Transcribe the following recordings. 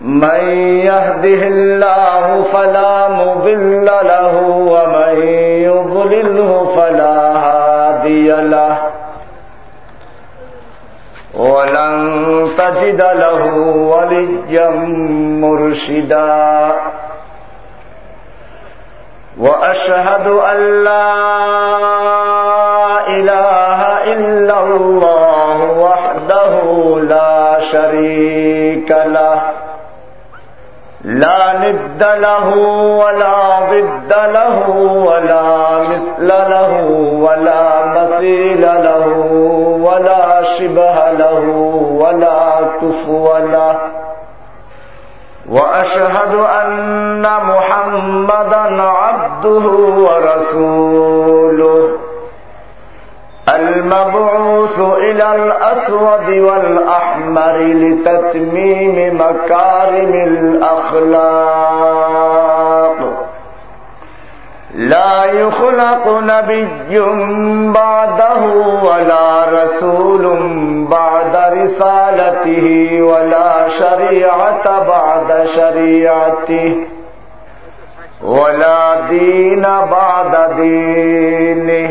من يهده الله فلا مضل له ومن يضلله فلا هادي له. ولن تجد له وليا مرشدا. وأشهد أن لا إله إلا الله وحده لا شريك له. لا ند له ولا ضد له ولا مثل له ولا مثيل له ولا شبه له ولا كفو له. وأشهد أن محمدا عبده ورسوله. المبعوث إلى الأسود والأحمر لتتميم مكارم الأخلاق. لا يخلق نبي بعده ولا رسول بعد رسالته ولا شريعة بعد شريعته ولا دين بعد دينه.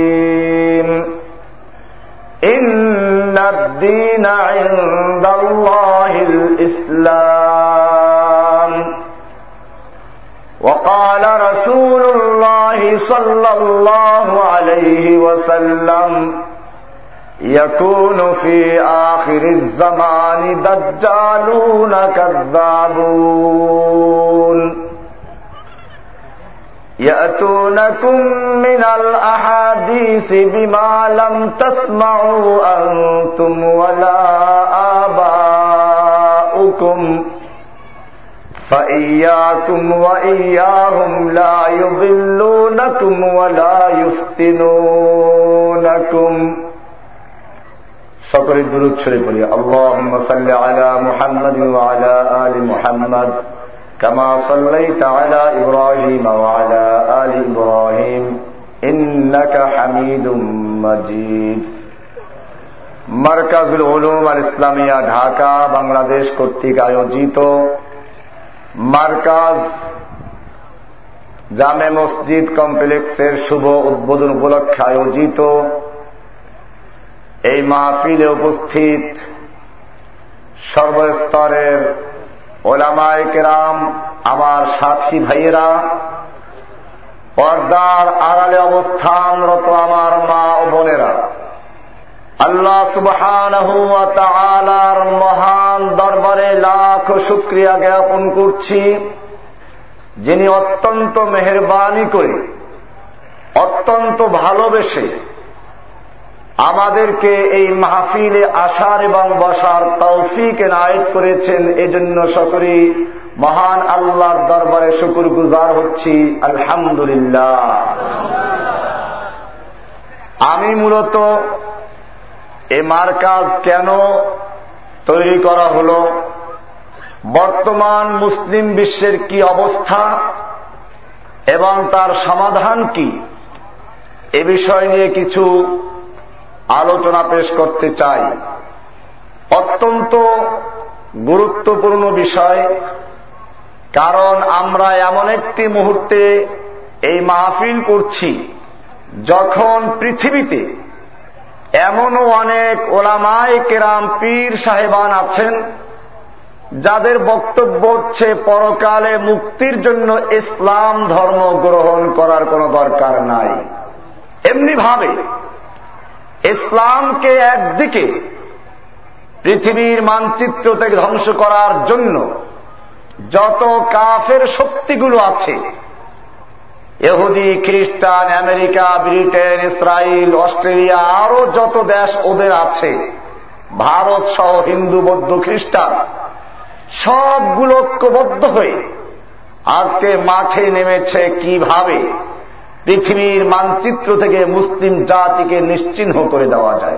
الدين عند الله الإسلام. وقال رسول الله صلى الله عليه وسلم يكون في آخر الزمان دجالون كذابون. يأتونكم من الأحاديث بما لم تسمعوا أنتم ولا آباؤكم فإياكم وإياهم لا يضلونكم ولا يفتنونكم. شكر الدرود شريف اللهم صل على محمد وعلى آل محمد. সাল্লাইতা আলা ইব্রাহিম ওয়া আলা আলি ইব্রাহিম ইন্নাকা হামিদুম মাজিদ মার্কাজুল উলুম আল ইসলামিয়া ঢাকা, বাংলাদেশ কর্তৃক আয়োজিত মার্কাজ জামে মসজিদ কমপ্লেক্সের শুভ উদ্বোধন উপলক্ষে আয়োজিত এই মাহফিলে উপস্থিত সর্বস্তরের ওলামায় কেরাম, আমার সাথী ভাইয়েরা, পর্দার আড়ালে অবস্থানরত আমার মা ও বোনেরা, আল্লাহ সুবহান মহান দরবারে লাখ শুক্রিয়া জ্ঞাপন করছি, যিনি অত্যন্ত মেহরবানি করে, অত্যন্ত ভালোবেসে আমাদেরকে এই মাহফিলে আসার এবং বসার তৌফিক এনায়ত করেছেন এজন্য সকলেই মহান আল্লাহর দরবারে শুকুর গুজার হচ্ছি, আলহামদুলিল্লাহ। আমি মূলত এ মার্কাজ কেন তৈরি করা হল, বর্তমান মুসলিম বিশ্বের কি অবস্থা এবং তার সমাধান কি, এ বিষয় নিয়ে কিছু আলোচনা পেশ করতে চাই। অত্যন্ত গুরুত্বপূর্ণ বিষয়, কারণ আমরা এমন একটি মুহূর্তে এই মাহফিল করছি, যখন পৃথিবীতে এমনও অনেক ওলামায় কেরাম পীর সাহেবান আছেন, যাদের বক্তব্য হচ্ছে পরকালে মুক্তির জন্য ইসলাম ধর্ম গ্রহণ করার কোনো দরকার নাই। এমনি ভাবে ইসলামকে একদিকে পৃথিবীর মানচিত্র থেকে ধ্বংস করার জন্য যত কাফের শক্তিগুলো আছে এহুদি খ্রিস্টান, আমেরিকা, ব্রিটেন ইসরায়েল অস্ট্রেলিয়া আরও যত দেশ ওদের আছে, ভারত সহ হিন্দু, বৌদ্ধ, খ্রিস্টান, সবগুলো ঐক্যবদ্ধ হয়ে আজকে মাঠে নেমেছে কীভাবে? পৃথিবীর মানচিত্র থেকে মুসলিম জাতিকে নিশ্চিহ্ন করে দেওয়া যায়।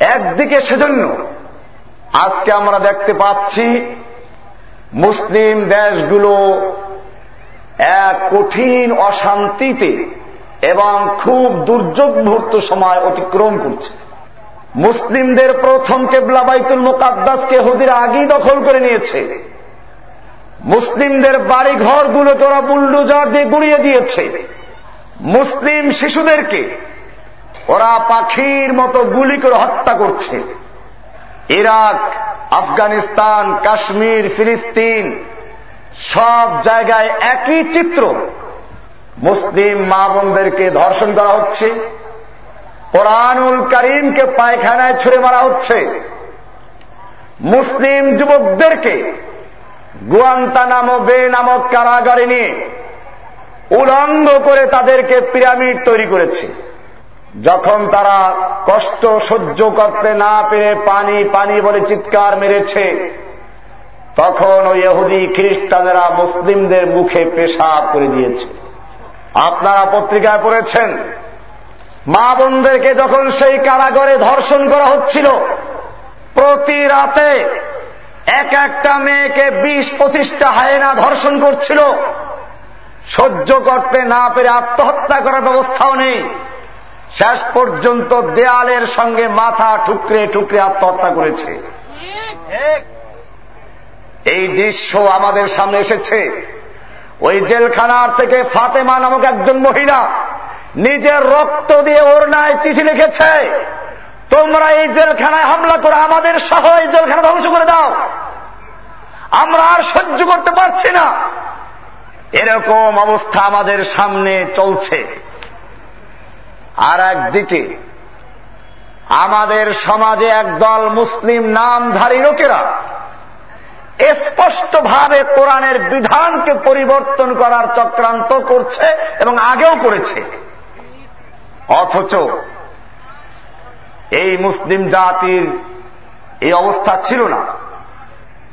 একদিকে সেজন্য আজকে আমরা দেখতে পাচ্ছি মুসলিম দেশগুলো এক কঠিন অশান্তিতে এবং খুব দুর্যোগ মুহূর্ত সময় অতিক্রম করছে। মুসলিমদের প্রথম কেবলা বাইতুল মোকাদ্দাসকে হুদির আগেই দখল করে নিয়েছে। মুসলিমদের বাড়ি ঘরগুলোকে ওরা বুল্ডুজার দিয়ে গুড়িয়ে দিয়েছে। মুসলিম শিশুদেরকে ওরা পাখির মতো গুলি করে হত্যা করছে। ইরাক, আফগানিস্তান, কাশ্মীর, ফিলিস্তিন সব জায়গায় একই চিত্র। মুসলিম মা বোনদেরকে ধর্ষণ করা হচ্ছে। কোরআনুল করিমকে পায়খানায় ছুড়ে মারা হচ্ছে। মুসলিম যুবকদেরকে গুয়ান্তা নামো বে নামক কারাগারে নিয়ে উলঙ্গ করে তাদেরকে পিরামিড তৈরি করেছে। যখন তারা কষ্ট সহ্য করতে না পেরে পানি পানি বলে চিৎকার মেরেছে, তখন ওই ইহুদি খ্রিস্টানেরা মুসলিমদের মুখে পেশাব করে দিয়েছে। আপনারা পত্রিকায় পড়েছেন, মা বোনদেরকে যখন সেই কারাগারে ধর্ষণ করা হচ্ছিল, প্রতি রাতে এক একটা মেয়েকে বিশ পঁচিশটা হায়না ধর্ষণ করছিল। সহ্য করতে না পেরে আত্মহত্যা করার ব্যবস্থাও নেই। শেষ পর্যন্ত দেয়ালের সঙ্গে মাথা ঠুকরে ঠুকরে আত্মহত্যা করেছে। এই দৃশ্য আমাদের সামনে এসেছে। ওই জেলখানার থেকে ফাতেমা নামক একজন মহিলা নিজের রক্ত দিয়ে ওর নাই চিঠি লিখেছে। তোমরা এই জেলখানায় হামলা করে আমাদের সহ এই জেলখানা ধ্বংস করে দাও। আমরা আর সহ্য করতে পারছি না। এরকম অবস্থা আমাদের সামনে চলছে। আর একদিকে আমাদের সমাজে একদল মুসলিম নামধারী লোকেরা স্পষ্টভাবে কোরআনের বিধানকে পরিবর্তন করার চক্রান্ত করছে এবং আগেও করেছে। অথচ এই মুসলিম জাতির এই অবস্থা ছিল না।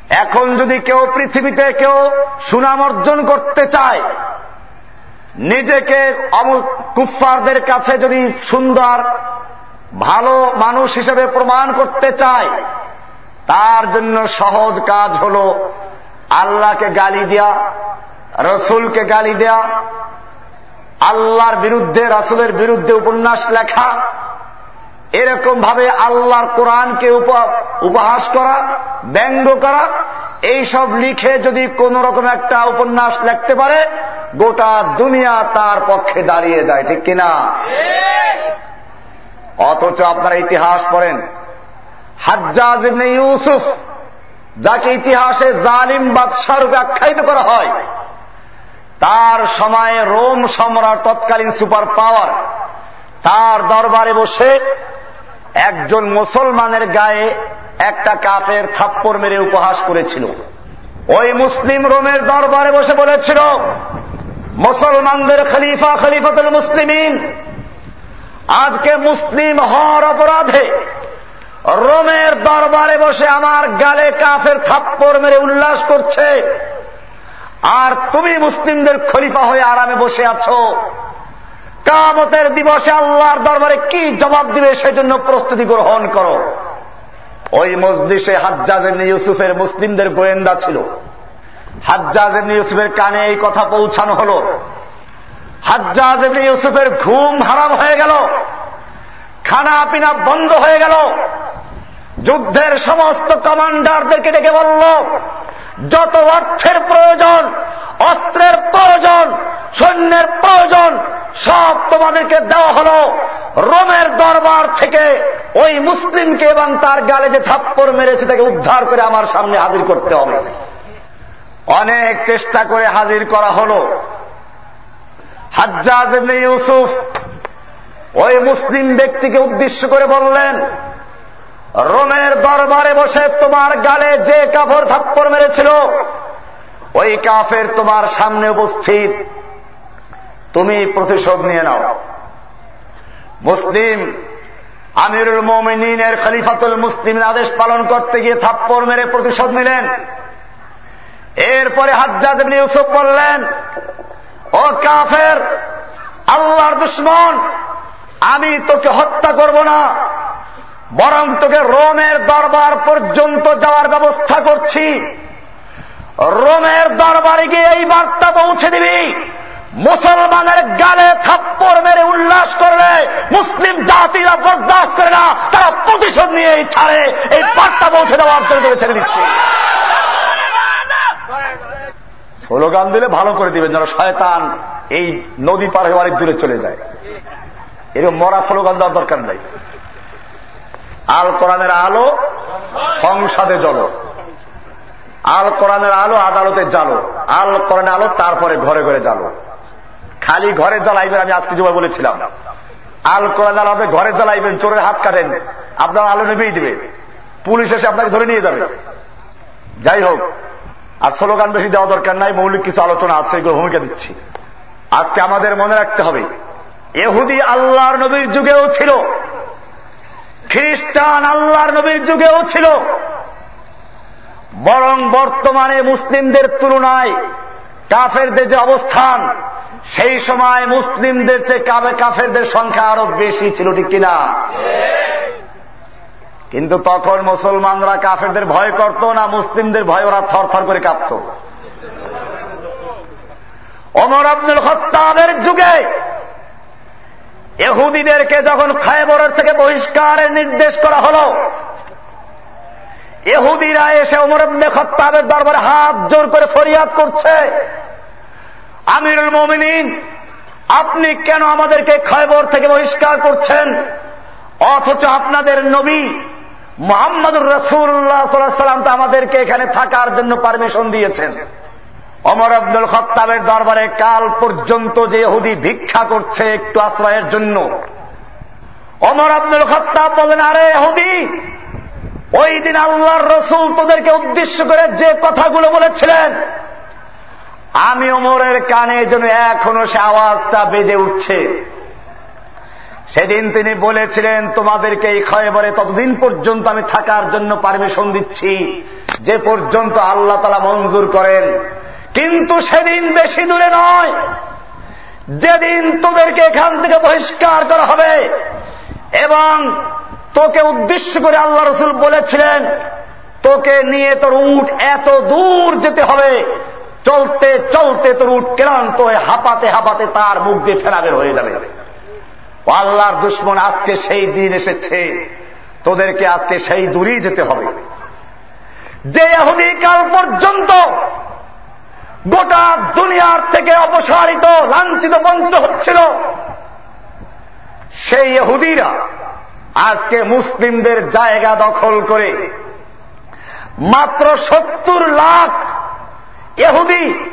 এখন যদি কেউ পৃথিবীতে কেউ সুনাম অর্জন করতে চায়, নিজেকে কুফফারদের কাছে যদি সুন্দর, ভালো মানুষ হিসেবে প্রমাণ করতে চায়, তার জন্য সহজ কাজ হল আল্লাহকে গালি দেয়া, রসুলকে গালি দেয়া, আল্লাহর বিরুদ্ধে, রাসুলের বিরুদ্ধে উপন্যাস লেখা এরকম ভাবে আল্লাহর কোরআনকে উপহাস করা, ব্যঙ্গ করা, এইসব লিখে যদি কোন রকম একটা উপন্যাস লিখতে পারে, গোটা দুনিয়া তার পক্ষে দাঁড়িয়ে যায়, ঠিক কিনা? অথচ আপনারা ইতিহাস পড়েন। হাজ্জাজ ইউসুফ, যাকে ইতিহাসে জালিম বাদশাহ রূপে আখ্যায়িত করা হয়, তার সময়ে রোম সম্রাট তৎকালীন সুপার পাওয়ার, তার দরবারে বসে একজন মুসলমানের গায়ে একটা কাফের থাপ্পড় মেরে উপহাস করেছিল। ওই মুসলিম রোমের দরবারে বসে বলেছিল, মুসলমানদের খলিফা খলিফাতুল মুসলিমিন, আজকে মুসলিম হওয়ার অপরাধে রোমের দরবারে বসে আমার গালে কাফের থাপ্পড় মেরে উল্লাস করছে। আর তুমি মুসলিমদের খলিফা হয়ে আরামে বসে আছো। কামতের দিবসে আল্লাহর দরবারে কি জবাব দিবে সেজন্য প্রস্তুতি গ্রহণ করো। ওই মসজিষে হাজ্জাজের ইউসুফের মুসলিমদের গোয়েন্দা ছিল। হাজ্জাজের ইউসুফের কানে এই কথা পৌঁছানো হল। হাজ্জাজ ইউসুফের ঘুম হারাম হয়ে গেল। খানা পিনা বন্ধ হয়ে গেল। যুদ্ধের সমস্ত কমান্ডারদেরকে ডেকে বলল যত অর্থের প্রয়োজন, অস্ত্রের প্রয়োজন, সৈন্যের প্রয়োজন, সব তোমাদেরকে দেওয়া হল রোমের দরবার থেকে। ওই মুসলিমকে এবং তার গালে যে থাপ্পর মেরেছে, তাকে উদ্ধার করে আমার সামনে হাজির করতে হবে। অনেক চেষ্টা করে হাজির করা হল। হাজ্জাজ ইউসুফ ওই মুসলিম ব্যক্তিকে উদ্দেশ্য করে বললেন রোমের দরবারে বসে তোমার গালে যে কাফর থাপ্পর মেরেছিল, ওই কাফের তোমার সামনে উপস্থিত। তুমি প্রতিশোধ নিয়ে নাও। মুসলিম আমিরুল মোমিনের খলিফাতুল মুসলিম আদেশ পালন করতে গিয়ে থাপ্পর মেরে প্রতিশোধ নিলেন। এরপরে হাজ্জাদ ইউসুফ বললেন, ও কাফের, আল্লাহর দুশ্মন, আমি তোকে হত্যা করব না। বরং তোকে রোমের দরবার পর্যন্ত যাওয়ার ব্যবস্থা করছি। রোমের দরবারে গিয়ে এই বার্তা পৌঁছে দিবি। মুসলমানের গালে থাপ্পর মেরে উল্লাস করলে, মুসলিম জাতিরা বরদাস্ত করে না, তারা প্রতিশোধ নিয়ে এই ছাড়ে। এই বার্তা পৌঁছে দেওয়ার জন্য তোকে ছেড়ে দিচ্ছি। স্লোগান দিলে ভালো করে দিবেন, যেন শয়তান এই নদী পার হয়ে অনেক দূরে চলে যায়। এরকম মরা স্লোগান দেওয়ার দরকার নাই। আল কোরআনের আলো সংসদে জল আল কোরআনের আলো আদালতে জালো আল কোরআনের আলো তারপরে ঘরে ঘরে জালো খালি ঘরে জ্বালাইবেন আমি আজকে জমা বলেছিলাম। আল কোরআন আলো আপনি ঘরে জ্বালাইবেন, চোরের হাত কাটেন, আপনার আলো নেবেই দিবে। পুলিশ এসে আপনাকে ধরে নিয়ে যাবে। যাই হোক, আর স্লোগান বেশি দেওয়া দরকার নাই, মৌলিক কিছু আলোচনা আছে, এগুলো ভূমিকা দিচ্ছি। আজকে আমাদের মনে রাখতে হবে, এহুদি আল্লাহর নবীর যুগেও ছিল। খ্রিস্টান আল্লাহর নবীর যুগেও ছিল। বরং বর্তমানে মুসলিমদের তুলনায় কাফেরদের যে অবস্থান, সেই সময় মুসলিমদের চেয়ে কাফেরদের সংখ্যা আরও বেশি ছিল, ঠিক কিনা? কিন্তু তখন মুসলমানরা কাফেরদের ভয় করত না, মুসলিমদের ভয় ওরা থর থর করে কাঁপত। অমর আব্দুল হত্যাদের যুগে এহুদিদেরকে যখন খায়বরের থেকে বহিষ্কারের নির্দেশ করা হল এহুদিরা এসে অমর আব্দুল খত্তাবের দরবারে হাত জোর করে ফরিয়াদ করছে, আমিরুল মোমিনিন, আপনি কেন আমাদেরকে খয়বর থেকে বহিষ্কার করছেন? অথচ আপনাদের নবী মোহাম্মদুর রসুল্লাহ সাল্লাম তো আমাদেরকে এখানে থাকার জন্য পারমিশন দিয়েছেন। অমর আব্দুল খত্তাবের দরবারে কাল পর্যন্ত যে হুদি ভিক্ষা করছে একটু আশ্রয়ের জন্য। অমর আব্দুল খত্তাব বলেন, আরে হুদি ওই দিন আল্লাহর রসুল তোদেরকে উদ্দেশ্য করে যে কথাগুলো বলেছিলেন, আমি ওমরের কানে যেন এখনও সে আওয়াজটা বেজে উঠছে। সেদিন তিনি বলেছিলেন, তোমাদেরকে এই ক্ষয়বরে ততদিন পর্যন্ত আমি থাকার জন্য পারমিশন দিচ্ছি। যে পর্যন্ত আল্লাহ তালা মঞ্জুর করেন কিন্তু সেদিন বেশি দূরে নয়। যেদিন তোদেরকে এখান থেকে বহিষ্কার করা হবে এবং তোকে উদ্দেশ্য করে আল্লাহ রসুল বলেছিলেন, তোকে নিয়ে তোর উঠ এত দূর যেতে হবে, চলতে চলতে তোর উঠ ক্লান্ত হয়ে হাঁপাতে হাঁপাতে তার মুখ দিয়ে ফেরা বের হয়ে যাবে। আল্লাহর দুশ্মন আজকে সেই দিন এসেছে, তোদেরকে আজকে সেই দূরেই যেতে হবে। যে এহুদি কাল পর্যন্ত গোটা দুনিয়ার থেকে অপসারিত, লাঞ্ছিত, বঞ্চিত হচ্ছিল। সেই এহুদিরা আজকে মুসলিমদের জায়গা দখল করে মাত্র সত্তর লাখ এহুদি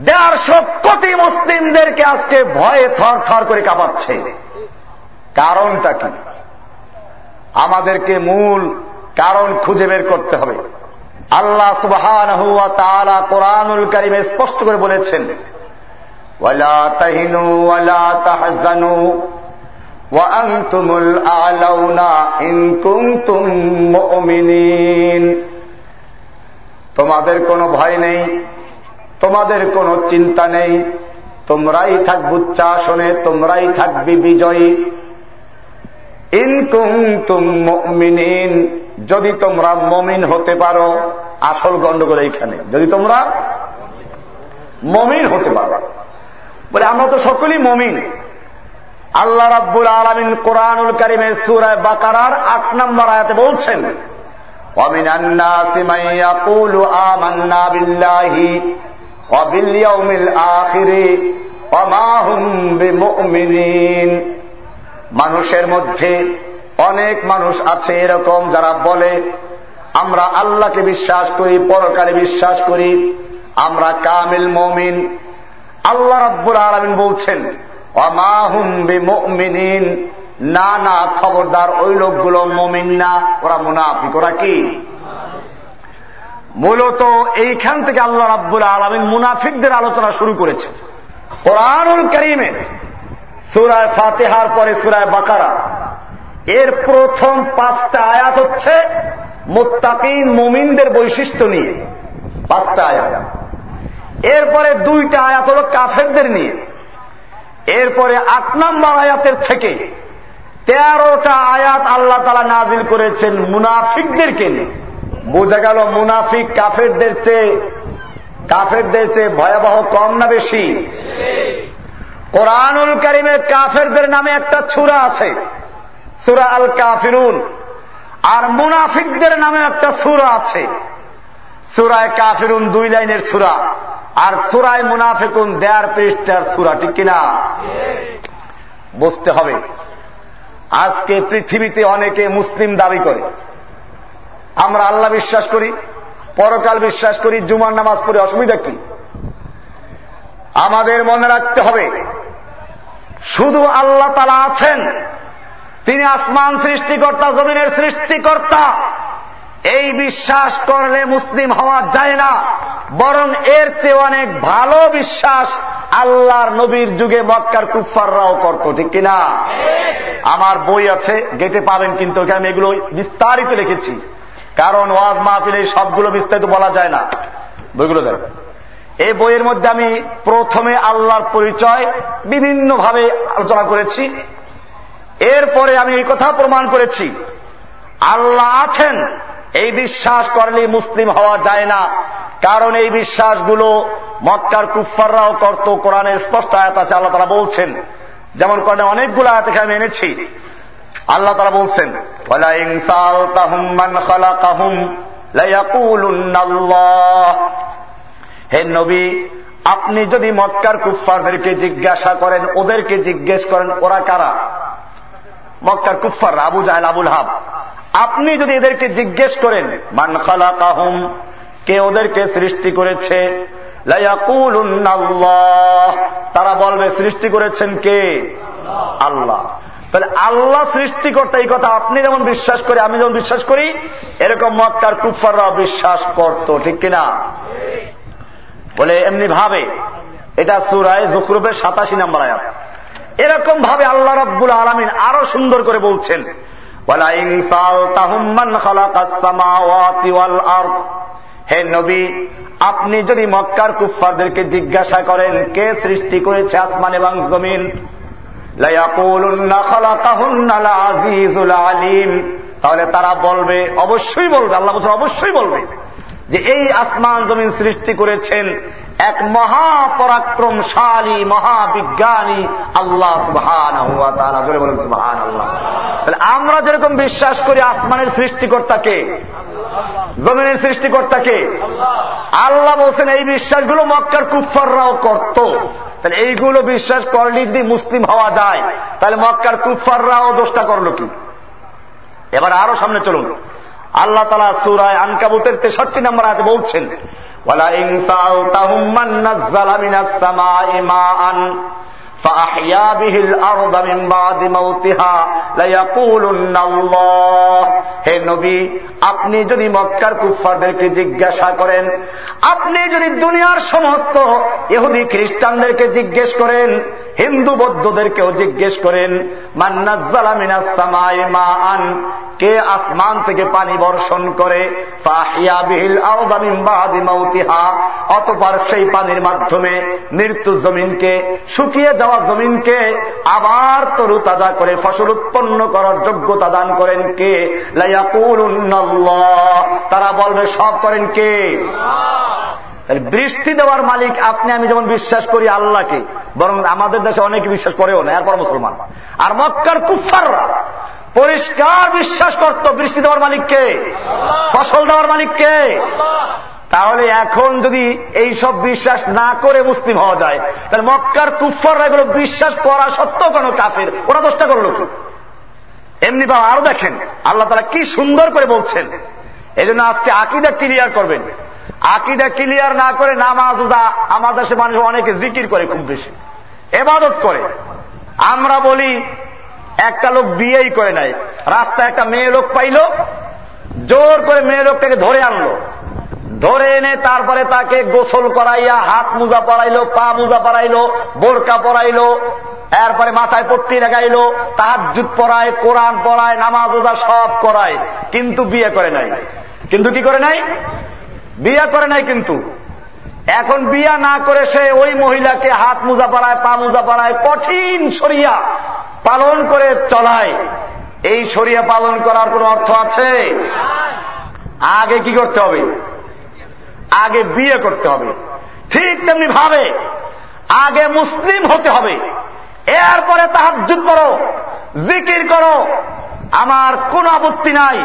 দেড়শো কোটি মুসলিমদেরকে আজকে ভয়ে থর থর করে কাঁপাচ্ছে। কারণটা কি? আমাদেরকে মূল কারণ খুঁজে বের করতে হবে। আল্লাহ সুবহান কোরআনুল করিমে স্পষ্ট করে বলেছেন তোমাদের কোনো ভয় নেই, তোমাদের কোনো চিন্তা নেই, তোমরাই থাকব উচ্চাসনে, তোমরাই থাকবি বিজয়ী। ইনকুম তুম মুমিনিন যদি তোমরা মমিন হতে পারো আসল গন্ডগোল এইখানে যদি তোমরা মমিন হতে পারো বলে আমরা তো সকলেই মমিন আল্লাহ রাব্বুল আলমিন কোরআনুল করিমের সুরায় বাকারার আট নম্বর আয়াতে বলছেন ومن الناس من يقول آمنا بالله وباليوم الآخر وما هم بمؤمنين মানুষের মধ্যে অনেক মানুষ আছে এরকম যারা বলে, আমরা আল্লাহকে বিশ্বাস করি, পরকালে বিশ্বাস করি, আমরা কামিল মমিন। আল্লাহ রব্বুল আলমিন বলছেন অমাহুম বিমিন না না, খবরদার ওই লোকগুলো মমিন না, ওরা মুনাফিক, ওরা কি? মূলত এইখান থেকে আল্লাহ রাব্বুল আলমিন মুনাফিকদের আলোচনা শুরু করেছে। কোরআনুল করিমে সুরায় ফাতেহার পরে সুরায় বাকারা এর প্রথম পাঁচটা আয়াত হচ্ছে মোত্তাকিন মুমিনদের বৈশিষ্ট্য নিয়ে। পাঁচটা আয়াত। এরপরে দুইটা আয়াত হল কাফেরদের নিয়ে। এরপরে আট নম্বর আয়াতের থেকে তেরোটা আয়াত আল্লাহ তালা নাজিল করেছেন মুনাফিকদেরকে নিয়ে। বোঝা গেল মুনাফিক কাফেরদের চেয়ে কাফেরদের চেয়ে ভয়াবহ কম না বেশি? কোরআনুল করিমের কাফেরদের নামে একটা ছুরা আছে। সুরা আল কাফিরুন আর মুনাফিকদের নামে একটা সুরা আছে। সুরায় কাফিরুন দুই লাইনের সুরা। আর সুরায় মুনাফিকুন দেয়ার পৃষ্ঠার সুরা, ঠিক কিনা? বুঝতে হবে। আজকে পৃথিবীতে অনেকে মুসলিম দাবি করে। আমরা আল্লাহ বিশ্বাস করি, পরকাল বিশ্বাস করি, জুমার নামাজ পড়ে অসুবিধা কি? আমাদের মনে রাখতে হবে, শুধু আল্লাহ তালা আছেন তিনি আসমান সৃষ্টিকর্তা, জমিনের সৃষ্টিকর্তা। এই বিশ্বাস করলে মুসলিম হওয়া যায় না। বরং এর চেয়ে অনেক ভালো বিশ্বাস আল্লাহর নবীর যুগে মক্কার কুফাররাও করত, ঠিক কিনা? আমার বই আছে, গেটে পাবেন কিন্তু আমি এগুলো বিস্তারিত লিখেছি। কারণ ওয়াজ মাহফিল সবগুলো বিস্তারিত বলা যায় না। বইগুলো দেখ এই বইয়ের মধ্যে আমি প্রথমে আল্লাহর পরিচয় বিভিন্নভাবে আলোচনা করেছি। এরপরে আমি এই কথা প্রমাণ করেছি। আল্লাহ আছেন, এই বিশ্বাস করলে মুসলিম হওয়া যায় না। কারণ এই বিশ্বাসগুলো মক্কার কুফাররাও করত, কোরআনে স্পষ্ট আয়াত আছে, আল্লাহ তারা বলছেন। যেমন কোরআনে অনেকগুলো আয়াত এখানে আমি এনেছি। আল্লাহ তারা বলছেন হে নবী, আপনি যদি মক্কার কুফারদেরকে জিজ্ঞাসা করেন, ওদেরকে জিজ্ঞেস করেন, ওরা কারা? মক্কার কুফার আবু জাহেল, আবুল হাব। আপনি যদি এদেরকে জিজ্ঞেস করেন, মান খালা কাহুম কে ওদেরকে সৃষ্টি করেছে? তারা বলবে, সৃষ্টি করেছেন কে? আল্লাহ। তাহলে আল্লাহ সৃষ্টিকর্তা, এই কথা আপনি যেমন বিশ্বাস করে, আমি যেমন বিশ্বাস করি, এরকম মক্কার কুফাররা বিশ্বাস করত, ঠিক কিনা? বলে, এমনি ভাবে, এটা সুরায় জুকরুবের সাতাশি নম্বর আয়াত। এরকম ভাবে আল্লাহ রব্বুল আলমিন আরও সুন্দর করে বলছেন হে নবী, আপনি যদি মক্কার কুফারদেরকে জিজ্ঞাসা করেন, কে সৃষ্টি করেছে আসমান এবং জমিন? তাহলে তারা বলবে, অবশ্যই বলবে, আল্লাহ বছর অবশ্যই বলবে যে, এই আসমান জমিন সৃষ্টি করেছেন এক মহাপরাক্রমশালী, মহাবিজ্ঞানী আল্লাহ সুবহান জোরে আল্লাহ তাহলে আমরা যেরকম বিশ্বাস করি আসমানের সৃষ্টিকর্তাকে জমিনের সৃষ্টিকর্তাকে আল্লাহ বলছেন, এই বিশ্বাসগুলো মক্কার কুফাররাও করত। তাহলে এইগুলো বিশ্বাস করলে যদি মুসলিম হওয়া যায়, তাহলে মক্কার কুফাররাও দোষটা করল কি? এবার আরও সামনে চলুন। আল্লাহ তালা সুরায় আনকাবুতের তেষট্টি নম্বর হাতে বলছেন ولئن سألتهم من نزل من السماء ماء فأحيا به الأرض من بعد موتها ليقولن الله হে নবী আপনি যদি মক্কার কুফারদেরকে জিজ্ঞাসা করেন আপনি যদি দুনিয়ার সমস্ত ইহুদি খ্রিস্টানদেরকে জিজ্ঞেস করেন হিন্দু বৌদ্ধদেরকেও জিজ্ঞেস করেন মান্নাজালামিনাসামাইমান কে আসমান থেকে পানি বর্ষণ করে অতপর সেই পানির মাধ্যমে মৃত্যু জমিনকে শুকিয়ে যাওয়া জমিনকে আবার তরু তাজা করে, ফসল উৎপন্ন করার যোগ্যতা দান করেন কে? তারা বলবে, সব করেন কে? বৃষ্টি দেওয়ার মালিক আপনি, আমি যেমন বিশ্বাস করি আল্লাহকে, বরং আমাদের দেশে অনেকে বিশ্বাস করেও না, এরপর মুসলমান। আর মক্কার কুফাররা পরিষ্কার বিশ্বাস করত বৃষ্টি দেওয়ার মালিককে ফসল দেওয়ার মালিককে তাহলে এখন যদি এই সব বিশ্বাস না করে মুসলিম হওয়া যায়, তাহলে মক্কার কুফাররা এগুলো বিশ্বাস করা সত্ত্বেও কেন কাফের? ওরা দোষটা করল এমনি বা আরও দেখেন, আল্লাহ তারা কি সুন্দর করে বলছেন। এই জন্য আজকে আকিদা ক্লিয়ার করবেন। আকিদা ক্লিয়ার না করে নামাজ আমার দেশে মানুষ অনেকে জিকির করে খুব বেশি। এবাদত করে। আমরা বলি, একটা লোক বিয়েই করে নাই। রাস্তায় একটা মেয়ে লোক পাইল, জোর করে মেয়ে লোকটাকে ধরে আনলো। ধরে এনে তারপরে তাকে গোসল করাইয়া হাত মোজা পরাইলো, পা মোজা পরাইলো, বোরকা পরাইলো, এরপরে মাথায় পট্টি লাগাইলো তাহাজুত পড়ায়, কোরআন পড়ায়, নামাজ ওজা সব করায়, কিন্তু বিয়ে করে নাই। কিন্তু কি করে নাই? বিয়ে করে নাই কিন্তু। এখন বিয়া না করে সে ওই মহিলাকে হাত মোজা পাড়ায় পা মোজা পাড়ায় কঠিন সরিয়া পালন করে চলায়। এই সরিয়া পালন করার কোন অর্থ আছে? আগে কি করতে হবে? আগে বিয়ে করতে হবে। ঠিক তেমনি ভাবে আগে মুসলিম হতে হবে। এরপরে তাহাজুদ করো, জিকির করো, আমার কোন আপত্তি নাই।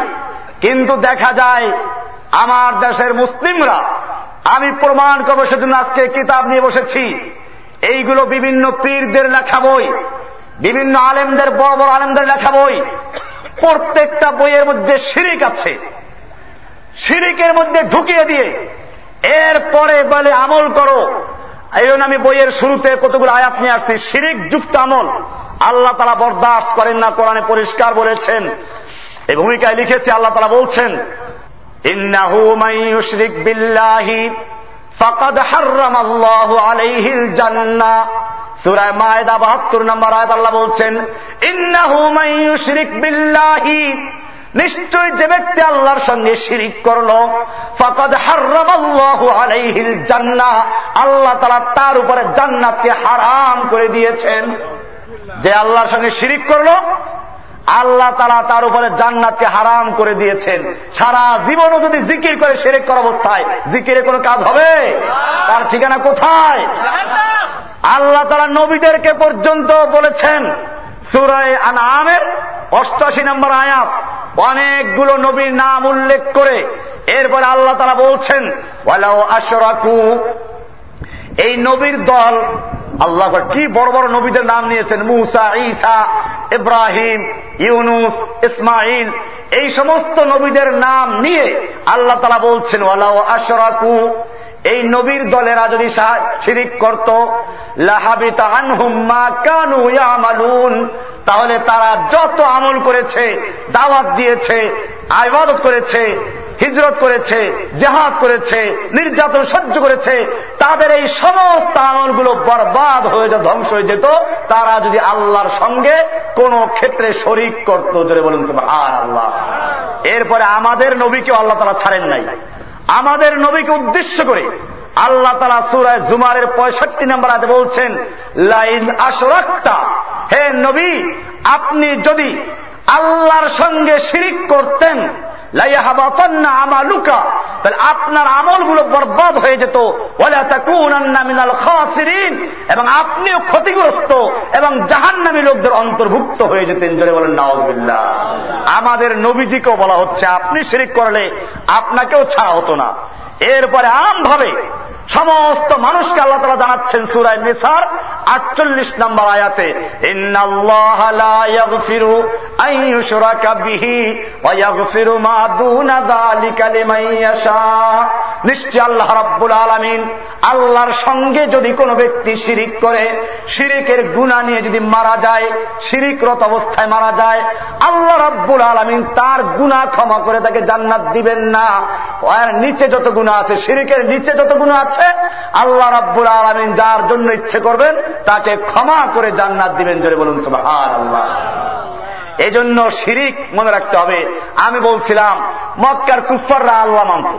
কিন্তু দেখা যায় আমার দেশের মুসলিমরা, আমি প্রমাণ করব সেজন্য আজকে কিতাব নিয়ে বসেছি। এইগুলো বিভিন্ন পীরদের লেখা বই, বিভিন্ন আলেমদের, বড় বড় আলেমদের লেখা বই। প্রত্যেকটা বইয়ের মধ্যে শিরিক আছে। শিরিকের মধ্যে ঢুকিয়ে দিয়ে এরপরে বলে, আমল করো। এই আমি বইয়ের শুরুতে কতগুলো আয়াত নিয়ে আসছি। শিরিক যুক্ত আমল। আল্লাহ তারা বরদাস্ত করেন না, কোরআনে পরিষ্কার বলেছেন। এই ভূমিকায় লিখেছে, আল্লাহ তারা বলছেন, ইন্নাহু মাইয়ুশরিক বিল্লাহি ফাকাদ হাররামাল্লাহু আলাইহিল জান্নাহ। মায়দা 72 নম্বর আয়াত আল্লাহ বলছেন, ইন্নাহু মাইয়ুশরিক বিল্লাহি নিশ্চয় যে ব্যক্তি আল্লাহর সঙ্গে শিরিক করল, ফকদ হার্রামাল্লাহু আলাইহিল জান্নাহ, আল্লাহ তারা তার উপরে জান্নাতকে হারাম করে দিয়েছেন। যে আল্লাহর সঙ্গে শিরিক করল, আল্লাহ তারা তার উপরে জান্নাতকে হারাম করে দিয়েছেন। সারা জীবনও যদি জিকির করে সেরেক করা অবস্থায়, জিকিরে কোনো কাজ হবে? তার ঠিকানা কোথায়? আল্লাহ তারা নবীদেরকে পর্যন্ত বলেছেন সুরায় আনামের অষ্টাশি নম্বর আয়াত। অনেকগুলো নবীর নাম উল্লেখ করে এরপরে আল্লাহ তারা বলছেন এই নবীর দল, আল্লাহ কি বড় বড় নবীদের নাম নিয়েছেন, মুসা, ঈসা, ইব্রাহিম, ইউনুস ইসমাইল এই সমস্ত নবীদের নাম নিয়ে আল্লাহ তালা বলছেন ওয়ালাও আশরাকু। এই নবীর দলেরা যদি শিরিক করত তাহলে তারা যত আমল করেছে, দাওয়াত দিয়েছে আইবাদত করেছে, হিজরত করেছে, জেহাদ করেছে, নির্যাতন সহ্য করেছে, তাদের এই সমস্ত আমলগুলো বরবাদ হয়ে যেত ধ্বংস হয়ে যেত, তারা যদি আল্লাহর সঙ্গে কোন ক্ষেত্রে শরিক করত, জোরে বলুন আর আল্লাহ এরপরে আমাদের নবীকে আল্লাহ তারা ছাড়েন নাই। আমাদের নবীকে উদ্দেশ্য করে আল্লাহ তালা সুরায় জুমারের পঁয়ষট্টি নাম্বার আজ বলছেন, লাইন আসরাক্তা হে নবী, আপনি যদি আল্লাহর সঙ্গে শিরিক করতেন আমালুকা তাহলে আপনার আমলগুলো বরবাদ হয়ে যেত। এবং আপনিও ক্ষতিগ্রস্ত এবং জাহান্নামী লোকদের অন্তর্ভুক্ত হয়ে যেতেন। জোরে বলেন নওয়াজ আমাদের নবীজিকেও বলা হচ্ছে, আপনি শিরিক করলে আপনাকেও ছাড়া হতো না। এরপরে আমভাবে সমস্ত মানুষকে আল্লাহ তালা জানাচ্ছেন সুরায় নিসার, আটচল্লিশ নম্বর আয়াতে নিশ্চয় আল্লাহ রাব্বুল আলমিন আল্লাহর সঙ্গে যদি কোনো ব্যক্তি শিরিক করে, শিরিকের গুণা নিয়ে যদি মারা যায়, শিরিকরত অবস্থায় মারা যায়, আল্লাহ রাব্বুল আলমিন তার গুণা ক্ষমা করে তাকে জান্নাত দিবেন না। নিচে যত গুণা আছে, শিরিকের নিচে যত গুণা আছে, আল্লাহ রাব্বুল আলমিন যার জন্য ইচ্ছে করবেন, তাকে ক্ষমা করে জান্নাত দিবেন, জোরে বলুন সুবহান আল্লাহ এই জন্য শিরিক মনে রাখতে হবে। আমি বলছিলাম, মক্কার কুফাররা আল্লাহ মানত।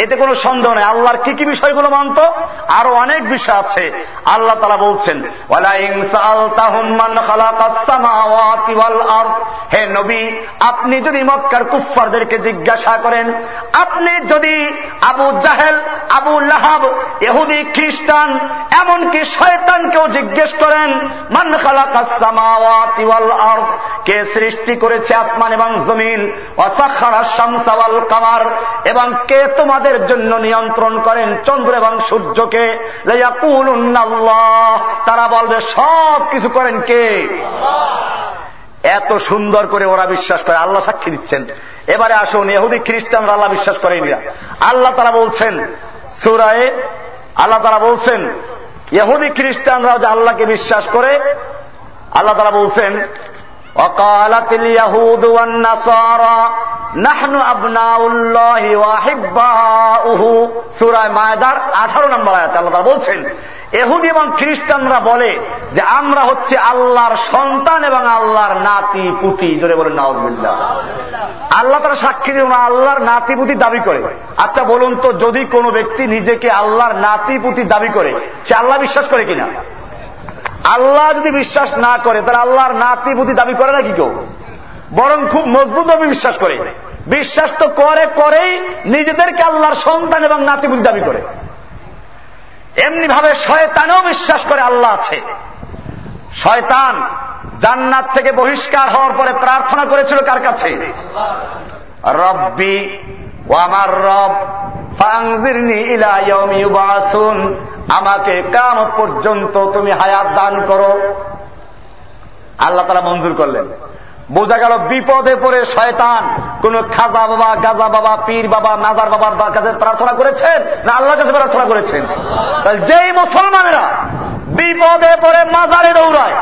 এতে কোনো সন্দেহ নেই। আল্লাহর কি কি বিষয়গুলো মানত? আরও অনেক বিষয় আছে। আল্লাহ তালা বলছেন হে নবী, আপনি যদি মক্কার কুফারদেরকে জিজ্ঞাসা করেন, আপনি যদি আবু জাহেল, আবু লাহাব এহুদি খ্রিস্টান, এমনকি শয়তানকেও জিজ্ঞেস করেন, মান কে সৃষ্টি করেছে আসমান এবং জমিন? ওয়াসাখারা শামসাওয়াল কামার। এবং কে তোমাদের জন্য নিয়ন্ত্রণ করেন চন্দ্র এবং সূর্যকে। তারা বলবে, সব কিছু করেন কে? এত সুন্দর করে ওরা বিশ্বাস করে, আল্লাহ সাক্ষী দিচ্ছেন। এবারে আসুন এহুদি খ্রিস্টানরা আল্লাহ বিশ্বাস করেনি আল্লাহ তারা বলছেন, সুরায়ে আল্লাহ তারা বলছেন এহুদি খ্রিস্টানরাও যে আল্লাহকে বিশ্বাস করে, আল্লাহ তারা বলছেন وقالت اليهود والنصارى نحن أبناء الله وأحباؤه সূরা মায়দার 18 নম্বর আয়াতে আল্লাহ তাআলা বলছেন এহুদি এবং খ্রিস্টানরা বলে যে আমরা হচ্ছে আল্লাহর সন্তান এবং আল্লাহর নাতি পুতি জোরে বলেন নওয়াজবিল্লাহ আল্লাহ তারা সাক্ষী দিয়ে আল্লাহর নাতি পুতি দাবি করে আচ্ছা বলুন তো যদি কোনো ব্যক্তি নিজেকে আল্লাহর নাতি পুতি দাবি করে সে আল্লাহ বিশ্বাস করে কিনা আল্লাহ যদি বিশ্বাস না করে, তাহলে আল্লাহর নাতি বুদ্ধি দাবি করে না কি কেউ? বরং খুব মজবুত ভাবে বিশ্বাস করে। বিশ্বাস তো করে, করেই নিজেদেরকে আল্লাহর সন্তান এবং নাতি পুতি দাবি করে। এমনি ভাবে শয়তানেও বিশ্বাস করে আল্লাহ আছে। শয়তান জান্নাত থেকে বহিষ্কার হওয়ার পরে প্রার্থনা করেছিল কার কাছে? রব্বি আমার রব আমাকে কামত পর্যন্ত তুমি হায়াত দান করো। আল্লাহ তারা মঞ্জুর করলেন। বোঝা গেল বিপদে পড়ে শয়তান কোন খাজা বাবা, গাজা বাবা, পীর বাবা, মাজার বাবার কাছে প্রার্থনা করেছেন না আল্লাহ কাছে প্রার্থনা করেছেন? যেই মুসলমানেরা বিপদে পড়ে মাজারে দৌড়ায়,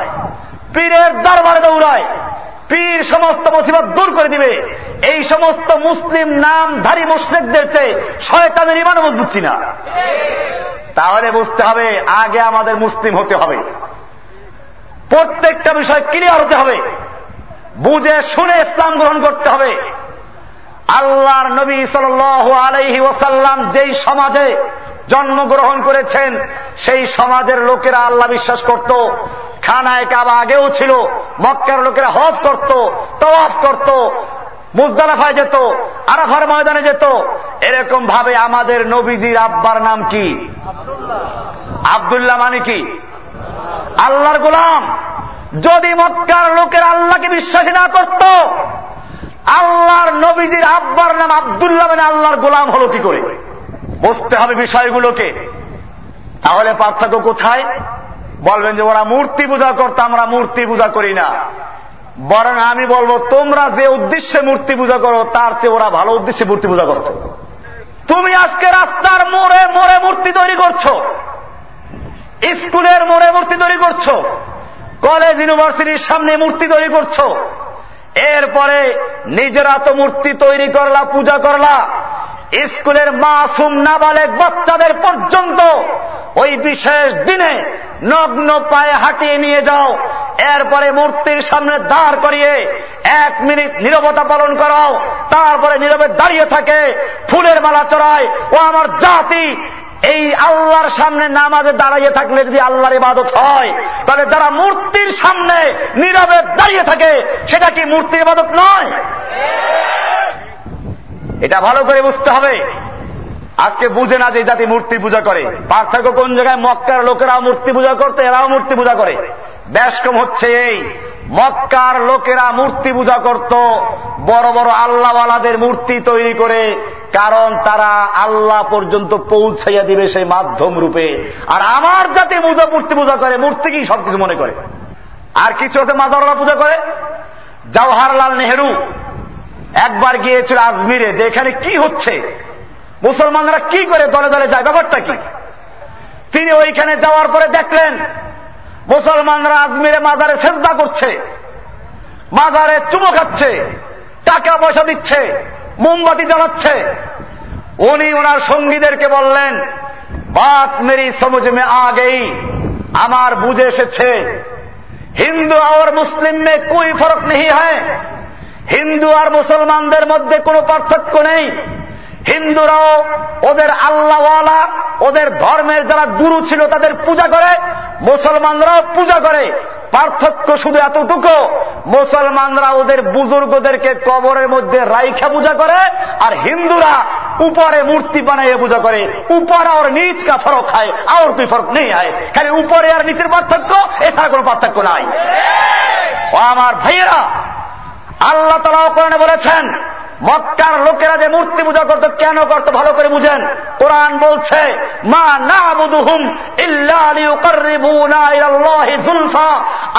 পীরের দরবারে দৌড়ায় পীর সমস্ত মুসিবত দূর করে দিবে। এই সমস্ত মুসলিম নামধারী মুশ্রিকদের চেয়ে শয়তানের ইমান মজবুত কিনা? তাহলে বুঝতে হবে, আগে আমাদের মুসলিম হতে হবে। প্রত্যেকটা বিষয় ক্লিয়ার হতে হবে। বুঝে শুনে ইসলাম গ্রহণ করতে হবে। আল্লাহর নবী সাল আলাইহি ওসাল্লাম যেই সমাজে জন্মগ্রহণ করেছেন, সেই সমাজের লোকেরা আল্লাহ বিশ্বাস করত, খানায় কাবা আগেও ছিল, মক্কার লোকেরা হজ করত, তওয়াফ করত, মুজদালাফায় যেত, আরাফার ময়দানে যেত। এরকম ভাবে আমাদের নবীজির আব্বার নাম কি? আবদুল্লাহ। মানে কি? আল্লাহর গোলাম। যদি মক্কার লোকের আল্লাহকে বিশ্বাসী না করত, আল্লাহর নবীজির আব্বার নাম আবদুল্লাহ মানে আল্লাহর গোলাম হল কি করে? বুঝতে হবে বিষয়গুলোকে। তাহলে পার্থক্য কোথায়? বলবেন যে, ওরা মূর্তি পূজা করতো, আমরা মূর্তি পূজা করি না। বরং আমি বলব, তোমরা যে উদ্দেশ্যে মূর্তি পূজা করো, তার চেয়ে ওরা ভালো উদ্দেশ্যে মূর্তি পূজা করত। তুমি আজকে রাস্তার মোড়ে মোড়ে মূর্তি তৈরি করছ। স্কুলের মোড়ে মূর্তি তৈরি করছ। কলেজ, ইউনিভার্সিটির সামনে মূর্তি তৈরি করছ। এরপরে নিজেরা তো মূর্তি তৈরি করলা, পূজা করলা। স্কুলের মাসুম নাবালেক বাচ্চাদের পর্যন্ত ওই বিশেষ দিনে নগ্ন পায়ে হাঁটিয়ে নিয়ে যাও। এরপরে মূর্তির সামনে দাঁড় করিয়ে এক মিনিট নিরবতা পালন করাও। তারপরে নীরবে দাঁড়িয়ে থাকে, ফুলের মালা চড়ায়, ও আমার জাতি, এই আল্লাহর সামনে নামাজে দাঁড়িয়ে থাকলে যদি আল্লাহর ইবাদত হয়, তাহলে যারা মূর্তির সামনে নীরবে দাঁড়িয়ে থাকে, সেটা কি মূর্তির ইবাদত নয়? এটা ভালো করে বুঝতে হবে। আজকে বুঝে না যে জাতি মূর্তি পূজা করে। পার্থক্য কোন জায়গায়? মক্কার লোকেরাও মূর্তি পূজা করতে, এরাও মূর্তি পূজা করে। ব্যাসকম হচ্ছে এই। মক্কার লোকেরা মূর্তি পূজা করত। বড় বড় আল্লাহওয়ালাদের মূর্তি তৈরি করে, কারণ তারা আল্লাহ পর্যন্ত পৌঁছাইয়া দিবে সেই মাধ্যম রূপে। আর আমার জাতি পূজা মূর্তি পূজা করে, মূর্তি কি সবকিছু মনে করে? আর কিছু হতে মাজাররা পূজা করে? জওহারলাল নেহেরু একবার গিয়েছিল আজমিরে যে এখানে কি হচ্ছে? মুসলমানরা কি করে দলে দলে যায়? ব্যাপারটা কি? তিনি ওইখানে যাওয়ার পরে দেখলেন, মুসলমানরা আজমিরে মাজারে শ্রদ্ধা করছে, মাজারে চুমো খাচ্ছে, টাকা পয়সা দিচ্ছে, মোমবাতি জ্বালাচ্ছে। উনি ওনার সঙ্গীদেরকে বললেন, বাত মেরি সমঝ মে আগেই, আমার বুঝে এসেছে, হিন্দু আর মুসলিম মে কোই ফরক নেই হয় হিন্দু আর মুসলমানদের মধ্যে কোনো পার্থক্য নেই। হিন্দুরাও ওদের আল্লাহওয়ালা, ওদের ধর্মের যারা গুরু ছিল তাদের পূজা করে, মুসলমানরাও পূজা করে। পার্থক্য শুধু এতটুকু, মুসলমানরা ওদের বুজুর্গদেরকে কবরের মধ্যে রাইখা পূজা করে আর হিন্দুরা উপরে মূর্তি বানাইয়ে পূজা করে। উপরে ওর নিচ কা ফরক খায় আর তুই ফরক নেই হয় খালি উপরে আর নিচের পার্থক্য, এছাড়া কোনো পার্থক্য নাই। আমার ভাইয়েরা আল্লাহ তালাও কোরআনে বলেছেন, মক্কার লোকেরা যে মূর্তি পূজা করত, কেন করত ভালো করে বুঝেন? কোরআন বলছে, মা না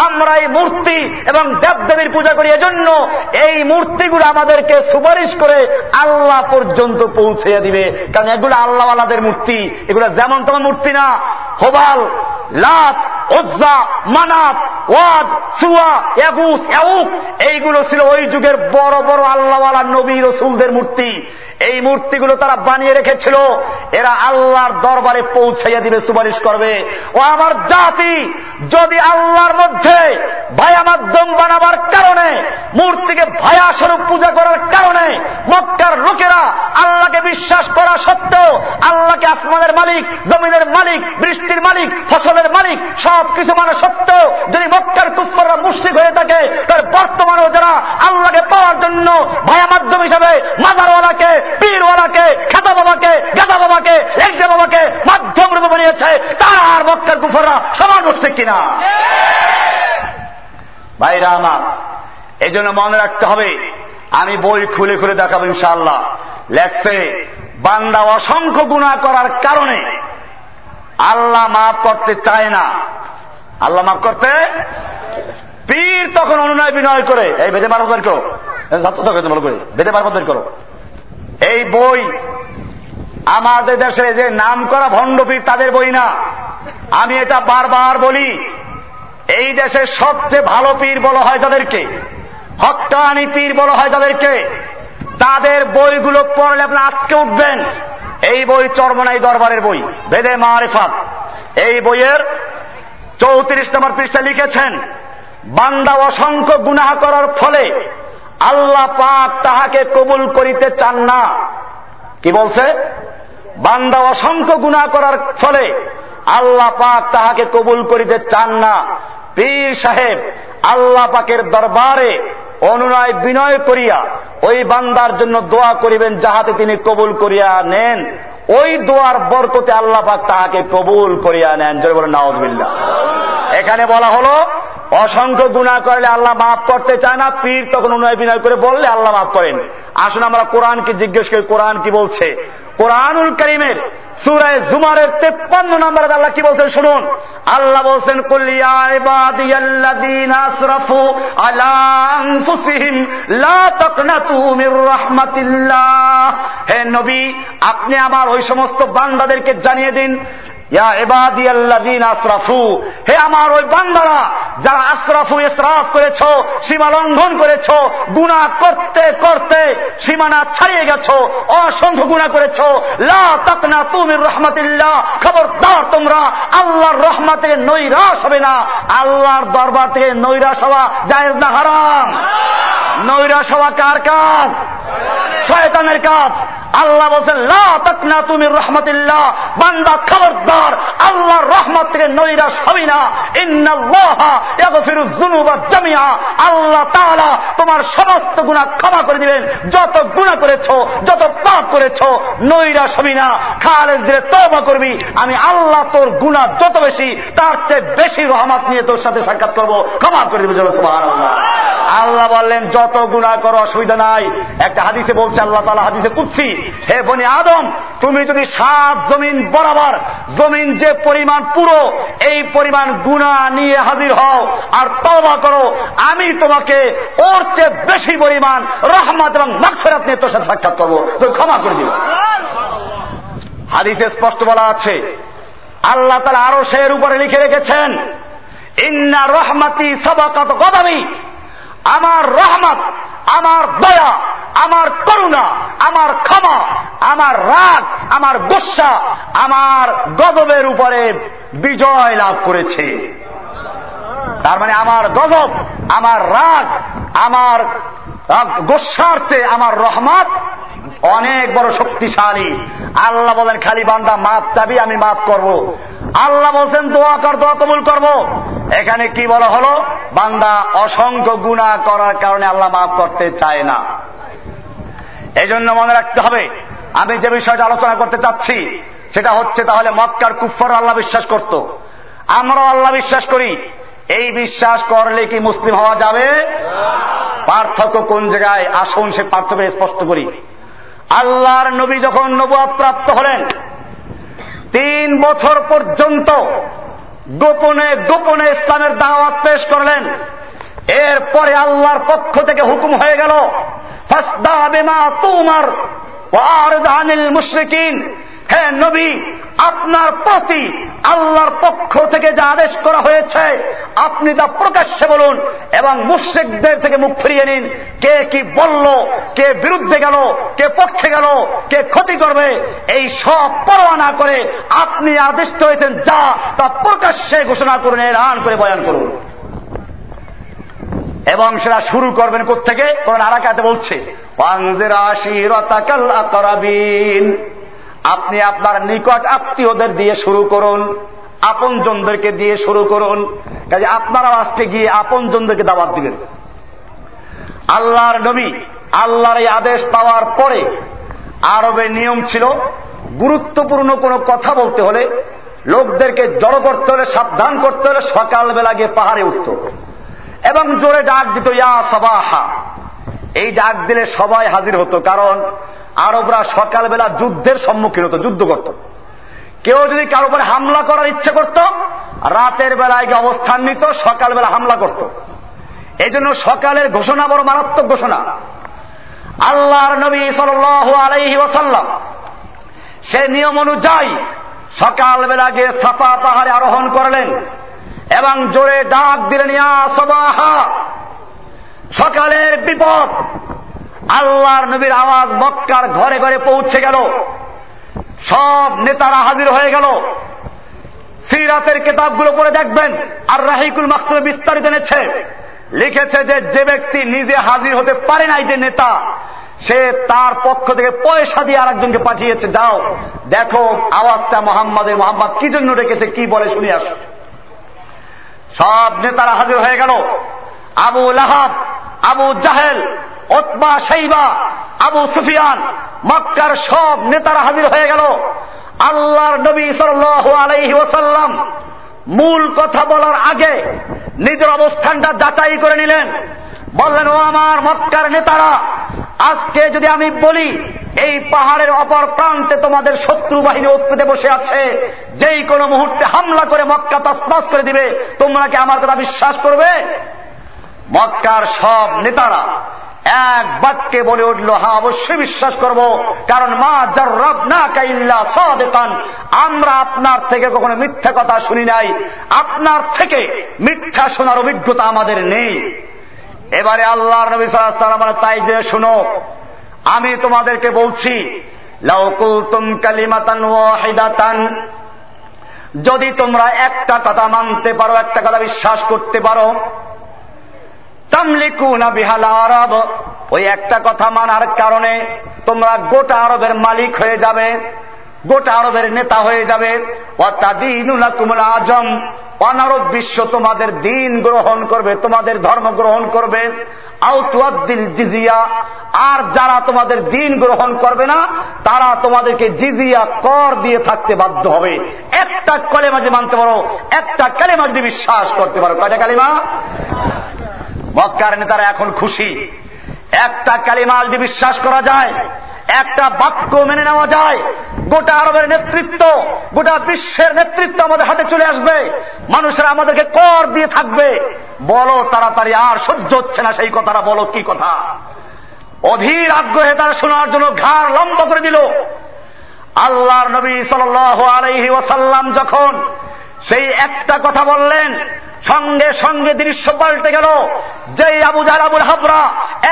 আমরা এই মূর্তি এবং দেবদেবীর পূজা করি এজন্য এই মূর্তিগুলো আমাদেরকে সুপারিশ করে আল্লাহ পর্যন্ত পৌঁছে দিবে। কারণ এগুলো আল্লাহওয়ালাদের মূর্তি, এগুলো যেমন তেমন মূর্তি না। হোবাল, লাত ওজ্জা মানাত ওয়াদ, সুয়া এগুস এউক এইগুলো ছিল ওই যুগের বড় বড় আল্লাহওয়ালা নবী রসুলদের মূর্তি। এই মূর্তিগুলো তারা বানিয়ে রেখেছিল। এরা আল্লাহর দরবারে পৌঁছাইয়া দিবে, সুপারিশ করবে। ও আমার জাতি, যদি আল্লাহর মধ্যে ভায়া মাধ্যম বানাবার কারণে, মূর্তিকে ভায়া স্বরূপ পূজা করার কারণে, মক্কার লোকেরা আল্লাহকে বিশ্বাস করা সত্ত্বেও আল্লাহকে আসমানের মালিক, জমিনের মালিক, বৃষ্টির মালিক, ফসলের মালিক সব কিছু মানে সত্ত্বেও যদি মক্কার কুফাররা মুশ্রিক হয়ে থাকে তার বর্তমানেও যারা আল্লাহকে পাওয়ার জন্য ভায়া মাধ্যম হিসাবে মাজারওয়ালাকে পীরওয়ালাকে, খেতা বাবাকে, গাদা বাবাকে একজা বাবাকে মাধ্যম রূপে বানিয়েছে। তারা আর মক্কার কুফাররা সমান মুশ্রিক কিনা? ভাইরা আমার এই জন্য মনে রাখতে হবে, আমি বই খুলে খুলে দেখাবো ইনশাআল্লাহ। লেখছে, বান্দা অসংখ্য গুণা করার কারণে আল্লাহ মাফ করতে চায় না। আল্লাহ মাফ করতে? পীর তখন অনুনয় বিনয় করে। এই বেদে মারফত বের করো। ছাত্র থাকো ভালো করে। বেদে মারফত করো। এই বই আমাদের দেশে যে নাম করা ভণ্ডপীর তাদের বই না। আমি এটা বারবার বলি, এই দেশের সবচেয়ে ভালো পীর বলা হয় তাদেরকে হকানি পীর বলা হয় তাদেরকে তাদের বইগুলো পড়লে আপনি আজকে উঠবেন। এই বই চরমনাই দরবারের বই, বেদে মারেফাত। এই বইয়ের চৌত্রিশ নম্বর পৃষ্ঠা লিখেছেন, বান্দা অসংখ্য গুনাহ করার ফলে আল্লাহ পাক তাহাকে কবুল করিতে চান না। কি বলছে? বান্দা অসংখ্য গুণা করার ফলে আল্লাহ পাক তাহাকে কবুল করিতে চান না। পীর সাহেব, আল্লাহ পাকের দরবারে অনুনয় বিনয় করিয়া ওই বান্দার জন্য দোয়া করিবেন যাহাতে তিনি কবুল করিয়া নেন। ওই দোয়ার বরকতে আল্লাহ পাক তাহাকে কবুল করিয়া নেন। জোরে বলেন নওয়াজবিল্লা এখানে বলা হলো, অসংখ্য গুণা করলে আল্লাহ মাফ করতে চায় না, পীর তখন অনুয় বিনয় করে বললে আল্লাহ মাফ করেন। আসুন আমরা কোরআনকে জিজ্ঞেস করি, কোরআন কি বলছে? কোরআনুল করিমের সুরায় জুমারের তেপ্পান্ন নম্বরে আল্লাহ কি বলছেন শুনুন? আল্লাহ বলছেন হে নবী, আপনি আমার ওই সমস্ত বান্দাদেরকে জানিয়ে দিন আসরাফু, হে আমার ওই বান্দারা, যারা আশরাফু ইসরাফ করেছ, সীমা লঙ্ঘন করেছ, গুণা করতে করতে সীমানা ছাড়িয়ে গেছ, অসংখ্য গুণা করেছ, লা তাকনা তুমির রহমাতিল্লাহ, খবরদার তোমরা, আল্লাহর রহমত থেকে নৈরাশ হবে না, আল্লাহর দরবার থেকে নৈরাশ হওয়া জায়েজ না হারাম। নৈরাশ হওয়া কার কাজ। শয়তানের কাজ। আল্লাহ বলছেন, লা তুমি রহমতিল্লাহ। বান্দা, খবরদার। আল্লাহর রহমত থেকে নৈরাশ হবি না। জামিয়া আল্লাহ তাআলা তোমার সমস্ত গুণা ক্ষমা করে দিবেন। যত গুণা করেছ, যত পাপ করেছ, নৈরাশ হবি না। খালেদ দিলে তবা করবি। আমি আল্লাহ তোর গুণা যত বেশি, তার চেয়ে বেশি রহমত নিয়ে তোর সাথে সাক্ষাৎ করব। ক্ষমা করে দিবে আল্লাহ বললেন, যত গুণা করো, অসুবিধা নাই। একটা হাদিসে বলছে আল্লাহ তালা হাদিসে কুচ্ছি হে বনি আদম, তুমি যদি সাত জমিন বরাবর, জমিন যে পরিমাণ পুরো, এই পরিমাণ গুণা নিয়ে হাজির হও আর তবা করো, আমি তোমাকে ওর চেয়ে বেশি পরিমাণ রহমত এবং মাকফেরাত নিয়ে তোর সাথে সাক্ষাৎ করব। তো ক্ষমা করে দিব হাদিসে স্পষ্ট বলা আছে, আল্লাহ তালা আরও সের উপরে লিখে রেখেছেন, ইন্না রহমাতি সবাকাত গদামি আমার রহমত, আমার দয়া, আমার করুণা, আমার ক্ষমা, আমার রাগ, আমার গুসা আমার গজবের উপরে বিজয় লাভ করেছে তার মানে আমার গজব, আমার রাগ, আমার গোসার চেয়ে আমার রহমত অনেক বড় শক্তিশালী আল্লাহ বলেন, খালি বান্দা, মাপ চাবি, আমি মাফ করব। আল্লাহ বলছেন, দোয়া কর, দোয়া কবুল করব। এখানে কি বলা হলো? বান্দা অসংখ্য গুণা করার কারণে আল্লাহ মাফ করতে চায় না। এই জন্য মনে রাখতে হবে, আমি যে বিষয়টা আলোচনা করতে চাচ্ছি, সেটা হচ্ছে তাহলে মক্কার কুফর আল্লাহ বিশ্বাস করত। আমরাও আল্লাহ বিশ্বাস করি। এই বিশ্বাস করলে কি মুসলিম হওয়া যাবে? পার্থক্য কোন জায়গায়? আসুন সে পার্থক্য স্পষ্ট করি। আল্লাহর নবী যখন নবুয়াদ প্রাপ্ত হলেন তিন বছর পর্যন্ত গোপনে গোপনে ইসলামের দাওয়াত পেশ করলেন। এরপরে আল্লাহর পক্ষ থেকে হুকুম হয়ে গেল, ফাসদা বেমা তোমার মুশরিকিন। হে নবী, আপনার প্রতি আল্লাহর পক্ষ থেকে যা আদেশ করা হয়েছে, আপনি তা প্রকাশ্যে বলুন এবং মুশ্রিকদের থেকে মুখ ফিরিয়ে নিন। কে কি বলল, কে বিরুদ্ধে গেল, কে পক্ষে গেল, কে ক্ষতি করবে, এই সব পরোয়া না করে আপনি আদেশ হয়েছেন যা তা প্রকাশ্যে ঘোষণা করুন, এলান করে বয়ান করুন। এবং সেটা শুরু করবেন কোথেকে কোরআন আরাকাতে বলছে আপনি আপনার নিকট আত্মীয়দের দিয়ে শুরু করুন, আপনজনদেরকে দিয়ে শুরু করুন। কাজে আপনারা আজকে গিয়ে আপনজনদেরকে দাবাত দিবেন আল্লাহর নবী, আল্লাহর এই আদেশ পাওয়ার পরে আরবে নিয়ম ছিল, গুরুত্বপূর্ণ কোনো কথা বলতে হলে লোকদেরকে জড়ো করতে হলে, সাবধান করতে হলে সকালবেলা গিয়ে পাহাড়ে উঠত। এবং জোরে ডাক দিত, ইয়া সবাহা। এই ডাক দিলে সবাই হাজির হতো। কারণ আরবরা সকালবেলা যুদ্ধের সম্মুখীন হতো, যুদ্ধ করত। কেউ যদি কারও উপরে হামলা করার ইচ্ছে করত, রাতের বেলায় গিয়ে অবস্থান নিত, সকালবেলা হামলা করত। এই জন্য সকালের ঘোষণা বড় মারাত্মক ঘোষণা। আল্লাহর নবী সাল আলাইহি ওসাল্লাম সে নিয়ম অনুযায়ী সকালবেলা গিয়ে সাফা পাহাড়ে আরোহণ করলেন এবং জোরে ডাক দিলেন সকালের বিপদ আল্লাহর নবীর আওয়াজ মক্কার ঘরে ঘরে পৌঁছে গেল। সব নেতারা হাজির হয়ে গেল। সিরাতের কেতাবগুলো পড়ে দেখবেন। আর রাহিকুল মাকতুমে বিস্তারিত এনেছে। লিখেছে যে যে ব্যক্তি নিজে হাজির হতে পারে নাই যে নেতা, সে তার পক্ষ থেকে পয়সা দিয়ে আরেকজনকে পাঠিয়েছে। যাও, দেখো আওয়াজটা মোহাম্মদের, মোহাম্মদ কি জন্য রেখেছে কি বলে শুনে আস। সব নেতারা হাজির হয়ে গেল। আবু লাহাব, আবু জাহেল ওতবা, সাইবা, আবু সুফিয়ান, মক্কার সব নেতারা হাজির হয়ে গেল। আল্লাহর নবী আলাইহি ওসাল্লাম মূল কথা বলার আগে নিজের অবস্থানটা যাচাই করে নিলেন। বললেন, ও আমার মক্কার নেতারা, আজকে যদি আমি বলি, এই পাহাড়ের অপর প্রান্তে তোমাদের শত্রু বাহিনী উৎপেতে বসে আছে, যেই কোনো মুহূর্তে হামলা করে মক্কা তসমাস করে দিবে, তোমরা কি আমার কথা বিশ্বাস করবে? মক্কার সব নেতারা এক বাক্যে বলে উঠল হ্যাঁ অবশ্যই বিশ্বাস করব। কারণ মা জর্রব না কাইল্লা সদেকান। আমরা আপনার থেকে কখনো মিথ্যা কথা শুনি নাই। আপনার থেকে মিথ্যা শোনার অভিজ্ঞতা আমাদের নেই। এবারে আল্লাহ নবী সাল্লাম তাই যে শুনো, আমি তোমাদেরকে বলছি লাউকুলতুম কালিমাতান ওয়াহিদাতান। যদি তোমরা একটা কথা মানতে পারো, একটা কথা বিশ্বাস করতে পারো তামলিকুনা বিহাল আরব। ওই একটা কথা মানার কারণে তোমরা গোটা আরবের মালিক হয়ে যাবে, গোটা আরবের নেতা হয়ে যাবে। কুমলা আজম, অনারব বিশ্ব তোমাদের দিন গ্রহণ করবে, তোমাদের ধর্ম গ্রহণ করবে। জিজিয়া, আর যারা তোমাদের দিন গ্রহণ করবে না, তারা তোমাদেরকে জিজিয়া কর দিয়ে থাকতে বাধ্য হবে। একটা কলেমা যে মানতে পারো, একটা কালেমা যদি বিশ্বাস করতে পারো। কয়টা কালিমা? মক্কার নেতারা এখন খুশি। একটা কালিমাল যে বিশ্বাস করা যায়, একটা বাক্য মেনে নেওয়া যায়, গোটা আরবের নেতৃত্ব, গোটা বিশ্বের নেতৃত্ব আমাদের হাতে চলে আসবে। মানুষেরা আমাদেরকে কর দিয়ে থাকবে। বলো তাড়াতাড়ি, আর সহ্য হচ্ছে না সেই কথাটা, বলো কি কথা? অধীর আগ্রহে তারা শোনার জন্য ঘাড় লম্ব করে দিল। আল্লাহর নবী সাল আলহি ওসাল্লাম যখন সেই একটা কথা বললেন সঙ্গে সঙ্গে দৃশ্য পাল্টে গেল। যে আবু জাল আবুল হাবরা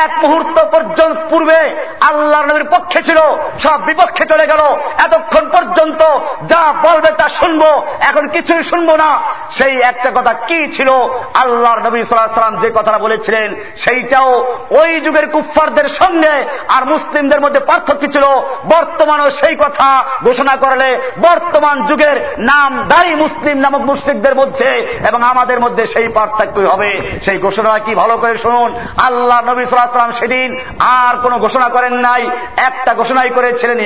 এক মুহূর্ত পর্যন্ত পূর্বে আল্লাহ নবীর পক্ষে ছিল, সব বিপক্ষে চলে গেল। এতক্ষণ পর্যন্ত যা বলবে তা শুনব, এখন কিছুই শুনব না। সেই একটা কথা কি ছিল? আল্লাহর নবী সাল্লাম যে কথাটা বলেছিলেন, সেইটাও ওই যুগের কুফফারদের সঙ্গে আর মুসলিমদের মধ্যে পার্থক্য ছিল। বর্তমানও সেই কথা ঘোষণা করলে বর্তমান যুগের নাম দায়ী মুসলিম নামক মুসলিমদের মধ্যে এবং আমাদের মধ্যে সেই পার্থক্য হবে। সেই ঘোষণা কি ভালো করে শুনুন? আল্লাহ নবী সাল্লাম সেদিন আর কোন ঘোষণা করেন নাই। একটা ঘোষণাই করেছিলেন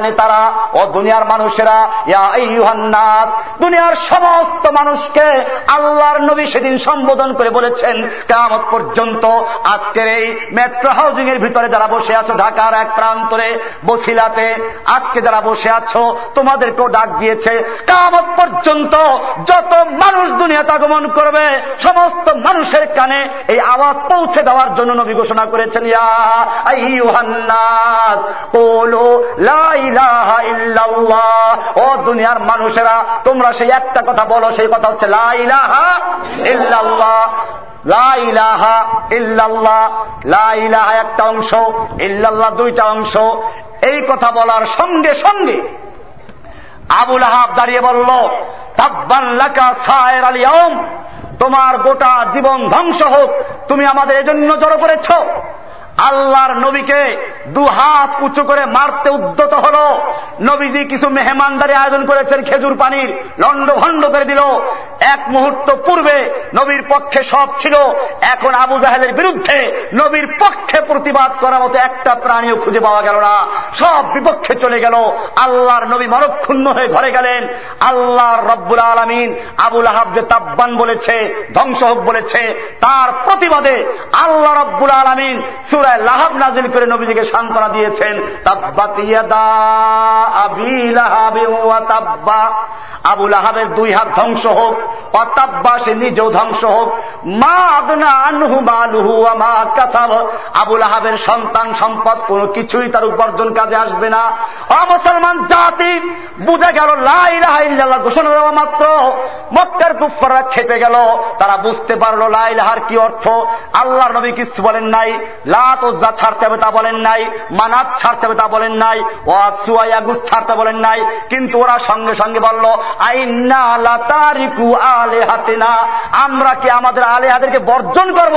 নেতারা, ও দুনিয়ার মানুষেরা দুনিয়ার সমস্ত মানুষকে আল্লাহর নবী সেদিন সম্বোধন করে বলেছেন কামত পর্যন্ত আজকের এই মেট্রো হাউজিং এর ভিতরে যারা বসে আছো, ঢাকার এক প্রান্তরে, বসিলাতে, আজকে যারা বসে আছো, তোমাদেরকেও ডাক দিয়েছে কামত পর্যন্ত যত মানুষ দুনিয়াতে আগমন করবে, সমস্ত মানুষের কানে এই আওয়াজ পৌঁছে দেওয়ার জন্য নবী ঘোষণা করেছেন ও দুনিয়ার মানুষেরা, তোমরা সেই একটা কথা বলো, সেই কথা হচ্ছে লাইলাহা ইল্লাল্লাহ লাইলাহা ইল্লাল্লাহ লাইলাহা একটা অংশ, ইল্লাল্লাহ দুইটা অংশ। এই কথা বলার সঙ্গে সঙ্গে আবুল আহাব দাঁড়িয়ে বলল তাব্বাল্লাকা সায়ের তোমার গোটা জীবন ধ্বংস হোক, তুমি আমাদের এজন্য জড়ো করেছ। আল্লাহর নবীকে দু হাত উঁচু করে মারতে উদ্যত হল। নবীজি কিছু মেহমানদারি আয়োজন করেছেন খেজুর পানির লন্ড ভণ্ড করে দিল। এক মুহূর্ত পূর্বে নবীর পক্ষে সব ছিল। এখন আবু জাহেলের বিরুদ্ধে নবীর পক্ষে প্রতিবাদ করার মতো একটা প্রাণীও খুঁজে পাওয়া গেল না। সব বিপক্ষে চলে গেল। আল্লাহর নবী মরক্ষুণ্ণ হয়ে ঘরে গেলেন। আল্লাহর রব্বুল আলমিন আবুল আহাব যে তাব্বান বলেছে ধ্বংস হোক বলেছে, তার প্রতিবাদে আল্লাহ রব্বুল আলমিন সুর সুরায় লাহাব নাজিল করে নবীজিকে সান্ত্বনা দিয়েছেন আবুল আহাবের দুই হাত ধ্বংস হোক অতাব্বা সে নিজেও ধ্বংস হোক। আবুল আহাবের সন্তান সম্পদ কোন কিছুই তার উপার্জন কাজে আসবে না। অমুসলমান জাতি, বুঝে গেল লাইলাহ ঘোষণা দেওয়া মাত্র। মক্কার কুফাররা খেপে গেল। তারা বুঝতে পারল লাইলাহার কি অর্থ। আল্লাহর নবী কিছু বলেন নাই। লা লাত ছাড়তে হবে তা বলেন নাই, মানাত ছাড়তে হবে তা বলেন নাই ও সুয়াগুস ছাড়তে বলেন নাই, কিন্তু ওরা সঙ্গে সঙ্গে বলল আইনা লাতারিকু আলে হাতে না আমরা কি আমাদের আলে হাতেরকে বর্জন করব?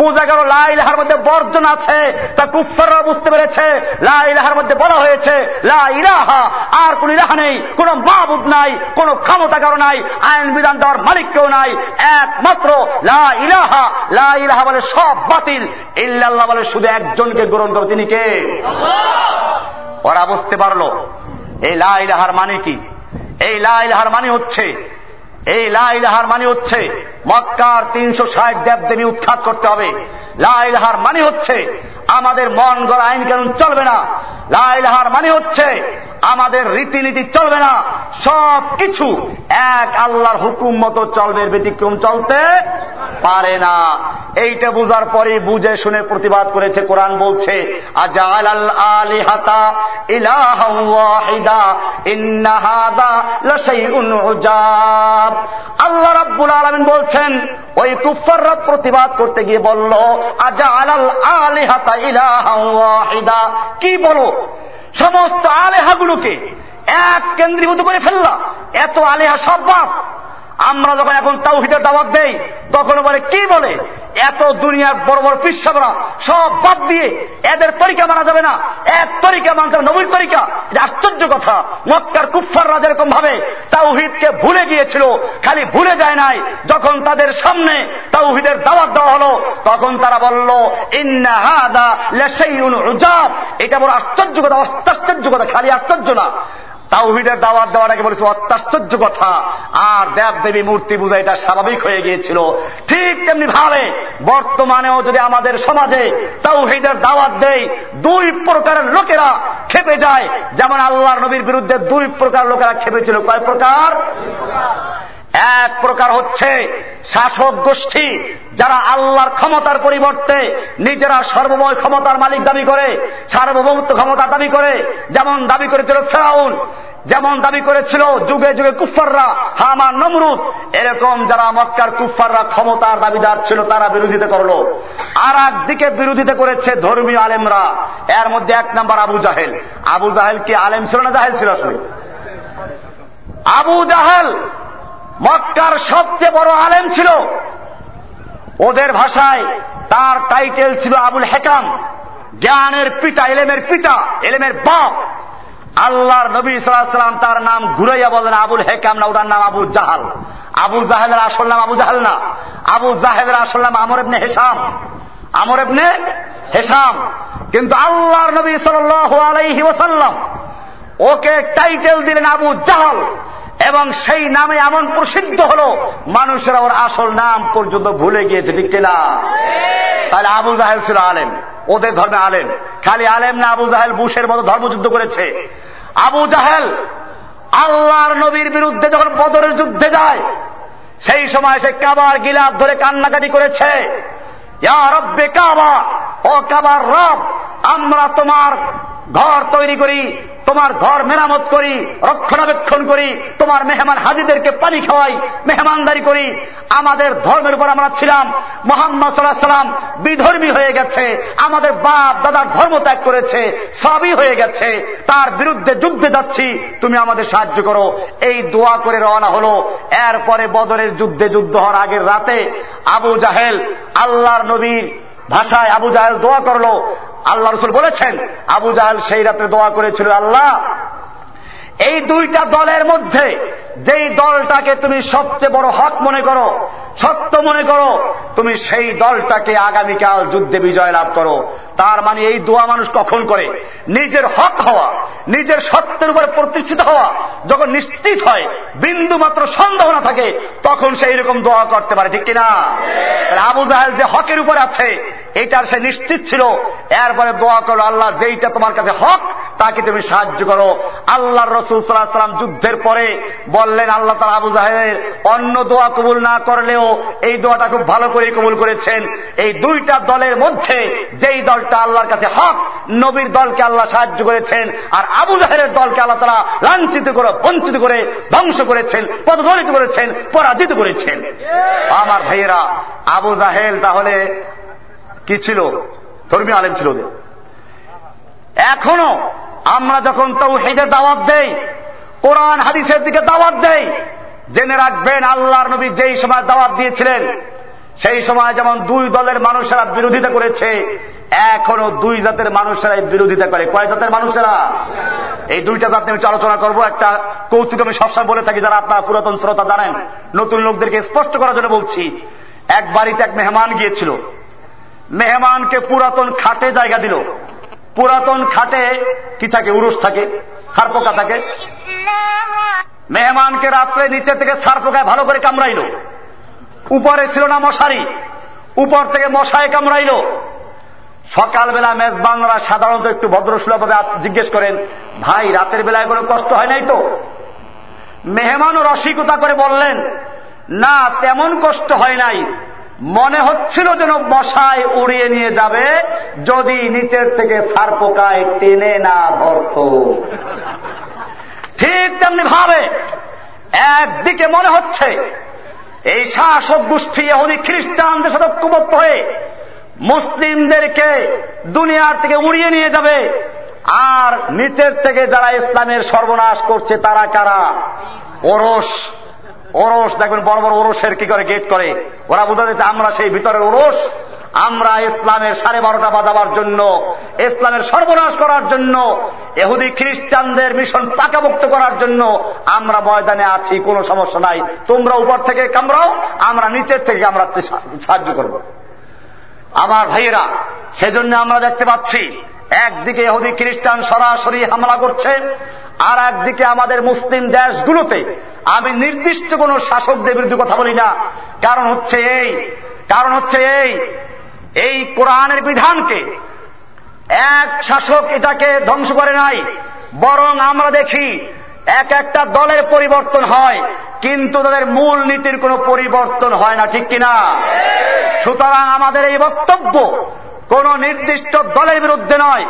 বোঝা গেল লাইলাহার মধ্যে বর্জন আছে, তা কুফাররা বুঝতে পেরেছে লাইলাহার মধ্যে বলা হয়েছে, লা ইলাহা, আর কোন ইলাহা নেই, কোন মাহবুদ নাই, কোন ক্ষমতা কারও নাই, আইন বিধান দেওয়ার মালিক কেউ নাই, একমাত্র লা ইলাহা লা ইলাহা বলে সব বাতিল, ইল্লাল্লাহ বলে শুধু একজনকে গ্রহণ করো, তিনি কে? ওরা বুঝতে পারল। এই লাইলাহার মানে কি? এই লাইলাহার মানে হচ্ছে, এই লাইলাহার মানে হচ্ছে মক্কার তিনশো ষাট দেব দেবী উৎখাত করতে হবে। লাইলাহার মানে হচ্ছে আমাদের মন গড়া আইন কানুন চলবে না। লাইলাহার মানে হচ্ছে আমাদের রীতিনীতি চলবে না। সব কিছু এক আল্লাহর হুকুম মতো চলবে, ব্যতিক্রম চলতে পারে না। এইটা বুঝার পরে বুঝে শুনে প্রতিবাদ করেছে, কোরআন বলছে আল্লাহ রাব্বুল আলমিন বলছেন, ওই কুফাররা প্রতিবাদ করতে গিয়ে বলল কি বলো? সমস্ত আলেহাগুলোকে এক কেন্দ্রীভূত করে ফেললা। এত আলেহা সব বাপ। আমরা যখন এখন তাওহিদের দাওয়াত দেই, তখন বলে, কি বলে? এত দুনিয়ার বড় বড় পিসাবরা সব বাদ দিয়ে এদের তরিকা মানা যাবে না। এক তরিকা মানতে হবে, নবীর তরিকা। এটা আশ্চর্য কথা। মক্কার কুফাররা যেরকম ভাবে তাওহিদকে ভুলে গিয়েছিল, খালি ভুলে যায় নাই, যখন তাদের সামনে তাওহিদের দাওয়াত দেওয়া হলো, তখন তারা বলল এটা বড় আশ্চর্য কথা অত্যাশ্চর্য কথা, খালি আশ্চর্য না। তাওহিদের দাওয়াত দেওয়াটাকে বলেছে, অত্যাশ্চর্য কথা। আর দেব দেবী মূর্তি পূজা এটা স্বাভাবিক হয়ে গিয়েছিল। ঠিক তেমনি ভাবে বর্তমানেও যদি আমাদের সমাজে তাওহিদের দাওয়াত দেয় দুই প্রকারের লোকেরা খেপে যায়। যেমন আল্লাহর নবীর বিরুদ্ধে দুই প্রকার লোকেরা খেপেছিল কয় প্রকার? এক প্রকার হচ্ছে শাসক গোষ্ঠী যারা আল্লাহর ক্ষমতার পরিবর্তে নিজেরা সর্বময় ক্ষমতার মালিক দাবি করে, সার্বভৌমত্ব ক্ষমতা দাবি করে, যেমন দাবি করেছিল ফেরাউন, যেমন দাবি করেছিল যুগে যুগে কুফাররা হামা নমরুদ, এরকম যারা মক্কার কুফাররা ক্ষমতার দাবিদার ছিল তারা বিরোধিতা করল। আর একদিকে বিরোধিতা করেছে ধর্মীয় আলেমরা, এর মধ্যে এক নাম্বার আবু জাহেল। আবু জাহেল কি আলেম ছিল না জাহেল ছিল আসলে? আবু জাহেল মক্কার সবচেয়ে বড় আলেম ছিল। ওদের ভাষায় তার টাইটেল ছিল আবুল হেকাম। জ্ঞানের পিতা, এলেমের পিতা, এলেমের বাপ। আল্লাহর নবী সাল্লাম তার নাম ঘুরাইয়া বলেন, আবুল হেকাম না, ওটার নাম আবু জাহাল। আবু জাহেদের আসল নাম আবু জাহাল না। আবু জাহেদের আসল নাম আমর এমনি হেসাম। আমর এমনি হেসাম। কিন্তু আল্লাহর নবী সাল আলাইহি ওসাল্লাম ওকে টাইটেল দিলেন আবু জাহাল। এবং সেই নামে এমন প্রসিদ্ধ হল, মানুষেরা ওর আসল নাম পর্যন্ত ভুলে গিয়েছে, ঠিক কিনা? তাহলে আবু জাহেল ছিল আলেম, ওদের ধর্মে আলেম। খালি আলেম না, আবু জাহেল বুশের মতো ধর্মযুদ্ধ করেছে। আবু জাহেল আল্লাহর নবীর বিরুদ্ধে যখন বদরের যুদ্ধে যায়, সেই সময় সে কাবার গিলাপ ধরে কান্নাকাটি করেছে। কাবা, ও কাবার রব আমরা তোমার ঘর তৈরি করি, তোমার ঘর মেরামত করি, রক্ষণাবেক্ষণ করি, তোমার মেহমান হাজিদেরকে পানি খাওয়াই, মেহমানদারি করি। আমাদের ধর্মের উপর আমরা ছিলাম, মোহাম্মদ সাল্লাহ সাল্লাম বিধর্মী হয়ে গেছে, আমাদের বাপ দাদার ধর্ম ত্যাগ করেছে, সবই হয়ে গেছে, তার বিরুদ্ধে যুদ্ধে যাচ্ছি, তুমি আমাদের সাহায্য করো। এই দোয়া করে রওনা হলো। এরপরে বদরের যুদ্ধে যুদ্ধ হওয়ার আগের রাতে আবু জাহেল, আল্লাহর নবীর ভাষায় আবু জাহেল দোয়া করল আল্লাহ রসুল বলেছেন আবু জাহাল সেই রাত্রে দোয়া করেছিল আল্লাহ এই দুইটা দলের মধ্যে যেই দলটাকে তুমি সবচেয়ে বড় হক মনে করো, সত্য মনে করো, তুমি সেই দলটাকে আগামীকাল যুদ্ধে বিজয় লাভ করো। তার মানে এই দোয়া মানুষ কখন করে? নিজের হক হওয়া, নিজের সত্যের উপরে প্রতিষ্ঠিত হওয়া। যখন নিশ্চিত হয়, বিন্দু মাত্র সন্দেহ না থাকে, তখন সেই রকম দোয়া করতে পারে, ঠিক কিনা? আবু জাহেল যে হকের উপরে আছে, এটার সে নিশ্চিত ছিল। এরপরে দোয়া করো আল্লাহ, যেইটা তোমার কাছে হক, তাকে তুমি সাহায্য করো। আল্লাহ রসুল সাল্লাহ সাল্লাম যুদ্ধের পরে বললেন আল্লাহ তালা আবু জাহেদের অন্য দোয়া কবুল না করলেও এই দোয়াটা খুব ভালো করে কবুল করেছেন। এই দুইটা দলের মধ্যে যেই দলটা আল্লাহর কাছে হক, নবীর দলকে আল্লাহ সাহায্য করেছেন আর আবু জাহেরের দলকে আল্লাহ তারা লাঞ্ছিত করে, বঞ্চিত করে ধ্বংস করেছেন পদধরিত করেছেন, পরাজিত করেছেন। আমার ভাইয়েরা, আবু জাহেল তাহলে কি ছিল? ধর্মীয় আলেম ছিল ওদের। এখনও আমরা যখন তাও হেদের দাওয়াত দেই কোরআন হাদিসের দিকে দাওয়াত দেয়। জেনে রাখবেন, আল্লাহর নবী যেই সময় দাওয়াত দিয়েছিলেন, সেই সময় যেমন দুই দলের মানুষেরা বিরোধিতা করেছে, এখনও দুই জাতের মানুষেরা বিরোধিতা করে। কয় জাতের মানুষেরা? এই দুইটা জাত আমি আলোচনা করব। একটা কৌতুক আমি সবসময় বলে থাকি, যারা আপনারা পুরাতন শ্রোতা জানেন, নতুন লোকদেরকে স্পষ্ট করার জন্য বলছি, এক বাড়িতে এক মেহমান গিয়েছিল। মেহমানকে পুরাতন খাটে জায়গা দিল। পুরাতন খাটে কি থাকে? উরুষ থাকে, সারপোকা থাকে। মেহমানকে রাত্রে নিচে থেকে সারপোকায় ভালো করে কামড়াইল। উপরে ছিল না মশারি, উপর থেকে মশায় কামড়াইল। সকালবেলা মেজবানরা সাধারণত একটু ভদ্রসুলভাবে জিজ্ঞেস করেন, ভাই, রাতের বেলায় কোনো কষ্ট হয় নাই তো? মেহমানও রসিকতা করে বললেন, না, তেমন কষ্ট হয় নাই। মনে হচ্ছিল যেন মশায় উড়িয়ে নিয়ে যাবে, যদি নিচের থেকে সার পোকায় টেনে না ধরত। ঠিক তেমনি ভাবে একদিকে মনে হচ্ছে এই শাসক গোষ্ঠী এহুদি খ্রিস্টানদের সাথে ঐক্যবদ্ধ হয়ে মুসলিমদেরকে দুনিয়ার থেকে উড়িয়ে নিয়ে যাবে, আর নিচের থেকে যারা ইসলামের সর্বনাশ করছে তারা কারা? ওরস। ওরস দেখবেন বড় বড় ওরসের কি করে গেট করে? ওরা বোঝা যাচ্ছে আমরা সেই ভিতরের ওরস। আমরা ইসলামের সাড়ে বারোটা বাজাবার জন্য, ইসলামের সর্বনাশ করার জন্য, এহুদি খ্রিস্টানদের মিশন পাকামুক্ত করার জন্য আমরা ময়দানে আছি, কোনো সমস্যা নাই। তোমরা উপর থেকে কামড়াও, আমরা নিচের থেকে আমরা সাহায্য করব। আমার ভাইয়েরা, সেজন্য আমরা দেখতে পাচ্ছি, একদিকে এহুদি খ্রিস্টান সরাসরি হামলা করছে, আর একদিকে আমাদের মুসলিম দেশগুলোতে আমি নির্দিষ্ট কোন শাসকদের বিরুদ্ধে কথা বলি না। কারণ হচ্ছে এই, কারণ হচ্ছে এই এই কোরআনের বিধানকে এক শাসক এটাকে ধ্বংস করে নাই, বরং আমরা দেখি এক একটা দলের পরিবর্তন হয়, কিন্তু তাদের মূল নীতির কোনো পরিবর্তন হয় না, ঠিক কিনা? সুতরাং আমাদের এই বক্তব্য কোন নির্দিষ্ট দলের বিরুদ্ধে নয়,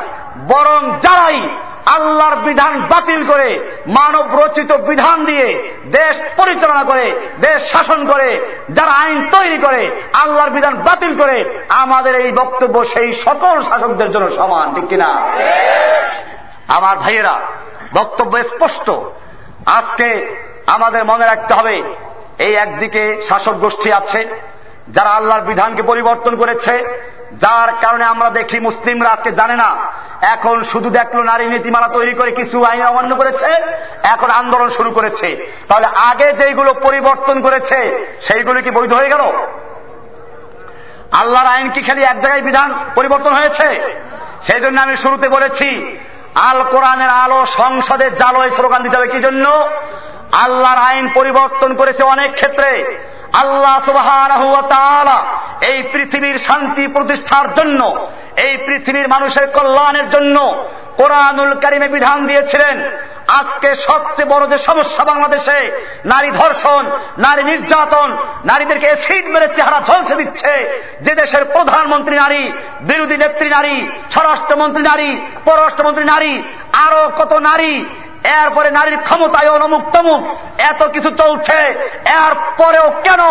বরং যারাই আল্লাহর বিধান বাতিল করে, মানব রচিত বিধান দিয়ে দেশ পরিচালনা করে, দেশ শাসন করে, যারা আইন তৈরি করে, আল্লাহর বিধান বাতিল করে, আমাদের এই বক্তব্য সেই সকল শাসকদের জন্য সমান, ঠিক কিনা? আমার ভাইয়েরা, বক্তব্য স্পষ্ট। আজকে আমাদের মনে রাখতে হবে, এই একদিকে শাসক গোষ্ঠী আছে, যারা আল্লাহর বিধানকে পরিবর্তন করেছে যার কারণে আমরা দেখি মুসলিমরা আজকে জানে না। এখন শুধু দেখল নারী নীতিমালা তৈরি করে কিছু আইন অমান্য করেছে, এখন আন্দোলন শুরু করেছে। তাহলে আগে যেইগুলো পরিবর্তন করেছে, সেইগুলো কি বৈধ হয়ে গেল? আল্লাহর আইন কি খালি এক জায়গায় বিধান পরিবর্তন হয়েছে? সেই জন্য আমি শুরুতে বলেছি, আল কোরআনের আলো সংসদের জালো স্লোগান দিতে হবে। কি জন্য? আল্লাহর আইন পরিবর্তন করেছে অনেক ক্ষেত্রে। আল্লাহ সুবাহ এই পৃথিবীর শান্তি প্রতিষ্ঠার জন্য, এই পৃথিবীর মানুষের কল্যাণের জন্য কোরআনুল কারিমে বিধান দিয়েছিলেন, আজকে সবচেয়ে বড় যে সমস্যা বাংলাদেশে, নারী ধর্ষণ, নারী নির্যাতন, নারীদেরকে এসিড মেরে চেহারা ঝলসে দিচ্ছে, যে দেশের প্রধানমন্ত্রী নারী, বিরোধী নেত্রী নারী, স্বরাষ্ট্রমন্ত্রী নারী, পররাষ্ট্রমন্ত্রী নারী আরও কত নারী এরপরে নারীর ক্ষমতায় অনমুক তমুক, এত কিছু চলছে। এরপরেও কেন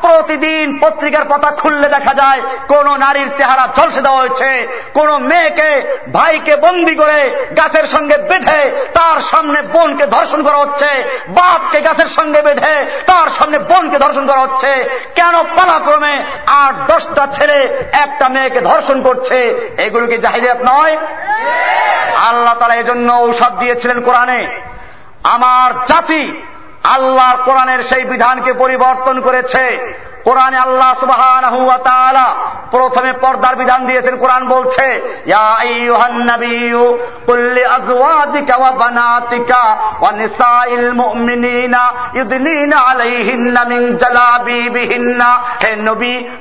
প্রতিদিন পত্রিকার পাতা খুললে দেখা যায় কোন নারীর চেহারা ঝলসে দেওয়া হয়েছে, কোন মেয়েকে ভাইকে বন্দি করে গাছের সঙ্গে বেঁধে তার সামনে বোনকে ধর্ষণ করা হচ্ছে, বাপকে গাছের সঙ্গে বেঁধে তার সামনে বোনকে ধর্ষণ করা হচ্ছে। কেন পালাক্রমে আট দশটা ছেলে একটা মেয়েকে ধর্ষণ করছে? এগুলো কি জাহিরিয়াত নয়? আল্লাহ তারা এজন্য ঔষধ দিয়েছিলেন কোরআনে। আমার জাতি আল্লাহর কোরআনের সেই বিধানকে পরিবর্তন করেছে। কোরআনে আল্লাহ সুবহান প্রথমে পর্দার বিধান দিয়েছেন, কোরআন বলছে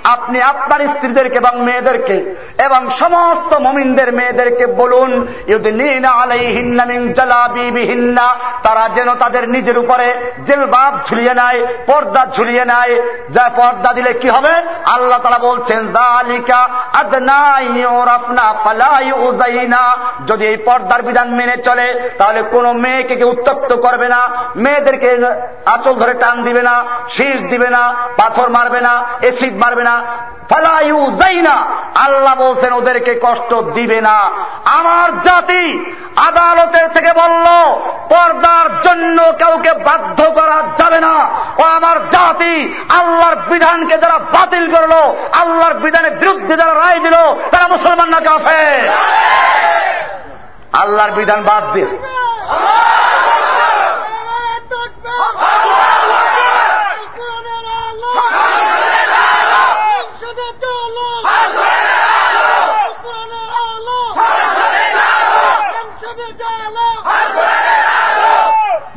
আপনি আপনার স্ত্রীদেরকে এবং মেয়েদেরকে এবং সমস্ত মমিনদের মেয়েদেরকে বলুন আলাইহিন্না তারা যেন তাদের নিজের উপরে জেলবাব ঝুলিয়ে নেয়, পর্দা ঝুলিয়ে নেয়, যা পর্দা দিলে কি হবে? আল্লাহ তারা বলছেন যদি এই পর্দার বিধান মেনে চলে, তাহলে কোন মেয়েকে কেউ উত্তপ্ত করবে না, মেয়েদেরকে আচল ধরে টান দিবে না, শীষ দিবে না, পাথর মারবে না এসিড মারবে না। ফালাইউ যাই না আল্লাহ বলছেন, ওদেরকে কষ্ট দিবে না। আমার জাতি আদালতের থেকে বলল, পর্দার জন্য কাউকে বাধ্য করা যাবে না। ও আমার জাতি আল্লাহর বিধানকে যারা বাতিল করল, আল্লাহর বিধানের বিরুদ্ধে যারা রায় দিল, তারা মুসলমান না কাফে আল্লাহর বিধান বাদ দিয়ে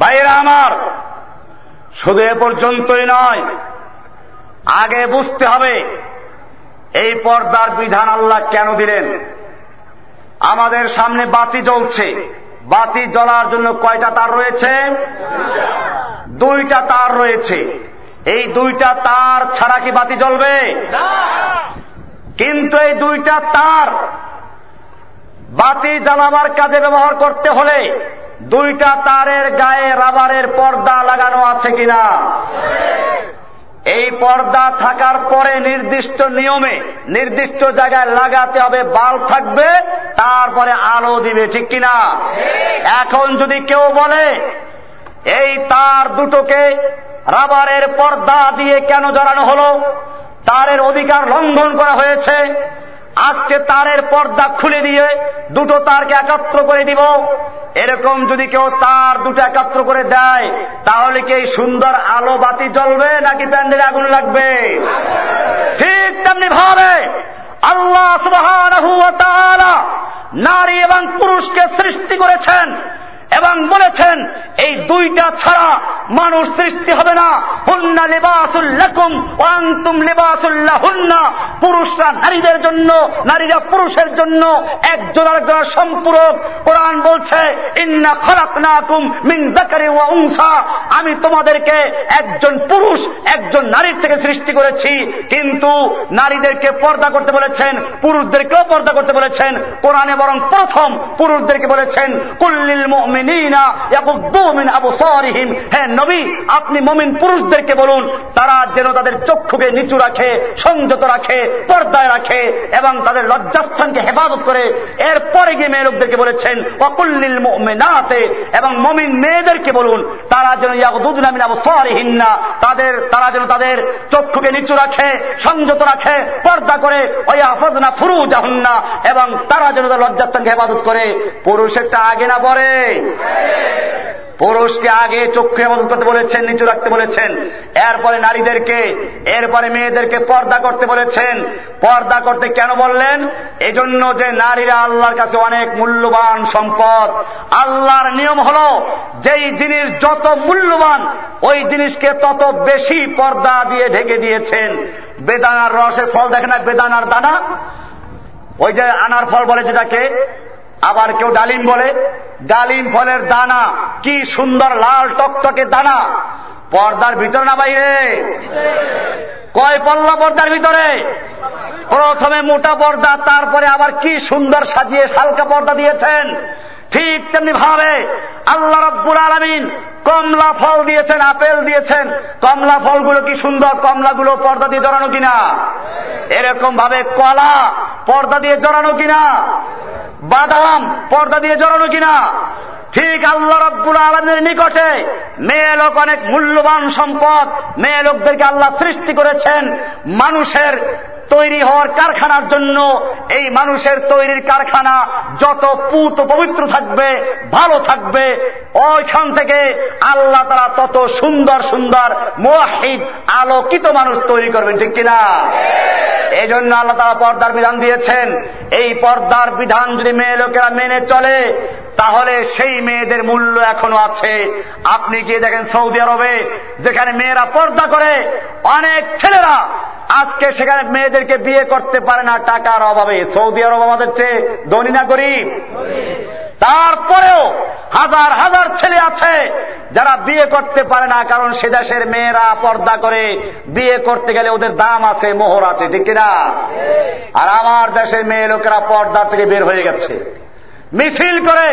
ভাইয়েরা আমার, শুধু এ পর্যন্তই নয় আগে বুঝতে হবে এই পর্দার বিধান আল্লাহ কেন দিলেন? আমাদের সামনে বাতি জ্বলছে। বাতি জ্বলার জন্য কয়টা তার রয়েছে? দুইটা তার রয়েছে। এই দুইটা তার ছাড়া কি বাতি জ্বলবে? কিন্তু এই দুইটা তার বাতি জ্বালাবার কাজে ব্যবহার করতে হলে দুইটা তারের গায়ে রাবারের পর্দা লাগানো আছে কিনা? এই পর্দা থাকার পরে নির্দিষ্ট নিয়মে, নির্দিষ্ট জায়গায় লাগাতে হবে, বাল থাকবে, তারপরে আলো দিবে, ঠিক কিনা? এখন যদি কেউ বলে, এই তার দুটোকে রাবারের পর্দা দিয়ে কেন জড়ানো হলো? তারের অধিকার লঙ্ঘন করা হয়েছে। আজকে তারের পর্দা খুলে দিয়ে দুটো তারকে একাত্র করে দিব। এরকম যদি কেউ তার দুটো একাত্র করে দেয়, তাহলে কি এই সুন্দর আলো বাতি জ্বলবে নাকি প্যান্ডেলে আগুন লাগবে? ঠিক তেমনি ভাবে আল্লাহ নারী এবং পুরুষকে সৃষ্টি করেছেন। এবং বলেছেন, এই দুইটা ছাড়া মানুষ সৃষ্টি হবে না। হুন্না লেবাসুল্লাকুম ওয়ান্তুম লেবাসুল্লাহ হুন্না পুরুষরা নারীদের জন্য, নারীরা পুরুষের জন্য, একজন আরেকজনের সম্পূরক। কোরআন বলছে, ইন্না খলাকনাকুম মিন যাকারি ওয়া উনসা। আমি তোমাদেরকে একজন পুরুষ, একজন নারীর থেকে সৃষ্টি করেছি। কিন্তু নারীদেরকে পর্দা করতে বলেছেন, পুরুষদেরকেও পর্দা করতে বলেছেন। কোরআনে বরং প্রথম পুরুষদেরকে বলেছেন, কুল্লিল মুমিন হে নবী, আপনি মমিন পুরুষদেরকে বলুন, তারা যেন তাদের চক্ষুকে নিচু রাখে, সংযত রাখে, পর্দায় রাখে এবং তাদের লজ্জাস্থানকে হেফাজত করে। এরপরে গিয়ে মেয়ে লোকদেরকে বলেছেন অকুল্লিল মেনাতে এবং মমিন মেয়েদেরকে বলুন, তারা যেন ইয়াকুদুদ্দিন আবু তাদের, তারা যেন তাদের চক্ষুকে নিচু রাখে, সংযত রাখে, পর্দা করে ওই আফজনা ফুরু জাহুন্না এবং তারা যেন তার লজ্জাস্থানকে হেফাজত করে। পুরুষেরটা আগে না পরে। পুরুষকে আগে চক্ষু হেফাজত করতে বলেছেন, নিচু রাখতে বলেছেন। এরপরে নারীদেরকে, এরপরে মেয়েদেরকে পর্দা করতে বলেছেন। পর্দা করতে কেন বললেন? এজন্য যে নারীরা আল্লাহর কাছে অনেক মূল্যবান সম্পদ। আল্লাহর নিয়ম হল, যেই জিনিস যত মূল্যবান, ওই জিনিসকে তত বেশি পর্দা দিয়ে ঢেকে দিয়েছেন। বেদানার রসের ফল দেখে না? বেদানার দানা? ওই যে আনার ফল বলে যেটাকে আবার কেউ ডালিম বলে, ডালিম ফলের দানা, কি সুন্দর লাল টকটকে দানা। পর্দার ভিতরে না বাইরে? কয় পল্ল পর্দার ভিতরে? প্রথমে মোটা পর্দা, তারপরে আবার কি সুন্দর সাজিয়ে হালকা পর্দা দিয়েছেন। ঠিক তেমনি ভাবে আল্লাহ রব্বুল আলমিন কমলা ফল দিয়েছেন, আপেল দিয়েছেন। কমলা ফলগুলো কি সুন্দর? কমলাগুলো পর্দা দিয়ে জড়ানো কিনা? এরকম ভাবে কলা পর্দা দিয়ে জড়ানো কিনা? বাদাম পর্দা দিয়ে জড়ানো কিনা? ঠিক আল্লাহ রব্বুল আলমের নিকটে মেয়ে লোক অনেক মূল্যবান সম্পদ, মেয়ে লোকদেরকে আল্লাহ সৃষ্টি করেছেন। মানুষের তৈরি হওয়ার কারখানার জন্য এই মানুষের তৈরির কারখানা যত পুত পবিত্র থাকবে, ভালো থাকবে, ওইখান থেকে আল্লাহ তারা তত সুন্দর সুন্দর মোহিদ আলোকিত মানুষ তৈরি করবেন, ঠিক কিনা? এই জন্য আল্লাহ তারা পর্দার বিধান দিয়েছেন, এই পর্দার বিধান যদি মেয়ে লোকেরা মেনে চলে, তাহলে সেই মেয়েদের মূল্য এখনও আছে। আপনি গিয়ে দেখেন সৌদি আরবে, যেখানে মেয়েরা পর্দা করে, অনেক ছেলেরা আজকে সেখানে মেয়েদেরকে বিয়ে করতে পারে না টাকার অভাবে। সৌদি আরব আমাদের চেয়ে ধনী না গরিব? তারপরেও হাজার হাজার ছেলে আছে যারা বিয়ে করতে পারে না, কারণ সে দেশের মেয়েরা পর্দা করে বিয়ে করতে গেলে ওদের দাম আছে, মোহর আছে, ঠিক কিনা? আর আমার দেশের মেয়ে লোকেরা পর্দা থেকে বের হয়ে গেছে। মিছিল করে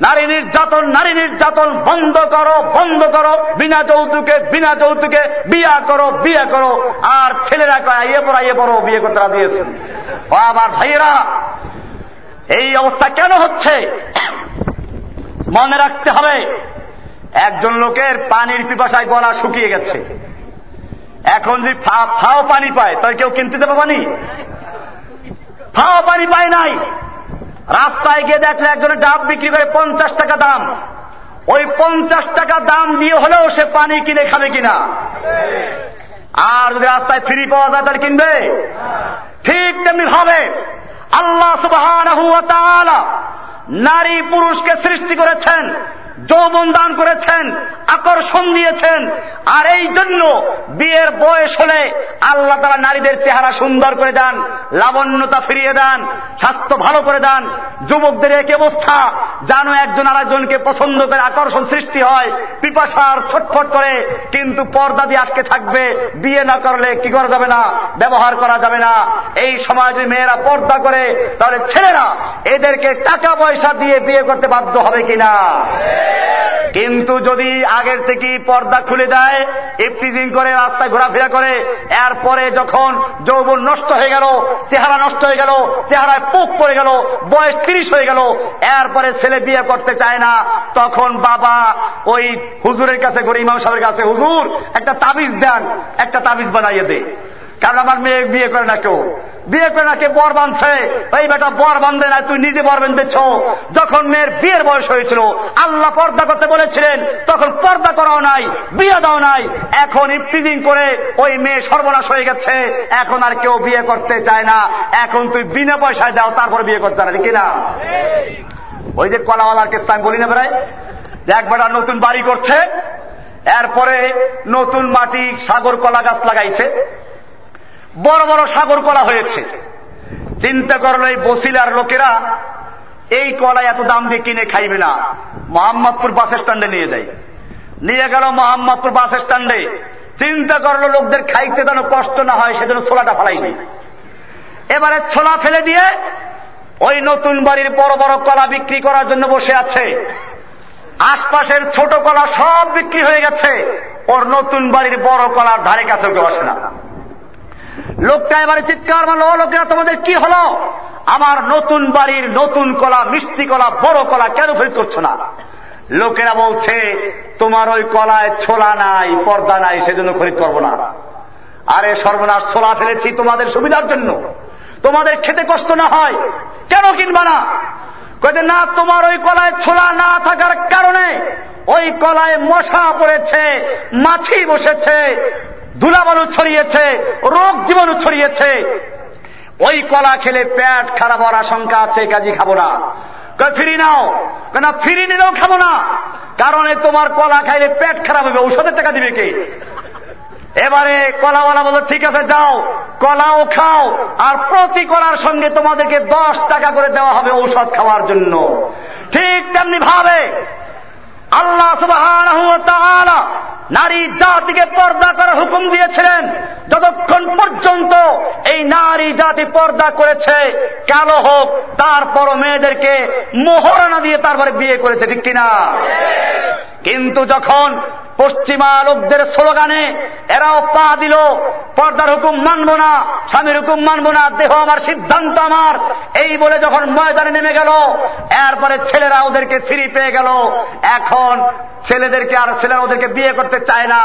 নারী নির্যাতন নারী নির্যাতন বন্ধ করো বন্ধ করো। বিনা যৌতুকে বিনা যৌতুকে বিয়া করো, বিয়ে করো। আর ছেলেরা কয় ইয়ে পড়া ইয়ে পড়ো, বিয়ে করতে দিয়েছে আমার ভাইয়েরা, এই অবস্থা কেন হচ্ছে? মনে রাখতে হবে, একজন লোকের পানির পিপাসায় গলা শুকিয়ে গেছে। এখন যদি ফাও পানি পায়, তাহলে কেউ কিনতে দেবে পানি? ফাও পানি পায় নাই। রাস্তায় গিয়ে দেখলে একজনের ডাব বিক্রি করে পঞ্চাশ টাকা দাম। ওই পঞ্চাশ টাকা দাম দিয়ে হলেও সে পানি কিনে খাবে কিনা? আর যদি রাস্তায় ফ্রি পাওয়া যায়, তাহলে কিনবে? ঠিক তেমনি ভাবে আল্লাহ সুবাহ নারী পুরুষকে সৃষ্টি করেছেন। যৌবন দান করেছেন, আকর্ষণ দিয়েছেন। আর এই জন্য বিয়ের বয়স হলে আল্লাহ তারা নারীদের চেহারা সুন্দর করে দেন, লাবণ্যতা ফিরিয়ে দেন, স্বাস্থ্য ভালো করে দেন। যুবকদের এক অবস্থা জানো একজন আরেকজনকে পছন্দ করে আকর্ষণ সৃষ্টি হয়, পিপাসার ছটফট করে, কিন্তু পর্দা দিয়ে আটকে থাকবে। বিয়ে না করলে কি করা যাবে না, ব্যবহার করা যাবে না। এই যদি মেয়েরা পর্দা করে, তাহলে ছেলেরা এদেরকে টাকা পয়সা দিয়ে বিয়ে করতে বাধ্য হবে কিনা? কিন্তু যদি আগের থেকে পর্দা খুলে দেয় ইফটিজিং করে, রাস্তায় ঘোরাফেরা করে, এরপরে যখন যৌবন নষ্ট হয়ে গেল, চেহারা নষ্ট হয়ে গেল, চেহারায় পোক পড়ে গেল, বয়স তিরিশ হয়ে গেল, এরপরে ছেলে বিয়ে করতে চায় না, তখন বাবা ওই হুজুরের কাছে, গরিব ইমাম সাহেবের কাছে, হুজুর, একটা তাবিজ দেন, একটা তাবিজ বানাইয়ে দে। কারণ আমার মেয়ে বিয়ে করে না কেউ। বিয়ে করে না কে বর বাঁধছে। এই বেটা বর বাঁধে না, তুই নিজে বর বেঁধেছ। যখন মেয়ের বিয়ের বয়স হয়েছিল, আল্লাহ পর্দা করতে বলেছিলেন, তখন পর্দা করাও নাই, বিয়ে দাও নাই। এখন ইফ্রিজিং করে ওই মেয়ে সর্বনাশ হয়ে গেছে। এখন আর কেউ বিয়ে করতে চায় না। এখন তুই বিনা পয়সায় দাও, তারপর বিয়ে করতে পারে কিনা? ওই যে কলাওয়ালার কেসটা আমি বলি না বেড়াই এক বেটা, নতুন বাড়ি করছে। এরপরে নতুন মাটি সাগর কলা গাছ লাগাইছে। বড় বড় সাগর কলা হয়েছে। চিন্তা করল এই বসিলার লোকেরা এই কলা এত দাম দিয়ে কিনে খাইবে না। মোহাম্মদপুর বাস স্ট্যান্ডে নিয়ে যাই। নিয়ে গেল মোহাম্মদপুর বাস স্ট্যান্ডে। চিন্তা করল লোকদের খাইতে যেন কষ্ট না হয়, সেজন্য ছোলাটা ফেলাইনি এবারে ছোলা ফেলে দিয়ে ওই নতুন বাড়ির বড় বড় কলা বিক্রি করার জন্য বসে আছে। আশপাশের ছোট কলা সব বিক্রি হয়ে গেছে। ওর নতুন বাড়ির বড় কলার ধারে কাছে কেউ আসে না। লোকটা এবারে চিৎকার মারলো লোকেরা, তোমাদের কি হলো? আমার নতুন বাড়ির নতুন কলা, মিষ্টি কলা, বড় কলা কেন খরিদ করছ না? লোকেরা বলছে, তোমার ওই কলায় ছোলা নাই, পর্দা নাই, সেজন্য খরিদ করব না। আরে সর্বনাশ, ছোলা ফেলেছি তোমাদের সুবিধার জন্য। তোমাদের খেতে কষ্ট না হয়, কেন কিনবা না? কয়ে না, তোমার ওই কলায় ছোলা না থাকার কারণে, ওই কলায় মশা পড়েছে, মাছি বসেছে ধুলাবালু ছড়িয়েছে, রোগ জীবাণু ছড়িয়েছে। ওই কলা খেলে পেট খারাপ হওয়ার আশঙ্কা আছে, কাজী খাব না। ফিরি নাও। কেন ফিরি নিলেও খাব না। কারণে তোমার কলা খাইলে পেট খারাপ হবে, ঔষধের টাকা দিবে কে? এবারে কলাওয়ালা বলো, ঠিক আছে, যাও, কলাও খাও। আর প্রতি কলার সঙ্গে তোমাদেরকে দশ টাকা করে দেওয়া হবে ঔষধ খাওয়ার জন্য। ঠিক তেমনি ভাবে আল্লাহ নারী জাতিকে পর্দা করার হুকুম দিয়েছিলেন। যতক্ষণ পর্যন্ত এই নারী জাতি পর্দা করেছে, কালো হোক তারপর মেয়েদেরকে মোহরানা দিয়ে তারপরে বিয়ে করেছে, ঠিক কিনা? কিন্তু যখন পশ্চিমা লোকদের স্লোগানে এরাও পা দিল, পর্দার হুকুম মানব না, স্বামীর হুকুম মানব না, দেহ আমার সিদ্ধান্ত আমার, এই বলে যখন ময়দানে নেমে গেল, এরপরে ছেলেরা ওদেরকে ফিরি পেয়ে গেল। এখন ছেলেদেরকে আর ছেলেরা ওদেরকে বিয়ে করতে চায় না।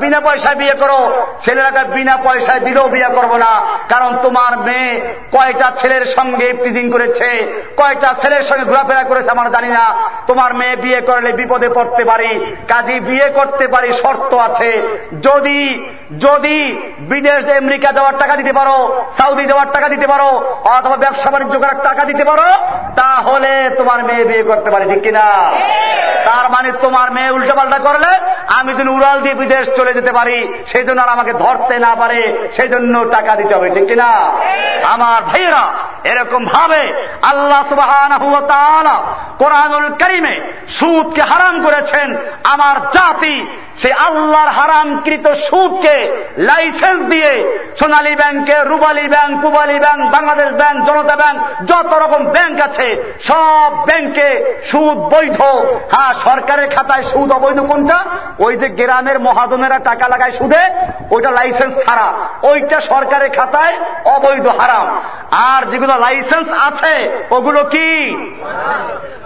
বিনা পয়সায় বিয়ে করো। ছেলেরা বিনা পয়সায় দিলেও বিয়ে করব না। কারণ তোমার মেয়ে কয়টা ছেলের সঙ্গে প্রিজিং করেছে, কয়টা ছেলের সঙ্গে ঘোরাফেরা করেছে আমার জানি না। তোমার মেয়ে বিয়ে করলে বিপদে পড়তে পারি কাজী বিয়ে করতে পারি, শর্ত আছে। যদি যদি বিদেশ আমেরিকা যাওয়ার টাকা দিতে পারো সাউদি যাওয়ার টাকা দিতে পারো, অথবা ব্যবসা বাণিজ্য করার টাকা দিতে পারো, তাহলে তোমার মেয়ে বিয়ে করতে পারে, ঠিক কিনা? তার মানে তোমার মেয়ে উল্টো পাল্টা করলে আমি যদি উড়াল দিয়ে বিদেশ চলে যেতে পারি সেই জন্য আর আমাকে ধরতে না পারে সেই জন্য টাকা দিতে হবে, ঠিক কিনা? আমার ভাইয়েরা, এরকম ভাবে আল্লাহ সুবাহ কোরআনুল করিমে সুদকে হারাম করেছেন। আমার জাতি, সে আল্লাহর হারামকৃত সুদকে লাইসেন্স দিয়ে সোনালী ব্যাংকে, রুবালী bank Pubali bank, Bangladesh bank, Janata bank, যত রকম ব্যাংক আছে, সব ব্যাংকে সুদ বৈধ। হ্যাঁ সরকারের খাতায় সুদ অবৈধ কোনটা? ওই যে গ্রামের মহাজনেরা টাকা লাগায় সুদে, ওইটা লাইসেন্স ছাড়া। ওইটা সরকারের খাতায় অবৈধ, হারাম। আর যেগুলো লাইসেন্স আছে, ওগুলো কি?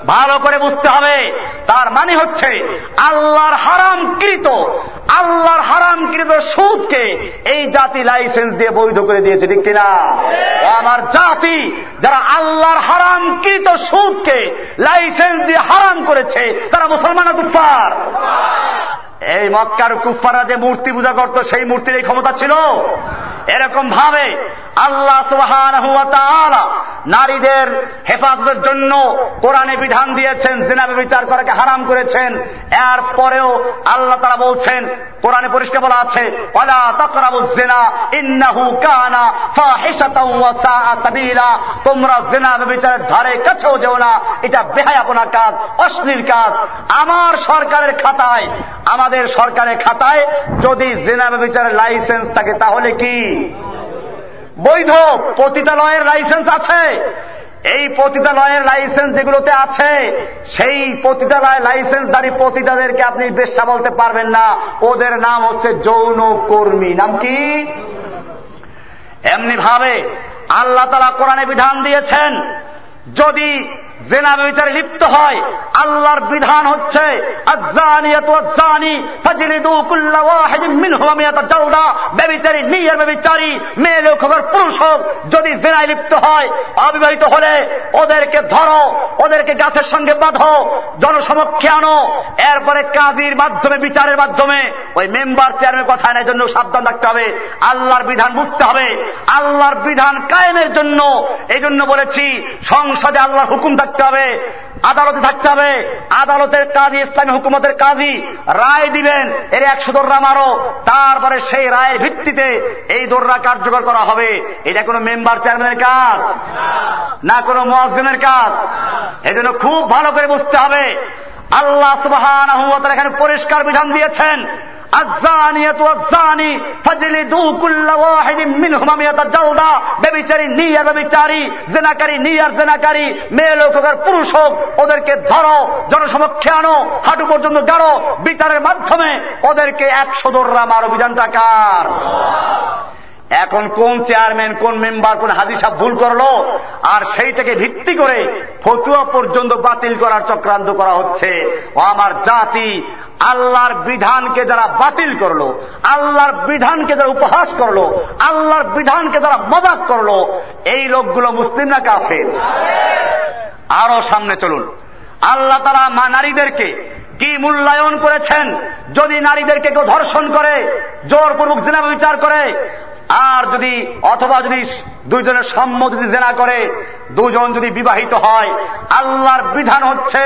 ভালো করে বুঝতে হবে। তার মানে হচ্ছে আল্লাহর হারামকৃত আল্লাহর হারামকৃত সুদকে এই জাতি লাইসেন্স দিয়ে বৈধ করে দিয়েছে ঠিক কিনা? আমার জাতি যারা আল্লাহর হারামকৃত সুদকে লাইসেন্স দিয়ে হারাম করেছে তারা মুসলমান কুফার এই মক্কার কুফারা যে মূর্তি পূজা করত সেই মূর্তির এই ক্ষমতা ছিল? এরকম ভাবে আল্লাহ সুহান নারীদের হেফাজতের জন্য কোরআনে বিধান দিয়েছেন, জেনাবে বিচার করাকে হারাম করেছেন। এর পরেও আল্লাহ তারা বলছেন, কোরআনে পরিষ্কার বলা আছে তোমরা জেনা বিচারের ধারে কাছেও যেও না, এটা বেহায়াপনা কাজ, অশ্লীল কাজ। আমার সরকারের খাতায়, আমাদের সরকারের খাতায় যদি জেনা বিচারের লাইসেন্স থাকে, তাহলে কি? বৈধ পতিতালয়ের লাইসেন্স আছে। এই পতিতালয়ের লাইসেন্স যেগুলোতে আছে, সেই পতিতালয় লাইসেন্সদারী পতিতাদেরকে আপনি বেশ্যা বলতে পারবেন না। ওদের নাম হচ্ছে যৌন কর্মী নাম কি? এমনি ভাবে আল্লাহ তালা কোরআনে বিধান দিয়েছেন, যদি জেনা বিচারে লিপ্ত হয়। আল্লাহর বিধান হচ্ছে ব্যবিচারী নিজের ব্যবিচারী, মেয়ে লোক হোক পুরুষ হোক, যদি জেনায় লিপ্ত হয়, অবিবাহিত হলে ওদেরকে ধরো, ওদেরকে গাছের সঙ্গে বাঁধো, জনসমক্ষে আনো। এরপরে কাজীর মাধ্যমে, বিচারের মাধ্যমে, ওই মেম্বার চেয়ারম্যান কথা নেয় জন্য সাবধান থাকতে হবে। আল্লাহর বিধান বুঝতে হবে। আল্লাহর বিধান কায়েমের জন্য। এই জন্য বলেছি, সংসদে আল্লাহর হুকুম থাকতে হবে, আদালতে থাকতে হবে। আদালতের কাজী, ইসলামী হুকুমতের কাজী রায় দিবেন, এর একশো দোররা মারো। তারপরে সেই রায়ের ভিত্তিতে এই দোররা কার্যকর করা হবে। এটা কোনো মেম্বার চেয়ারম্যানের কাজ, না কোনো মহাজনের কাজ। এজন্য খুব ভালো করে বুঝতে হবে। আল্লাহ সুবাহ এখানে পরিষ্কার বিধান দিয়েছেন। মেয়ে লোক হোক আর পুরুষ হোক, ওদেরকে ধরো, জনসমক্ষে আনো, হাঁটু পর্যন্ত গাড়ো। বিচারের মাধ্যমে ওদেরকে একশো দৌড়রা মারো অভিযান কার? এখন কোন চেয়ারম্যান, কোন মেম্বার, কোন সাহেব ভুল করল? আর সেইটাকে ভিত্তি করে ফতুয়া পর্যন্ত বাতিল করার চক্রান্ত করা হচ্ছে। ও আমার জাতি আল্লাহর বিধানকে যারা বাতিল করল, আল্লাহর বিধানকে যারা উপহাস করল, আল্লাহর বিধানকে যারা মজাক করল, এই লোকগুলো মুসলিম না কাফের? আরও সামনে চলুন। আল্লাহ তারা মা নারীদেরকে কি মূল্যায়ন করেছেন? যদি নারীদেরকে কেউ ধর্ষণ করে, জোরপূর্বক জিনা বিচার করে আর যদি অথবা যদি দুইজনের সম্মত যদি জেনা করে দুজন যদি বিবাহিত হয়, আল্লাহর বিধান হচ্ছে,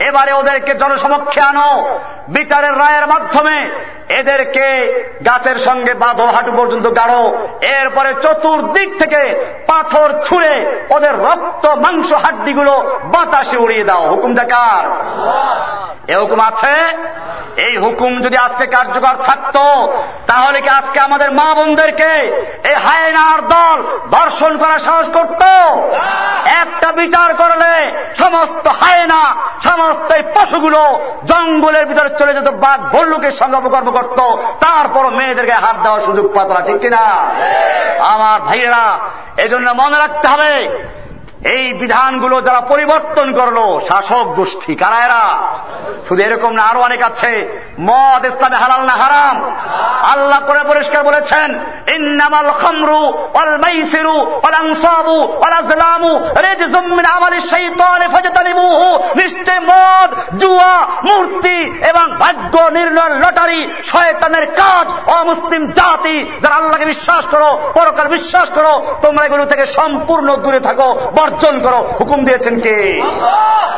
এবারে ওদেরকে জনসমক্ষে আনো। বিচারের রায়ের মাধ্যমে এদেরকে গাছের সঙ্গে বাঁধো, হাঁটু পর্যন্ত গাড়ো এরপরে চতুর্দিক থেকে পাথর ছুঁড়ে ওদের রক্ত, মাংস, হাড্ডিগুলো বাতাসে উড়িয়ে দাও। হুকুম দেখার এ হুকুম আছে? এই হুকুম যদি আজকে কার্যকর থাকতো, তাহলে কি আজকে আমাদের মা বোনদেরকে এই হায়নার দল ধর্ষণ করার সাহস করত। একটা বিচার করলে সমস্ত হায়না সমস্ত এই পশুগুলো জঙ্গলের ভিতরে চলে যেত বাঘ ভল্লুকের সঙ্গে অপকর্ম করত। তারপর মেয়েদেরকে হাত দেওয়ার সুযোগ পাতলা ঠিক কিনা? আমার ভাইয়েরা এজন্য মনে রাখতে হবে এই বিধানগুলো যারা পরিবর্তন করল, শাসক গোষ্ঠী, কারা এরা? শুধু এরকম না, আরও অনেক আছে। মদ, ইসলামে হালাল না হারাম? আল্লাহ করে পরিষ্কার বলেছেন, ইন্নামাল খামরু ওয়াল মাইসিরু ওয়াল আনসাবু ওয়াল আজলামু নিশ্চয় মদ, জুয়া, মূর্তি এবং ভাগ্য নির্ণয় লটারি শয়তানের কাজ, অমুসলিম জাতি, যারা আল্লাহকে বিশ্বাস করো পরকার বিশ্বাস করো, তোমরা এগুলো থেকে সম্পূর্ণ দূরে থাকো বর্জন করো। হুকুম দিয়েছেন কে?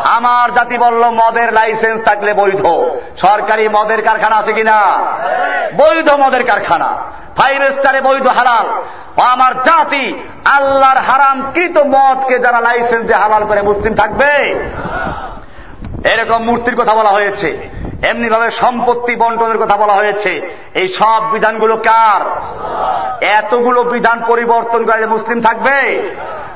আমার জাতি বলল মদের লাইসেন্স থাকলে বৈধ। সরকারি মদের কারখানা আছে কিনা? বৈধ মদের কারখানা। ফাইভ স্টারে বৈধ হালাল। আমার জাতি আল্লাহর হারাম কৃত মদকে যারা লাইসেন্স দিয়ে হালাল করে মুসলিম থাকবে? এরকম মূর্তির কথা বলা হয়েছে। এমনি ভাবে সম্পত্তি বন্টনের কথা বলা হয়েছে। এই সব বিধানগুলো কার? এতগুলো বিধান পরিবর্তন করে মুসলিম থাকবে?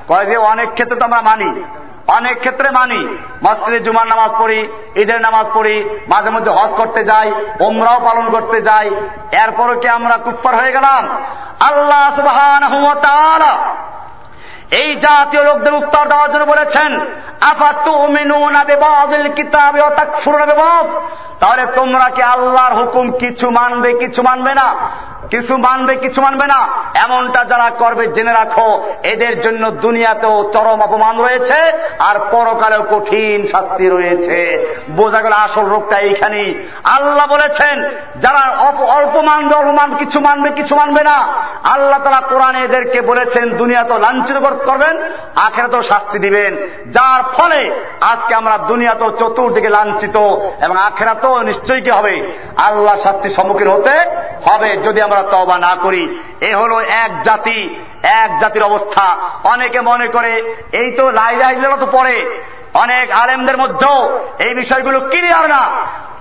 কয় যে অনেক ক্ষেত্রে তো আমরা মানি। অনেক ক্ষেত্রে মানি। মসজিদে জুমার নামাজ পড়ি, ঈদের নামাজ পড়ি, মাঝে মধ্যে হজ করতে যাই ওমরাও পালন করতে যাই। এরপরও কি আমরা কুফার হয়ে গেলাম? আল্লাহ এই জাতীয় লোকদের উত্তর দেওয়ার জন্য বলেছেন তাহলে তোমরা কি আল্লাহর হুকুম কিছু মানবে কিছু মানবে না? কিছু মানবে কিছু মানবে না। এমনটা যারা করবে, জেনে রাখো, এদের জন্য দুনিয়াতেও চরম অপমান রয়েছে আর পরকালেও কঠিন শাস্তি রয়েছে। বোঝা গেল আসল রোগটা এইখানেই। আল্লাহ বলেছেন, যারা অল্প মানবে, অল্প মান, কিছু মানবে কিছু মানবে না। আল্লাহ তারা কোরআনে এদেরকে বলেছেন দুনিয়াতেও লাঞ্ছিত করবেন, আখেরাতেও শাস্তি দিবেন। যার ফলে আজকে আমরা দুনিয়াতেও চতুর্দিকে লাঞ্ছিত এবং আখেরাতেও নিশ্চয়ই কি হবে? আল্লাহ শাস্তির সম্মুখীন হতে হবে। যদি আমরা তবা না করি। এ হলো এক জাতি, এক জাতির অবস্থা। অনেকে মনে করে, এই তো লাইলা তো পড়ে। অনেক আলেমদের মধ্যেও এই বিষয়গুলো ক্লিয়ার না।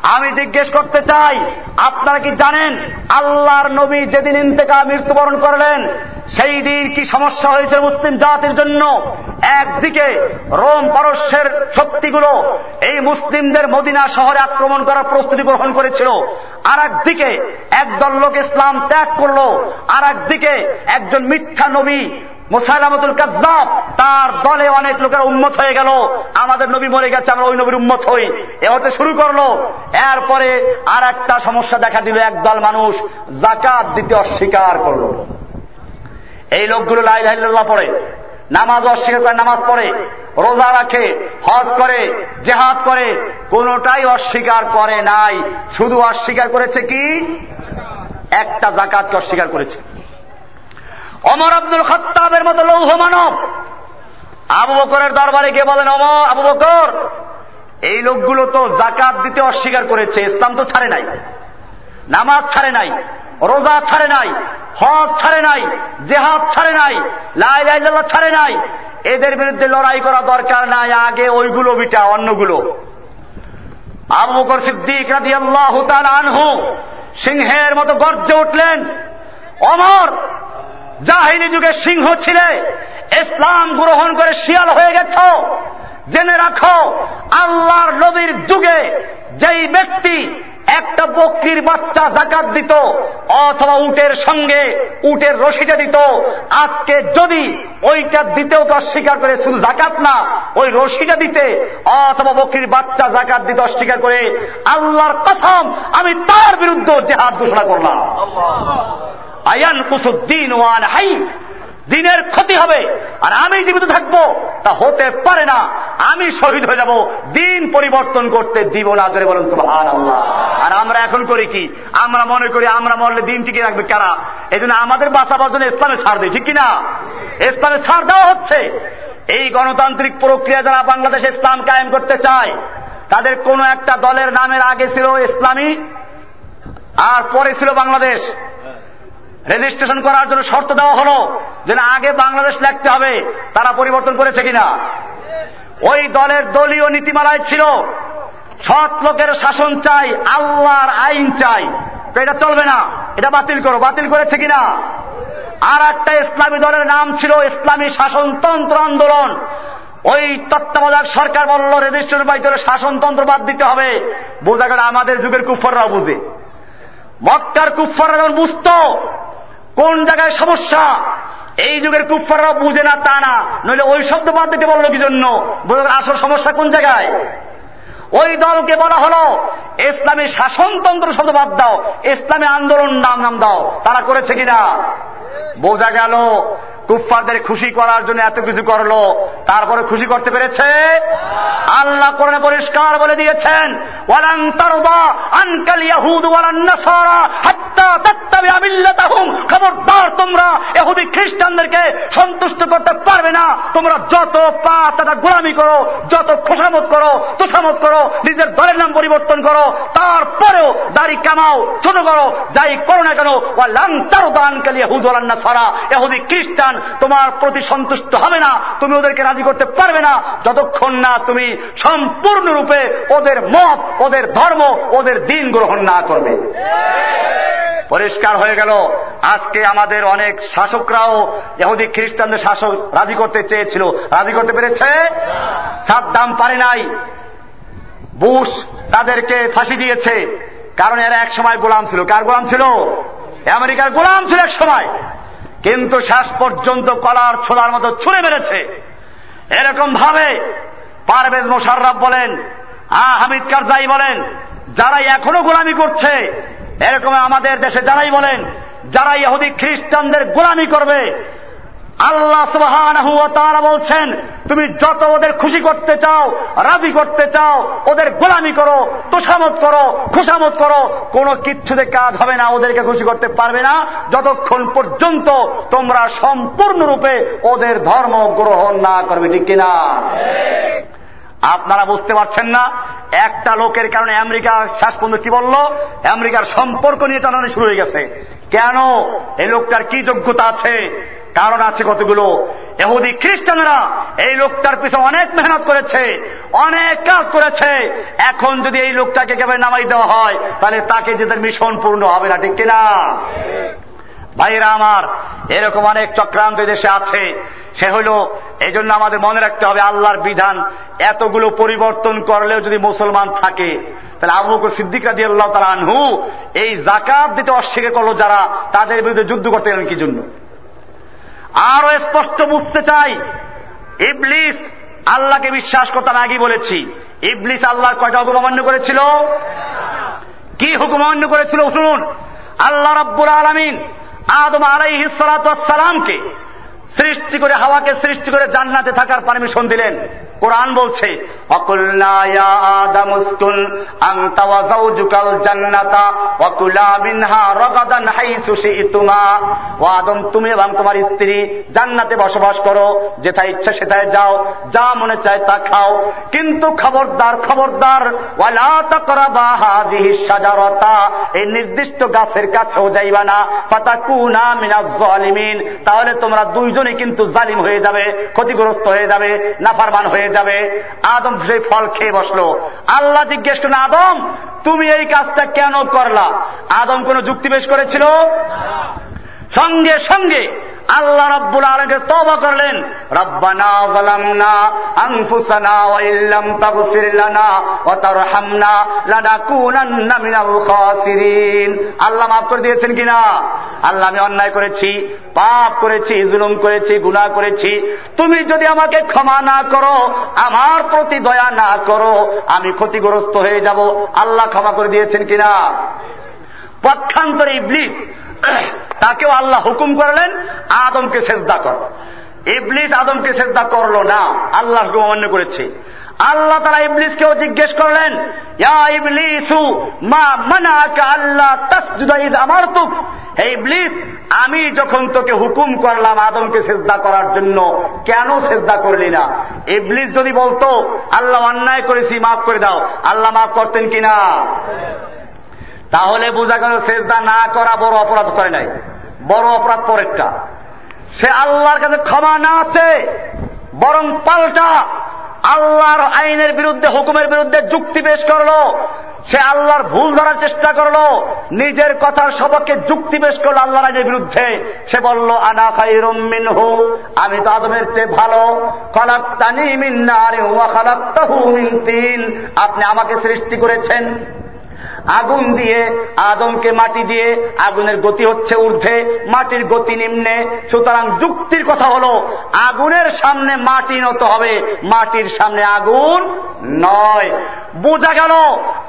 আমি জিজ্ঞেস করতে চাই, আপনারা কি জানেন আল্লাহর নবী যেদিন ইন্তেকা মৃত্যুবরণ করলেন, সেই দিন কি সমস্যা হয়েছে মুসলিম জাতির জন্য? একদিকে রোম পারস্যের শক্তিগুলো এই মুসলিমদের মদিনা শহরে আক্রমণ করার প্রস্তুতি গ্রহণ করেছিল। আর একদিকে একদল লোক ইসলাম ত্যাগ করল। আর একদিকে একজন মিথ্যা নবী মুসাইলামতুল কাজাব তার দলে অনেক লোকের উন্মত হয়ে গেল। আমাদের নবী মরে গেছে, আমরা ওই নবীর উন্মত হই। এ হতে শুরু করল। এরপরে আর একটা সমস্যা দেখা দিল একদল মানুষ জাকাত দিতে অস্বীকার করল। এই লোকগুলো লাই লাইল্লাহ পড়ে, নামাজ অস্বীকার করে নামাজ পড়ে, রোজা রাখে, হজ করে, জেহাদ করে, কোনটাই অস্বীকার করে নাই। শুধু অস্বীকার করেছে কি? একটা জাকাতকে অস্বীকার করেছে। অমর আব্দুল খত্তাবের মতো লৌহ মানব। আবু বকরের দরবারে গিয়ে বলেন অম আবু বকর, এই লোকগুলো তো জাকাত দিতে অস্বীকার করেছে, ইসলাম তো ছাড়ে নাই, নামাজ ছাড়ে নাই, রোজা ছাড়ে নাই, হজ ছাড়ে নাই, জেহাদ ছাড়ে নাই লাই লাইল্লাহ ছাড়ে নাই। এদের বিরুদ্ধে লড়াই করা দরকার নাই, আগে ওইগুলো বিটা, অন্যগুলো। আবু বকর সিদ্দিক রাজি আল্লাহ আনহু সিংহের মতো গর্জে উঠলেন অমর জাহিনী যুগে সিংহ ছিলে। ইসলাম গ্রহণ করে শিয়াল হয়ে গেছ। জেনে রাখো, আল্লাহর নবীর যুগে যেই ব্যক্তি একটা বকরির বাচ্চা জাকাত দিত অথবা উটের সঙ্গে উটের রশিটা দিত, আজকে যদি ওইটা দিতেও তো অস্বীকার করে শুধু জাকাত না, ওই রশিটা দিতে অথবা বকরির বাচ্চা জাকাত দিতে অস্বীকার করে, আল্লাহর কসম আমি তার বিরুদ্ধে যে জেহাদ ঘোষণা করলাম। আয়ান কুসুদ্দিন ওয়ান হাই। দিনের ক্ষতি হবে, আর আমি জীবিত থাকব, তা হতে পারে না। আমি শহীদ হয়ে যাব, দিন পরিবর্তন করতে দিব না, জোরে বলেন আর আমরা এখন করি কি? আমরা মনে করি আমরা মরলে দিন টিকে রাখবে কারা? এই জন্য আমাদের বাঁচাবার জন্য ইসলামে ছাড় দেয় ঠিক কিনা? ইসলামে ছাড় দেওয়া হচ্ছে। এই গণতান্ত্রিক প্রক্রিয়া যারা বাংলাদেশে ইসলাম কায়েম করতে চায়, তাদের কোন একটা দলের নামের আগে ছিল ইসলামী, আর পরে ছিল বাংলাদেশ। রেজিস্ট্রেশন করার জন্য শর্ত দেওয়া হলো যে আগে বাংলাদেশ লিখতে হবে, তারা পরিবর্তন করেছে কিনা। ওই দলের দলীয় নীতিমালায় ছিল, সৎ লোকের শাসন চাই, আল্লাহর আইন চাই। তো এটা চলবে না, এটা বাতিল করো। বাতিল করেছে কিনা? আর একটা ইসলামী দলের নাম ছিল ইসলামী শাসনতন্ত্র আন্দোলন। ওই তত্ত্বাবধায়ক সরকার বলল রেজিস্ট্রেশন বাইতরে শাসনতন্ত্র বাদ দিতে হবে। বোঝা গেল আমাদের যুগের কুফররাও বুঝে। মক্কার কুফররা যেমন বুঝত কোন জায়গায় সমস্যা? এই যুগের কুফাররা বুঝে না, তা না। নইলে ওই শব্দ বাদ দিতে বলল কি জন্য? আসল সমস্যা কোন জায়গায়? ওই দলকে বলা হলো, ইসলামী শাসনতন্ত্র শব্দ বাদ দাও, ইসলামী আন্দোলন নাম নাম দাও। তারা করেছে কিনা? বোঝা গেল কুফারদের খুশি করার জন্য এত কিছু করল। তারপরে খুশি করতে পেরেছে? আল্লাহ কোরআনে পরিষ্কার বলে দিয়েছেন, ওয়ালান তারদা আনকাল ইয়াহুদ ওয়ালান হাত্তা খবরদার, তোমরা ইহুদি খ্রিস্টানদেরকে সন্তুষ্ট করতে পারবে না। তোমরা যত পাঁচটা গোলামি করো, যত খোসামত করো, তোষামত করো, নিজের দলের নাম পরিবর্তন করো, তারপরেও দাড়ি কামাও, ছোট করো, যাই করো না কেন, ওয়ালান তারদা আনকাল ইয়াহুদ ওয়ালান নাসারা। ইহুদি খ্রিস্টান তোমার প্রতি সন্তুষ্ট হবে না, তুমি ওদেরকে রাজি করতে পারবে না, যতক্ষণ না তুমি সম্পূর্ণরূপে ওদের মত, ওদের ধর্ম, ওদের দিন গ্রহণ না করবে। পরিষ্কার হয়ে গেল, আজকে আমাদের অনেক শাসকরাও এহুদি খ্রিস্টানদের শাসক রাজি করতে চেয়েছিল। রাজি করতে পেরেছে? সাদ্দাম পারে নাই। বুশ তাদেরকে ফাঁসি দিয়েছে। কারণ এরা এক সময় গোলাম ছিল। কার গোলাম ছিল? আমেরিকার গোলাম ছিল এক সময়। কিন্তু শেষ পর্যন্ত কলার ছোলার মতো ছুঁড়ে মেরেছে। এরকম ভাবে পারভেজ মোশাররফ বলেন, আ, হামিদ কারজাই বলেন, যারাই এখনও গোলামি করছে, এরকম আমাদের দেশে যারাই বলেন, যারা ইহুদি খ্রিস্টানদের গোলামি করবে আল্লাহ সুবাহ বলছেন, তুমি যত ওদের খুশি করতে চাও, রাজি করতে চাও, ওদের গোলামি করো তোষামত করো খুশামত করো, কোনো কিচ্ছুতে কাজ হবে না, ওদেরকে খুশি করতে পারবে না। যতক্ষণ পর্যন্ত তোমরা সম্পূর্ণরূপে ওদের ধর্ম গ্রহণ না করবে, ঠিক কিনা? আপনারা বুঝতে পারছেন না, একটা লোকের কারণে আমেরিকা শেষ পর্যন্ত কি বলল? আমেরিকার সম্পর্ক নিয়ে টানানি শুরু হয়ে গেছে। কেন? এই লোকটার কি যোগ্যতা আছে? কারণ আছে কতগুলো? এহুদি খ্রিস্টানরা এই লোকটার পিছনে অনেক মেহনত করেছে, অনেক কাজ করেছে। এখন যদি এই লোকটাকে কেবল নামাই দেওয়া হয়, তাহলে তাকে যে মিশন পূর্ণ হবে না, ঠিক কিনা? ভাইরা আমার, এরকম অনেক চক্রান্ত দেশে আছে। সে হল এই জন্য আমাদের মনে রাখতে হবে আল্লাহর বিধান, এতগুলো পরিবর্তন করলেও যদি মুসলমান থাকে, তাহলে আবু সিদ্দিক রাজি আল্লাহ তালা আনহু এই জাকাত দিতে অস্বীকার করল যারা, তাদের বিরুদ্ধে যুদ্ধ করতে গেলেন কি জন্য? আরও স্পষ্ট বুঝতে চাই। ইবলিস আল্লাহকে বিশ্বাস করতাম আগেই বলেছি। ইবলিস আল্লাহর কয়টা হুকুম অমান্য করেছিল? কি হুকুম অমান্য করেছিল শুনুন। আল্লাহ রব্বুল আলমিন আদম আলাই আলাইহিসালামকে সৃষ্টি করে হাওয়াকে সৃষ্টি করে জান্নাতে থাকার পারমিশন দিলেন। কোরআন বলছে তুমি এবং তোমার স্ত্রী জান্নাতে বসবাস করো যেটা ইচ্ছা সেটাই যাও, যা মনে চায় তা খাও। কিন্তু খবরদার খবরদার এই নির্দিষ্ট গাছের কাছেও যাইবা না। পাতা কুনা মিনাজ তাহলে তোমরা দুইজনে কিন্তু জালিম হয়ে যাবে, ক্ষতিগ্রস্ত হয়ে যাবে, নাফারমান হয়ে যাবে। আদম সেই ফল খেয়ে বসল। আল্লাহ জিজ্ঞেস করলেন, আদম, তুমি এই কাজটা কেন করলা? আদম কোন যুক্তি পেশ করেছিল? সঙ্গে সঙ্গে আল্লাহ রব্বুল আলমকে তবা করলেন, রব্বানা আল্লাহ মাফ করে দিয়েছেন কিনা? আল্লাহ আমি অন্যায় করেছি, পাপ করেছি, জুলুম করেছি, গুনাহ করেছি। তুমি যদি আমাকে ক্ষমা না করো, আমার প্রতি দয়া না করো, আমি ক্ষতিগ্রস্ত হয়ে যাব। আল্লাহ ক্ষমা করে দিয়েছেন কিনা? পক্ষান্তরে ইবলিস। তাকেও আল্লাহ হুকুম করলেন, আদমকে সেজদা কর। ইবলিস আদমকে সেজদা করল না আল্লাহ হুকুম অমান্য করেছে। আল্লাহ তারা ইবলিসকেও জিজ্ঞেস করলেন ইবলিসু, মা মানাকা আল্লাহ ইদ আমারতুক? হে ইবলিস, আমি যখন তোকে হুকুম করলাম আদমকে সেজদা করার জন্য, কেন সেজদা করলি না? ইবলিস যদি বলতো, আল্লাহ অন্যায় করেছি, মাফ করে দাও। আল্লাহ মাফ করতেন কিনা? তাহলে বোঝা গেল সেজদা না করা বড় অপরাধ করে নাই। বড় অপরাধ পরেরটা। সে আল্লাহর কাছে ক্ষমা না আছে বরং পাল্টা আল্লাহর আইনের বিরুদ্ধে, হুকুমের বিরুদ্ধে যুক্তি পেশ করল। সে আল্লাহর ভুল ধরার চেষ্টা করল। নিজের কথার সবকে যুক্তি পেশ করল আল্লাহর আইনের বিরুদ্ধে। সে বলল, আনা খাই রমিন হু আমি তো আদমের চেয়ে ভালো। খলাক্তানি মিন্নারে হুয়া খলাক্তাহু মিন তিন। আপনি আমাকে সৃষ্টি করেছেন। আগুন দিয়ে আদমকে মাটি দিয়ে আগুনের গতি হচ্ছে ঊর্ধ্বে মাটির গতি নিম্নে। সুতরাং যুক্তির কথা হলো আগুনের সামনে মাটি নত হবে মাটির সামনে আগুন নয়। বোঝা গেল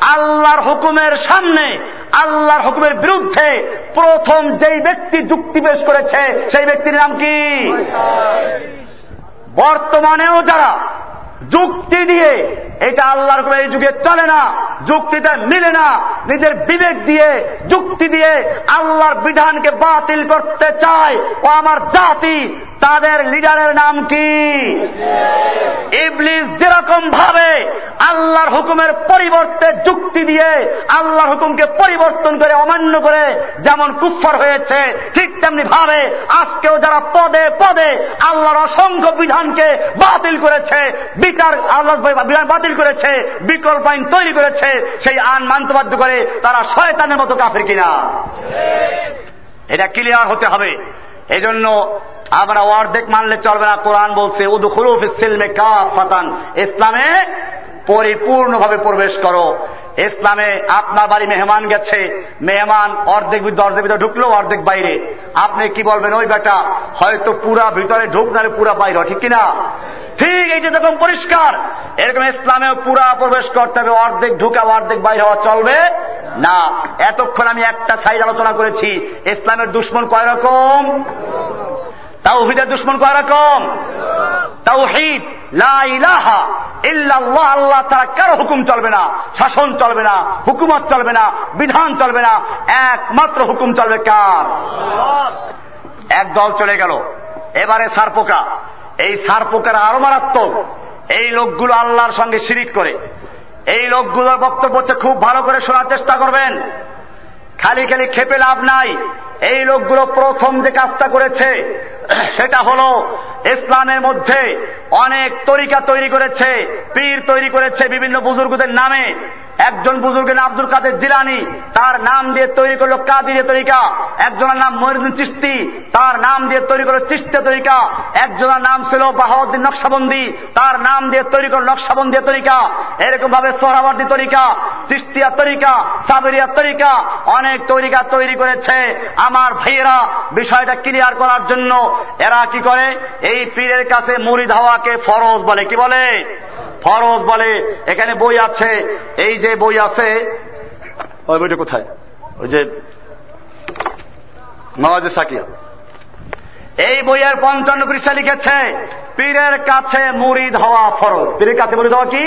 আল্লাহর হুকুমের সামনে আল্লাহর হুকুমের বিরুদ্ধে প্রথম যেই ব্যক্তি যুক্তি পেশ করেছে সেই ব্যক্তির নাম কি? বর্তমানেও যারা যুক্তি দিয়ে, এটা আল্লাহর এই যুগে চলে না, যুক্তিটা মিলে না। নিজের বিবেক দিয়ে, যুক্তি দিয়ে আল্লাহর বিধানকে বাতিল করতে চায়। ও আমার জাতি তাদের লিডারের নাম কি? ইবলিস যেরকম ভাবে আল্লাহর হুকুমের পরিবর্তে যুক্তি দিয়ে আল্লাহর হুকুমকে পরিবর্তন করে অমান্য করে যেমন কুফর হয়েছে, ঠিক তেমনি ভাবে আজকেও যারা পদে পদে আল্লাহর অসংখ্য বিধানকে বাতিল করেছে, বিচার আল্লাহ বিধান বাতিল করেছে, বিকল্প আইন তৈরি করেছে, সেই আইন মানতে বাধ্য করে তারা শয়তানের মতো কাফের কিনা? এটা ক্লিয়ার হতে হবে। এই জন্য আমরা অর্ধেক মানলে চলবে না। কোরআন বলছে উদু খুরুফ ইসলামে কাফাতান। ইসলামে পরিপূর্ণভাবে প্রবেশ করো। ইসলামে আপনার বাড়ি মেহমান গেছে, মেহমান অর্ধেক অর্ধেক ভিতরে ঢুকলো, অর্ধেক বাইরে। আপনি কি বলবেন, ওই বেটা, হয়তো পুরা ভিতরে ঢুক না পুরা বাইরে, ঠিক কিনা? ঠিক এইটা দেখুন, পরিষ্কার। এরকম ইসলামেও পুরা প্রবেশ করতে হবে, অর্ধেক ঢুকা, অর্ধেক বাইরে হওয়া চলবে না। এতক্ষণ আমি একটা সাইড আলোচনা করেছি, ইসলামের দুশ্মন কয় রকম? তাওহিদের দুশ্মন কয় রকম তাওহিদ, লা ইলাহা ইল্লাল্লাহ, আল্লাহ ছাড়া কারও হুকুম চলবে না, শাসন চলবে না, হুকুমত চলবে না, বিধান চলবে না, একমাত্র হুকুম চলবে কার? এক দল চলে গেল। এবারে সারপোকা। এই সারপোকার আরও মারাত্মক। এই লোকগুলো আল্লাহর সঙ্গে শিরিক করে। এই লোকগুলোর বক্তব্য হচ্ছে খুব ভালো করে শোনার চেষ্টা করবেন। খালি খালি খেপে লাভ নাই। এই লোকগুলো প্রথম যে কাজটা করেছে, সেটা হল ইসলামের মধ্যে অনেক তরিকা তৈরি করেছে, পীর তৈরি করেছে বিভিন্ন বুজুর্গদের নামে। একজন বুজুর্গের নাম আব্দুল কাদের জিলানি, তার নাম দিয়ে তৈরি করল কাদিরে তরিকা। একজনের নাম মহিউদ্দিন চিস্তি তার নাম দিয়ে তৈরি করল চিস্তে তরিকা। একজনের নাম ছিল বাহাউদ্দিন নকশাবন্দি, তার নাম দিয়ে তৈরি করল নকশাবন্দি তরিকা। এরকম ভাবে সোহরাবর্দী তরিকা চিস্তিয়া তরিকা, সাবেরিয়া তরিকা, অনেক তরিকা তৈরি করেছে। আমার ভাইয়েরা, বিষয়টা ক্লিয়ার করার জন্য এরা কি করে? এই পীরের কাছে মুড়ি ধাওয়াকে ফরজ বলে, কি বলে? ফরজ বলে, এখানে বই আছে, এই যে বই আছে, ওই বইটা কোথায়? ওই যে নওয়াজে সাকিয়া। এই বইয়ের পঞ্চান্ন পৃষ্ঠা লিখেছে, পীরের কাছে মুড়ি হওয়া ফরজ। পীরের কাছে মুড়িদ হওয়া কি?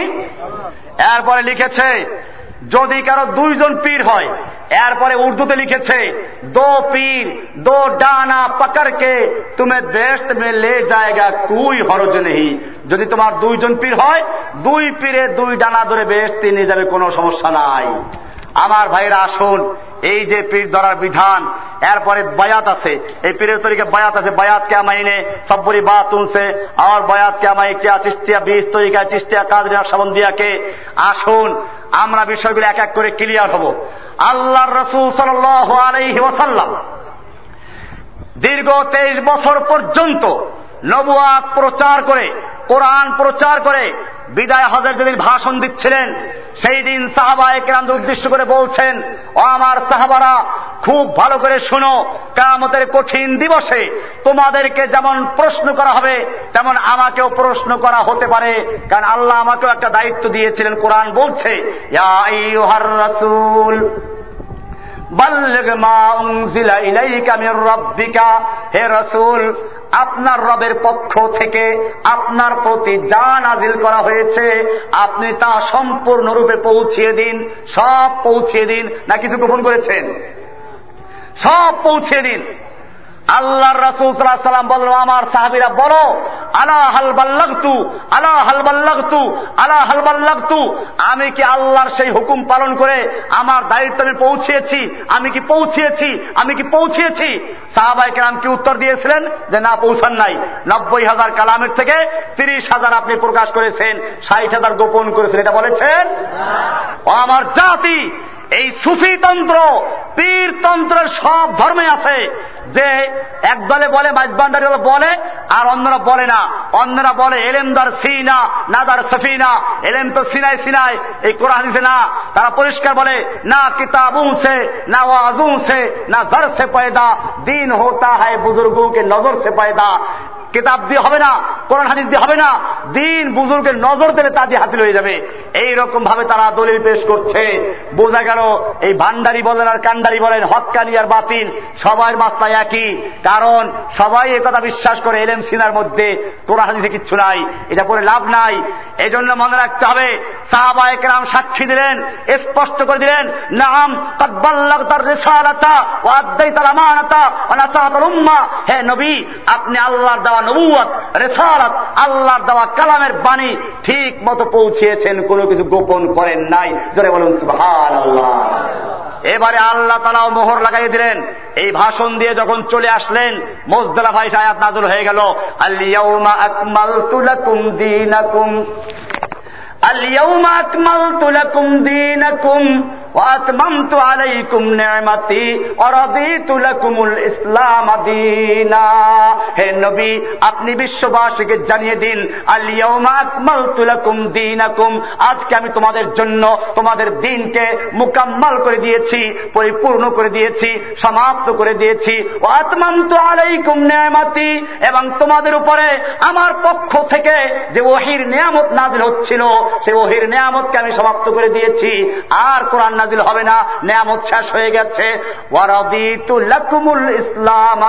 এরপরে লিখেছে যদি কারও দুইজন পীর হয়, এরপরে উর্দুতে লিখেছে, দো পীর, দো ডানা পকড়কে তুমি দেশ মে লে জায়গা কুই হরজ নেই যদি তোমার দুইজন পীর হয়, দুই পীরে দুই ডানা ধরে বেশ নিয়ে যাবে, কোনো সমস্যা নাই। আমার ভাইরা, আসুন। এই যে পীর ধরার বিধান, এরপরে বায়াত আছে। এই পীরের তরিকে বায়াত আছে। বায়াত কে মাইনে সব্বরি বা তুলছে। আর বায়াত কে মাই কে চিস্তিয়া বিশ তরিকা চিস্তিয়া কাদরিয়া সাবন্দিয়াকে আসুন, আমরা বিষয়গুলো এক এক করে ক্লিয়ার হব। আল্লাহর রসুল সাল আলাইহি ওয়াসাল্লাম দীর্ঘ তেইশ বছর পর্যন্ত নবুয়াত প্রচার করে, কোরআন প্রচার করে বিদায় হজের যেদিন ভাষণ দিচ্ছিলেন সেই দিন সাহাবা একরামকে উদ্দেশ্য করে বলছেন, ও আমার সাহাবারা, খুব ভালো করে শুনো কামতের কঠিন দিবসে তোমাদেরকে যেমন প্রশ্ন করা হবে, তেমন আমাকেও প্রশ্ন করা হতে পারে। কারণ আল্লাহ আমাকেও একটা দায়িত্ব দিয়েছিলেন। কোরআন বলছে রাসূল হে রসুল, আপনার রবের পক্ষ থেকে আপনার প্রতি যা নাজিল করা হয়েছে, আপনি তা সম্পূর্ণরূপে পৌঁছিয়ে দিন, সব পৌঁছিয়ে দিন। না, কিছু গোপন করেছেন? সব পৌঁছিয়ে দিন। আল্লাহর রাসুল সাল্লাম বলল আমার সাহাবিরা বলো, আলা হালবাল্লাগতু আলা হালবাল্লাগতু আলা হালবাল্লাগতু আমি কি আল্লাহর সেই হুকুম পালন করে আমার দায়িত্ব আমি পৌঁছিয়েছি? আমি কি পৌঁছিয়েছি? আমি কি পৌঁছিয়েছি? সাহাবাই কেরাম কি উত্তর দিয়েছিলেন? যে না, পৌঁছান নাই। নব্বই হাজার কালামের থেকে তিরিশ হাজার আপনি প্রকাশ করেছেন, ষাট হাজার গোপন করেছেন। এটা বলেছেন? আমার জাতি, এই সুফি তন্ত্র, পীর তন্ত্রের সব ধর্মে আছে। যে এক দলে বলে মাইজবান্ডারি বলে, আর অন্যরা বলে না। অন্যরা বলে এলেমদার সিনা নাদার সফিনা। এলেম তো সিনাই সিনাই, এই কোরআন না। তারা পরিষ্কার বলে, না কিতাবু সে, না ওয়াজু সে, না জর সে পয়দা। দিন হোতা বুজুর্গোं के নজর সে পয়দা। কিতাব দিয়ে হবে না, কোরআন হাদিস দিয়ে হবে না। দিন বুজুর্গের নজর দিলে তা দিয়ে হাসিল হয়ে যাবে। এই রকম ভাবে তারা দলিল পেশ করছে। বোঝা গেল, এই ভান্ডারি বলেন আর কান্ডারি বলেন, হকানি আর বাতিল, সবার মাত্রা একই কারণ সবাই কথা বিশ্বাস করে এলেন সিনার মধ্যে, কোরআন হাদিসে কিচ্ছু নাই, এটা পরে লাভ নাই। এই জন্য মনে রাখতে হবে সাহাবায়ক রাম সাক্ষী দিলেন, স্পষ্ট করে দিলেন, নাম তার তার হে নবী, আপনি আল্লাহর দেওয়া নবুয়াত রেসালাত, আল্লাহর দেওয়া কালামের বাণী ঠিক মতো পৌঁছিয়েছেন কোনো কিছু গোপন করেন নাই। জোরে বলুন সুবহান আল্লাহ এবারে আল্লাহ তালাও মোহর লাগাই দিলেন। এই ভাষণ দিয়ে যখন চলে আসলেন, মোজদালা ভাই সায়াত নাজুল হয়ে গেল। আল্লিয়াউমা আকমাল তুলাকুম দিনাকুম। আল্লিয়াউমা আকমাল তুলাকুম দিনাকুম। وأتممت عليكم نعمتي ورضيت لكم الإسلام دينا হে নবী আপনি বিশ্ববাসীকে জানিয়ে দিন আলিয়াউমা আকমালতু লাকুম দীনাকুম আজকে আমি তোমাদের জন্য তোমাদের দিনকে মুকাম্মাল করে দিয়েছি পরিপূর্ণ করে দিয়েছি সমাপ্ত করে দিয়েছি ও আতমামতু আলাইকুম নিয়ামাতি এবং তোমাদের উপরে আমার পক্ষ থেকে যে ওহির নিয়ামত নাজিল হচ্ছিল সেই ওহির নিয়ামতকে আমি সমাপ্ত করে দিয়েছি আর কোরআন নাজিল হবে না, নিয়ামত শেষ হয়ে গেছে। ইসলাম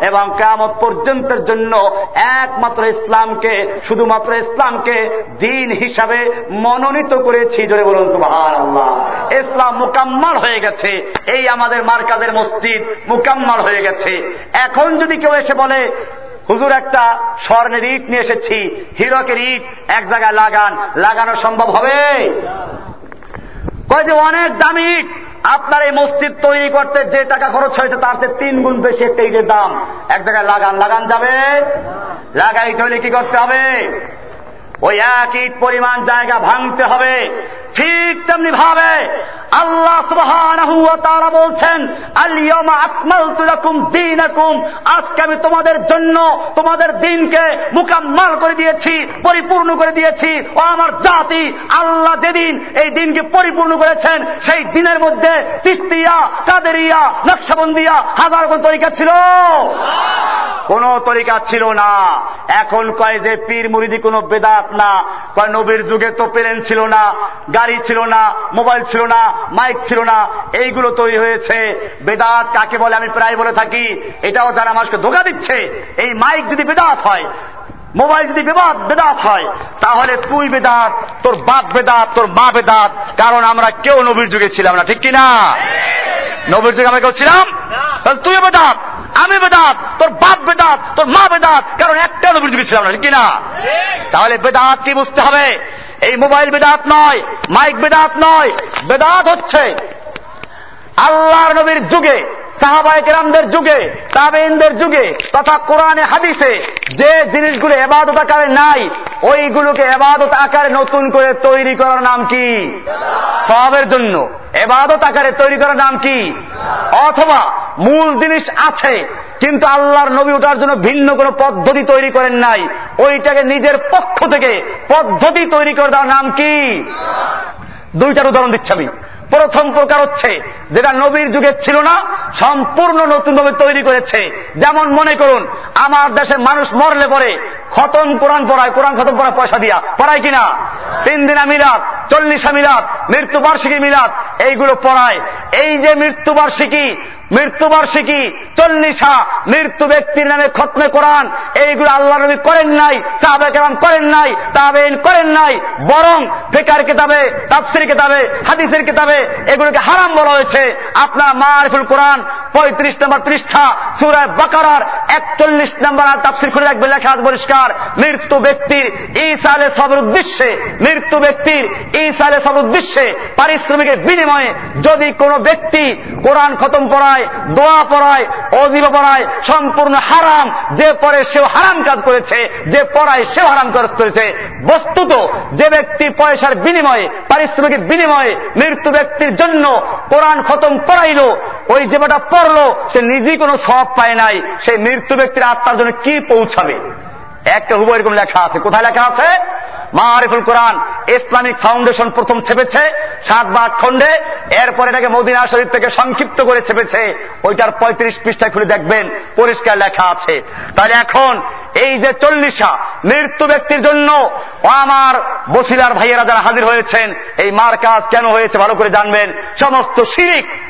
এবং কেমত পর্যন্তের জন্য একমাত্র ইসলামকে, শুধুমাত্র ইসলামকে দিন হিসাবে মনোনীত করেছি। জোরে বলুন সুবাহান আল্লাহ ইসলাম মুকাম্মাল হয়ে গেছে। এই আমাদের মার্কাজের মসজিদ মুকাম্মাল হয়ে গেছে। এখন যদি কেউ এসে বলে, হুজুর, একটা স্বর্ণের ইট নিয়ে এসেছি, হিরকের ইট এক জায়গায় লাগান, লাগানো সম্ভব হবে? কয় যে, অনেক দামি। আপনার এই মসজিদ তৈরি করতে যে টাকা খরচ হয়েছে, তার চেয়ে তিন গুণ বেশি একটা ইটের দাম। এক জায়গায় লাগান লাগান যাবে? লাগাইতে হলে কি করতে হবে? ওই এক ইট পরিমাণ জায়গা ভাঙতে হবে। ঠিক তেমনি ভাবে আল্লাহ সুবাহ তারা বলছেন আলিয়মা আকমাল তুলাকুম দিন আজকে আমি তোমাদের জন্য তোমাদের দিনকে মুকাম্মাল করে দিয়েছি পরিপূর্ণ করে দিয়েছি। ও আমার জাতি আল্লাহ যেদিন এই দিনকে পরিপূর্ণ করেছেন সেই দিনের মধ্যে তিস্তিয়া কাদেরিয়া নকশাবন্দিয়া হাজার কোন তরিকা ছিল। কোন তরিকা ছিল না। এখন কয় যে পীর মুরিদি কোন বেদাত না। নবীর যুগে তো প্লেন ছিল না গাড়ি ছিল না মোবাইল ছিল না মাইক ছিল না এইগুলো তৈরি হয়েছে। বেদাত কাকে বলে আমি প্রায় বলে থাকি এটাও যারা মানুষকে ধোকা দিচ্ছে এই মাইক যদি বেদাত হয় মোবাইল যদি বেবাদ বেদাত হয় তাহলে তুই বেদাত তোর বাপ বেদাত তোর মা বেদাত কারণ আমরা কেউ নবীর যুগে ছিলাম না ঠিক কিনা? নবীর যুগে আমরা কেউ ছিলাম? তাহলে তুই বেদাত। আমি বেদাত, তোর বাপ বেদাত, তোর মা বেদাত, কারণ একটা নবীর যুগে ছিলাম না কিনা? তাহলে বেদাত কি বুঝতে হবে? এই মোবাইল বেদাত নয়, মাইক বেদাত নয়, বেদাত হচ্ছে আল্লাহর নবীর যুগে সাহাবায়ক রামদের যুগে তাবেইনদের যুগে, তথা কোরআনে, হাদিসে যে জিনিসগুলো এবাদত আকারে নাই, ওইগুলোকে এবাদত আকারে নতুন করে তৈরি করার নাম কি? সবের জন্য। এবাদত আকারে তৈরি করার নাম কি? অথবা মূল জিনিস আছে, কিন্তু আল্লাহর নবী ওটার জন্য ভিন্ন কোনো পদ্ধতি তৈরি করেন নাই। ওইটাকে নিজের পক্ষ থেকে পদ্ধতি তৈরি করে দেওয়ার নাম কি? দুইটার উদাহরণ দিচ্ছি আমি। প্রথম প্রকার হচ্ছে, যেটা নবীর যুগে ছিল না, সম্পূর্ণ নতুনভাবে তৈরি করেছে। যেমন মনে করুন, আমার দেশে মানুষ মরলে পরে খতম কোরআন পড়ায়, কোরআন খতম পড়ায় পয়সা দিয়া। পড়ায় কিনা? তিন দিনা মিলাদ, চল্লিশা মিলাদ, মৃত্যুবার্ষিকী মিলাদ, এইগুলো পড়ায়। এই যে মৃত্যুবার্ষিকী মৃত্যুবার্ষিকী, চল্লিশা মৃত্যু ব্যক্তির নামে খতমে কোরআন, এইগুলো আল্লাহ নবী করেন নাই সাহাবে কেরাম করেন নাই তাবেন করেন নাই, বরং ফেকার কিতাবে, তাফসির কিতাবে, হাদিসের কিতাবে এগুলোকে হারাম বলা হয়েছে। আপনার মারিফুল কোরআন, পঁয়ত্রিশ নম্বর পৃষ্ঠা সুরায় বাকারার একচল্লিশ নম্বর আর তাফসির খুলে রাখবে লেখা পরিষ্কার। মৃত্যু ব্যক্তির ইসালে সবের উদ্দেশ্যে, মৃত্যু ব্যক্তির ইসালে সবের উদ্দেশ্যে, পারিশ্রমিকের বিনিময়ে যদি কোনো ব্যক্তি কোরআন খতম পড়ায়, দোয়া পড়ায়, অজিব পড়ায়, সম্পূর্ণ হারাম। যে পরে সেও হারাম কাজ করেছে, যে পড়ায় সেও হারাম কাজ করেছে। বস্তুত যে ব্যক্তি পয়সার বিনিময়ে, পারিশ্রমিকের বিনিময়ে মৃত্যু ব্যক্তির জন্য কোরআন খতম পড়াইল, ওই যেটা পড়ল, সে নিজেই কোনো সব পায় নাই। সেই মৃত্যু ব্যক্তির আত্মার জন্য কি পৌঁছাবে? একটা হুব এরকম লেখা আছে। কোথায় লেখা আছে? মারিফুল কোরআন ইসলামিক ফাউন্ডেশন প্রথম ছেপেছে সাত বা আট খণ্ডে। এরপর এটাকে মদিনা শরীফ থেকে সংক্ষিপ্ত করে ছেপেছে। ওইটার পঁয়ত্রিশ পৃষ্ঠায় খুলে দেখবেন, পরিষ্কার লেখা আছে। তাহলে এখন এই যে চল্লিশা মৃত্যু ব্যক্তির জন্য আমার বসিলার ভাইয়েরা যারা হাজির হয়েছেন, এই মার কাজ কেন হয়েছে ভালো করে জানবেন। সমস্ত শিরিক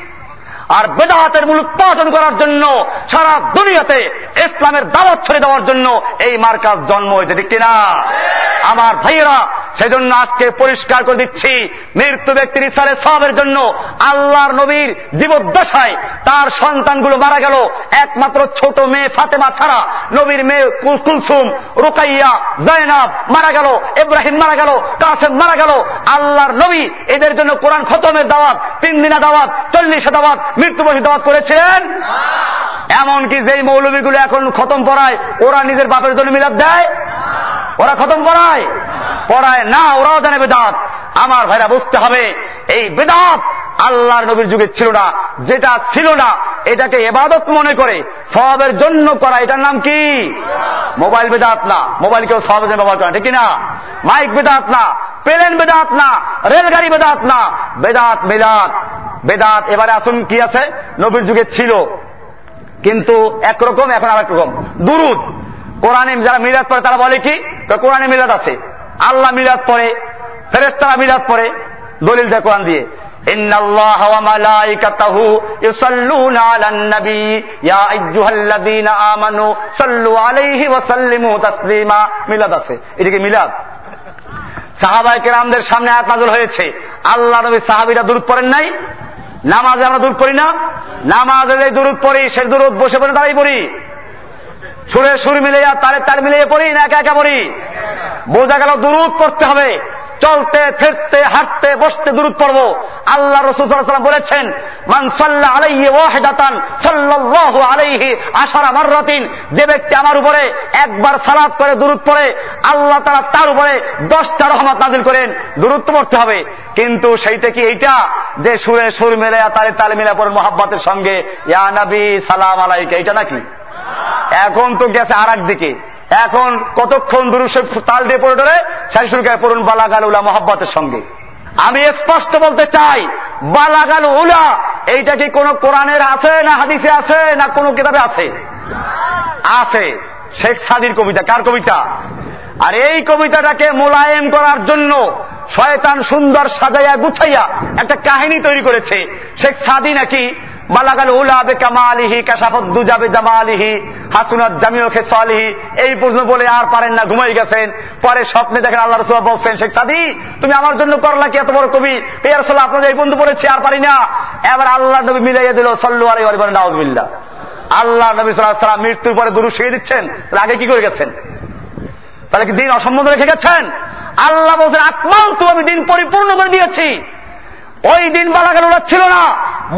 আর বেদাহাতের মূল উৎপাদন করার জন্য সারা দুনিয়াতে ইসলামের দাওয়াত ছড়িয়ে দেওয়ার জন্য এই মার্কাজ জন্ম হয়েছে ঠিক কিনা? আমার ভাইয়েরা সেজন্য আজকে পরিষ্কার করে দিচ্ছি, মৃত্যু ব্যক্তির ইসারে সবের জন্য আল্লাহর নবীর জীবদ্দশায় তার সন্তানগুলো মারা গেল। একমাত্র ছোট মেয়ে ফাতেমা ছাড়া নবীর মেয়ে কুলসুম, রুকাইয়া, জয়নাব মারা গেল, ইব্রাহিম মারা গেল, কাসেম মারা গেল। আল্লাহর নবী এদের জন্য কোরআন খতমের দাওয়াত, তিন দিনা দাওয়াত চল্লিশে দাওয়াত মৃত্যুবয়সী দাওয়াত করেছিলেন এমনকি যেই মৌলবীগুলো এখন খতম পড়ায়, ওরা নিজের বাপের জন্য মিলাদ দেয়। ওরা খতম পড়ায়। পড়ায় না, ওরাও জানে বেদাত। আমার ভাইরা বুঝতে হবে, এই বেদাত আল্লাহর নবীর যুগে ছিল না। যেটা ছিল না, এটাকে এবাদত মনে করে সবের জন্য করা। এটার নাম কি? মোবাইল বেদাত না। মোবাইল কেউ সবের জন্য ব্যবহার করে ঠিক না মাইক বেদাত না, প্লেন বেদাত না, রেলগাড়ি বেদাত না। বেদাত বেদাত বেদাত এবারে আসুন, কি আছে? নবীর যুগে ছিল। কিন্তু একরকম, এখন আরেক রকম দুরুদ। কোরআনে যারা মিলাদ পড়ে তারা বলে কি কোরআনে মিলাদ আছে আল্লাহ মিলাদ পড়ে ফেরেস্তারা মিলাদ পড়ে দলিল দেয় কোরআন দিয়ে إن الله وملائكته يصلون على النبي يا أيها الذين آمنوا صلوا عليه وسلموا تسليما মিলাদ আছে এটাকে মিলাদ সাহাবাই কেরামদের সামনে আয়াত নাজল হয়েছে আল্লাহ নবী সাহাবিরা দূর পড়েন নাই নামাজে আমরা দূর পড়ি না নামাজে যে দূরত পড়ি সে দূরত বসে পড়ে তারাই পড়ি সুরে সুর মিলিয়া তারে তার মিলিয়ে পড়ি না একা একা পড়ি বোঝা গেল দূরত পড়তে হবে। চলতে, ফিরতে, হাঁটতে, বসতে দূরত পড়ব। আল্লাহ রসুলাম বলেছেন, মান সাল্লা আলাইহি ওয়াহিদাতান সাল্লাল্লাহু আলাইহি আশারা মাররাতিন যে ব্যক্তি আমার উপরে একবার সালাত করে দূরত পড়ে, আল্লাহ তারা তার উপরে দশটা রহমত নাজিল করেন। দূরত্ব পড়তে হবে। কিন্তু সেইটা কি এইটা? যে সুরে সুর মেলে তালে তালে মিলে পড়েন মোহাব্বতের সঙ্গে। ইয়া নবী, সালাম আলাইকে, এইটা নাকি? এখন তো গেছে আর দিকে। এখন কতক্ষণ দুরুষ তাল দিয়ে পড়ে ধরে? শাশুড়কে পড়ুন, বালাগাল উলা মহাব্বতের সঙ্গে। আমি স্পষ্ট বলতে চাই, বালাগাল উলা, এইটা কি কোন কোরআনের আছে না হাদিসে আছে না কোন কিতাবে আছে? আছে। শেখ সাদির কবিতা। কার কবিতা? আর এই কবিতাটাকে মোলায়েম করার জন্য শয়তান সুন্দর সাজাইয়া গুছাইয়া একটা কাহিনী তৈরি করেছে। শেখ সাদি নাকি বালাগাল উলা বে কামালিহি কাশাফদ্দু যাবে জামালিহি হাসুনাত জামিও খেসালিহি এই পর্যন্ত বলে আর পারেন না, ঘুমাই গেছেন। পরে স্বপ্নে দেখেন আল্লাহ রসুল বলছেন, শেখ সাদি, তুমি আমার জন্য করলা কি এত বড় কবি? এই রসুল আপনাদের এই বন্ধু বলেছি, আর পারি না। এবার আল্লাহ নবী মিলাইয়া দিল, সল্লু আলী বলেন নাউজবিল্লা আল্লাহ নবী সাল্লাহ মৃত্যুর পরে দুরু শিখে দিচ্ছেন আগে কি করে গেছেন? তাহলে কি দিন অসম্মত রেখে গেছেন? আল্লাহ বলছেন তো আমি দিন পরিপূর্ণ করে দিয়েছি। ওই দিন বালাগাল ওরা ছিল না।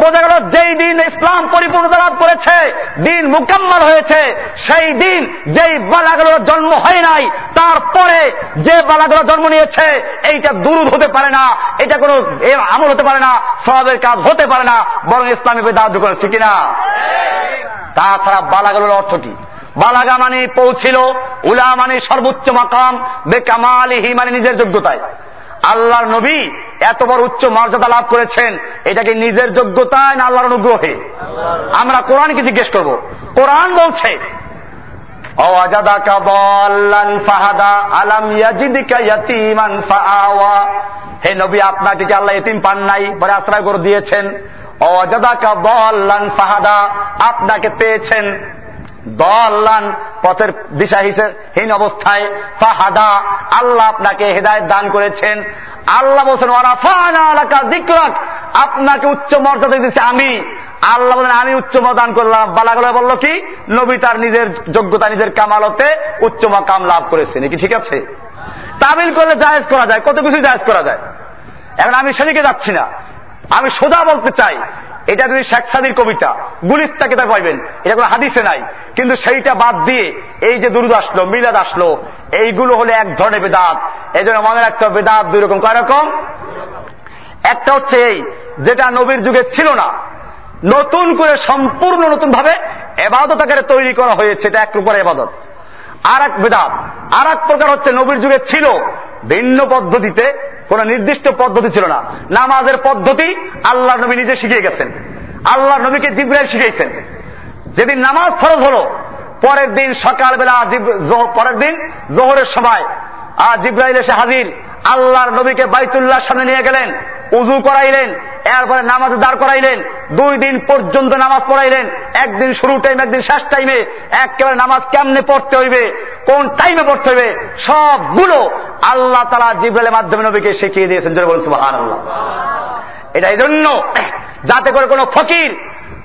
বোঝা গেল যেই দিন ইসলাম পরিপূর্ণতা লাভ করেছে, দিন মুকাম্মাল হয়েছে, সেই দিন যেই বালাগুলোর জন্ম হয় নাই, তারপরে যে বালাগুলো জন্ম নিয়েছে, এইটা দুরুদ হতে পারে না, এটা কোনো আমল হতে পারে না সবের কাজ হতে পারে না, বরং ইসলামী বেদাত করেছে কিনা? তাছাড়া বালাগুলোর অর্থ কি? বালাগা মানে পৌঁছিল, উলা মানে সর্বোচ্চ মাকাম বেকামালিহি মানে নিজের যোগ্যতায়। আল্লাহর নবী এত বড় উচ্চ মর্যাদা লাভ করেছেন এটাকে নিজের যোগ্যতায় না আল্লাহর অনুগ্রহে? আমরা কোরআনকে জিজ্ঞেস করব। কোরআন বলছে হে নবী আপনাকে কি আল্লাহ এতিম পান নাই পরে আশ্রয় করে দিয়েছেন। অজাদাকা বল্লান ফাহাদা, আপনাকে পেয়েছেন। দল্লান পথের দিশা হীন অবস্থায়। ফাহাদা, আল্লাহ আপনাকে হেদায়ত দান করেছেন। আল্লাহ বলছেন আপনাকে উচ্চ মর্যাদা দিয়েছে আমি। আল্লাহ বলেন আমি উচ্চ দান করলাম। বালাগলা বলল কি? নবী তার নিজের যোগ্যতা, নিজের কামালতে উচ্চ কাম লাভ করেছে নাকি ঠিক আছে? তামিল করলে জায়েজ করা যায়, কত কিছু জায়েজ করা যায়। এখন আমি সেদিকে যাচ্ছি না। আমি সোজা বলতে চাই এটা যদি শেখ সাদির কবিতা গুলিস্তা কেতাব পাইবেন এটা কোনো হাদিসে নাই। কিন্তু সেইটা বাদ দিয়ে এই যে দুরুদ আসলো, মিলাদ আসলো, এইগুলো হলে এক ধরনের বেদাত। এই জন্য মনে রাখতে হবে, বেদাত দুই রকম। কয় রকম? একটা হচ্ছে এই, যেটা নবীর যুগে ছিল না, নতুন করে সম্পূর্ণ নতুন ভাবে এবাদত আকারে তৈরি করা হয়েছে, এটা এক প্রকার এবাদত। আর এক বেদাত আর এক প্রকার হচ্ছে নবীর যুগে ছিল ভিন্ন পদ্ধতিতে কোন নির্দিষ্ট পদ্ধতি ছিল না। নামাজের পদ্ধতি আল্লাহ নবী নিজে শিখিয়ে গেছেন। আল্লাহ নবীকে জিব্রাইল শিখিয়েছেন। যেদিন নামাজ ফরজ হল, পরের দিন সকালবেলা পরের দিন জোহরের সময় আর জিব্রাইল এসে হাজির। আল্লাহর নবীকে বাইতুল্লাহ সামনে নিয়ে গেলেন উজু করাইলেন এরপরে নামাজ দাঁড় করাইলেন। দুই দিন পর্যন্ত নামাজ পড়াইলেন। একদিন শুরু টাইম একদিন শেষ টাইমে একেবারে নামাজ কেমনে পড়তে হইবে, কোন টাইমে পড়তে হইবে, সবগুলো আল্লাহ তালা জিব্রাইলের মাধ্যমে নবীকে শিখিয়ে দিয়েছেন। জোরে বলছে আল্লাহ এটা এই জন্য যাতে করে কোনো ফকির,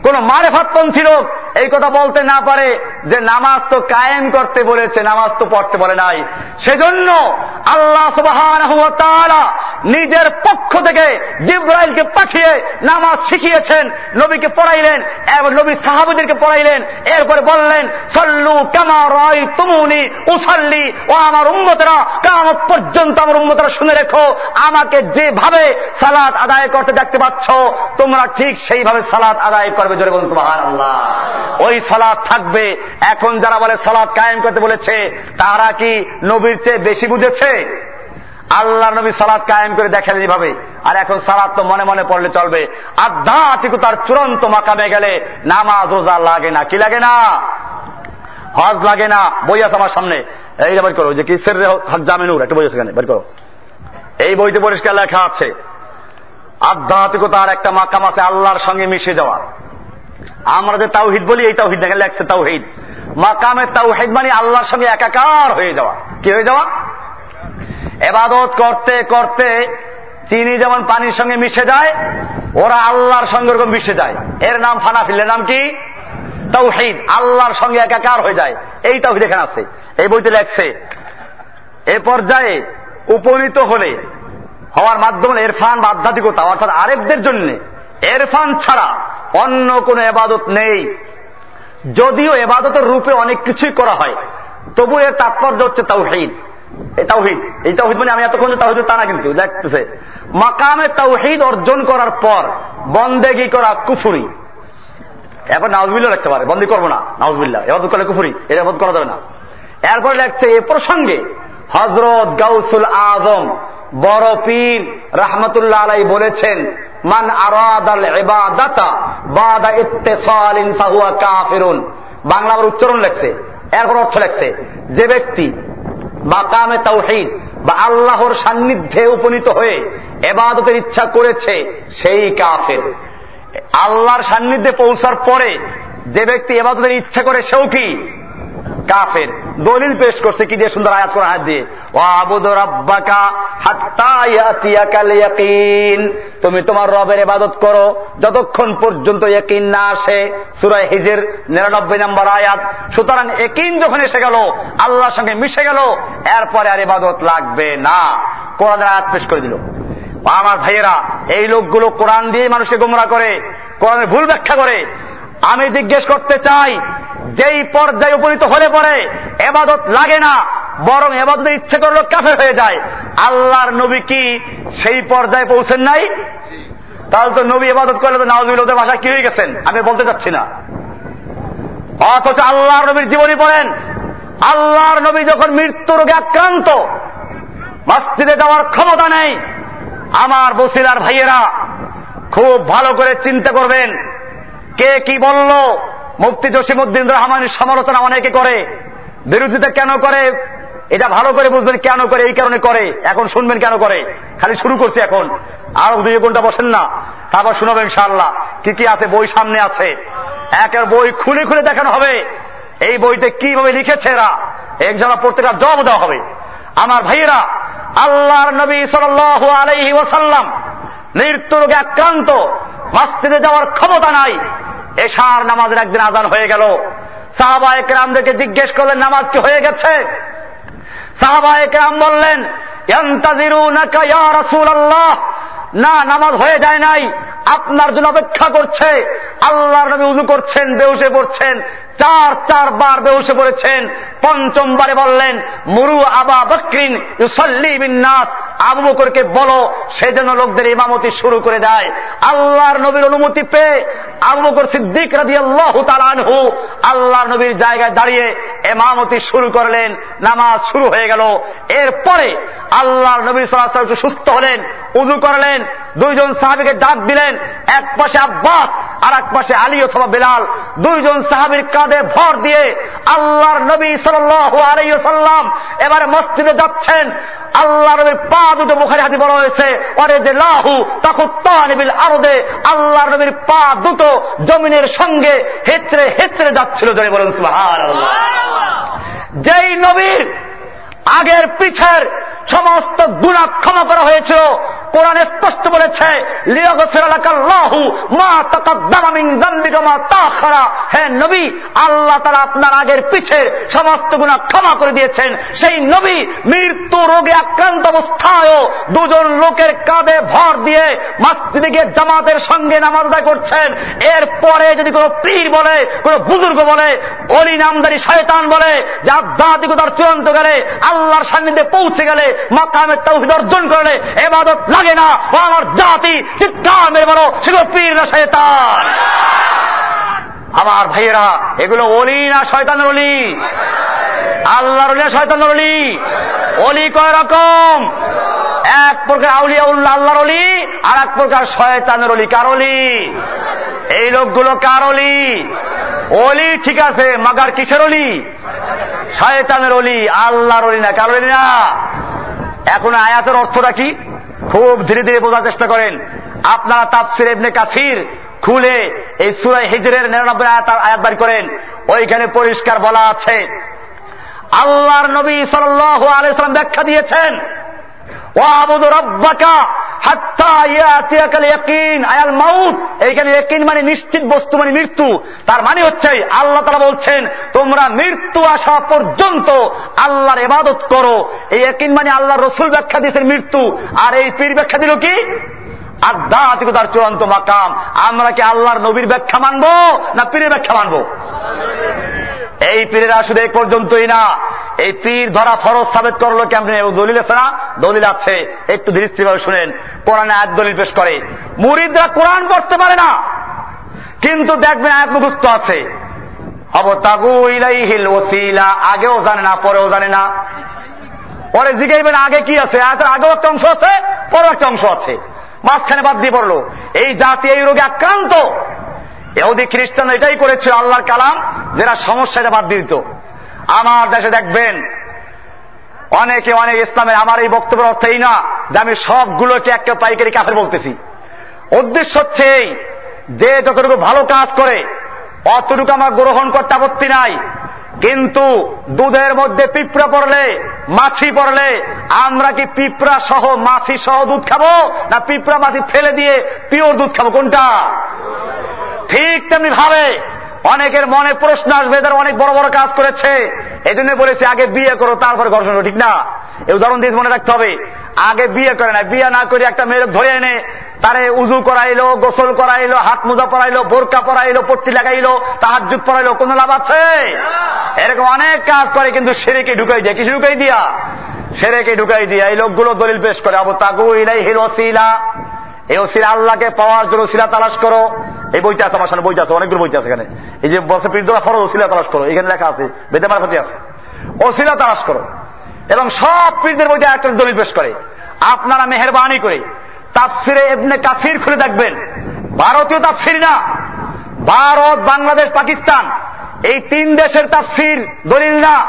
কোন মারেফাতপন্থী লোক এই কথা বলতে না পারে যে নামাজ তো কায়েম করতে বলেছে, নামাজ তো পড়তে বলে নাই। সেজন্য আল্লাহ সুবাহ নিজের পক্ষ থেকে জিব্রাইলকে পাঠিয়ে নামাজ শিখিয়েছেন, নবীকে পড়াইলেন, এবং নবী সাহাবিদেরকে পড়াইলেন, এরপরে বললেন, সল্লু কামা রয় তুমুনি উসাল্লি ও আমার উন্মতরা কামত পর্যন্ত আমার উন্মতরা শুনে রেখো, আমাকে যেভাবে সালাদ আদায় করতে দেখতে পাচ্ছ, তোমরা ঠিক সেইভাবে সালাদ আদায় করবে জোরে বলছো আল্লাহ ওই সালাদ থাকবে। এখন যারা বলে সালাদ কায়েম করতে বলেছে, তারা কি নবীর চেয়ে বেশি বুঝেছে? আল্লাহ নবী সালাদ কায়েম করে দেখেন এইভাবে আর এখন সালাদ তো মনে মনে পড়লে চলবে। আধ্যাত্মিকতার চূড়ান্ত মাকামে গেলে নামাজ, রোজা লাগে না। কি লাগে না? হজ লাগে না। বই আছে আমার সামনে। এইটা বের করো যে কিসের জামিনুর একটা বই আছে বের করো। এই বইতে পরিষ্কার লেখা আছে, আধ্যাত্মিকতার একটা মাকাম আছে আল্লাহর সঙ্গে মিশে যাওয়া। আমরা যে তাওহিদ বলি, এই তাওহিদ দেখে লেখছে তাওহিদ। মাকামে তাওহিদ মানে আল্লাহর সঙ্গে একাকার হয়ে যাওয়া। কি হয়ে যাওয়া? এবাদত করতে করতে চিনি যেমন পানির সঙ্গে মিশে যায়, ওরা আল্লাহর সঙ্গে ওরকম মিশে যায়। এর নাম ফানাফিলের নাম কি? তাওহিদ। আল্লাহর সঙ্গে একাকার হয়ে যায়। এই তাওহিদ এখানে আছে। এই বইতে লেখছে, এ পর্যায়ে উপনীত হলে হওয়ার মাধ্যমে এরফান বা আধ্যাত্মিকতা, অর্থাৎ আরেকদের জন্য এরফান ছাড়া অন্য কোন এবাদত নেই। যদিও এবাদতের রূপে অনেক কিছুই করা হয়, তবু এর তাৎপর্য হচ্ছে তাওহিদ। তাওহিদ, এই তাওহিদ মানে আমি এতক্ষণ তাওহিদ তা না কিন্তু, দেখতেছে। মাকামে তাওহিদ অর্জন করার পর বন্দেগি করা কুফুরি। এরপর নাউজবিল্লা রাখতে পারে, বন্দি করব না নাউজবিল্লা এবাদত করলে কুফুরি এটা এবাদত করা যাবে না। এরপর লেখছে, এ প্রসঙ্গে হজরত গাউসুল আজম, বড় পীর রাহমতুল্লাহ আলাই বলেছেন মান আরাদাল বাদা ফাহুয়া কাফিরুন। বাংলা উচ্চারণ লেখছে, এরপর অর্থ লেখছে, যে ব্যক্তি মাকামে তাওহীদ বা আল্লাহর সান্নিধ্যে উপনীত হয়ে এবাদতের ইচ্ছা করেছে, সেই কাফের। আল্লাহর সান্নিধ্যে পৌঁছার পরে যে ব্যক্তি এবাদতের ইচ্ছা করে, সেও কি? কাফের। দলিল পেশ করছে কি দিয়ে সুন্দর আয়াত করা, হাত দিয়ে। তুমি তোমার রবের ইবাদত করো, যতক্ষণ পর্যন্ত একিন না আসে। সুরায় হিজের নিরানব্বই নম্বর আয়াত। সুতরাং একিন যখন এসে গেল, আল্লাহর সঙ্গে মিশে গেল, এরপরে আর ইবাদত লাগবে না। কোরআনের আয়াত পেশ করে দিল। আমার ভাইয়েরা, এই লোকগুলো কোরআন দিয়ে মানুষকে গোমরা করে, কোরআনের ভুল ব্যাখ্যা করে। আমি জিজ্ঞেস করতে চাই যেই পর্যায়ে উপনীত হলে পরে এবাদত লাগে না, বরং এবাদতের ইচ্ছে করল কাফের হয়ে যায়। আল্লাহর নবী কি সেই পর্যায়ে পৌঁছেন নাই? তাহলে তো নবী এবাদত করলে তো নাওজুল ওদের কি হয়ে গেছেন? আমি বলতে চাচ্ছি না। অথচ আল্লাহর নবীর জীবনী পড়েন, আল্লাহর নবী যখন মৃত্যু রোগে আক্রান্ত, মসজিদে যাওয়ার ক্ষমতা নেই। আমার বসিলার ভাইয়েরা খুব ভালো করে চিন্তা করবেন, কে কি বলল? মুফতি জসিমুদ্দিন রহমানের সমালোচনা অনেকে করে। বিরোধিতা কেন করে? এটা ভালো করে বুঝবেন কেন করে, এই কারণে করে। এখন শুনবেন কেন করে? খালি শুরু করছি এখন। আরও দুই ঘণ্টা বসেন না। তারপর শুনবেন ইনশাল্লাহ কি কি আছে বই সামনে আছে। একের বই খুলে খুলে দেখানো হবে। এই বইতে কীভাবে লিখেছে এরা? একজন প্রত্যেকটা জবাব দেওয়া হবে। আমার ভাইয়েরা, আল্লাহর নবী সাল আলাইহি ওসাল্লাম মৃত্যু রোগে আক্রান্ত মাস্তিতে যাওয়ার ক্ষমতা নাই। এশার নামাজের একদিন আজান হয়ে গেল। সাহাবা একরামদেরকে জিজ্ঞেস করলেন, নামাজ কি হয়ে গেছে? সাহাবা একরাম বললেন না, নামাজ হয়ে যায় নাই। আপনার জন্য অপেক্ষা করছে। আল্লাহর নবী উজু করছেন বেউসে পড়ছেন। চার চারবার বেউসে পড়েছেন। পঞ্চমবারে বললেন, মুরু আবা বকরিন ইউসল্লি বিন্নাস। আবু বকরকে বলো, সে যেন লোকদের ইমামতি শুরু করে দেয়। আল্লাহর নবীর অনুমতি পেয়ে আবু বকর সিদ্দিক রাজি আল্লাহ তালানহু আল্লাহর নবীর জায়গায় দাঁড়িয়ে এমামতি শুরু করলেন, নামাজ শুরু হয়ে গেল। এরপরে আল্লাহর নবী সাল্লাহ একটু সুস্থ হলেন উজু করলেন, দুইজন সাহাবিকে ডাক দিলেন, এক পাশে আব্বাস আর এক পাশে আলী অথবা বেলাল। দুইজন সাহাবির কাঁধে ভর দিয়ে আল্লাহর নবী সাল্লাম এবারে মসজিদে যাচ্ছেন। আল্লাহ নবীর পা দুটো মুখারি হাতি বড় হয়েছে। ওরে যে লাহু তাকুত্তানিবিল আরদে। আল্লাহ নবীর পা দুটো জমিনের সঙ্গে হেচড়ে হেচড়ে যাচ্ছিল। জয় বলেন যেই নবীর আগের পিছের সমস্ত গুণা ক্ষমা করা হয়েছিল কোরআনে স্পষ্ট বলেছে হে নবী, আল্লাহ তারা আপনার আগের পিছের সমস্ত গুণা ক্ষমা করে দিয়েছেন। সেই নবী মৃত্যু রোগে আক্রান্ত অবস্থায়ও দুজন লোকের কাঁধে ভর দিয়ে মাস্তিদে জামাতের সঙ্গে নামাজ আদায় করছেন। এরপরে যদি কোনো পীর বলে, কোন বুজুর্গ বলে, অলি নামদারি শয়তান বলে, যে আধ্যাত্মিকতার চূড়ান্ত গেলে আল্লাহর সান্নিধ্যে পৌঁছে গেলে মাকামের তৌহিদ অর্জন করলে, এবাদত লাগে না। আমার জাতি চিৎকার মেরে বলো সেগুলো পীর না শয়তান। আমার ভাইয়েরা, এগুলো অলি না শয়তানের অলি? আল্লাহর অলি না শয়তানের অলি? অলি কয় রকম? এক প্রকার আউলিয়া উল্লাহ আল্লাহর অলি, আর এক প্রকার শয়তানের অলি। কার অলি? এই লোকগুলো কার অলি ঠিক আছে, মাগার কিসের অলি? শয়তানের অলি, আল্লাহর অলি না, কার অলি না? এখন আয়াতের অর্থটা কি? খুব ধীরে ধীরে বোঝার চেষ্টা করেন। আপনারা তাপসির এমনি কাছির খুলে এই সুরাই হিজরের নিরানব্বই আয়াত বাড়ি করেন। ওইখানে পরিষ্কার বলা আছে, আল্লাহর নবী সাল আলাইসালাম ব্যাখ্যা দিয়েছেন ও আবুদ রব্বাকা এইখানে একিন মানে নিশ্চিত বস্তু মানে মৃত্যু। তার মানে হচ্ছে আল্লাহ তারা বলছেন, তোমরা মৃত্যু আসা পর্যন্ত আল্লাহর এবাদত করো। এই একিন মানে আল্লাহ রসুল ব্যাখ্যা দিয়েছেন মৃত্যু। আর এই পীর ব্যাখ্যা দিল কি? আধ্যাত্মিকতার চূড়ান্ত মাকাম। আমরা কি আল্লাহর নবীর ব্যাখ্যা মানব না পীরের ব্যাখ্যা মানব? এই পীরেরা শুধু এই পর্যন্তই না। এই পীর ধরা ফরজ সাবেত করল কেমন? দলিল আছে না? দলিল আছে। একটু ধীরস্থিরভাবে শুনেন। কোরআনে আয়াত দলিল পেশ করে। মুরিদরা কোরআন পড়তে পারে না। কিন্তু দেখবেন আয়াত মুখস্থ আছে। আগেও জানে না, পরেও জানে না। পরে জিগাইবেন, আগে কি আছে? আগেও একটা অংশ আছে, পরেও একটা অংশ আছে। মাঝখানে বাদ দিয়ে পড়ল। এই জাতি এই রোগে আক্রান্ত। এহুদি খ্রিস্টান এটাই করেছিল আল্লাহর কালাম যারা সমস্যা এটা বাদ দিত। আমার দেশে দেখবেন, অনেকে অনেক ইসলামের, আমার এই বক্তব্যের অর্থ এই না, যে আমি সবগুলোকে একটা পাইকারি কাফের বলতেছি। উদ্দেশ্য হচ্ছে এই, যে যতটুকু ভালো কাজ করে, অতটুকু আমার গ্রহণ করতে আপত্তি নাই। কিন্তু দুধের মধ্যে পিঁপড়া পড়লে, মাছি পড়লে, আমরা কি পিঁপড়া সহ মাছি সহ দুধ খাব, না পিঁপড়া মাছি ফেলে দিয়ে পিওর দুধ খাব, কোনটা? ঠিক তেমনি ভাবে অনেকের মনে প্রশ্ন আসবে তারা অনেক বড় বড় কাজ করেছে। এই জন্য বলেছি, আগে বিয়ে করো, তারপরে ঘর ঠিক না? এই উদাহরণ দিয়ে মনে রাখতে হবে। আগে বিয়ে করে না, বিয়ে না করে একটা মেয়ের ধরে এনে তারে উজু করাইলো, গোসল করাইলো, হাত মোজা পরাইলো, বোরকা পরাইলো, পট্টি লাগাইলো তাহার যুগ পরাইলো, কোন লাভ আছে? এরকম অনেক কাজ করে, কিন্তু সেরেকে ঢুকাই দেয়। কিছু ঢুকাই দিয়া? সেরেকে ঢুকাই দিয়া। এই লোকগুলো দলিল পেশ করে, আবু তাগু ইলাই হির ওসিলা এই ওসিলা আল্লাহকে পাওয়ার জন্য ওসিলা তালাশ করো। এই বইটা আছে, আমার সামনে বইটা আছে, অনেকগুলো বইটা আছে এখানে। এই যে বসে পীরদোলা ফরজ ওসিলা তালাশ করো। এখানে লেখা আছে, বেদে মারফতি আছে। ওসিলা তালাশ করো। এবং সব পীরদের বইটা একটা দলিল পেশ করে, আপনারা মেহরবানি করে তাফসিরে এমনি কাসির খুলে দেখবেন। ভারতীয় তাফসির না। ভারত, বাংলাদেশ, পাকিস্তান, এই তিন দেশের তাফসির দলিল না।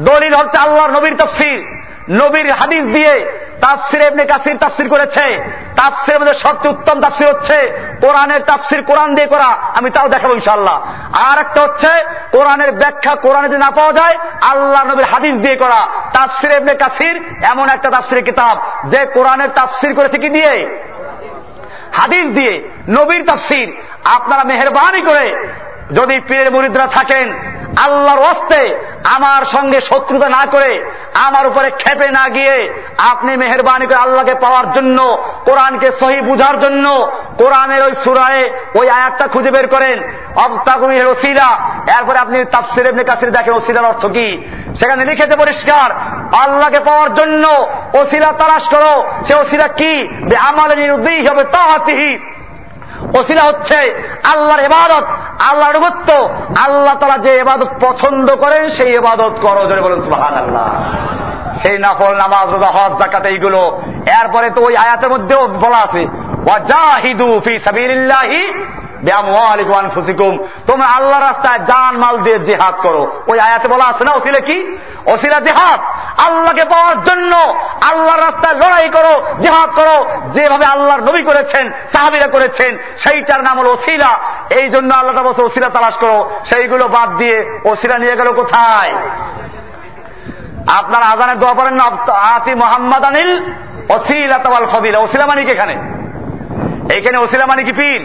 দলিল হচ্ছে আল্লাহর নবীর তাফসির। নবীর হাদিস দিয়ে তাফসির এমনি কাসির তাফসির করেছে। তাফসির মধ্যে সবচেয়ে উত্তম তাফসির হচ্ছে কোরআনের তাফসির কোরআন দিয়ে করা। আমি তাও দেখাবো ইনশাল্লাহ আর একটা হচ্ছে কোরআনের ব্যাখ্যা কোরআনে যদি না পাওয়া যায়, আল্লাহ নবীর হাদিস দিয়ে করা। তাফসির এমনি কাসির এমন একটা তাফসির কিতাব যে কোরআনের তাফসির করেছে কি দিয়ে? হাদিস দিয়ে। নবীর তাফসির। আপনারা মেহরবানি করে যদি পীরের মুরিদরা থাকেন আল্লাহর অস্তে আমার সঙ্গে শত্রুতা না করে আমার উপরে খেপে না গিয়ে আপনি মেহরবানি করে আল্লাহকে পাওয়ার জন্য, কোরআনকে সহি বুঝার জন্য, কোরআনের ওই সুরায় ওই আয়াতটা খুঁজে বের করেন। অবতাগুমির ওসিলা। এরপরে আপনি তাফসির এমনি কাসির দেখেন, ওসিলার অর্থ কি? সেখানে লিখেতে পরিষ্কার, আল্লাহকে পাওয়ার জন্য ওসিলা তালাশ করো। সে ওসিলা কি? আমাদের নিরুদ্দেই হবে তাহাতিহি ওসিলা হচ্ছে আল্লাহর এবাদত আল্লাহর গুত্ব আল্লাহ তারা যে এবাদত পছন্দ করেন, সেই এবাদত করো, জোরে বলুন সুহান আল্লাহ সেই নকল নামাজ, রোজা, হজ জাকাত এইগুলো। এরপরে তো ওই আয়াতের মধ্যেও বলা আছে, ওয়াজাহিদু ফি সাবিলিল্লাহি তোমরা আল্লাহ রাস্তায় জান, মাল দিয়ে জেহাদ করো। ওই আয়াতে বলা আছে না কি? জেহাদ। আল্লাহকে পাওয়ার জন্য রাস্তায় লড়াই করো, জেহাদ করো। যেভাবে আল্লাহর নবী করেছেন, সাহাবিরা করেছেন, সেইটার নাম হলো এই জন্য আল্লাহ বলছে, ওসিলা তালাশ করো। সেইগুলো বাদ দিয়ে ওসিলা নিয়ে গেল কোথায়? আপনার আজানের দোয়া পড়েন না আতি মোহাম্মদ আনিল ওসিলা তাওয়াল ফদিলা ওসিলা মানিক এখানে? এইখানে ওসিলা মানি কি পীর?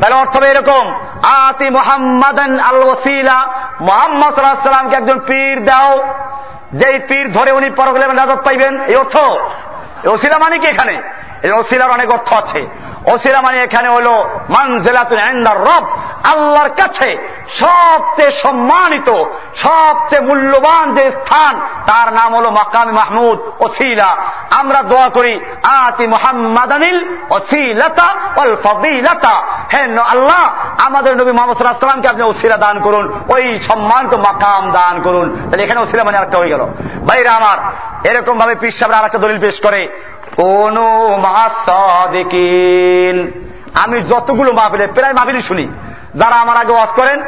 তাহলে অর্থ হবে এরকম, আতি মোহাম্মদান আল ওসিলা মোহাম্মদ সাল্লাহামকে একজন পীর দাও, যেই পীর ধরে উনি পরগলে রাজত পাইবেন, এই অর্থ? ওসিলা মানে কি এখানে? ওসিলার অনেক অর্থ আছে। ওসিলা মানে এখানে হলো মানজেলাতুল রব, আল্লাহর কাছে সবচেয়ে সম্মানিত, সবচেয়ে মূল্যবান যে স্থান, তার নাম হলো মাকামি মাহমুদ, ওসিলা। আমরা দোয়া করি, আতি মোহাম্মদ আনিল ওসিলতা অল ফদিলতা। হ্যাঁ আল্লাহ, আমাদের নবী মোহাম্মদ সাল্লাহামকে আপনি ওসিলা দান করুন, ওই সম্মানিত মাকাম দান করুন। তাহলে এখানে ওসিলা মানে আরেকটা হয়ে গেল বাইরে আমার এরকম ভাবে পিস সাহেব আর একটা দলিল পেশ করে মাসাদিকিন। আমি যতগুলো মাহফিলে, প্রায় মাহফিলি শুনি। যারা আমার আগে ওয়াজ করেন,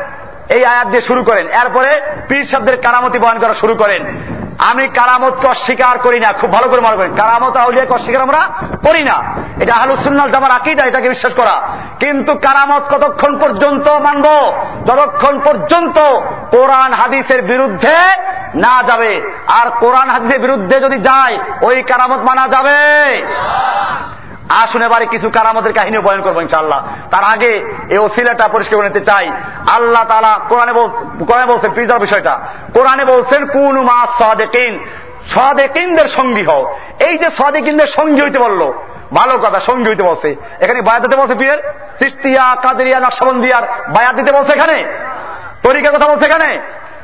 এই আয়াত দিয়ে শুরু করেন। এরপরে পীর শব্দের কারামতি বয়ন করা শুরু করেন। আমি কারামতকে অস্বীকার করি না। খুব ভালো করে মনে করি। কারামত আউলিয়াকে অস্বীকার আমরা করি না। এটা আলুসুন্নাল জামার আকিদা, এটাকে বিশ্বাস করা। কিন্তু কারামত কতক্ষণ পর্যন্ত মানব? যতক্ষণ পর্যন্ত কোরআন হাদিসের বিরুদ্ধে না যাবে। আর কোরআন হাদিসের বিরুদ্ধে যদি যায়, ওই কারামত মানা যাবে। আসুন এবারে কিছু কারামতের কাহিনী বয়ন করব ইনশাল্লাহ তার আগে এই ওসিলাটা পরিষ্কার করে নিতে চাই। আল্লাহ তালা কোরআনে কোরআনে বলছেন পিজার বিষয়টা, কোরআনে বলছেন, কোন মা সাদেকিন। সাদেকিনদের সঙ্গী হও। এই যে সাদেকিনদের সঙ্গী হইতে বলল, ভালো কথা, সঙ্গী হইতে বলছে। এখানে বায়াত দিতে বলছে পিয়ের তিস্তিয়া কাদেরিয়া নকশবন্দিয়ার বায়াত দিতে বলছে এখানে? তরিকার কথা বলছে এখানে?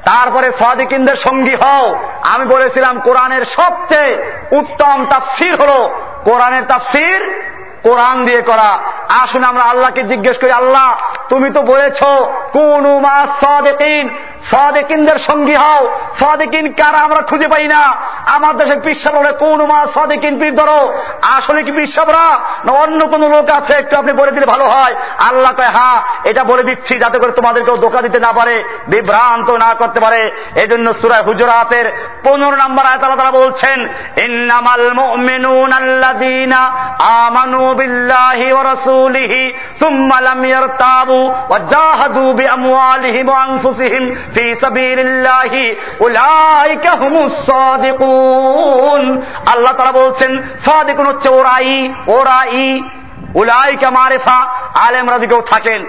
তারপরে সাদিকিনদের সঙ্গী হও। আমি বলেছিলাম কোরআনের সবচেয়ে উত্তম তাফসির হল কোরআনের তাফসির কোরআন দিয়ে করা। আসুন আমরা আল্লাহকে জিজ্ঞেস করি, আল্লাহ, তুমি তো বলেছ, কোন সদেকিনদের সঙ্গী হও। সদেকিন কারা আমরা খুঁজে পাই না। আমার দেশের বলে, কোন মা সদেকিন, পীর ধরো। আসলে কি পিসাবরা না অন্য কোন লোক আছে? একটু আপনি বলে দিলে ভালো হয়। আল্লাহ কয় হ্যাঁ এটা বলে দিচ্ছি যাতে করে তোমাদেরকেও ধোকা দিতে না পারে, বিভ্রান্ত না করতে পারে। এই জন্য সুরায় হুজরাতের পনেরো নম্বর আয় তারা বলছেন, ইন্নামাল মুমিনুন আল্লাযীনা আমানু আল্লাহ তাআলা বলছেন, সাদিকুন হচ্ছে ওরাই ওরাই উলাইকা মারেফা, আলেমরা যদি কেউ থাকেন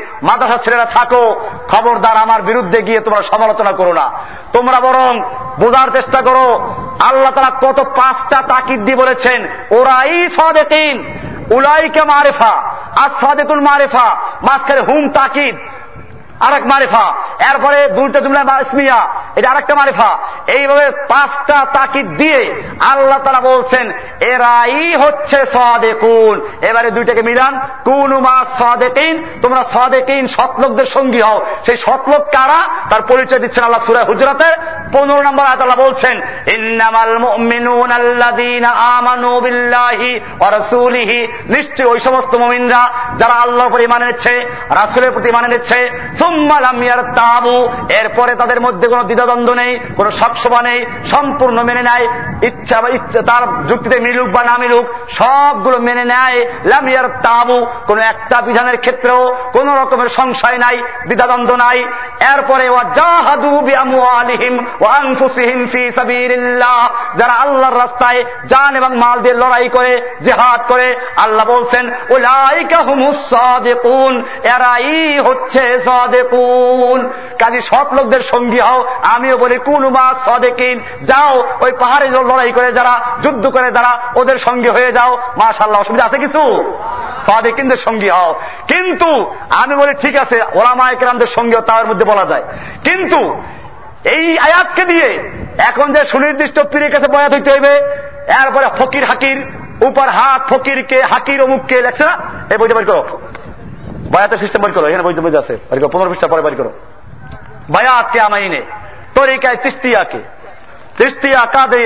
ছেলেরা থাকো, খবরদার আমার বিরুদ্ধে গিয়ে তোমরা সমালোচনা করো না। তোমরা বরং বোঝার চেষ্টা করো, আল্লাহ তারা কত পাঁচটা তাকিদ দিয়ে বলেছেন, ওরাই সদেকিন। উলাইকে মারেফা আসাদেকুল মারেফা মাঝখানে হুম তাকিদ। আরেক মারেফা। এরপরে দুইটা জুমলা ইসমিয়া। এটা আরেকটা মারিফা। এইভাবে পাঁচটা তাকিদ দিয়ে আল্লাহ তারা বলছেন, এরাই হচ্ছে সাদেকুন। এবারে দুইটাকে মিলান। কুনুমা সাদেকিন। তোমরা সাদেকিন সতলোকদের সঙ্গী হও। সেই সতলোক কারা? তার পরিচয় দিচ্ছেন আল্লাহ সুরায় হুজরাতের পনেরো নম্বর আয়াত বলছেন, ইন্নামাল মুমিনুন আল্লাযীনা আমানু বিল্লাহি ওয়া রাসূলিহি। নিশ্চয় ওই সমস্ত মুমিনরা যারা আল্লাহর প্রতি মানে নিচ্ছে রাসূলের প্রতি মানে নিচ্ছে এরপরে তাদের মধ্যে কোনো দ্বিধাদ্বন্দ্ব নেই, কোনো সবসভা নেই, সম্পূর্ণ মেনে নেয়। ইচ্ছা বা ইচ্ছা, তার যুক্তিতে মিলুক বা না মিলুক, সবগুলো মেনে নেয়। লামিয়ার তাবু কোন একটা বিধানের ক্ষেত্রেও কোন রকমের সংশয় নাই, দ্বিধাদ্বন্দ্ব নাই। এরপরে যারা আল্লাহর রাস্তায় যান এবং মাল দিয়ে লড়াই করে, জেহাদ করে, আল্লাহ বলছেন ওলাইকা হুমুস এরাই হচ্ছে সদেকুন। কাজী সৎ লোকদের সঙ্গী হও, আমিও বলি, কোন মা সদেকিন। যাও, ওই পাহাড়ে লড়াই করে যারা, যুদ্ধ করে যারা, ওদের সঙ্গে হয়ে যাও। মাশাল্লাহ অসুবিধা আছে কিছু? সদেকিনদের সঙ্গী হও। কিন্তু, আমি বলি, ঠিক আছে, ওলামা একরামদের সঙ্গেও তার মধ্যে বলা যায়। কিন্তু, এই আয়াতকে দিয়ে এখন যে সুনির্দিষ্ট পীরের কাছে বয়াত হইতে হইবে, এরপরে ফকির হাকির, উপর হাত ফকিরকে, হাকির অমুককে লেখছে না? এই বইটা বের করো। বায়াতের সিস্টেম বাড়ি করো, এখানে বইতে আছে। পনেরো পৃষ্ঠা পরে বাড়ি করো। বায়াতকে আমাইনে তরিকায়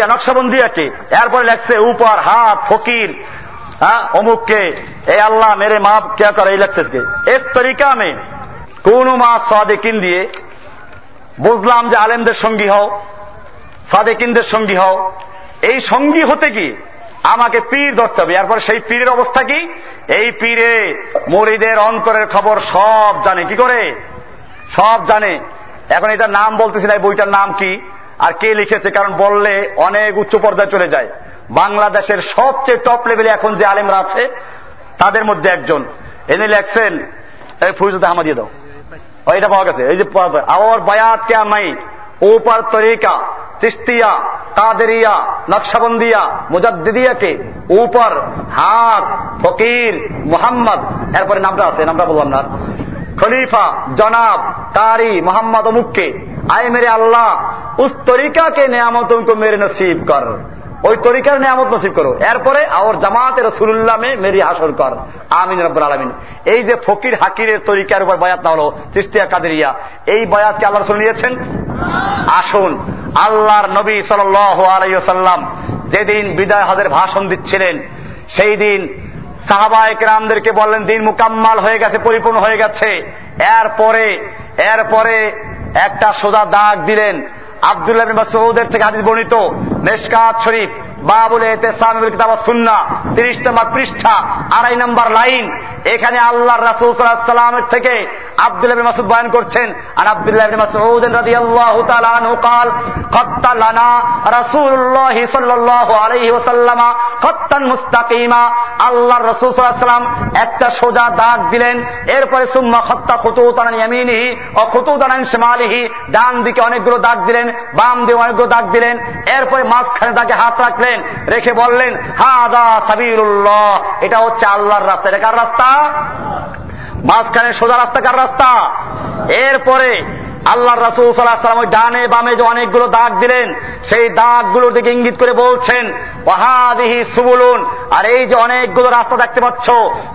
নকশাবন্দিয়াকে এরপরে লেখছে উপর, হাত, ফকির হ্যাঁ অমুককে এ আল্লাহ মেরে মাপ কে করে, এই লেখছে এস তরিকা মে? কোন মা সাদেকিন দিয়ে, বুঝলাম যে আলেমদের সঙ্গী হও, সাদেকিনদের সঙ্গী হও। এই সঙ্গী হতে কি আমাকে পীর ধরতে হবে। এরপর সেই পীরের অবস্থা কি? এই পীরে মরিদের অন্তরের খবর সব জানে। কি করে? সব জানে। এখন এটার নাম বলতেছি না বইটার নাম কি? আর কে লিখেছে? কারণ বললে অনেক উচ্চ পর্যায়ে চলে যায়। বাংলাদেশের সবচেয়ে টপ লেভেলে এখন যে আলেমরা আছে, তাদের মধ্যে একজন। এনে লেখছেন ফুজুদ দিয়ে দাও। এটা পাওয়া গেছে। এই যে আওয়ার বায়াত কে আমাই ওপার তরিকা, তিস্তিয়া, কাদেরিয়া, নকশাবন্দিয়া, মুজাদ্দিদিয়াকে উপর হাত ফকির, মোহাম্মদ, এরপরে নামটা আছে, নামটা বললাম না খলিফা, জনাব, কারি, মোহাম্মদ অমুককে আয় মেরে আল্লাহ, উস তরিকাকে নেয়ামত মেরে নসিব কর। ওই তরিকার নিয়ামত নসিব করো। এরপরে আর জামাতের রসুল্লাহ মে মেরি হাসর কর। আমিন রব্বুল আলমিন। এই যে ফকির হাকিরের তরিকার উপর বয়াত না হলো চিস্তিয়া কাদেরিয়া, এই বয়াতকে আল্লাহ রসুল নিয়েছেন? আসুন। আল্লাহর নবী সাল আলাইসাল্লাম যেদিন বিদায় হাদের ভাষণ দিচ্ছিলেন, সেই দিন সাহাবায়ক রামদেরকে বললেন, দিন মুকাম্মাল হয়ে গেছে, পরিপূর্ণ হয়ে গেছে। এরপরে এরপরে একটা সোজা দাগ দিলেন। আবদুল্লাহ সৌদের থেকে হাদিস বর্ণিত মেশকাত শরীফ। বাবুল এতেসামিল কিতাব সুন্না তিরিশ নম্বর পৃষ্ঠা, আড়াই নম্বর লাইন। এখানে আল্লাহ রাসুল সাল্লামের থেকে আব্দুল আবিন মাসুদ করছেন। আর আব্দুল্লাহ আবিন মাসুদ রাজি আল্লাহ খত্তা লানা খত্তান মুস্তাকিমা। আল্লাহ একটা সোজা দাগ দিলেন। এরপরে, সুম্মা খত্তা খুতুতান ইয়ামিনিহি ও খুতুতান শিমালিহি। ডান দিকে অনেকগুলো দাগ দিলেন, বাম দিকে অনেকগুলো দাগ দিলেন। এরপরে মাঝখানে তাকে হাত রাখলেন। রেখে বললেন হা আদা সাবিরুল্লাহ এটা হচ্ছে আল্লাহর রাস্তা। এটা কার রাস্তা? মাঝখানে সোজা রাস্তা কার রাস্তা? এরপরে আল্লাহ রাসুল সাল্লাহাম ওই ডানে বামে যে অনেকগুলো দাগ দিলেন, সেই দাগগুলোর দিকে ইঙ্গিত করে বলছেন, ওয়াহাদিহি সুবুলুন। আর এই যে অনেকগুলো রাস্তা দেখতে পাচ্ছ,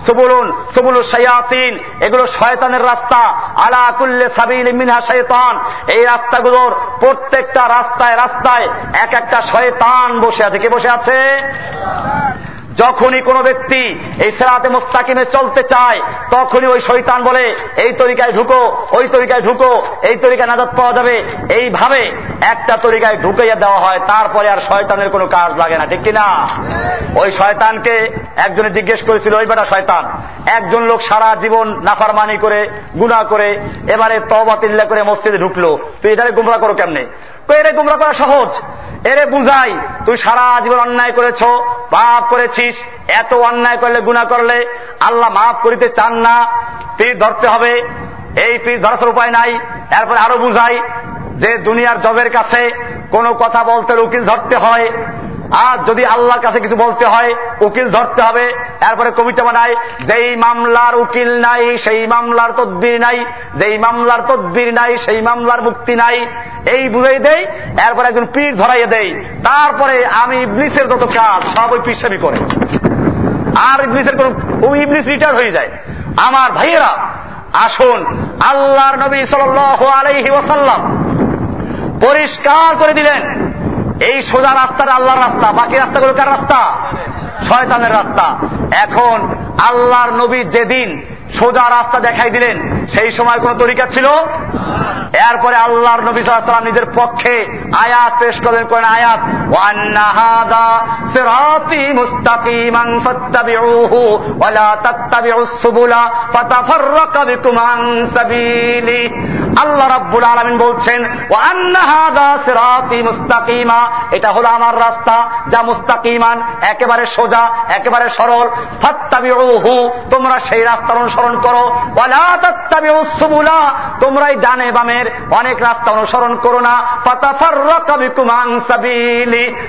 সুবুলুন সুবুলু সয়াতিন এগুলো শয়তানের রাস্তা, আলা কুল্লে সাবিল মিনহা শয়তান এই রাস্তাগুলোর প্রত্যেকটা রাস্তায় রাস্তায় এক একটা শয়তান বসে আছে। কে বসে আছে? যখনই কোনো ব্যক্তি এই সেরাতে মোস্তাকিমে চলতে চায়, তখনই ওই শৈতান বলে, এই তরিকায় ঢুকো, ওই তরিকায় ঢুকো, এই তরিকায় নাজাদ পাওয়া যাবে। এইভাবে একটা তরিকায় ঢুকাইয়া দেওয়া হয়, তারপরে আর শয়তানের কোনো কাজ লাগে না, ঠিক কিনা ওই শয়তানকে একজনে জিজ্ঞেস করেছিল, ওই বেটা শয়তান, একজন লোক সারা জীবন নাফারমানি করে গুণা করে, এবারে তবাতিল্লা করে মসজিদে ঢুকলো, তুই এটারে গুমরা করো কেমনে? এরে গুমরা করা সহজ। এরে বুঝাই, তুই সারা জীবন অন্যায় করেছ, পাপ করেছিস, এত অন্যায় করলে, গুণা করলে, আল্লাহ মাফ করিতে চান না, পীর ধরতে হবে, এই পীর ধরার উপায় নাই। এরপরে আরও বুঝাই, যে দুনিয়ার জজের কাছে কোনো কথা বলতে উকিল ধরতে হয় আর যদি আল্লাহর কাছে কিছু বলতে হয়, উকিল ধরতে হবে। এরপরে কবিতা বানায়, যেই মামলার উকিল নাই, সেই মামলার তদ্বির নাই, যেই মামলার তদ্বির নাই, সেই মামলার মুক্তি নাই। এই বুঝাই দেই, এরপরে একজন পীর ধরাইয়ে দেয় তারপরে আমি ইবলিসের যত কাজ, সব ওই পিসাবি করে। আর ইবলিসের কোন ওই ইবলিস রিটায়ার হয়ে যায়। আমার ভাইয়েরা, আসুন, আল্লাহর নবী সাল আলাইহি ওয়াসাল্লাম পরিষ্কার করে দিলেন। এই সোজা রাস্তার আল্লাহর রাস্তা, বাকি রাস্তাগুলো কার রাস্তা? শয়তানের রাস্তা। এখন আল্লাহর নবী যেদিন সোজা রাস্তা দেখাই দিলেন। সেই সময় কোন তরিকা ছিল? এরপরে আল্লাহর নবী সাল্লাম নিজের পক্ষে আয়াত পেশ করলেন, করেন আয়াত আল্লাহ রাব্বুল আলামিন বলছেন মুস্তাকিমা, এটা হলো আমার রাস্তা, যা মুস্তাকিমান, একেবারে সোজা, একেবারে সরল। ফাত্তাবিউহু, তোমরা সেই রাস্তার অনুসরণ করো। ওয়ালা তোমরা এই ডানে বামের অনেক রাস্তা অনুসরণ করো না।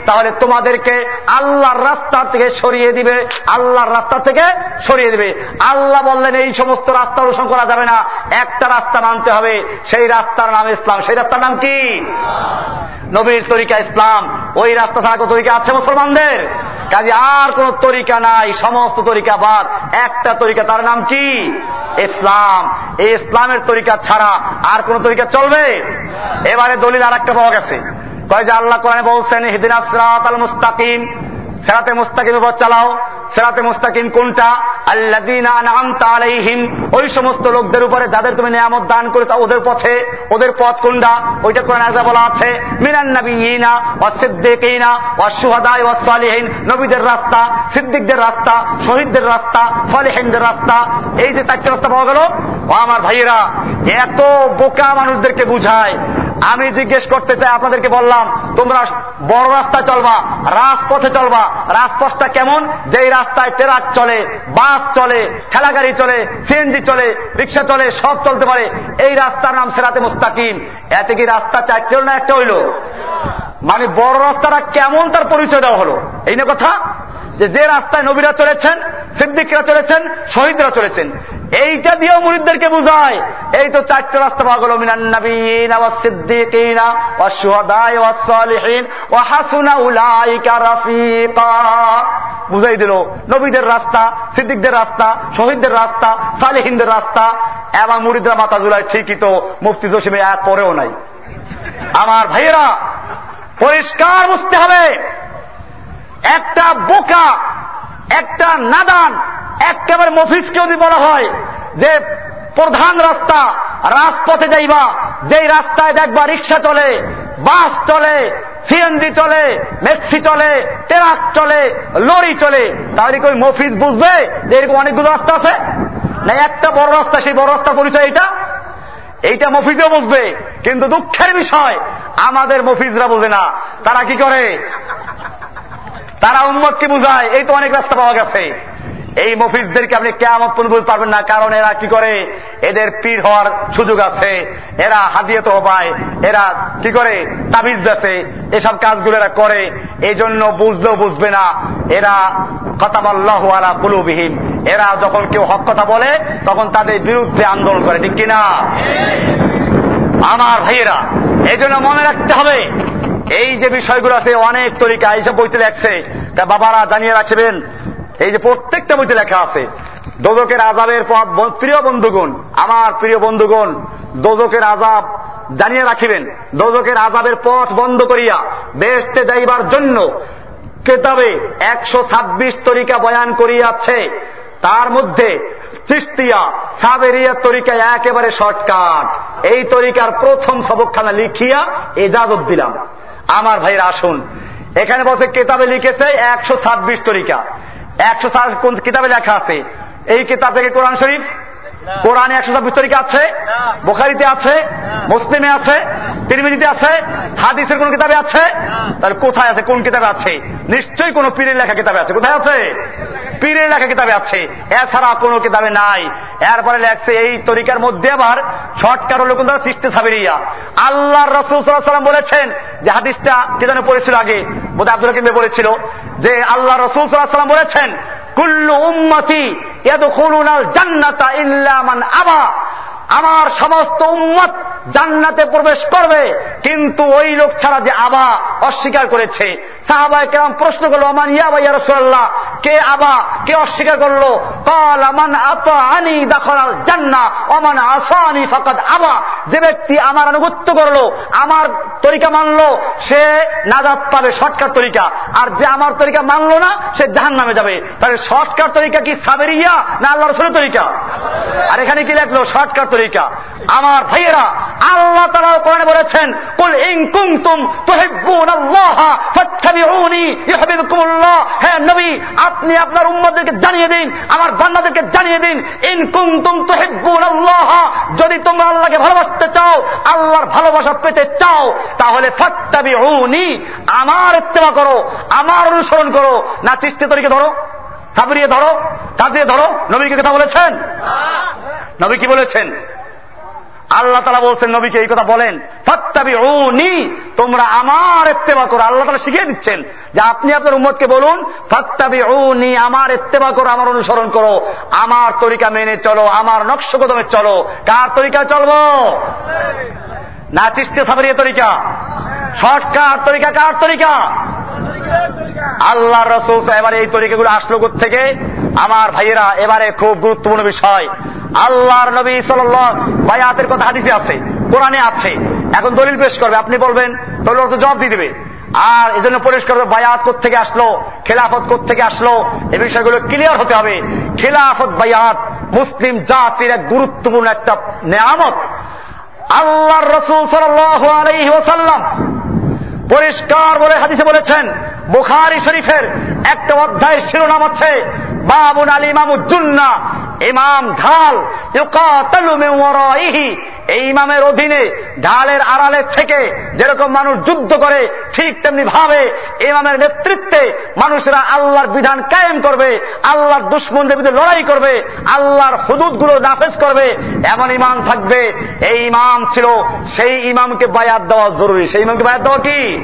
তাহলে তোমাদেরকে আল্লাহর রাস্তা থেকে সরিয়ে দিবে, আল্লাহর রাস্তা থেকে সরিয়ে দিবে। আল্লাহ বললেন, এই সমস্ত রাস্তা অনুসরণ করা যাবে না, একটা রাস্তা মানতে হবে, সেই রাস্তার নাম ইসলাম। সেই রাস্তার নাম কি? নবীর তরিকা ইসলাম। ওই রাস্তা ছাড়া কোনো তরিকা আছে মুসলমানদের? কাজে আর কোন তরিকা নাই, সমস্ত তরিকা বাদ। একটা তরিকা, তার নাম কি? ইসলাম। এই ইসলামের তরিকা ছাড়া আর কোন তরিকা চলবে? এবারে দলিল আর একটা পাওয়া গেছে। কয় যে আল্লাহ কোরআনে বলছেন হিদিন আসরাত আল মুস্তাকিম। সেরাতে মুস্তাকিম উপর চালাও। সেরাতে মুস্তাকিম কোনটা? আলাইহিম। ওই সমস্ত লোকদের উপরে যাদের তুমি নিয়ামত দান করে তা ওদের পথে, ওদের পথ কোনটা? ওইটা কোরআন আজা বলা আছে, মিনান নবীনা ও সিদ্দিকিনা ও সুহাদাই ও সালিহীন। নবীদের রাস্তা, সিদ্দিকদের রাস্তা, শহীদদের রাস্তা, সালিহীনদের রাস্তা, এই যে চারটে রাস্তা পাওয়া গেল। আমার ভাইয়েরা, এত বোকা মানুষদেরকে বুঝায়। আমি জিজ্ঞেস করতে চাই, আপনাদেরকে বললাম, তোমরা বড় রাস্তায় চলবা, রাজপথে চলবা, রাজপথটা কেমন? যেই রাস্তায় ট্রাক চলে, বাস চলে, ঠেলাগাড়ি চলে, সিএনজি চলে, রিক্সা চলে, সব চলতে পারে। এই রাস্তার নাম সেরাতে মুস্তাকিম। এতে কি রাস্তা চারটে না একটা হইল? মানে বড় রাস্তাটা কেমন তার পরিচয় দেওয়া হলো? এই না কথা? যে যে রাস্তায় নবীরা চলেছেন, সিদ্দিকরা চলেছেন, শহীদরা চলেছেন। এইটা দিয়েও মুরিদদেরকে বুঝায়। এই তো চারটে রাস্তা পাওয়া গেল মিনান নবীন ওয়া সিদ্দিকিনা ওয়া শুহাদায়ে ওয়া সালিহিন ওয়া হাসুনা উলাইকা রাফিকা। বুঝাই দিল, নবীদের রাস্তা, সিদ্দিকদের রাস্তা, শহীদদের রাস্তা, সালেহিনদের রাস্তা, এবং মুরিদরা মাথা জুলাই, ঠিকই তো, মুফতি জসিমে এক পরেও নাই। আমার ভাইয়েরা, পরিষ্কার বুঝতে হবে, একটা বোকা একটা নাদান একেবারে মফিসকে যদি বলা হয় যে প্রধান রাস্তা, রাজপথে যাইবা, যেই রাস্তায় দেখবা রিক্সা চলে, বাস চলে সিএনজি চলে মেক্সি চলে, ট্রাক চলে, লরি চলে, তাহলে কি মফিজ বুঝবে যে এরকম অনেকগুলো রাস্তা আছে? না, একটা বড় রাস্তা, সেই বড় রাস্তা পরিচয় এটা এইটা মফিজও বুঝবে, কিন্তু দুঃখের বিষয়, আমাদের মফিজরা বোঝে না। তারা কি করে? তারা উম্মতকে বুঝায় এই তো অনেক রাস্তা পাওয়া গেছে। এই মফিজদেরকে আপনি কেমন বুঝতে পারবেন না কারণ এরা কি করে? এদের পীর হওয়ার সুযোগ আছে এরা হাদিয়ত পায় এরা কি করে? তাবিজ দেশে এসব কাজগুলো এরা করে এই জন্য বুঝলেও বুঝবে না এরা কথাবাল্লাহ আলা কুলুবিহীন এরা যখন কেউ হক কথা বলে তখন তাদের বিরুদ্ধে আন্দোলন করে ঠিক কিনা? আমার ভাইয়েরা এই জন্য মনে রাখতে হবে এই যে বিষয়গুলো আছে, অনেক তরিকা এইসব বইতে লেখছে। তা বাবারা জানিয়ে রাখবেন, এই যে প্রত্যেকটা বইতে লেখা আছে দোজকের আজাবের প্রিয় বন্ধুগণ, আমার প্রিয় বন্ধুগণ দোজকের আজাব জানিয়ে রাখিবেন দোজকের আজাবের পথ বন্ধ করিয়া বেসতে যাইবার জন্য কেতাবে একশো ছাব্বিশ তরিকা বয়ান করিয়াছে। তার মধ্যে চিস্তিয়া সাবেরিয়া তরিকা একেবারে শর্টকাট। এই তরিকার প্রথম সবকখানা লিখিয়া এজাজত দিলাম। আমার ভাইয়ের আসুন। এখানে বসে কেতাবে লিখেছে একশো ছাব্বিশ তরিকা। একশো কোন কিতাবে লেখা আছে? এই কিতাব থেকে কোরআন শরীফ কোরআনে একশো ছাব্বিশ তরিকা আছে বোখারিতে আছে মুসলিমে আছে তিরমিজিতে আছে হাদিসের কোন কিতাবে আছে? তাহলে কোথায় আছে? কোন কিতাবে আছে? নিশ্চয়ই কোন পীরের লেখা কিতাবে আছে। কোথায় আছে? পীরের লেখা কিতাবে আছে। এছাড়া কোনো কিতাবে নাই। এরপরে লেখছে এই তরিকার মধ্যে আবার শর্টকাট হলো কোন সৃষ্টি সাবেরিয়া। আল্লাহ রসুল সাল্লাম বলেছেন যে হাদিসটা কে যেন পড়েছিল আগে? বোধ আব্দুল হাকিমে বলেছিল যে আল্লাহ রসুল সাল্লাহ সাল্লাম বলেছেন কুল্লু উম্মতি জান্নাতা ইল্লা মান আবা। আমার সমস্ত উম্মত জান্নাতে প্রবেশ করবে। কিন্তু ওই লোক ছাড়া যে আবা অস্বীকার করেছে। সাহাবায় কেমন প্রশ্ন করল ইয়াবা ইয়া রসুল্লাহ কে আবা? কে অস্বীকার করল? কল আমান আত আনি দাখল জান্না অমান আসানি ফাকাদ আবা। যে ব্যক্তি আমার আনুগত্য করল, আমার তরিকা মানলো, সে নাজাত পাবে, শর্টকাট তরিকা। আর যে আমার তরিকা মানলো না, সে জাহান নামে যাবে। তাহলে শর্টকাট তরিকা কি সাবেরিয়া না আল্লাহ রসুলের তরিকা? আর এখানে কি লেখলো? শর্টকাট তরিকা। আমার ভাইয়েরা আল্লাহ তারা কোরআনে বলেছেন কুল ইন কুনতুম তুহিব্বুন আল্লাহ ফাত্তাবিউনি ইউহিব্বুকুমুল্লাহ। হে নবী আপনি আপনার উম্মতদেরকে জানিয়ে দিন আমার বান্দাদেরকে জানিয়ে দিন ইন কুনতুম তুহিব্বুন আল্লাহ যদি তোমরা আল্লাহকে ভালোবাসতে চাও আল্লাহর ভালোবাসা পেতে চাও তাহলে ফাত্তাবিউনি আমার ইত্তেবা করো আমার অনুসরণ করো। না চিস্তি তরিকে ধরো সাবরিয়ে ধরো কাঁদিয়ে ধরো। নবীকে কথা বলেছেন? নবী কি বলেছেন? আল্লাহ তালা বলছেন, নবীকে এই কথা বলেন ফত্তাবি তোমরা আমার এত্তেবা করো। আল্লাহ তালা শিখিয়ে দিচ্ছেন যে আপনি আপনার উম্মতকে বলুন ফত্তাবি আমার এত্তেবা করো, আমার অনুসরণ করো। আমার তরিকা মেনে চলো, আমার নকশ কদমে চলো। কার তরিকা চলবো? না চিস্তে সাবরিয়ে তরিকা। শর্টকাট তরিকা কার তরিকা? আল্লাহ রসুল এবারে এই তরিকাগুলো আসলো থেকে আমার ভাইয়েরা, এবারে খুব গুরুত্বপূর্ণ বিষয়। আল্লাহর নবী সাল বায়াতের কথা হাদিসে আছে, কোরআনে আছে। এখন দলিল পেশ করবে, আপনি বলবেন দলিল তো জবাব দিয়ে দেবে। আর এই জন্য পরিষ্কার বায়াত থেকে আসলো, খেলাফত থেকে আসলো, এই বিষয়গুলো ক্লিয়ার হতে হবে। খেলাফত, বায়াত, মুসলিম জাতির এক গুরুত্বপূর্ণ একটা নেয়ামত। আল্লাহর রসুল সাল আলহি ওসাল্লাম পরিষ্কার বলে হাদিসে বলেছেন, বুখারি শরীফের একটা অধ্যায় শিরোনাম হচ্ছে, বাবুন আলী ইমামুজ্জুন্না, ইমাম ঢাল এই ইমামের অধীনে ঢালের আড়ালে থেকে যেরকম মানুষ যুদ্ধ করে, ঠিক তেমনি ভাবে ইমামের নেতৃত্বে মানুষেরা আল্লাহর বিধান কায়েম করবে, আল্লাহর দুশ্মনদের বিরুদ্ধে লড়াই করবে, আল্লাহর হুদুদগুলো নাফেজ করবে, এমন ইমাম থাকবে। এই ইমাম ছিল, সেই ইমামকে বায়াত দেওয়া জরুরি। সেই ইমামকে বায়াত দেওয়া কি?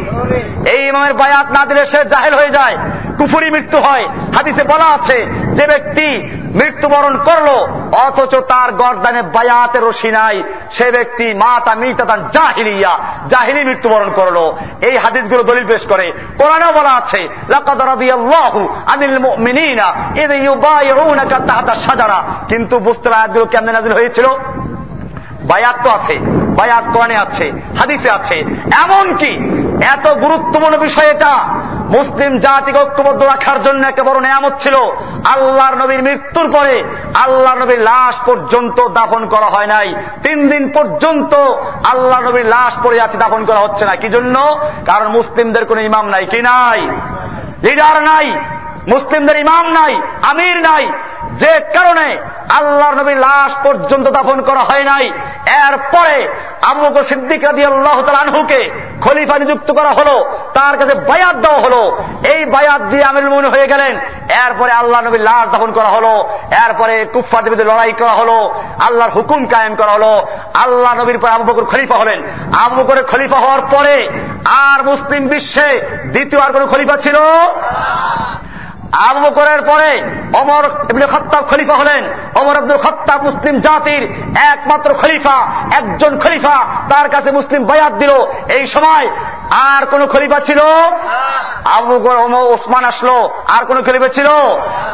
এই ইমামের বায়াত না দিলে সে জাহেল হয়ে যায়, কুফুরি মৃত্যু হয়। হাদিসে বলা আছে, যে ব্যক্তি মৃত্যুবরণ করল, অথচ তার গরদানে বায়াতের রশি নাই, সে ব্যক্তি মাতা মিতাতান জাহিলিয়া, জাহিলি মৃত্যুবরণ করল। এই হাদিসগুলো দলিল পেশ করে। কোরআনেও বলা আছে কিন্তু বুঝতে আয়াতগুলো কেমনে নাজিল হয়েছিল? বায়াত তো আছে, বায়াত কোরআনে আছে, হাদিসে আছে। এমনকি এত গুরুত্বপূর্ণ বিষয় এটা, মুসলিম জাতিকে ঐক্যবদ্ধ রাখার জন্য একটা বড় নেয়ামত ছিল, আল্লাহর নবীর মৃত্যুর পরে আল্লাহ নবীর লাশ পর্যন্ত দাফন করা হয় নাই। তিন দিন পর্যন্ত আল্লাহ নবীর লাশ পড়ে আছে, দাফন করা হচ্ছে না। কি জন্য? কারণ মুসলিমদের কোন ইমাম নাই, কি নাই? লিডার নাই। মুসলিমদের ইমাম নাই, আমির নাই, যে কারণে আল্লাহর নবীর লাশ পর্যন্ত দাফন করা হয় নাই। এরপরে আবু বকর সিদ্দিক রাজি আল্লাহ আনহুকে খলিফা নিযুক্ত করা হলো, তার কাছে বায়াত দেওয়া হলো। এই বায়াত দিয়ে আমির মনে হয়ে গেলেন। এরপরে আল্লাহ নবীর লাশ দাফন করা হলো। এরপরে কুফার বিরুদ্ধে লড়াই করা হলো। আল্লাহর হুকুম কায়েম করা হলো। আল্লাহ নবীর পরে আবু বকর খলিফা হলেন। আবু বকরের খলিফা হওয়ার পরে আর মুসলিম বিশ্বে দ্বিতীয় আর কোন খলিফা ছিল? আবু বকরের পরে অমর ইবনে খত্তাব খলিফা হলেন। অমর আব্দুল খত্তাব মুসলিম জাতির একমাত্র খলিফা, একজন খলিফা। তার কাছে মুসলিম বায়াত দিল। এই সময় আর কোন খলিফা ছিল? আবু ওসমান আসলো। আর কোন খলিফা ছিল?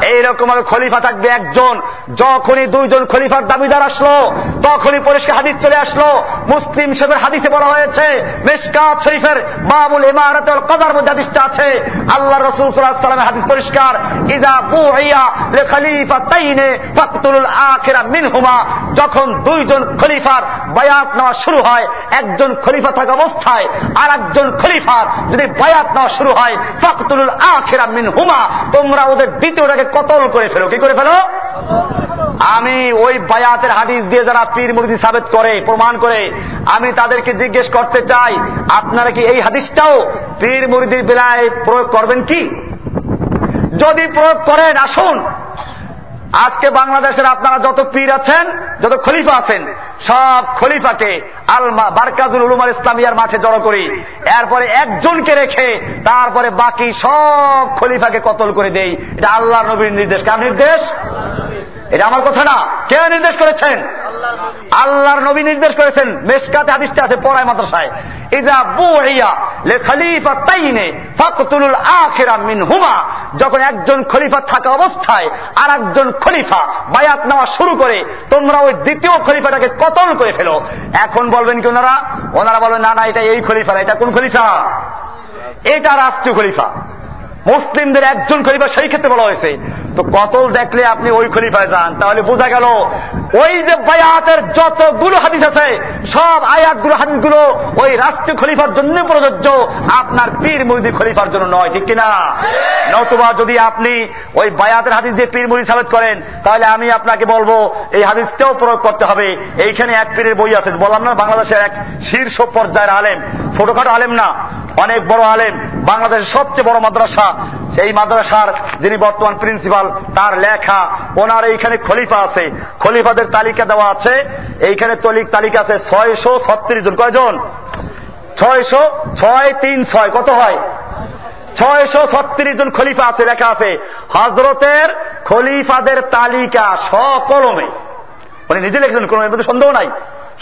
এইরকম ভাবে খলিফা থাকবে একজন। যখনই দুইজন খলিফার দাবিদার আসলো, তখনই পরিষ্কার হাদিস চলে আসলো। মুসলিম শেখের হাদিসে বলা হয়েছে, মেসকাত শরীফের বাবুল ইমারত কদার মধ্যে হাদিসটা আছে। আল্লাহ রসুল সাল্লামের হাদিস পরিষ্কার। ইদা বুইয়া লে খলিফা তাইনে ফাকতুল আখিরা মিনহুমা। যখন দুইজন খলিফার বায়াত নেওয়া শুরু হয়, একজন খলিফা থাকা অবস্থায় আর একজন খলিফার যদি বায়াত নেওয়া শুরু হয় ফাকতুল আখিরা মিনহুমা, তোমরা ওদের দ্বিতীয়টাকে কতল করে ফেলো? কি করে ফেলো? আমি ওই বায়াতের হাদিস দিয়ে যারা পীর মুরিদি সাবেত করে, প্রমাণ করে, আমি তাদেরকে জিজ্ঞেস করতে চাই, আপনারা কি এই হাদিসটাও পীর মুরিদির বেলায় প্রয়োগ করবেন কি? যদি প্রয়োগ করেন, আসুন আজকে বাংলাদেশের আপনারা যত পীর আছেন, যত খলিফা আছেন, সব খলিফাকে আলমা বারকাজুল উলুমার ইসলামিয়ার মাঠে জড়ো করি। এরপরে একজনকে রেখে তারপরে বাকি সব খলিফাকে কতল করে দেই। এটা আল্লাহ নবীর নির্দেশ। কার নির্দেশ? এটা আমার কথা না। কে নির্দেশ করেছেন? আল্লাহর নবী নির্দেশ করেছেন মেসকাতে হাদিসটা আছে পড়ায় মাদ্রাসায়। ইজা বুইয়া লে খলিফা তাইনে ফাকতুলুল আখিরা মিন হুমা যখন একজন খলিফা থাকা অবস্থায় আর একজন খলিফা বায়াত নেওয়া শুরু করে, তোমরা ওই দ্বিতীয় খলিফাটাকে কতল করে ফেলো। এখন বলবেন কি ওনারা? ওনারা বলবেন, না না, এটা এই খলিফা এটা কোন খলিফা? এটা রাষ্ট্রীয় খলিফা। মুসলিমদের একজন খলিফা সেই ক্ষেত্রে বলা হয়েছে। তো কতল দেখলে আপনি ওই খলিফায় যান? তাহলে বোঝা গেল, ওই যে বায়াতের যতগুলো হাদিস আছে, সব আয়াতগুলো, হাদিসগুলো ওই রাষ্ট্রীয় খলিফার জন্য প্রযোজ্য। আপনার পীর মুরিদি খলিফার জন্য নয়, ঠিক কিনা? নতুবা যদি আপনি ওই বায়াতের হাদিস দিয়ে পীর মুরিদ সাবেত করেন, তাহলে আমি আপনাকে বলব, এই হাদিসটাও প্রয়োগ করতে হবে। এইখানে এক পীরের বই আছে, বললাম না, বাংলাদেশের এক শীর্ষ পর্যায়ের আলেম। ছোটখাটো আলেম না, অনেক বড় আলেম। বাংলাদেশের সবচেয়ে বড় মাদ্রাসা সেই মাদ্রাসার যিনি বর্তমান প্রিন্সিপাল, তার লেখা ওনার এইখানে খলিফা আছে। খলিফাদের তালিকা দেওয়া আছে। এইখানে তলিক তালিকা আছে ছয়শো ছত্রিশ জন। কয়জন? ছয়শো ছয় তিন ছয়। কত হয়? ছয়শো ছত্রিশ জন খলিফা আছে, লেখা আছে। হজরতের খলিফাদের তালিকা সকলমে। উনি নিজে লিখেছেন, কোন সন্দেহ নাই।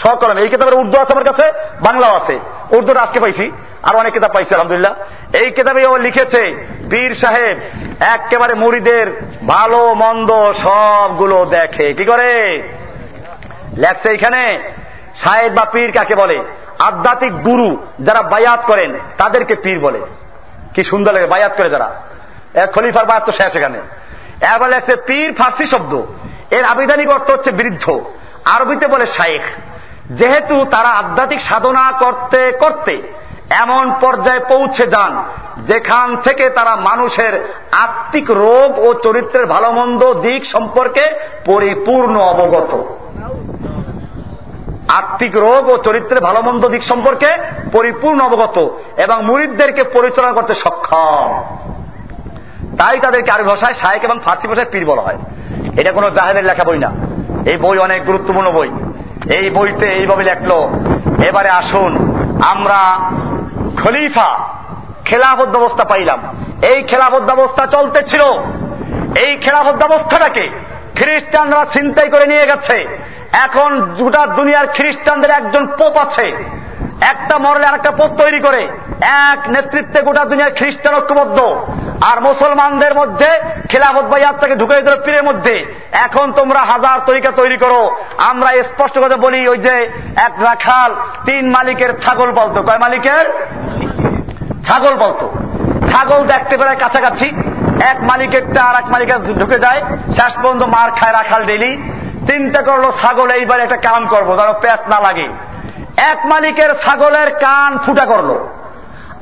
সকলমে এই কিতাবের উর্দু আছে আমার কাছে, বাংলাও আছে। উর্দুটা আজকে পাইছি, আর অনেক কিতাব পাইছি, আলহামদুলিল্লাহ। এই কিতাবে ও লিখেছে পীর সাহেব, একেবারে মুড়িদের ভালো, মন্দ সবগুলো দেখে। কি করে? লেখছে এখানে সাহেব বা পীর কাকে বলে? আধ্যাত্মিক গুরু যারা বায়াত করেন, তাদেরকে পীর বলে। কি সুন্দর লাগে, বায়াত করে যারা। খলিফার বায়াত তো শেষ এখানে। এবার লেখছে পীর ফার্সি শব্দ। এর আবিধানিক অর্থ হচ্ছে বৃদ্ধ। আরবিতে বলে শাইখ যেহেতু তারা আধ্যাত্মিক সাধনা করতে করতে এমন পর্যায়ে পৌঁছে যান, যেখান থেকে তারা মানুষের আত্মিক রোগ ও চরিত্রের ভালো মন্দ দিক সম্পর্কে পরিপূর্ণ অবগত। আত্মিক রোগ ও চরিত্রের ভালো মন্দ দিক সম্পর্কে পরিপূর্ণ অবগত এবং মুরিদদেরকে পরিচালনা করতে সক্ষম। তাই তাদেরকে আরবি ভাষায় শায়েক এবং ফার্সি ভাষায় পীর বলা হয়। এটা কোনো জাহেদের লেখা বই না। এই বই অনেক গুরুত্বপূর্ণ বই। এই বইতে এইভাবে লেখলো, এবারে আসুন, আমরা খলিফা, খেলাফত ব্যবস্থা পাইলাম। এই খেলাফত ব্যবস্থা চলতেছিল। এই খেলাফত ব্যবস্থাটাকে খ্রিস্টানরা চিন্তাই করে নিয়ে গেছে। এখন গোটা দুনিয়ার খ্রিস্টানদের একজন পোপ আছে। একটা মরলে আর একটা পোপ তৈরি করে। এক নেতৃত্বে গোটা দুনিয়ার খ্রিস্টান ঐক্যবদ্ধ। আর মুসলমানদের মধ্যে খেলাফত বা ইয়াত্রাকে ঢুকে দিল পীরের মধ্যে। এখন তোমরা হাজার তরিকা তৈরি করো। আমরা স্পষ্ট কথা বলি ওই যে এক রাখাল, তিন মালিকের ছাগল বলতো কয় মালিকের? ছাগল বলতো ছাগল দেখতে পেলে কাছাকাছি। এক মালিকেরটা আর এক মালিকের ঢুকে যায়। শেষ পর্যন্ত মার খায় রাখাল ডেলি চিন্তা করল ছাগল এইবার একটা কাম করব, যেন প্যাঁচ না লাগে। এক মালিকের ছাগলের কান ফুটা করল।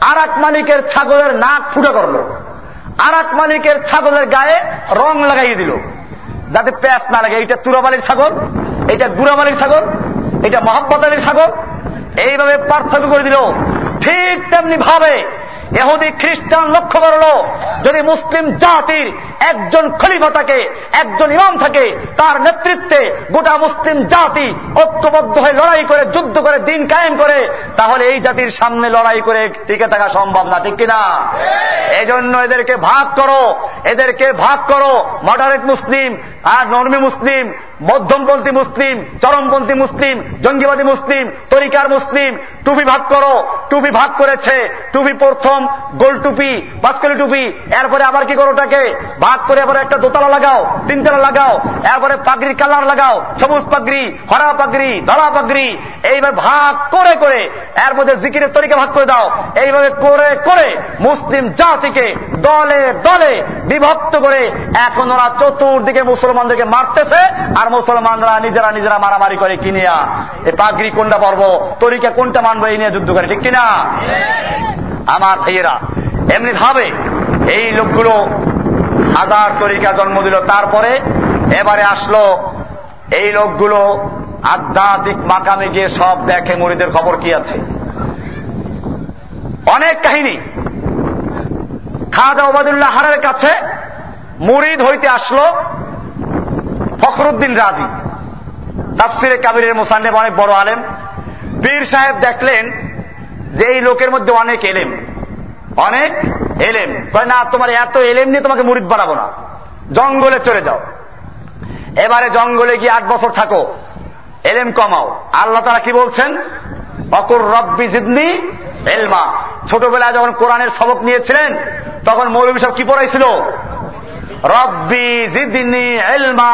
আর এক মালিকের ছাগলের নাক ফুটা করল আর এক মালিকের ছাগলের গায়ে রং লাগাইয়ে দিল। যাতে প্যাঁচ না লাগে। এইটা তুরাবালির ছাগল এটা গুড়াবালির ছাগল এটা মহাব্বত আলীর ছাগল। এইভাবে পার্থক্য করে দিল। ঠিক তেমনি ভাবে এহুদি খ্রিস্টান লক্ষ্য করল, যদি মুসলিম জাতির একজন খলিফা থাকে, একজন ইমাম থাকে, তার নেতৃত্বে গোটা মুসলিম জাতি ঐক্যবদ্ধ হয়ে লড়াই করে, যুদ্ধ করে, দিন কায়েম করে, তাহলে এই জাতির সামনে লড়াই করে টিকে থাকা সম্ভব না, ঠিক কিনা? এই জন্য এদেরকে ভাগ করো, এদেরকে ভাগ করো মডারেট মুসলিম, আর নর্মী মুসলিম, মধ্যমপন্থী মুসলিম, চরমপন্থী মুসলিম, জঙ্গিবাদী মুসলিম, তরিকার মুসলিম, টুপি ভাগ করো, টুপি ভাগ করেছে, টুপি প্রথম গোল টুপি পাঁচকলি টুপি। এরপরে আবার কি করো ওটাকে? ভাগ করে আবার একটা দোতলা লাগাও, তিনতলা লাগাও। এরপরে পাগড়ির কালার লাগাও, সবুজ পাগড়ি, হরা পাগড়ি, ধলা পাগড়ি। এইভাবে ভাগ করে করে এর মধ্যে জিকিরের তরিকা ভাগ করে দাও। এইভাবে করে করে মুসলিম জাতিকে দলে দলে বিভক্ত করে এখন ওরা চতুর্দিকে মুসলমানদেরকে মারতেছে আর মুসলমানরা নিজেরা নিজেরা মারামারি করে কিনিয়া। এই পাগড়ি কোনটা পর্ব? তরিকা কোনটা মানবো এই নিয়ে যুদ্ধ করে, ঠিক কিনা? আমার ভাইয়েরা, এমনি ভাবে এই লোকগুলো হাজার তরিকা জন্ম দিল। তারপরে এবারে আসলো এই লোকগুলো আধ্যাত্মিক মাকামে গিয়ে সব দেখে মুড়িদের খবর কি আছে। অনেক কাহিনী। খাজা ওবাদুল্লাহ হারের কাছে মুরিদ হইতে আসলো ফখরুদ্দিন রাজি। তাফসিরে কাবিরের মোসান্নেব অনেক বড় আলেম। পীর সাহেব দেখলেন যে এই লোকের মধ্যে অনেক এলেম অনেক এলেম না, তোমার এত এলেম নিয়ে তোমাকে মুরিদ বানাবো না। জঙ্গলে চলে যাও। এবারে জঙ্গলে গিয়ে আট বছর থাকো, এলেম কমাও। আল্লাহ তারা কি বলছেন? অকুর রব্বি জিদনি এলমা ছোটবেলায় যখন কোরআনের সবক নিয়েছিলেন, তখন মৌলবী সব কি পড়াইছিল? রব্বি জিদিনী এলমা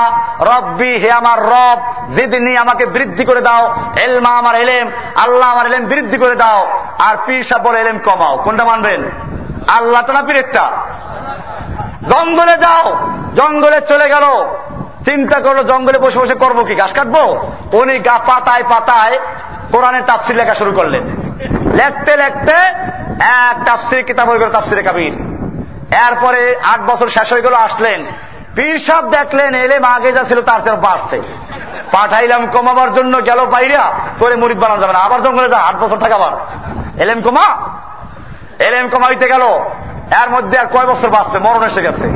রব্বি হে আমার রব, জিদিনী আমাকে বৃদ্ধি করে দাও এলমা আমার এলেম আল্লাহ আমার এলেম বৃদ্ধি করে দাও, আর পীর সাহেব বলে এলেম কমাও। কোনটা মানবেন? আল্লাহটা না পীরেরটা জঙ্গলে যাও, জঙ্গলে চলে গেল, চিন্তা করল জঙ্গলে বসে বসে করব কি গাছ কাটবো? উনি গা পাতায় পাতায় কোরআনের তাফসির লেখা শুরু করলেন। লেখতে লেখতে এক তাফসির কিতাব হয়ে গেল তাফসিরে কাবির। এরপরে আট বছর শেষ হয়ে গেল, আসলেন। পীর সাহ দেখলেন এলেম আগে যা ছিল, তার চেয়ে বাড়ছে। পাঠাইলাম কমাবার জন্য গেল বাইরা তোরে মুরিদ বানানো যাবে না। আবার জঙ্গলে যা, আট বছর থাকা আবার। এলেম কমা? এলেম কমাইতে গেল। এর মধ্যে আর কয় বছর বাঁচতে? মরণ এসে গেছে।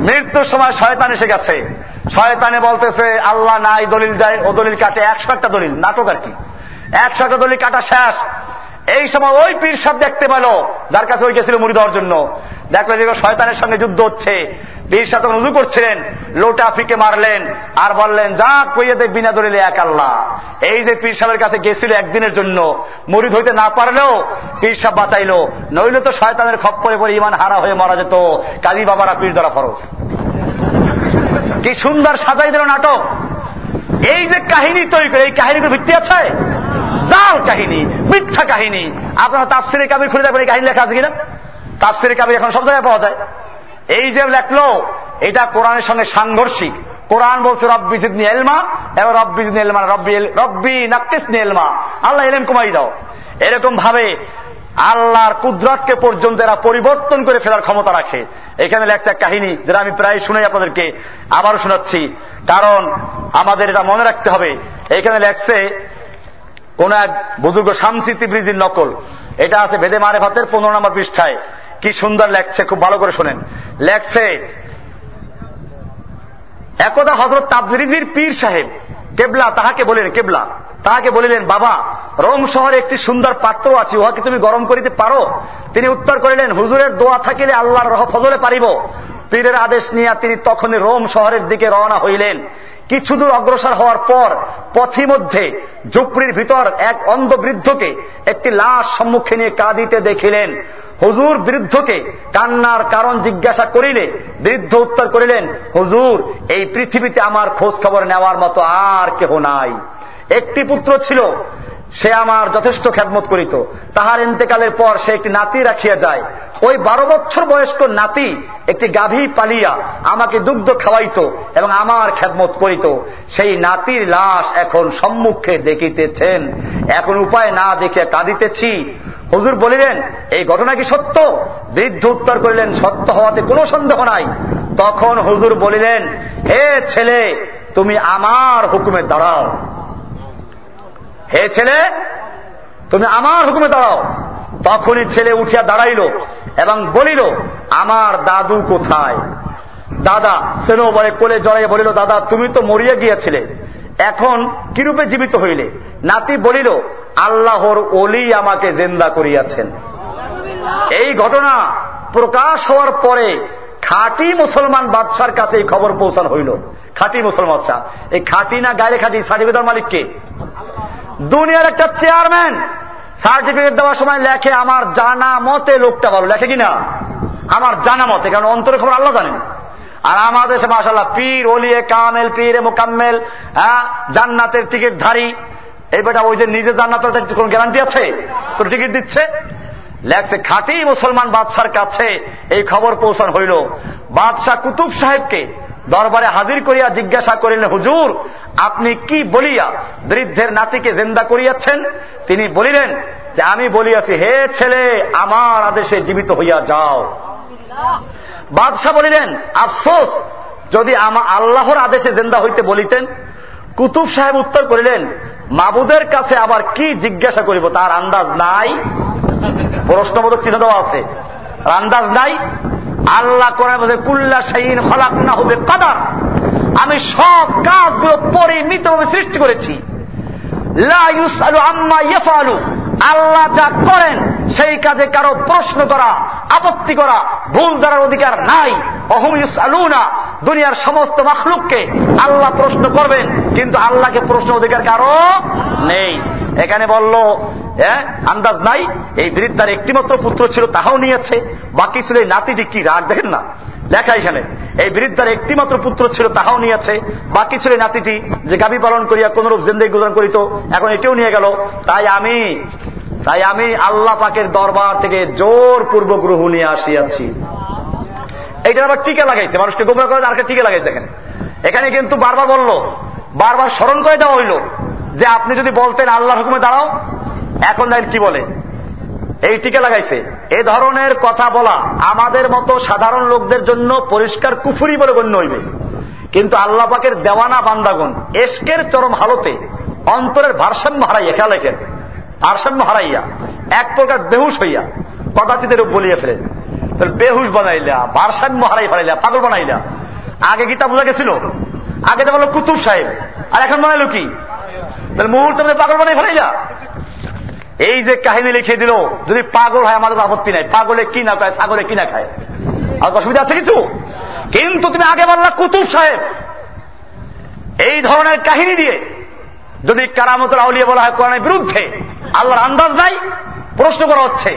মৃত্যুর সময় শয়তান এসে গেছে। শয়তানে বলতেছে, আল্লাহ নাই, দলিল দেয়, ও দলিল কাটে। একশো একটা দলিল, নাটক আর কি। একশো একটা দলিল কাটা শেষ। এই সময় ওই পীর সাহেব দেখতে পেল, যার কাছে ওই গেছিল মুড়ি দেওয়ার জন্য। দেখল যে শয়তানের সঙ্গে যুদ্ধ হচ্ছে। পীর সাহেব তখন উজু করছিলেন, লোটা ফিকে মারলেন আর বললেন, যা কইয়ে দেখ বিনা দলিলে এক আল্লাহ। এই যে পীর সাহেবের কাছে গেছিল একদিনের জন্য মুড়ি ধইতে না পারলেও পীর সাহেব বাঁচাইলো। নইলে তো শয়তানের খপ্পরে পরে ইমান হারা হয়ে মারা যেত। কাজী বাবারা, পীর ধরা ফরজ। কি সুন্দর সাজাই দিল নাটক। এই যে কাহিনী তৈরি করে, এই কাহিনীর ভিত্তি আছে? জাল কাহিনী, মিথ্যা কাহিনী। আপনারা তাফসিরে কাবির খুলে দেখবেন, এই কাহিনী লেখা আছে কিনা? তাফসিরে কাবির এখন সব জায়গায় পাওয়া যায়। এই যে লেখলো, এটা কোরআনের সঙ্গে সাংঘর্ষিক। কোরআন বলছে, রব্বি জিদনি এলমা এবং রব্বি জিদনি এলমা রব্বি রব্বি নাকিসনি এলমা আল্লাহ এলেম কমাই দাও। এরকম ভাবে আল্লাহর কুদরতকে পর্যন্ত এরা পরিবর্তন করে ফেলার ক্ষমতা রাখে। এখানে লেখছে এক কাহিনী, যেটা আমি প্রায় শুনে আপনাদেরকে, আবারও শোনাচ্ছি। কারণ আমাদের এটা মনে রাখতে হবে। এখানে লেখছে কোন এক বুজুর্গ শামসি তিব্রিজির নকল। এটা আছে ভেদে মারে ভাতের পনেরো নম্বর পৃষ্ঠায়। কি সুন্দর লেখছে, খুব ভালো করে শোনেন। লেখছে, একদা হজরত তাবরিজির পীর সাহেব, কেবলা, তাহাকে বলিলেন, কেবলা, তাহাকে বলিলেন, বাবা, রোম শহরে একটি সুন্দর পাত্র আছে, উহাকে তুমি গরম করিতে পারো? তিনি উত্তর করিলেন, হুজুরের দোয়া থাকিলে আল্লাহর রহ ফজলে পারিব। পীরের আদেশ নিয়ে তিনি তখনই রোম শহরের দিকে রওনা হইলেন। কিছু দূর অগ্রসর হওয়ার পর পথি মধ্যে ঝুপড়ির ভিতর এক অন্ধ বৃদ্ধকে একটি লাশ সম্মুখে নিয়ে কাঁদিতে দেখিলেন। হুজুর বৃদ্ধকে কান্নার কারণ জিজ্ঞাসা করিলে, বৃদ্ধ উত্তর করিলেন, হুজুর, এই পৃথিবীতে আমার খোঁজ খবর নেওয়ার মতো আর কেহ নাই। একটি পুত্র ছিল সে আমার যথেষ্ট খ্যাতমত করিত। তাহার এন্তেকালের পর সে একটি নাতি রাখিয়া যায়। ওই বারো বছর বয়স্ক নাতি একটি গাভী পালিয়া আমাকে দুগ্ধ খাওয়াইত এবং আমার খ্যাতমত করিত। সেই নাতির লাশ এখন সম্মুখে দেখিতেছেন। এখন উপায় না দেখে কাঁদিতেছি। হুজুর বলিলেন, এই ঘটনা কি সত্য? বৃদ্ধ উত্তর করিলেন, সত্য হওয়াতে কোনো সন্দেহ নাই। তখন হুজুর বলিলেন, হে ছেলে, তুমি আমার হুকুমে দাঁড়াও। হে ছেলে, তুমি আমার হুকুমে দাঁড়াও। তখনই ছেলে উঠিয়া দাঁড়াইল এবং বলিল, আমার দাদু কোথায়? দাদা, সেনো বলে কোলে জড়াইয়া বলিল, দাদা, তুমি তো মরিয়া গিয়েছিলে। এখন কিরূপে জীবিত হইলে? নাতি বলিল, আল্লাহর অলি আমাকে জেন্দা করিয়াছেন। এই ঘটনা প্রকাশ হওয়ার পরে খাঁটি মুসলমান বাদশার কাছে এই খবর পৌঁছানো হইল। খাঁটি মুসলমান বাদশাহ এই খাঁটি না গায়ে খাঁটি? সার্টিফিকেট মালিককে? দুনিয়ার একটা চেয়ারম্যান সার্টিফিকেট দেওয়ার সময় লেখে, আমার জানা মতে লোকটা ভালো। লেখে কিনা? আমার জানা মতে। কারণ অন্তরের খবর আল্লাহ জানেন। আর আমাদের দেশে মাসাল্লাহ পীর ওলিয়ে কামেল, পীর মোকাম্মেল হ্যাঁ জান্নাতের টিকিট ধারী। এই বেটা ওই যে নিজে জান্নাতের কোন গ্যারান্টি আছে? তোর টিকিট দিচ্ছে। লেখছে, খাঁটি মুসলমান বাদশার কাছে এই খবর পৌঁছান হইল। বাদশাহ কুতুব সাহেবকে দরবারে হাজির করিয়া জিজ্ঞাসা করিলেন, হুজুর, আপনি কি বলিয়া বৃদ্ধের নাতিকে জেন্দা করিয়াছেন? তিনি বলিলেন, যে আমি বলিয়াছি, হে ছেলে, আমার আদেশে জীবিত হইয়া যাও। বাদশাহ বলিলেন, আফসোস, যদি আমা, আল্লাহর আদেশে জেন্দা হইতে বলিতেন? কুতুব সাহেব উত্তর করিলেন, মাবুদের কাছে আবার কি জিজ্ঞাসা করিব, তার আন্দাজ নাই? প্রশ্নবোধক চিহ্ন দেওয়া আছে আন্দাজ নাই? আল্লাহ করার বলছে, কুল্লা সাইন হলাক না হবে কাদার আমি সব কাজগুলো পরিমিতভাবে সৃষ্টি করেছি। আল্লাহ যা করেন, সেই কাজে কারও প্রশ্ন করা, আপত্তি করা, ভুল ধরার অধিকার নাই। অহম ইউসআলুনা, দুনিয়ার সমস্ত মাখলুককে আল্লাহ প্রশ্ন করবেন, কিন্তু আল্লাহকে প্রশ্ন অধিকার কারও নেই। এখানে বলল আন্দাজ নাই, এই বৃদ্ধার একটিমাত্র পুত্র ছিল, তাহাও নিয়েছে। বাকি ছিল এই নাতিটি কি রাগ, দেখেন না। লেখা এখানে এই বৃদ্ধার একটিমাত্র পুত্র ছিল, তাহাও নিয়েছে। বাকি ছিল নাতিটি যে গাভী পালন করিয়া কোনরূপ জিন্দেগি গুজন করিত, এখন এটিও নিয়ে গেল। তাই আমি তাই আমি আল্লাহ পাকের দরবার থেকে জোর পূর্ব রুহু নিয়ে আসিয়াছি। এইটার আবার টিকে লাগাইছে, মানুষকে গোমরা করে আরেকটা টিকে লাগাইছে এখানে। এখানে কিন্তু বারবার বলল, বারবার স্মরণ করে দেওয়া হইল যে আপনি যদি বলতেন আল্লাহর হুকুমে দাঁড়াও, এখন দেখেন কি বলে? এই টিকে লাগাইছে। এ ধরনের কথা বলা আমাদের মতো সাধারণ লোকদের জন্য পরিষ্কার কুফুরি বলে গণ্য হইবে। কিন্তু আল্লাহ পাকের দেওয়ানা বান্দাগণ এসকের চরম হালতে অন্তরের ভারসাম্য হারাইয়া, খেয়াল লেখেন ভারসাম্য হারাইয়া, এক প্রকার বেহুশ হইয়া কদাচিত রূপ বলিয়া ফেলেন। তাহলে বেহুশ বানাইলা, ভারসাম্য হারাই ফেলাইলা, পাগল বানাইলা। আগে গীতা বোঝা গেছিল? আগে তো বলল কুতুব সাহেব, আর এখন বানাইলো কি? তাহলে মুহূর্তে পাগল বানাই ফেলাইলা। এই যে কাহিনী লিখে দিল, যদি পাগল হয় আমাদের আপত্তি নাই। পাগলে কি না খায়, ছাগলে কি না খায়? আর অসুবিধা আছে কিছু? কিন্তু তুমি আগে বললা কুতুব সাহেব, এই ধরনের কাহিনী দিয়ে যদি কারামতের আউলিয়া বলা হয় কোরআনের বিরুদ্ধে, আল্লাহর আন্দাজ নাই, প্রশ্ন করা হচ্ছে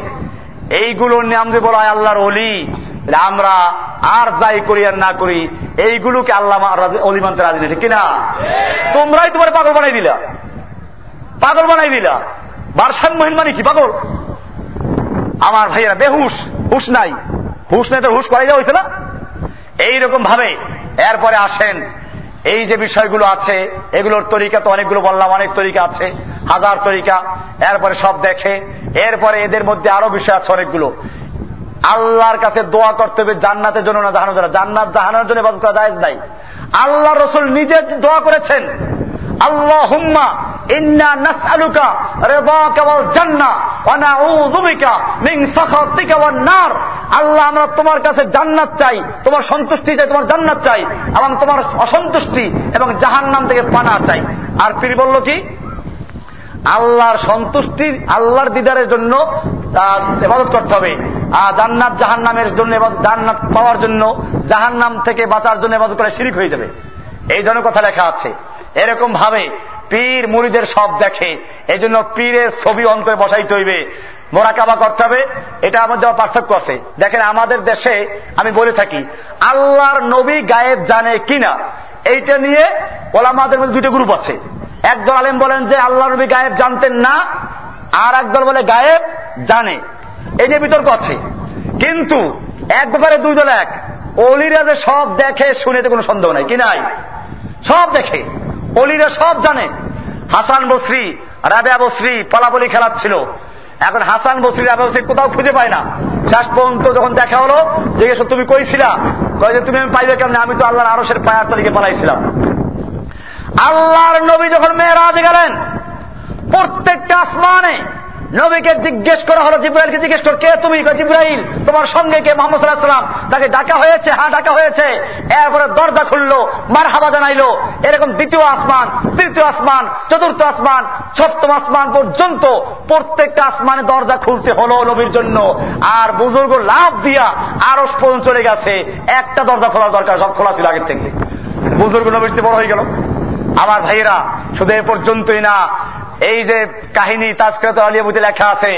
এইগুলোর নাম যে বলা হয় আল্লাহর অলি আমরা আর যাই করি আর না করি, এইগুলোকে আল্লাহ অলি মানতে রাজি নেই, ঠিক কিনা? তোমরাই তোমার পাগল বানাই দিলা। পাগল বানাই দিলা। ভারসাম্যহীন মানে কি, পাগল? আমার ভাইয়েরা, বেহুশ, হুশ নাই। হুশ নাই তো হুশ করাই দেওয়া হয়েছে না? এইরকম ভাবে এরপরে আসেন। এই যে বিষয়গুলো আছে, এগুলোর তরিকা তো অনেকগুলো বললাম, অনেক তরিকা আছে, হাজার তরিকা। এরপরে সব দেখে, এরপরে এদের মধ্যে আরও বিষয় আছে অনেকগুলো। আল্লাহর কাছে দোয়া করতে হবে জান্নাতের জন্য না জাহানোর জন্য। জান্নাত জাহানোর জন্য বাজ করা যায় নাই। আল্লাহ রসুল নিজে দোয়া করেছেন। আল্লাহ হুম্মা ইন্না নাসআলুকা রিদাকা ওয়াল জান্নাহ ওয়া নাউযু আল্লাহ, আমরা তোমার কাছে জান্নাত চাই, তোমার সন্তুষ্টি চাই, তোমার জান্নাত চাই এবং তোমার অসন্তুষ্টি এবং জাহান্নাম থেকে পানা চাই। আর পীর বলল কি? আল্লাহর সন্তুষ্টির আল্লাহর দিদারের জন্য এবাদত করতে হবে। আর জান্নাত জাহান নামের জন্য জান্নাত পাওয়ার জন্য জাহান নাম থেকে বাঁচার জন্য এবাদত করে শিরিক হয়ে যাবে। এই ধরনের কথা লেখা আছে। এরকম ভাবে পীর মুড়িদের সব দেখে এই জন্য পীরের ছবি অন্তরে বসাইতে হইবে মোরাকাবা করতে হবে, এটা আমার যাওয়া পার্থক্য আছে। দেখেন, আমাদের দেশে আমি বলে থাকি, আল্লাহর নবী গায়েব জানে কিনা? এইটা নিয়ে ওলামাদের মধ্যে দুইটা গ্রুপ আছে। একদল আলেম বলেন যে আল্লাহ নবী গায়েব জানতেন না, আর একদল বলে গায়েব জানে। এই নিয়ে বিতর্ক আছে। কিন্তু, এক ব্যাপারে দুই দল এক। অলিরা যে সব দেখে শুনে কোনো সন্দেহ নাই, কি নাই? সব দেখে। অলিরা সব জানে। হাসান বসরি, রাবেয়া বসরি পলাবলি খেলাচ্ছিল। এখন হাসান বসরি, রাবেয়া বসরি কোথাও খুঁজে পায় না। শেষ পর্যন্ত যখন দেখা হলো, জিজ্ঞেস তুমি কইছিলা যে, তুমি আমি পাইবে কেমন? আমি তো আল্লাহর আরসের পায়ার তলিকে পালাইছিলাম। আল্লাহর নবী যখন মেয়েরাজ গেলেন, প্রত্যেকটা আসমানে নবীকে জিজ্ঞেস করা হলো, জিব্রাইলকে জিজ্ঞেস কর, কে তুমি? জিব্রাইল, তোমার সঙ্গে কে? মোহাম্মদ সাল্লাহাম তাকে ডাকা হয়েছে হ্যাঁ ডাকা হয়েছে। এরপরে দরজা খুললো মার হাবা জানাইলো, এরকম দ্বিতীয় আসমান, তৃতীয় আসমান, চতুর্থ আসমান, সপ্তম আসমান পর্যন্ত প্রত্যেকটা আসমানে দরজা খুলতে হলো নবীর জন্য। আর বুজুর্গ লাভ দিয়া আরও পর্যন্ত চলে গেছে, একটা দরজা খোলার দরকার, সব খোলা ছিল আগের থেকে। বুজুর্গ নবীর বড় হয়ে গেল। আমার ভাইয়েরা, শুধু এ পর্যন্তই না, এই যে কাহিনী তাজকিরাত আলিয়া বুঝে লেখা আছে,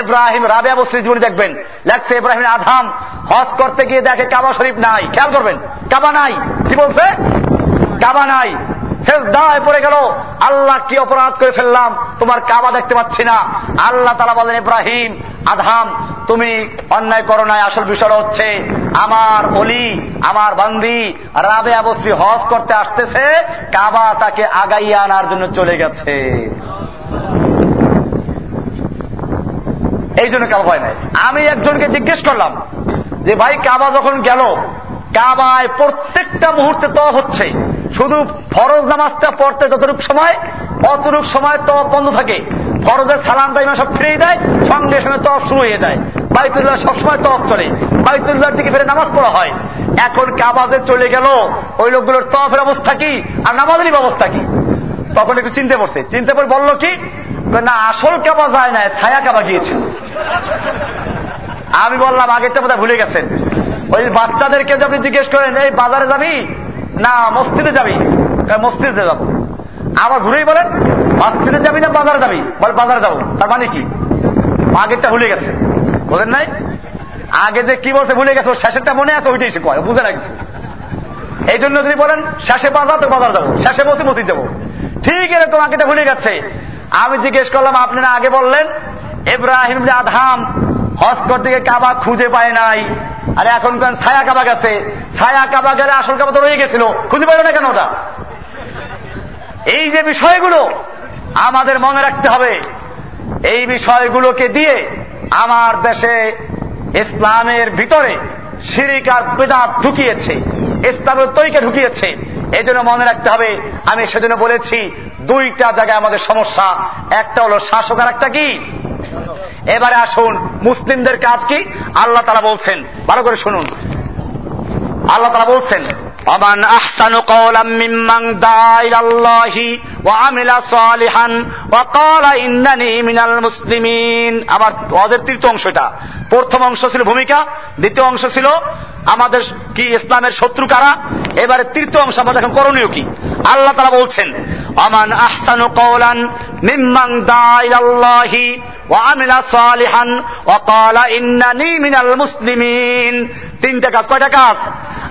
ইব্রাহিম রাবিয়া বসরি জীবনী দেখবেন। লেখছে ইব্রাহিম আধাম হজ করতে গিয়ে দেখে কাবা শরীফ নাই। খেয়াল করবেন, কাবা নাই। কি বলছে? কাবা নাই। দায় পড়ে গেল। আল্লাহ কি অপরাধ করে ফেললাম? তোমার কাবা দেখতে পাচ্ছি না। আল্লাহ তালা বলেন, ইব্রাহিম আধাম তুমি অন্যায় করো নাই। আসল বিষয় হচ্ছে, আমার অলি আমার বান্দি রাবে আবশ্রী হজ করতে আসতেছে, কাবা তাকে আগাইয়া আনার জন্য চলে গেছে। এই জন্য কাবা হয় নাই। আমি একজনকে জিজ্ঞেস করলাম যে, ভাই, কাবা যখন গেল কাবায় প্রত্যেকটা মুহূর্তে তো হচ্ছে। শুধু ফরজ নামাজটা পড়তে যতটুকু সময়, অতটুক সময় তফ বন্ধ থাকে। ফরজের সালাম টাইমে সব ফিরিয়ে দেয়, সঙ্গে সঙ্গে তফ শুরু হয়ে যায়। বাইতুল্লাহ সবসময় তফ চলে। বাইতুল্লাহর দিকে ফিরে নামাজ পড়া হয়। এখন কাবাজে চলে গেল, ওই লোকগুলোর তফের অবস্থা কি, আর নামাজেরই ব্যবস্থা কি? তখন একটু চিনতে পড়ছে। চিনতে পড়ে বলল কি, না, আসল কাবা যায় না ছায়া কাবা গিয়েছিল। আমি বললাম, আগেরটা বোধহয় ভুলে গেছেন। ওই বাচ্চাদেরকে আপনি জিজ্ঞেস করেন, এই বাজারে যাবি না মসজিদে যাবি? মসজিদে যাব। আবার ঘুরেই বলেন, মসজিদে যাবি না বাজারে যাবি? বলে, বাজারে যাব। তার মানে কি? আগেরটা ভুলে গেছে। বলেন নাই? আগে যে কি বলছে ভুলে গেছে শেষেরটা মনে আছে, ওইটাই সে কয়, বুঝে না এই জন্য যদি বলেন, শেষে বাজার তো বাজার যাব। শেষে মসজিদ মসজিদ যাব। ঠিক এরকম আগেটা ভুলে গেছে। আমি জিজ্ঞেস করলাম আপনারা আগে বললেন, ইব্রাহিম আধাম হজ করতে গিয়ে কাবা খুঁজে পায় নাই। আর এখন কেন ছায়া কাবা গেছে? ছায়া কাবা গেলে আসল কাবা তো রয়ে গেছিল। খুঁজে পাইল না কেন ওটা? এই যে বিষয়গুলো আমাদের মনে রাখতে হবে। এই বিষয়গুলোকে দিয়ে আমার দেশে ইসলামের ভিতরে সিরিকার বেদাত ঢুকিয়েছে। ইসলামের তৈকে ঢুকিয়েছে। এই জন্য মনে রাখতে হবে, আমি সেজন্য বলেছি, দুইটা জায়গায় আমাদের সমস্যা। একটা হলো শাসক আর একটা কি? এবারে আসুন, মুসলিমদের কাজ কি? আল্লাহ তারা বলছেন, ভালো করে শুনুন। আল্লাহ তারা বলছেন অমান আহসানু কওলাম মিম্মান সালিহান ওয়া ক্বালা ইন্নানি মিনাল মুসলিমিন। আবার ওয়াজের তৃতীয় অংশটা। প্রথম অংশ ছিল ভূমিকা, দ্বিতীয় অংশ ছিল আমাদের কি ইসলামের শত্রু কারা? এবারে তৃতীয় অংশ আমাদের এখন করণীয় কি? আল্লাহ তারা বলছেন অমান আহসানু কওলান মিম্মান দাআ ইলাল্লাহি ওয়া আমিলা সালিহান ক্বালা ইন্নানি মিনাল মুসলিমিন। তিনটা কাজ, কয়টা কাজ?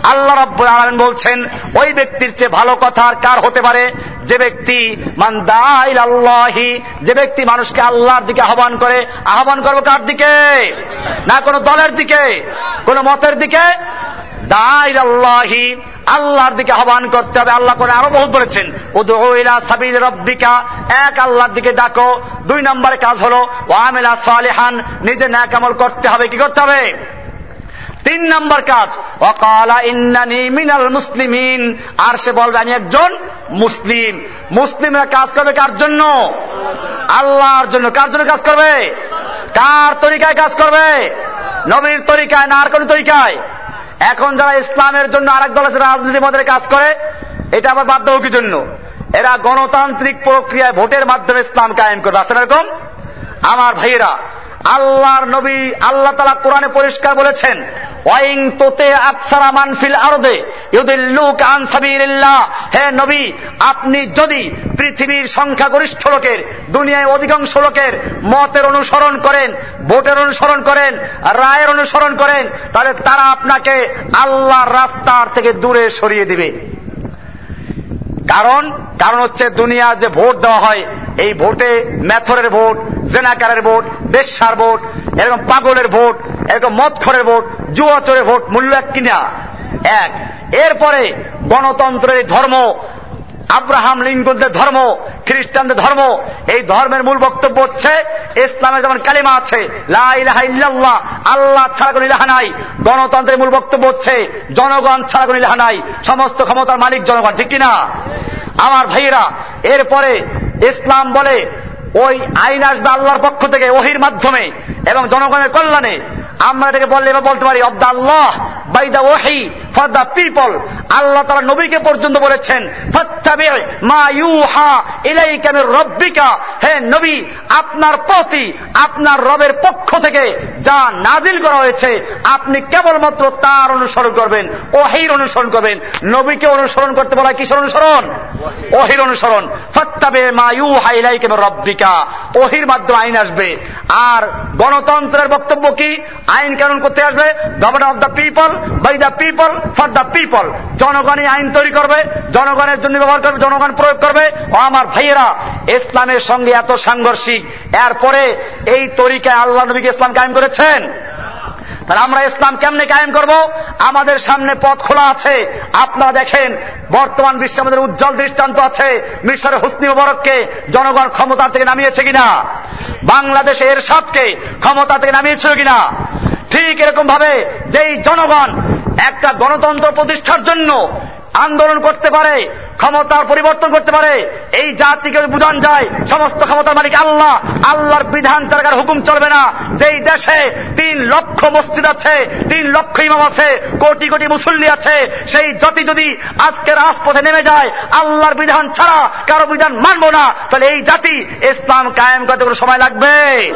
আল্লাহ রব্বুল আলমিন বলছেন, ওই ব্যক্তির চেয়ে ভালো কথা আর কার হতে পারে? যে ব্যক্তি মান আল্লাহি যে ব্যক্তি মানুষকে আল্লাহর দিকে আহ্বান করে, আহ্বান করব কার দিকে? না কোন দলের দিকে, কোন মতের দিকে? দাইল আল্লাহি আল্লাহর দিকে আহ্বান করতে হবে। আল্লাহ করে আরও বহুত বলেছেন রব্বিকা এক আল্লাহর দিকে ডাকো। দুই নম্বরে কাজ হলো ওয়ামেলা সালেহান নিজে ন্যাক আমল করতে হবে। কি করতে হবে? তিন নম্বর কাজ অকালা মিনাল মুসলিমিন। আর সে বলবে, আমি একজন মুসলিম। মুসলিমরা কাজ করবে কার জন্য? আল্লাহর জন্য। কার জন্য কাজ করবে? কার তরিকায় কাজ করবে? নবীর তরিকায় না আর কোন তরিকায়? এখন যারা ইসলামের জন্য আরেক দল আছে, রাজনীতির মধ্যে কাজ করে, এটা আবার বাধ্য কি জন্য? এরা গণতান্ত্রিক প্রক্রিয়ায় ভোটের মাধ্যমে ইসলাম কায়েম করবে। আসলে এরকম? আমার ভাইয়েরা, আল্লাহর নবী আল্লাহ তালা কোরআনে পরিষ্কার বলেছেন তোতে মানফিল হে আপনি যদি পৃথিবীর সংখ্যাগরিষ্ঠ লোকের, দুনিয়ায় অধিকাংশ লোকের মতের অনুসরণ করেন, ভোটের অনুসরণ করেন, রায়ের অনুসরণ করেন, তাহলে তারা আপনাকে আল্লাহর রাস্তার থেকে দূরে সরিয়ে দিবে। কারণ কারণ হচ্ছে দুনিয়া যে ভোট দেওয়া হয়, এই ভোটে ম্যাথরের ভোট জেনাকারের ভোট, বেশ্যার ভোট, এরকম পাগলের ভোট, এরকম মদখরের ভোট জুয়াচরের ভোট, মূল্য এক কিনা এক। এরপরে গণতন্ত্রের ধর্ম, আব্রাহাম লিঙ্গনদের ধর্ম, খ্রিস্টানদের ধর্ম, এই ধর্মের মূল বক্তব্য হচ্ছে ইসলামের যেমন কালিমা আছে আল্লাহ ছাড়া কোন ইলাহা নাই, গণতন্ত্রের মূল বক্তব্য হচ্ছে, জনগণ ছাড়া কোন ইলাহা নাই, সমস্ত ক্ষমতার মালিক জনগণ, ঠিক কিনা আমার ভাইয়েরা, এরপরে ইসলাম বলে ওই আইন আসবে আল্লাহর পক্ষ থেকে, ওহির মাধ্যমে এবং জনগণের কল্যাণে। আমরা এটাকে বললে এবার বলতে পারি of the Allah by the ওহি ফর দ্য পিপল আল্লাহ তারা নবীকে পর্যন্ত বলেছেন মা ইউহা ইলাইকা মির রব্বিকা। হে নবী, আপনার প্রতি, আপনার রবের পক্ষ থেকে যা নাজিল করা হয়েছে, আপনি কেবলমাত্র তার অনুসরণ করবেন, ওহির অনুসরণ করবেন। নবীকে অনুসরণ করতে বলা কিসের অনুসরণ? ওহির অনুসরণ। ফত্তাবে মা ইউহা ইলাইকা মির রব্বিকা। ওহির মাধ্যমে আইন আসবে। আর গণতন্ত্রের বক্তব্য কি? আইন কানুন করতে আসবে। Governor of the people by the people for the people জনগণই আইন তৈরি করবে, জনগণের জন্য ব্যবহার করবে, জনগণ প্রয়োগ করবে। ও আমার ভাইয়েরা, ইসলামের সঙ্গে এত সাংঘর্ষিক, এরপরে এই তরিকায় আল্লাহ নবীকে ইসলাম কায়েম করেছেন? তাহলে আমরা ইসলাম কেমনে কায়েম করব? আমাদের সামনে পথ খোলা আছে। আপনারা দেখেন, বর্তমান বিশ্বে আমাদের উজ্জ্বল দৃষ্টান্ত আছে মিশরের হুসনি মোবারককে জনগণ ক্ষমতার থেকে নামিয়েছে কিনা? বাংলাদেশে এর সাতকে ক্ষমতা থেকে নামিয়েছিল কিনা? ঠিক এরকম ভাবে যেই জনগণ একটা গণতন্ত্র প্রতিষ্ঠার জন্য আন্দোলন করতে পারে, ক্ষমতার পরিবর্তন করতে পারে, এই জাতিকে বুঝান যায়, সমস্ত ক্ষমতার মালিক আল্লাহ, আল্লাহর বিধান চালার হুকুম চলবে না। যেই দেশে তিন লক্ষ মসজিদ আছে, তিন লক্ষ ইমাম আছে, কোটি কোটি মুসল্লি আছে, সেই জাতি যদি আজকে রাজপথে নেমে যায়, আল্লাহর বিধান ছাড়া কারও বিধান মানবো না, তাহলে এই জাতি ইসলাম কায়েম করতে কোনো সময় লাগবে?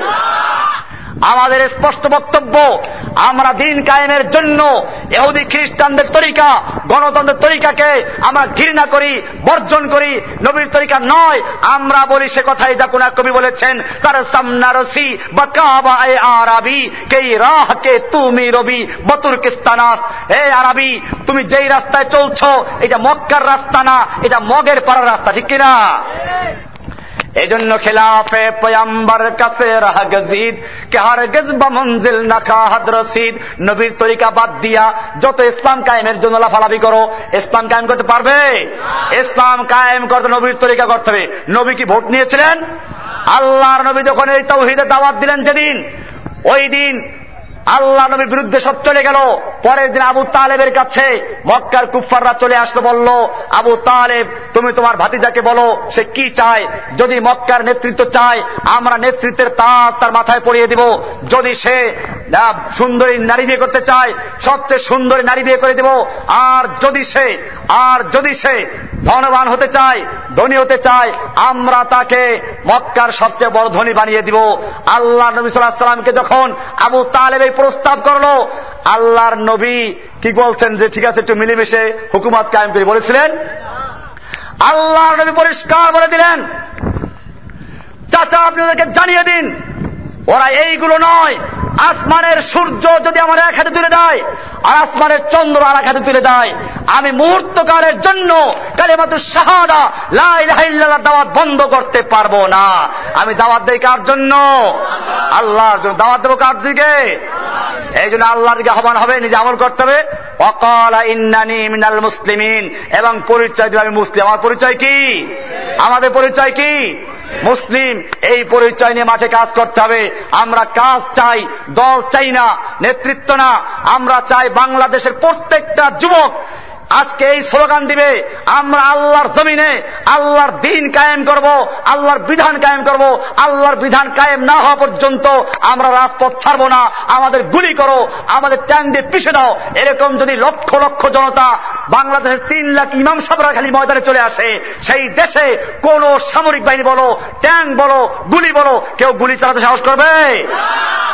আমাদের স্পষ্ট বক্তব্য, আমরা দিন কায়েমের জন্য এহুদি খ্রিস্টানদের তরিকা, গণতন্ত্রের তরিকাকে আমরা ঘৃণা করি, বর্জন করি, নবীর তরিকা নয়। আমরা বলি সে কথাই যা কোন কবি বলেছেন, তার সামনা রসি বা কাবা এ আরবি কেই রাহ কে তুমি রবি, বতুর কিস্তানাস হে আরবি, তুমি যেই রাস্তায় চলছো, এটা মক্কার রাস্তা না, এটা মগের পাড়ার রাস্তা। ঠিক কিনা? এজন্য খেলাফে পয়াম্বার কাছে রাহগজিদ কে হারগজ বা মঞ্জিল নাখা হাদ রসিদ নবীর তরিকা বাদ দিয়া যত ইসলাম কায়েমের জন্য লাফালাফি করো, ইসলাম কায়েম করতে পারবে? ইসলাম কায়েম করতে নবীর তরিকা করতে হবে। নবী কি ভোট নিয়েছিলেন? আল্লাহর নবী যখন এই তৌহিদে দাওয়াত দিলেন যেদিন, ওই দিন আল্লাহ নবীর বিরুদ্ধে সব চলে গেল। পরের দিন আবু তালেবের কাছে মক্কার কুফাররা চলে আসতে বলল, আবু তালেব, তুমি তোমার ভাতিজাকে বলো, সে কি চায়? যদি মক্কার নেতৃত্ব চায়, আমরা নেতৃত্বের তাজ তার মাথায় পড়িয়ে দিব। যদি সে সুন্দরী নারী বিয়ে করতে চায়, সবচেয়ে সুন্দরী নারী বিয়ে করে দিব। আর যদি সে, আর যদি সে ধনবান হতে চায়, ধনী হতে চায়, আমরা তাকে মক্কার সবচেয়ে বড় ধনী বানিয়ে দিব। আল্লাহ নবী সাল্লাহ সাল্লামকে যখন আবু তালেব প্রস্তাব করল। আল্লাহর নবী কি বলছেন যে, ঠিক আছে, একটু মিলেমিশে হুকুমত কায়েম করে। বলেছিলেন? আল্লাহর নবী পরিষ্কার বলে দিলেন। চাচা, আপনি ওদেরকে জানিয়ে দিন। ওরা এইগুলো নয়। আসমানের সূর্য যদি আমার এক হাতে তুলে দেয়, আর আসমানের চন্দ্র আর এক হাতে তুলে দেয়, আমি মুহূর্তকালের জন্য কালেমাতু শাহাদা লাইল্লাহ দাওয়াত বন্ধ করতে পারব না। আমি দাওয়াত দেই কার জন্য? আল্লাহর জন্য। দাওয়াত দেবো কার দিকে? এই জন্য আল্লাহর দিকে আহ্বান হবে, নিজে আমল করতে হবে। অকালা ইন্নানি মিনাল মুসলিমিন। এবং পরিচয় দিবে আমি মুসলিম। আমার পরিচয় কি? আমাদের পরিচয় কি? মুসলিম, এই পরিচয় নিয়ে মাঠে কাজ করতে হবে। আমরা কাজ চাই, দল চাই না, নেতৃত্ব না। আমরা চাই বাংলাদেশের প্রত্যেকটা যুবক আজকে এই স্লোগান দিবে, আমরা আল্লাহর জমিনে আল্লাহর দিন কায়েম করব, আল্লাহর বিধান কায়েম করব, আল্লাহর বিধান কায়েম না হওয়া পর্যন্ত আমরা রাজপথ ছাড়ব না, আমাদের গুলি করো, আমাদের ট্যাং দিয়ে পিছিয়ে দাও। এরকম যদি লক্ষ লক্ষ জনতা বাংলাদেশের তিন লাখ ইমাম সাবরা খালি ময়দানে চলে আসে, সেই দেশে কোন সামরিক বাহিনী বলো, ট্যাং বলো, গুলি বলো, কেউ গুলি চালাতে সাহস করবে?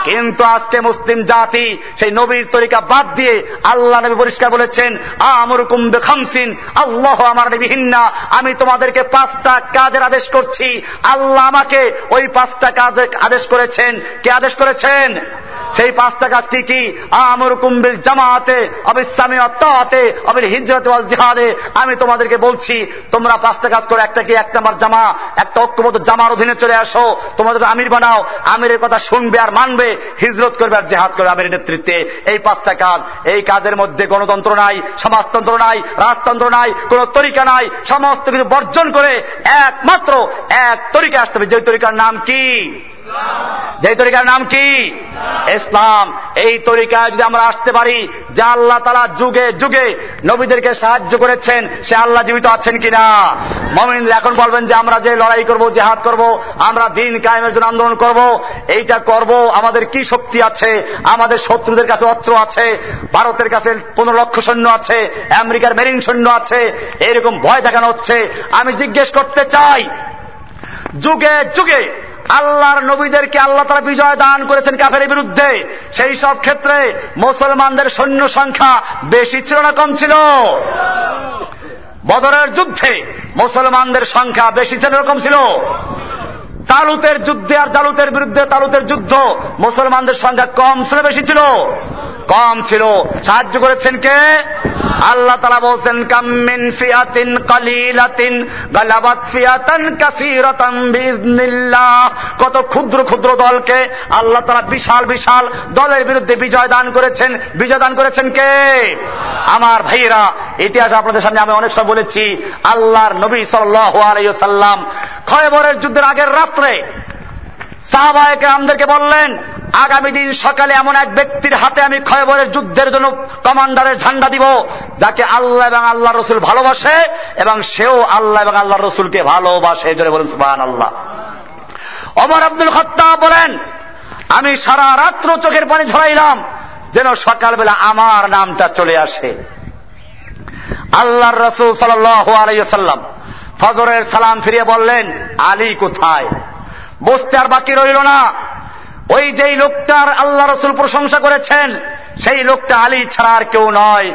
কিন্তু আজকে মুসলিম জাতি সেই নবীর তরিকা বাদ দিয়ে আল্লাহ নবী পরিষ্কার বলেছেন, আমর কুম্বে খামসিন আল্লাহ আমার বিহিন্না আমি তোমাদেরকে পাঁচটা কাজের আদেশ করছি। আল্লাহ আমাকে ওই পাঁচটা কাজ আদেশ করেছেন। কে আদেশ করেছেন? সেই পাঁচটা কাজ কি কি? আমর কুম্বিল জামাতে অবিসামী অত্তাতে, অবিল হিজরত জিহাদে। আমি তোমাদেরকে বলছি, তোমরা পাঁচটা কাজ করো একটা কি এক নাম্বার জামা, একটা ঐক্যবদ্ধ জামার অধীনে চলে আসো। তোমাদের আমির বানাও। আমিরের কথা শুনবে আর মানবে, হিজরত করবে আর জেহাদ করবে আমির নেতৃত্বে। এই পাঁচটা কাজ এই কাজের মধ্যে গণতন্ত্র নাই, সমাজতন্ত্র নাই, রাজতন্ত্র নাই, কোন তরিকা নাই, সমস্ত কিছু বর্জন করে একমাত্র এক তরিকা আসতে হবে। যে তরিকার নাম কি? যে তরিকার নাম কি? ইসলাম। এই তরিকায় যদি আমরা আসতে পারি, যে আল্লাহ তালা যুগে যুগে নবীদেরকে সাহায্য করেছেন, সে আল্লাহ জীবিত আছেন কিনা? মমিন এখন বলবেন যে আমরা যে লড়াই করব, জেহাদ করব, আমরা দিন কায়েমের জন্য আন্দোলন করব, এইটা করব, আমাদের কি শক্তি আছে? আমাদের শত্রুদের কাছে অস্ত্র আছে, ভারতের কাছে পনেরো লক্ষ সৈন্য আছে, আমেরিকার মেরিন সৈন্য আছে, এরকম ভয় দেখানো হচ্ছে। আমি জিজ্ঞেস করতে চাই, যুগে যুগে আল্লাহর নবীদেরকে আল্লাহ তারা বিজয় দান করেছেন কাফের বিরুদ্ধে। সেই সব ক্ষেত্রে মুসলমানদের সৈন্য সংখ্যা বেশি ছিল না কম ছিল? বদরের যুদ্ধে মুসলমানদের সংখ্যা বেশি ছিল কম ছিল? তালুতের যুদ্ধে আর জালুতের বিরুদ্ধে তালুতের যুদ্ধ মুসলমানদের সংখ্যা কম ছিল বেশি ছিল? কম ছিল। সাহায্য করেছেন কে? আল্লাহ তালা বলছেন কামিন ফিয়াতিন কালিলাতিন গালাবাত ফিয়াতান কাসিরাতান বিজনিল্লাহ কত ক্ষুদ্র ক্ষুদ্র দলকে আল্লাহ তালা বিশাল বিশাল দলের বিরুদ্ধে বিজয় দান করেছেন। বিজয় দান করেছেন কে? আমার ভাইয়েরা, ইতিহাস আপনাদের সামনে আমি অনেক সময় বলেছি, আল্লাহর নবী সাল্লাহ সাল্লাম খয়বরের যুদ্ধের আগের রাত্রে সাহাবায়কে আমাদেরকে বললেন আগামী দিন সকালে এমন এক ব্যক্তির হাতে আমি খয়বরের যুদ্ধের জন্য কমান্ডারের ঝান্ডা দিব, যাকে আল্লাহ এবং আল্লাহ রসুল ভালোবাসে এবং সেও আল্লাহ এবং আল্লাহ রসুলকে ভালোবাসে। জোরে বলেন সুবাহ আল্লাহ অমর আব্দুল খত্তা বলেন, আমি সারা রাত্র চোখের পানি ঝরাইলাম, যেন সকালবেলা আমার নামটা চলে আসে। আল্লাহর রসুল সাল্লাম ফজরের সালাম ফিরিয়ে বললেন, আলী কোথায়? বসতে আর বাকি রইল না। ওই যেই লোকটার আল্লাহ রসুল প্রশংসা করেছেন, সেই লোকটা আলী ছাড়া আর কেউ নয়।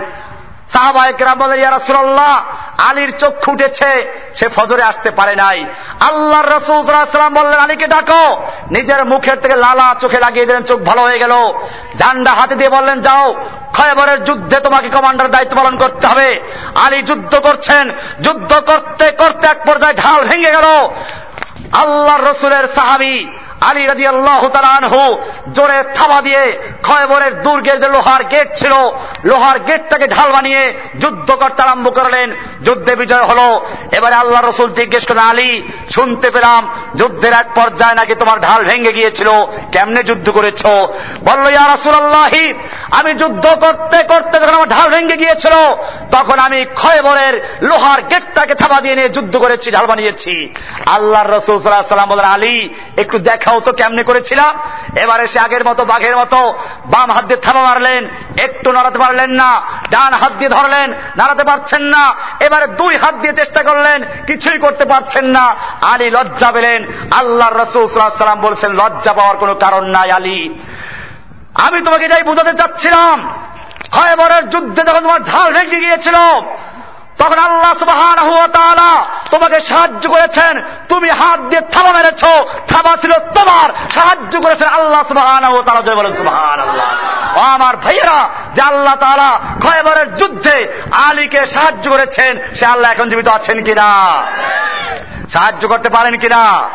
আলীর চক্ষু উঠেছে, সে ফজরে আসতে পারে নাই। আল্লাহ রসুলাম বললেন, আলীকে ডাকো। নিজের মুখের থেকে লালা চোখে লাগিয়ে দিলেন, চোখ ভালো হয়ে গেল। ঝান্ডা হাতে দিয়ে বললেন, যাও, খয়বরের যুদ্ধে তোমাকে কমান্ডার দায়িত্ব পালন করতে হবে। আলী যুদ্ধ করছেন। যুদ্ধ করতে করতে এক পর্যায়ে ঢাল ভেঙে গেল। আল্লাহ রসুলের সাহাবি আলী রাজি আল্লাহ তালানহু জোরে থাবা দিয়ে খয়বরের দুর্গের যে লোহার গেট ছিল, লোহার গেটটাকে ঢাল বানিয়ে যুদ্ধ করতে আরম্ভ করলেন। যুদ্ধে বিজয় হলো। এবারে আল্লাহ রসুল জিজ্ঞেস করেন আলী, শুনতে পেলাম যুদ্ধের এক পর্যায়ে নাকি তোমার ঢাল ভেঙে গিয়েছিল, কেমনে যুদ্ধ করেছ? বলল, ইয়া রসুল আল্লাহি আমি যুদ্ধ করতে করতে যখন আমার ঢাল ভেঙে গিয়েছিল, তখন আমি খয়বরের লোহার গেটটাকে থাবা দিয়ে নিয়ে যুদ্ধ করেছি, ঢাল বানিয়েছি। আল্লাহ রসুল সাল্লাহ সাল্লাম বলেন আলী, একটু দেখ দেখাও তো কেমনে করেছিলাম? এবারে সে আগের মতো, বাঘের মতো বাম হাত দিয়ে থামা মারলেন, একটু নড়াতে পারলেন না, ডান হাত দিয়ে ধরলেন, নাড়াতে পারছেন না, এবারে দুই হাত দিয়ে চেষ্টা করলেন, কিছুই করতে পারছেন না। আলী লজ্জা পেলেন আল্লাহ রসুল সাল্লাম বলছেন, লজ্জা পাওয়ার কোনো কারণ নাই আলী। আমি তোমাকে এটাই বোঝাতে চাচ্ছিলাম, খয়বরের যুদ্ধে যখন তোমার ঢাল ভেঙে গিয়েছিল তখন আল্লাহ সুবাহান তোমাকে সাহায্য করেছেন। তুমি হাত দিয়ে থাবা মেরেছ। থাবা ছিল তোমার। সাহায্য করেছেন আল্লাহ সুবাহান বলেন সুবাহান আমার ভাইয়েরা, যে আল্লাহ তালা খয়বরের যুদ্ধে আলীকে সাহায্য করেছেন, সে আল্লাহ এখন জীবিত আছেন কিনা? সাহায্য করতে পারেন কিনা?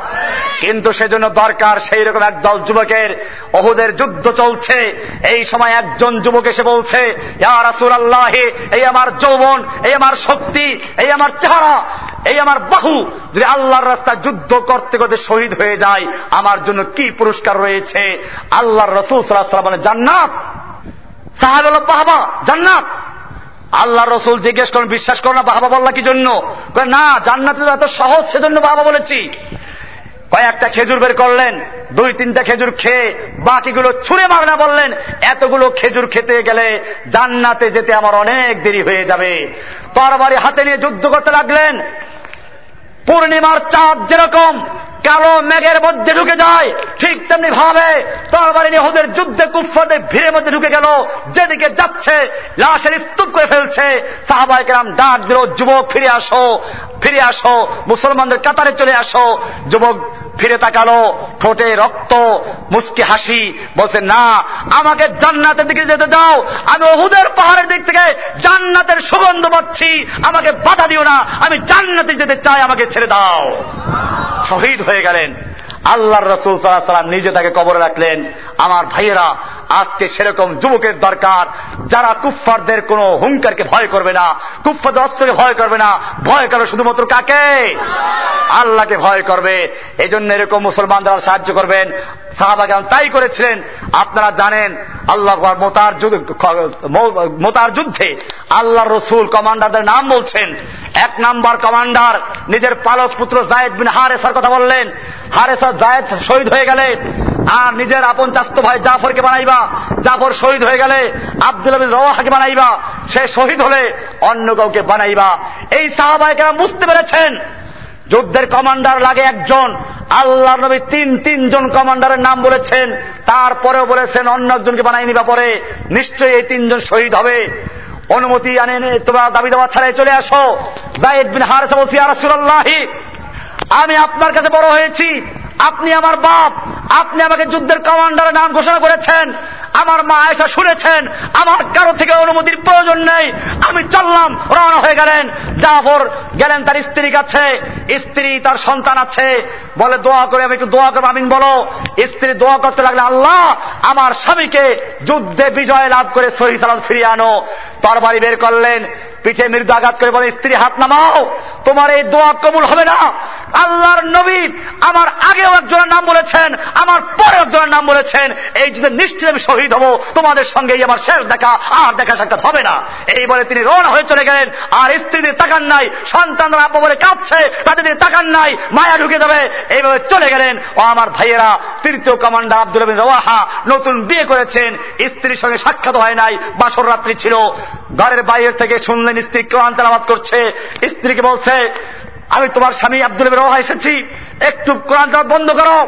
কিন্তু সেজন্য দরকার সেই রকম একদল যুবকের। অহুদের যুদ্ধ চলছে। এই সময় একজন যুবক এসে বলছে এই আমার যৌবন, এই আমার শক্তি, এই আমার চেহারা, এই আমার বাহু। যদি আল্লাহর রাস্তা যুদ্ধ করতে করতে শহীদ হয়ে যায়, আমার জন্য কি পুরস্কার রয়েছে? আল্লাহর রসুল সাল্লাহ মানে জান্নাত! সাহাব বাহবা, জান্নাত! আল্লাহ রসুল জিজ্ঞেস করেন বিশ্বাস করো না বাবা বললা কি জন্য? না জান্নাত এত সহজ সেজন্য বাবা বলেছি। কয়েকটা খেজুর বের করলেন, দুই তিনটা খেজুর খেয়ে বাকিগুলো ছুঁড়ে মারনা বললেন, এতগুলো খেজুর খেতে গেলে জান্নাতে যেতে আমার অনেক দেরি হয়ে যাবে। তরবারি হাতে নিয়ে যুদ্ধ করতে লাগলেন। পূর্ণিমার চাঁদ যেরকম কালো মেঘের মধ্যে ঢুকে যায়। ঠিক তেমনি ভাবে তরবারি নিহদের যুদ্ধে কুফাদের ভিড়ের মধ্যে ঢুকে গেল। যেদিকে যাচ্ছে, লাশের স্তূপ করে ফেলছে। সাহাবাই কেরাম ডাক দিল, যুবক, ফিরে আসো ফিরে আসো। মুসলমানদের কাতারে চলে আসো। যুবক ফিরে তাকালো, ঠোঁটে রক্ত, মুসকি হাসি, বলছে, না, আমাকে জান্নাতের দিকে যেতে দাও। আমি ওহুদের পাহাড়ের দিক থেকে জান্নাতের সুগন্ধ পাচ্ছি। আমাকে বাধা দিও না। আমি জান্নাতে যেতে চাই। আমাকে ছেড়ে দাও। শহীদ হয়ে গেলেন। আল্লাহর রসুল সাল্লাহ সাল্লাম নিজে তাকে কবরে রাখলেন। আমার ভাইয়েরা, আজকে সেরকম যুবকের দরকার, যারা কুফফারদের কোন হুঙ্কারকে ভয় করবে না, কুফফারদের অস্ত্রকে ভয় করবে না, ভয় করবে শুধুমাত্র কাকে? আল্লাহকে ভয় করবে। এই জন্য এরকম মুসলমানরা সাহায্য করবেন। সাহাবাগান তাই করেছিলেন? আপনারা জানেন, আল্লাহ মোতার মোতার যুদ্ধে আল্লাহ রসুল কমান্ডারদের নাম বলছেন। এক নাম্বার কমান্ডার নিজের পালক পুত্র জায়দ বিন হারেসার কথা বললেন। হারেসা জায়দ শহীদ হয়ে গেলে, আর নিজের আপন চাস্ত ভাই জাফরকে বানাইবা। জাফর শহীদ হয়ে গেলে, আব্দুল আবিদ রওয়াহাকে বানাইবা। সে শহীদ হলে অন্য কাউকে বানাইবা। এই সাহাবাহিকেরা বুঝতে পেরেছেন, যুদ্ধের কমান্ডার লাগে একজন। আল্লাহ নবী তিন তিনজন কমান্ডারের নাম বলেছেন, তারপরেও বলেছেন অন্য একজনকে বানাই নিবা পরে। নিশ্চয়ই এই তিনজন শহীদ হবে। অনুমতি আনে তোমরা দাবি দাবা ছাড়াই চলে আসো। জাইদ বিন হারেসা আরাসুল্লাহি আমি আপনার কাছে বড় হয়েছি। আপনি আমার বাপ, আপনি আমাকে যুদ্ধের কমান্ডারের নাম ঘোষণা করেছেন, আমার মা এসা শুনেছেন, আমার কারও থেকে অনুমতির প্রয়োজন নেই, আমি চললাম, রওনা হয়ে গেলেন, জাফর গেলেন তার স্ত্রীর কাছে, স্ত্রী তার সন্তান আছে, বলে দোয়া করে, আমি একটু দোয়া করব, আমিন বলো, স্ত্রী দোয়া করতে লাগলে আল্লাহ আমার স্বামীকে যুদ্ধে বিজয় লাভ করে সহি সালাম ফিরিয়ে আনো। তরবারি বের করলেন, পিঠে মৃদু আঘাত করে বলে, স্ত্রী হাত নামাও, তোমার এই দোয়া কবুল হবে না। আল্লাহর নবী আমার আগেও একজনের নাম বলেছেন, আমার পরে একজনের নাম বলেছেন, এই যদি নিশ্চিত আমি শহীদ হব, তোমাদের সঙ্গে আমার শেষ দেখা, আর দেখা সাক্ষাৎ হবে না। এই বলে তিনি রওনা হয়ে চলে গেলেন, আর স্ত্রীদের তাকান নাই সন্তানরা আপা বলে কাঁদছে, তাদের দিকে তাকান নাই, মায়া ঢুকে যাবে। এইভাবে চলে গেলেন, ও আমার ভাইয়েরা, তৃতীয় কমান্ডার আব্দুল রবিন রওয়াহা নতুন বিয়ে করেছেন, স্ত্রীর সঙ্গে সাক্ষাৎ হয় নাই, বাসর রাত্রি ছিল, ঘরের বাইরের থেকে শুনলেন স্ত্রী কোরআন তেলাবাদ করছে, স্ত্রীকে বলছে, আমি তোমার স্বামী আব্দুল রওহা এসেছি একটু কোরআন বন্ধ করো।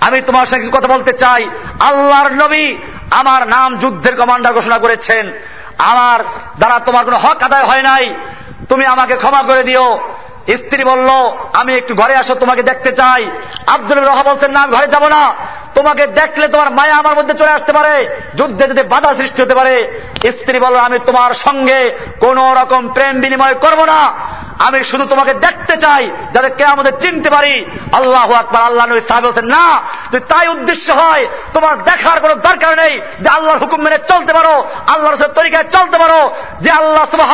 আমি তোমার সঙ্গে কিছু কথা বলতে চাই। আল্লাহর নবী আমার নাম যুদ্ধের কমান্ডার ঘোষণা করেছেন। আমার দ্বারা তোমার কোনো হক আদায় হয় নাই। তুমি আমাকে ক্ষমা করে দিও। স্ত্রী বলল, আমি একটু ঘরে আসো, তোমাকে দেখতে চাই। আব্দুল রহা বলছেন, না, আমি ঘরে যাব না। তোমাকে দেখলে তোমার মায়া আমার মধ্যে চলে আসতে পারে। যুদ্ধে যদি বাধা সৃষ্টি হতে পারে, স্ত্রী বলল, আমি তোমার সঙ্গে কোন রকম প্রেম বিনিময় করব না। আমি শুধু তোমাকে দেখতে চাই, যাতে কে আমাদের চিনতে পারি। আল্লাহ আকবর, আল্লাহ নবী সাহেব বলছেন, না, যদি তাই উদ্দেশ্য হয়, তোমার দেখার কোনো দরকার নেই যে আল্লাহর হুকুম মেনে চলতে পারো, আল্লাহর তরিকায় চলতে পারো, যে আল্লাহ সুবাহ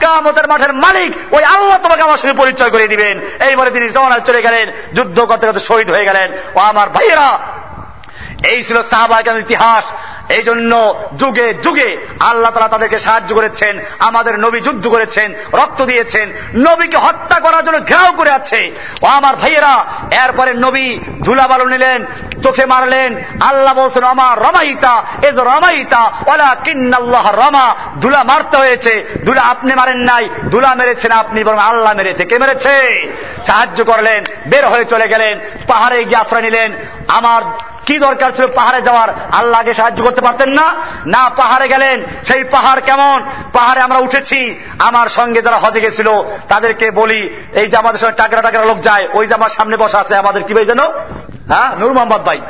কামতের মাঠের মালিক, ওই আল্লাহ তোমাকে আমার সঙ্গে পরিচয় করে দিবেন। এইবারে তিনি জমানায় চলে গেলেন, যুদ্ধ করতে করতে শহীদ হয়ে গেলেন। ও আমার ভাইয়েরা এই ছিল সাহাবাহিক ইতিহাস। এই জন্য যুগে যুগে আল্লাহ তালা তাদেরকে সাহায্য করেছেন, আমাদের নবী যুদ্ধ করেছেন, রক্ত দিয়েছেন, নবীকে হত্যা করার জন্য ঘেরাও করে আছে। ও আমার ভাইয়েরা, এরপরে নবী ধুলাবালু নিলেন, চোখে মারলেন, আল্লাহ বলছেন আমার রমাইতা, এজ রমাইতা ওলা কিন্নাল্লাহ রমা। ধুলা মারতে হয়েছে, ধুলা আপনি মারেন নাই, ধুলা মেরেছেন আপনি, বরং আল্লাহ মেরেছে। কে মেরেছে? সাহায্য করলেন, বের হয়ে চলে গেলেন, পাহাড়ে গিয়ে আশ্রয় নিলেন। আমার কি দরকার ছিল পাহাড়ে যাওয়ার? আল্লাহকে সাহায্য করতে পারতেন না। না পাহাড়ে গেলেন, সেই পাহাড় কেমন? পাহাড়ে আমরা উঠেছি, আমার সঙ্গে যারা হজে গেছিল, তাদেরকে বলি, এই যে আমাদের সঙ্গে টাকরা টাকরা লোক যায়, ওই যে আমার সামনে বসা আছে, আমাদের কি ভাই যেন? হ্যাঁ? নুর মোহাম্মদ ভাই।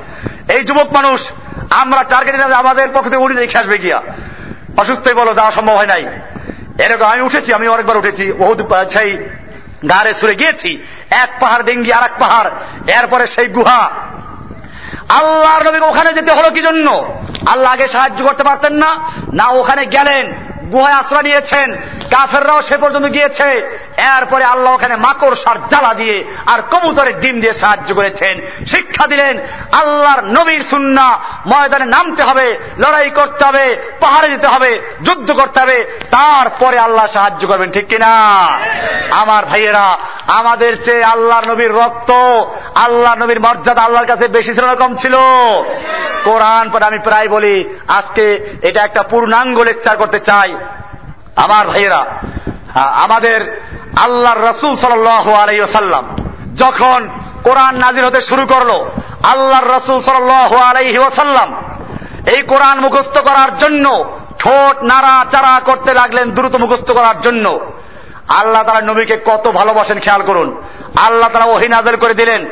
এই যুবক মানুষ, আমরা টার্গেট আমাদের পক্ষ থেকে উড়ি দেখে আসবে গিয়া। অসুস্থই বলো, যাওয়া সম্ভব হয় নাই। এরকম আমি উঠেছি, আমি অনেকবার উঠেছি বহুত সেই গাড়ে সুরে গিয়েছি, এক পাহাড় ডেঙ্গি আর এক পাহাড়, এরপরে সেই গুহা আল্লাহর নবীকে ওখানে যেতে হলো কি জন্য? আল্লাহ আগে সাহায্য করতে পারতেন না না ওখানে গেলেন। গুহায় আশ্রয় নিয়েছেন। কাফেররাও সে পর্যন্ত গিয়েছে। এরপরে আল্লাহ ওখানে মাকড়, সার, জ্বালা দিয়ে আর কবুতরের ডিম দিয়ে সাহায্য করেছেন। শিক্ষা দিলেন, আল্লাহর নবীর সুন্না ময়দানে নামতে হবে, লড়াই করতে হবে, পাহাড়ে যেতে হবে, যুদ্ধ করতে হবে। তারপরে আল্লাহ সাহায্য করবেন, ঠিক কিনা? আমার ভাইয়েরা, আমাদের চেয়ে আল্লাহর নবীর রক্ত আল্লাহ নবীর মর্যাদা আল্লাহর কাছে বেশি ছিল না, কম ছিল? কোরআন পরে আমি প্রায় বলি, আজকে এটা একটা পূর্ণাঙ্গ লেকচার করতে চাই। আমার ভাইয়েরা আমাদের আল্লাহর রসুল সাল আলাইসাল্লাম যখন কোরআন নাজির হতে শুরু করল, আল্লাহর রসুল সাল আলাইহি ওসাল্লাম এই কোরআন মুখস্থ করার জন্য ঠোঁট নাড়া চাড়া করতে লাগলেন দ্রুত মুখস্থ করার জন্য। আল্লাহ তারা নবীকে কত ভালোবাসেন, খেয়াল করুন। আল্লাহ তারা ওহি করে দিলেন।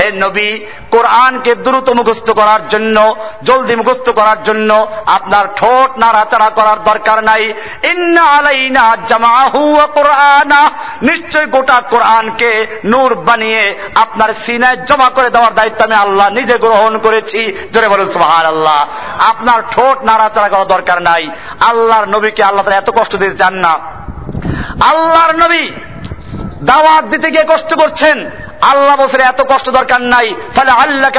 হে নবী, কোরআনকে দ্রুত মুখস্থ করার জন্য, জলদি মুখস্থ করার জন্য আপনার ঠোঁট নাড়াচাড়া করার দরকার নাই। ইন্না আলাইনা জামাহু কুরআনা। নিশ্চয় গোটা কোরআনকে নূর বানিয়ে আপনার সিনায় জমা করে দেওয়ার দায়িত্ব আমি আল্লাহ নিজে গ্রহণ করেছি। জোরে বলুন সুবহানাল্লাহ। আপনার ঠোঁট নাড়াচাড়া করার দরকার নাই। আল্লাহর নবীকে আল্লাহ তারা এত কষ্ট দিতে চান না। আল্লাহর নবী দাওয়াত দিতে গিয়ে কষ্ট করছেন। আল্লাহ বছরে এত কষ্ট দরকার নাই। ফলে আল্লাহ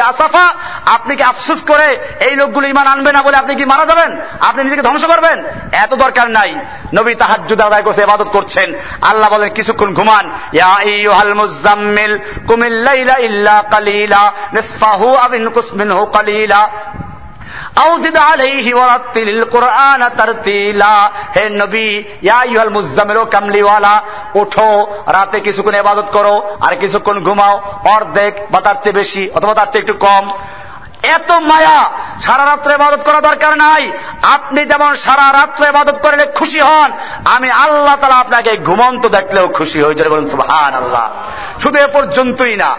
আসাফা। আপনি কি আফসুস করে এই লোকগুলো ইমান আনবে না বলে আপনি কি মারা যাবেন? আপনি নিজেকে ধ্বংস করবেন? এত দরকার নাই। নবী তাহাজ্জুদ আদায় করতে ইবাদত করছেন। আল্লাহ বলেন, কিছুক্ষণ ঘুমান। ইয়া আইয়ুহাল মুজাম্মিল কুমিল লাইলা ইল্লা কালিলা, নিসফাহু আও ইনকুস মিনহু কালিলা। আউজিদ ইয়া কামলিওয়ালা রাতে কিছুক্ষণ ইবাদত করো, আর কিছুক্ষণ ঘুমাও, অর্ধেক বা তার চেয়ে বেশি অথবা তার চেয়ে একটু কম। এত মায়া সারা রাত্র ইবাদত করা দরকার নাই। আপনি যেমন সারা রাত্র ইবাদত করলে খুশি হন, আমি আল্লাহ তালা আপনাকে ঘুমন্ত দেখলেও খুশি হয়েছে বলুন সুহান আল্লাহ শুধু এ পর্যন্তই না,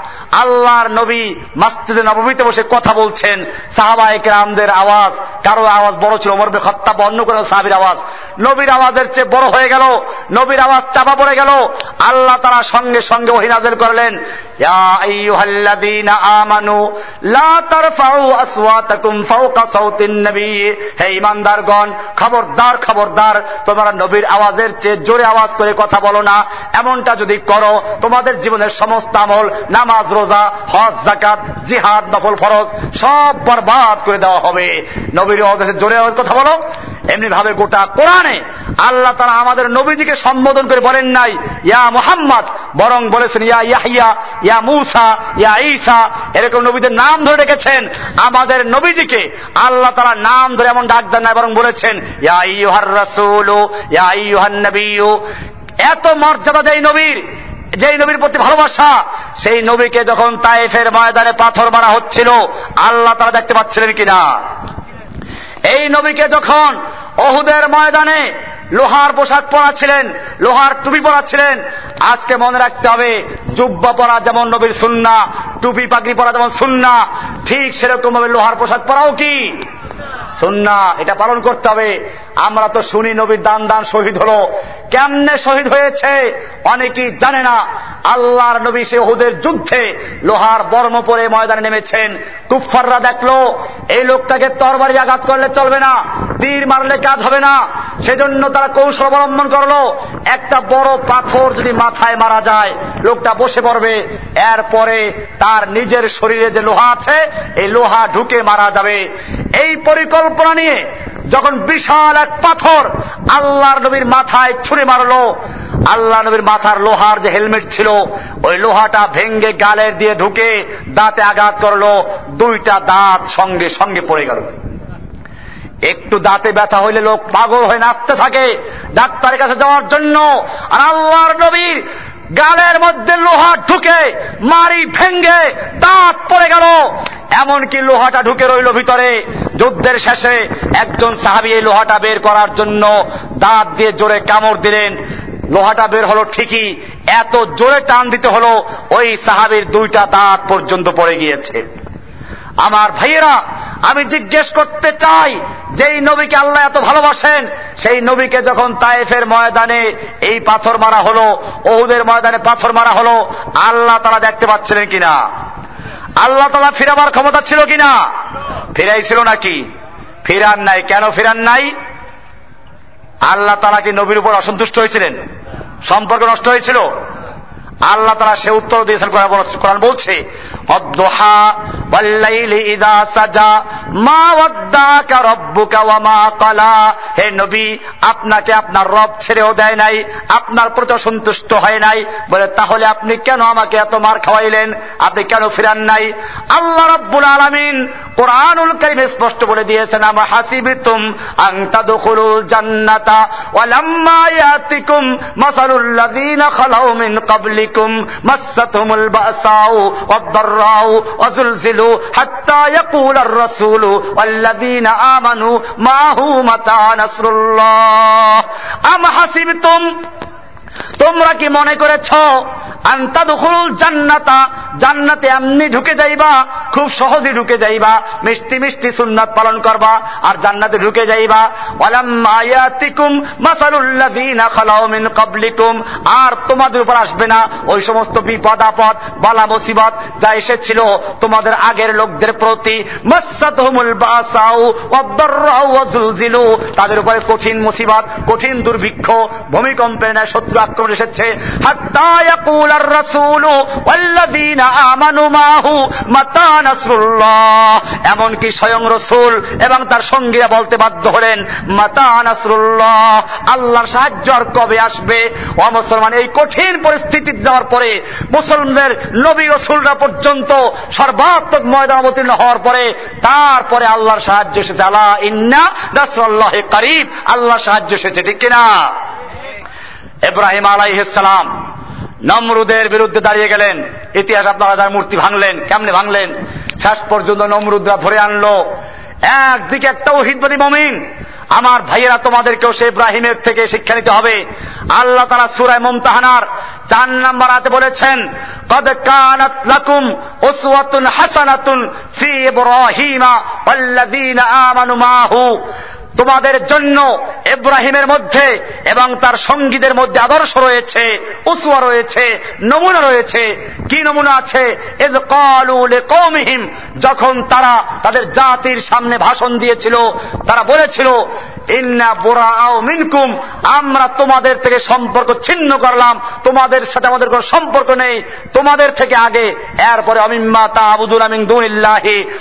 আল্লাহর নবী মাস্তিদে নবমীতে বসে কথা বলছেন। সাহাবাহিক রামদের আওয়াজ, কারও আওয়াজ বড় ছিল মরবে খত্তা অন্য কোনো সাহাবির আওয়াজ। নবীর আওয়াজের চেয়ে বড় হয়ে গেল, নবীর আওয়াজ চাপা পড়ে গেল। আল্লাহ তারা সঙ্গে সঙ্গে ওহিনাজের করলেন আমানু, লা খবরদার খবরদার, তোমরা নবীর আওয়াজের চেয়ে জোরে আওয়াজ করে কথা বলো না। এমনটা যদি করো, তোমাদের জীবনের সমস্ত আমল, নামাজ, রোজা, হজ জাকাত জিহাদ, নফল, ফরজ, সব বরবাদ করে দেওয়া হবে। নবীর আওয়াজের জোরে আওয়াজ কথা বলো। এমনি ভাবে গোটা কোরআনে আল্লাহ তারা আমাদের নবীজিকে সম্বোধন করে বলেন নাই, ইয়া মোহাম্মদ। বরং বলেছেন, ইয়া ইয়াহিয়া ইয়া মুসা, ইয়া ঈসা। এরকম নবীদের নাম ধরে রেখেছেন আমাদের নবীজিকে আল্লাহ তারা নাম ধরে এমন ডাক দেন না বরং বলেছেন, ইয়া ইউহার রাসূল, ইয়া ইউহান নবীও এত মর্যাদা যেই নবীর যেই নবীর প্রতি ভালোবাসা, সেই নবীকে যখন তায়েফের ময়দানে পাথর মারা হচ্ছিল, আল্লাহ তারা দেখতে পাচ্ছিলেন কিনা? এই নবীকে যখন অহুদের ময়দানে লোহার পোশাক পরাচ্ছিলেন ছিলেন লোহার টুপি পরাচ্ছিলেন ছিলেন আজকে মনে রাখতে হবে, জুব্বা পরা যেমন নবীর সুন্না, টুপি পাগড়ি পরা যেমন সুন্না, ঠিক সেরকম ভাবে লোহার পোশাক পরাও কি? সুন্না এটা পালন করতে হবে। আমরা তো শুনি নবীর দান দান শহীদ হলো। কেমনে শহীদ হয়েছে? অনেকেই জানে না। আল্লাহর নবী সে ওহুদের যুদ্ধে লোহার বর্ম পরে ময়দানে নেমেছেন। কুফাররা দেখল, এই লোকটাকে তরবারি আঘাত করলে চলবে না, তীর মারলে কাজ হবে না। সেজন্য তারা কৌশল অবলম্বন করল। একটা বড় পাথর যদি মাথায় মারা যায়, লোকটা বসে পড়বে। এরপরে তার নিজের শরীরে যে লোহা আছে, এই লোহা ঢুকে মারা যাবে। এই পরিকল্পনা নিয়ে যখন বিশাল এক পাথর আল্লাহর নবীর মাথায় ছুঁড়ে মারলো আল্লাহ নবীর মাথার লোহার যে হেলমেট ছিল, ওই লোহাটা ভেঙ্গে গালের দিয়ে ঢুকে দাঁতে আঘাত করল, দুইটা দাঁত সঙ্গে সঙ্গে পড়ে গেল। একটু দাঁতে ব্যথা হইলে লোক পাগল হয়ে নাচতে থাকে ডাক্তারের কাছে যাওয়ার জন্য, আর আল্লাহর নবীর গালের মধ্যে লোহা ঢুকে মারি ভেঙ্গে, দাঁত পড়ে গেল। এমনকি লোহাটা ঢুকে রইল ভিতরে। যুদ্ধের শেষে একজন সাহাবি এই লোহাটা বের করার জন্য দাঁত দিয়ে জোরে কামড় দিলেন। লোহাটা বের হলো ঠিকই, এত জোরে টান দিতে হলো, ওই সাহাবির দুইটা দাঁত পর্যন্ত পড়ে গিয়েছে। আমার ভাইয়েরা, আমি জিজ্ঞেস করতে চাই, যেই নবীকে আল্লাহ এত ভালোবাসেন, সেই নবীকে যখন তায়েফের ময়দানে এই পাথর মারা হলো, ওহুদের ময়দানে পাথর মারা হলো, আল্লাহ তারা দেখতে পাচ্ছিলেন কিনা? আল্লাহ তালা ফিরাবার ক্ষমতা ছিল কিনা? ফিরাইছিল নাকি? ফিরান নাই। কেন ফিরান নাই? আল্লাহ তালা কি নবীর উপর অসন্তুষ্ট হয়েছিলেন? সম্পর্ক নষ্ট হয়েছিল? আল্লাহ তারা সে উত্তর দিয়েছেন কোরআন বলছে অদ্দোহা ইদা সাজা মা ওয়া হে নবী, আপনাকে আপনার রব ছেড়েও দেয় নাই, আপনার প্রতি সন্তুষ্ট হয় নাই। বলে, তাহলে আপনি কেন আমাকে এত মার খাওয়াইলেন? আপনি কেন ফিরান নাই? আল্লাহ রব্বুল আলামিন কোরআনুল কারীমে স্পষ্ট বলে দিয়েছেন, আমা হাসিবিতুম আন তাদখুলুল জান্নাতা ওয়ালাম্মা ইয়াতিকুম মাসালুল খালাউ মিন বাসাউ ওয়াদ-দাররাউ ওয়াজুলজিলু হাত্তা ইয়াকুলার রাসূলু ওয়াল্লাযীনা আমানু মাহু মাতা নাসরুল্লাহ আম হাসিবতুম তোমরা কি মনে করেছ? আন্তাদুল জান্নাতা, জান্নাতে এমনি ঢুকে যাইবা, খুব সহজে ঢুকে যাইবা, মিষ্টি মিষ্টি সুন্নাত পালন করবা, আর জান্নাতে ঢুকে যাইবা। ওয়ালাম্মায়াতিকুম আর তোমাদের উপর আসবে না ওই সমস্ত বিপদ আপদ, বালা মুসিবত যা এসেছিল তোমাদের আগের লোকদের প্রতি। তাদের উপরে কঠিন মুসিবত, কঠিন দুর্ভিক্ষ, ভূমিকম্পের ন্যায় শত্রু আক্রমণ এসেছে রাসূলু নাসরুল্লাহ। এমনকি স্বয়ং রসুল এবং তার সঙ্গীরা বলতে বাধ্য হলেন, মাতা আল্লাহর সাহায্য আর কবে আসবে? ও মুসলমান, এই কঠিন পরিস্থিতিতে যাওয়ার পরে মুসলমানদের নবী রসুলরা পর্যন্ত সর্বাত্মক ময়দান অবতীর্ণ হওয়ার পরে, তারপরে আল্লাহর সাহায্য এসেছে আল্লাহ ইন্না নাসরাল্লাহ করিব আল্লাহ সাহায্য এসেছে, ঠিক কিনা? ইব্রাহিম আলাইহিসালাম নমরুদের বিরুদ্ধে দাঁড়িয়ে গেলেন। ইতিহাস আপনারা যার মূর্তি ভাঙলেন, কেমনে ভাঙলেন? শেষ পর্যন্ত নমরুদরা ধরে আনলো। একদিকে একটা ওহিদবাদী মমিন। আমার ভাইয়েরা তোমাদেরকেও সে ইব্রাহিমের থেকে শিক্ষা নিতে হবে। আল্লাহ তারা সুরায় মমতাহানার চার নাম্বার হাতে বলেছেন, কদ কানাত লাকুম উসওয়াতুন হাসানাতুন ফি ইব্রাহিমা ওয়াল্লাযীনা আমানু মাহু। তোমাদের জন্য এব্রাহিমের মধ্যে এবং তার সঙ্গীদের মধ্যে আদর্শ রয়েছে উসুয়া রয়েছে, নমুনা রয়েছে। কি নমুনা আছে? যখন তারা তাদের জাতির সামনে ভাষণ দিয়েছিল, তারা বলেছিল ইন্না বোরা মিনকুম আমরা তোমাদের থেকে সম্পর্ক ছিন্ন করলাম। তোমাদের সাথে আমাদের কোনো সম্পর্ক নেই। তোমাদের থেকে আগে। এরপরে অমিম্মা তা আবুদুল আমিন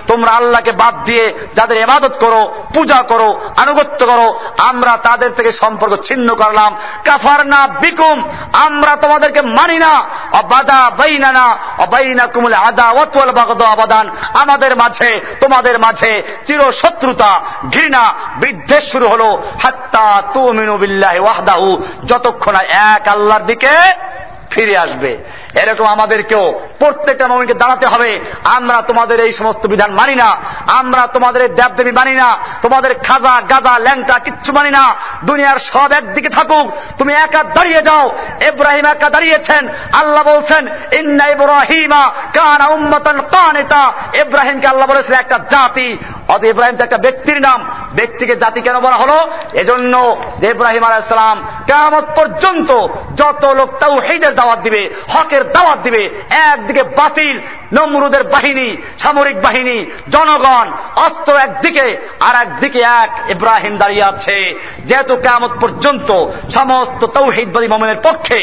তোমরা আল্লাহকে বাদ দিয়ে যাদের এবাদত করো, পূজা করো, আনুগত্য করো, আমরা তাদের থেকে সম্পর্ক ছিন্ন করলাম। কাফার না বিকুম, আমরা তোমাদেরকে মানি না। অবাদা বাইনা না অবাইনা কুমুল আদা ওয়াতুয়াল বাগদ আবাদান। আমাদের মাঝে, তোমাদের মাঝে চির শত্রুতা ঘৃণা, বিদ্বেষ শুরু হলো হাত্তা তুমিনুবিল্লাহ ওয়াহদাহু যতক্ষণ এক আল্লাহর দিকে ফিরে আসবে। এরকম আমাদেরকেও প্রত্যেকটা মমিনকে দাঁড়াতে হবে। আমরা তোমাদের এই সমস্ত বিধান মানি না। আমরা তোমাদের দেবদেবী মানি না। তোমাদের খাজা, গাজা, ল্যাংটা কিচ্ছু মানি না। দুনিয়ার সব একদিকে থাকুক। তুমি একা দাঁড়িয়ে যাও। ইব্রাহিম একা দাঁড়িয়েছেন। আল্লাহ বলছেন, ইন্না ইব্রাহিমা কানা উম্মাতান কানিতা। ইব্রাহিমকে আল্লাহ বলেছেন একটা জাতি। অত ইব্রাহিম তো একটা ব্যক্তির নাম। ব্যক্তিকে জাতি কেন বলা হলো? এজন্য ইব্রাহিম আলাইসালাম কেমন পর্যন্ত যত লোক তাও হেদের দাওয়াত দিবে, হকের দাওয়াত দিবে। একদিকে বাতিল নমরুদের বাহিনী, সামরিক বাহিনী, জনগণ, অস্ত্র একদিকে, আর একদিকে এক ইব্রাহিম দাঁড়িয়ে আছে। যেহেতু কেমন পর্যন্ত সমস্ত তৌহিদবাদী মোমেনের পক্ষে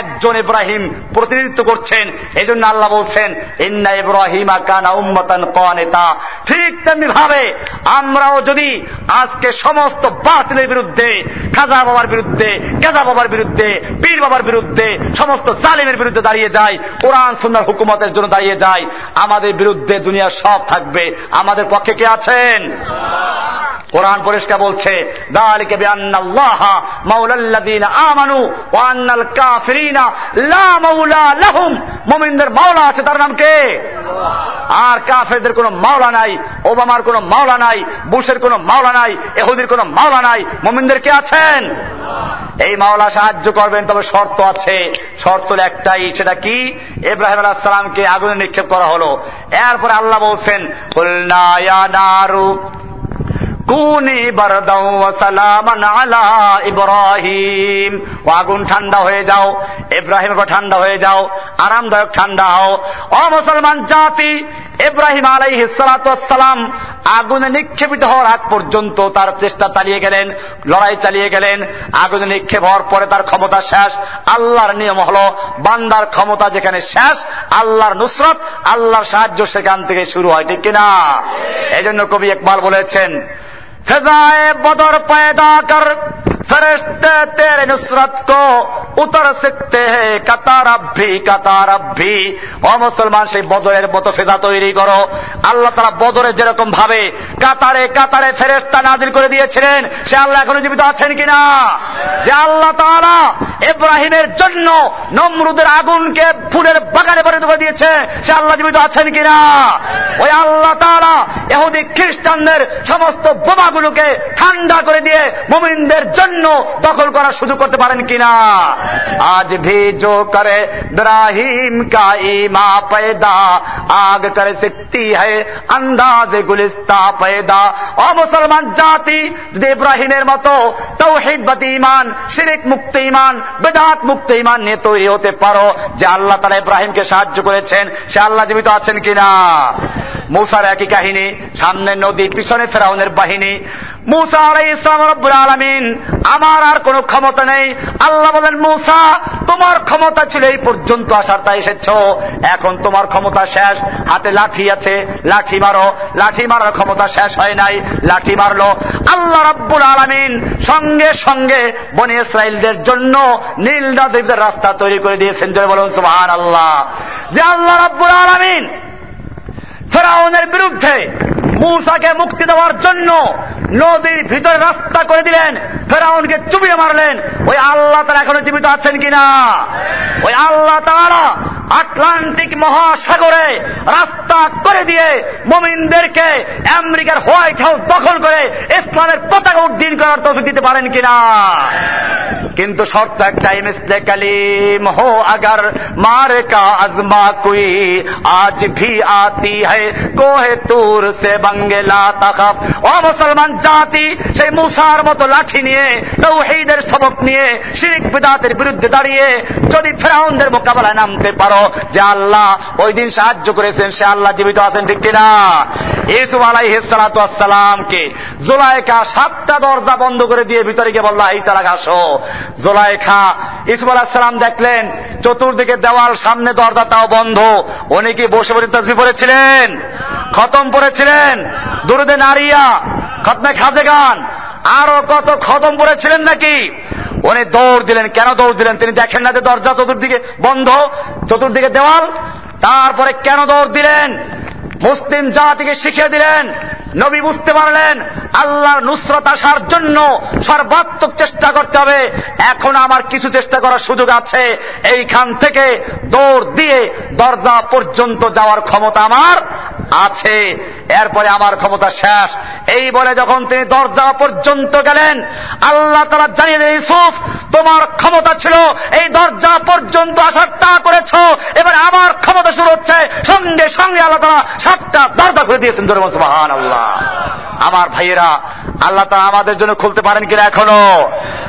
একজন ইব্রাহিম প্রতিনিধিত্ব করছেন এই জন্য আল্লাহ বলছেন, ইন্না ইব্রাহিম কানা উম্মতান কনেতা। ঠিক তেমনি ভাবে আমরাও যদি আজকে সমস্ত বাতিলের বিরুদ্ধে, খাজা বাবার বিরুদ্ধে গেদা বাবার বিরুদ্ধে, পীর বাবার বিরুদ্ধে সমস্ত জালিমের বিরুদ্ধে দাঁড়িয়ে যাই কোরআন সুন্দর হুকুমতের জন্য দাঁড়িয়ে যাই আমাদের বিরুদ্ধে দুনিয়ার সব থাকবে। আমাদের পক্ষে কে আছেন? কোরআন পরিষ্কার বলছে আমানু মাওলা লাহুম। মুমিনদের মাওলা আছে, তার নাম কে? আর কাফেরদের কোনো মাওলা নাই, ওবামার কোনো মাওলা নাই, বুশের কোনো মাওলা নাই, এহুদির কোনো মাওলা নাই, মুমিনদের কে আছেন? এই মাওলা সাহায্য করবেন, তবে শর্ত আছে। শর্ত একটাই, সেটা কি? ইব্রাহিম আলাহ সালামকে আগুনে নিক্ষেপ করা হলো। এরপর আল্লাহ বলছেন কুনি সালামান আলা ইব্রাহিম। ও আগুন ঠান্ডা হয়ে যাও ইব্রাহিম ঠান্ডা হয়ে যাও আরামদায়ক ঠান্ডা হও। অ মুসলমান জাতি ইব্রাহিম আলাই সালাম আগুনে নিক্ষেপিত হওয়ার আগ পর্যন্ত তার চেষ্টা চালিয়ে গেলেন লড়াই চালিয়ে গেলেন। আগুনে নিক্ষেপ হওয়ার পরে তার ক্ষমতা শেষ আল্লাহর নিয়ম হল বান্দার ক্ষমতা যেখানে শেষ আল্লাহর নুসরত আল্লাহর সাহায্য সেখান থেকে শুরু হয় ঠিক কিনা? এই জন্য কবি একবার বলেছেন فضائے بدر پیدا کر फरिश्ते तेरे नुसरत को উতর सकते हैं কাতার আব্বি কাতার আব্বি ও মুসলমান সেই বদরের মতো ফেজা তৈরি করো আল্লাহ তারা বদরে যেরকম ভাবে কাতারে কাতারে ফেরেস্তা নাজির করে দিয়েছিলেন সে আল্লাহ এখনো জীবিত আছেন কিনা যে আল্লাহ তাআলা ইব্রাহিমের জন্য নমরুদের আগুনকে ফুলের বাগানে পরিণত করে দিয়েছে সে আল্লাহ জীবিত আছেন কিনা ওই আল্লাহ তাআলা এহুদি খ্রিস্টানদের সমস্ত বোমাগুলোকে ঠান্ডা করে দিয়ে মুমিনদের জন্য সৈন্য দখল করা শুরু করতে পারেন কিনা? আজ ভি জো করে দ্রাহিম কা ইমা পেদা আগ করে সিকতি হয় আন্দাজে গুলিস্তা পেদা অ মুসলমান জাতি, যদি ইব্রাহিমের মতো তৌহিদ তৌহিদবাদী ইমান শিরিক মুক্ত ইমান বেদাত মুক্ত ইমান নিয়ে তৈরি হতে পারো, যে আল্লাহ তারা ইব্রাহিমকে সাহায্য করেছেন, সে আল্লাহ জীবিত আছেন কিনা? মুসার একই কাহিনী সামনে নদী, পিছনে ফেরাউনের বাহিনী মুসা আলাই ইসলাম রব্বুল আলমিন, আমার আর কোনো ক্ষমতা নেই। আল্লাহ বলেন, মুসা, তোমার ক্ষমতা ছিল এই পর্যন্ত আসার, তাই এসেছ। এখন তোমার ক্ষমতা শেষ। হাতে লাঠি আছে, লাঠি মারো। লাঠি মারার ক্ষমতা শেষ হয় নাই, লাঠি মারলো। আল্লাহ রব্বুল আলমিন সঙ্গে সঙ্গে বনে ইসরায়েলদের জন্য নীল নদীর রাস্তা তৈরি করে দিয়েছেন। জয় বলুন সুহান আল্লাহ যে আল্লাহ রব্বুল আলমিন ফেরাউনের বিরুদ্ধে মূসাকে মুক্তি দেওয়ার জন্য নদীর ভিতরে রাস্তা করে দিলেন। ফেরাউনকে চুবিয়ে মারলেন। ওই আল্লাহ তারা এখনও জীবিত আছেন কিনা? ওই আল্লাহ তারা আটলান্টিক মহাসাগরে রাস্তা করে দিয়ে মোমিনদেরকে আমেরিকার হোয়াইট হাউস দখল করে ইসলামের পতাকা উদ্দিন করার তফিক দিতে পারেন কিনা? কিন্তু শর্ত একটা মিসলে কালিম, হো আগার মার কা আজমা কুই, আজ ভি আতি है কোহে তুর সে তাকাফ ও মুসলমান জাতি, সেই মুসার মতো লাঠি নিয়ে, তৌহিদের সবক নিয়ে, শিরিক বিদাতের বিরুদ্ধে দাঁড়িয়ে, যদি ফেরাউনদের মোকাবেলায় নামতে পারো, যে আল্লাহ ওই দিন সাহায্য করেছেন, সে আল্লাহ জীবিত আছেন, ঠিক কিনা? ইসুফ আলাইহিসালামকে জোলাইকা সাতটা দরজা বন্ধ করে দিয়ে ভিতরে গিয়ে বলল, এই তারা ঘাসো জোলাইখা ইসুফ আলাহিসাল্লাম দেখলেন, চতুর্দিকে দেওয়াল সামনে দরজা তাও বন্ধ। উনি কি বসে বসে তসবি পড়েছিলেন? খতম পড়েছিলেন? দুরুদে নারিয়া, খতমে খাজে গান আরও কত খতম পড়েছিলেন নাকি? উনি দৌড় দিলেন। কেন দৌড় দিলেন? তিনি দেখেন না যে দরজা চতুর্দিকে বন্ধ, চতুর্দিকে দেওয়াল। তারপরে কেন দৌড় দিলেন? মুসলিম জাতিকে শিখিয়ে দিলেন। নবী বুঝতে পারলেন, আল্লাহর নুসরত আসার জন্য সর্বাত্মক চেষ্টা করতে হবে। এখন আমার কিছু চেষ্টা করার সুযোগ আছে। এইখান থেকে দৌড় দিয়ে দরজা পর্যন্ত যাওয়ার ক্ষমতা আমার আছে, এরপরে আমার ক্ষমতা শেষ। এই বলে যখন তিনি দরজা পর্যন্ত গেলেন, আল্লাহ তারা জানিয়ে দেন ইসুফ তোমার ক্ষমতা ছিল, এই দরজা পর্যন্ত আসার তা করেছ, এবার আমার ক্ষমতা শুরু হচ্ছে। সঙ্গে সঙ্গে আল্লাহ তারা সাতটা দরজা খুলে দিয়েছেন মহান আল্লাহ আমার ভাইয়েরা, আল্লাহ তারা আমাদের জন্য খুলতে পারেন কিনা এখনও?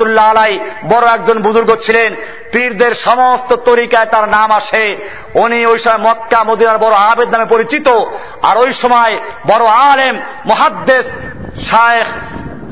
রহমাতুল্লাহ আলাই বড় একজন বুজুর্গ ছিলেন। পীরদের সমস্ত তরিকায় তার নাম আসে। উনি ওই সময় মক্কা, মদিনার বড় আবেদ নামে পরিচিত। আর ওই সময় বড় আলেম মহাদ্দেশ শায়েখ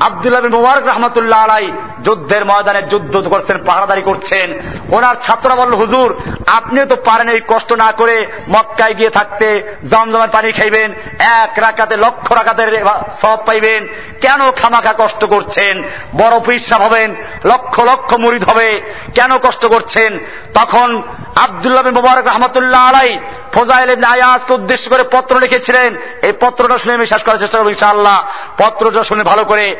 আবদুল্লাহ মুবারক রহমতুল্লাহ আলাই যুদ্ধের ময়দানে যুদ্ধ করছেন, পাহারাদারি করছেন। ওনার ছাত্ররা বলল, হুজুর, আপনিও তো পারেন এই কষ্ট না করে মক্কায় গিয়ে থাকতে জমজমের পানি খাইবেন, এক রাখাতে লক্ষ রাখাতের সব পাইবেন। কেন খামাখা কষ্ট করছেন? বড় পিসাব হবেন, লক্ষ লক্ষ মুরিদ হবে। কেন কষ্ট করছেন? তখন আবদুল্লাহ মুবারক রহমতুল্লাহ আলাই ফোজাইল আয়াজকে উদ্দেশ্য করে পত্র লিখেছিলেন। এই পত্রটা শুনে আমি শেষ করার চেষ্টা করব ইনশাআল্লাহ। পত্রটা শুনে ভালো করে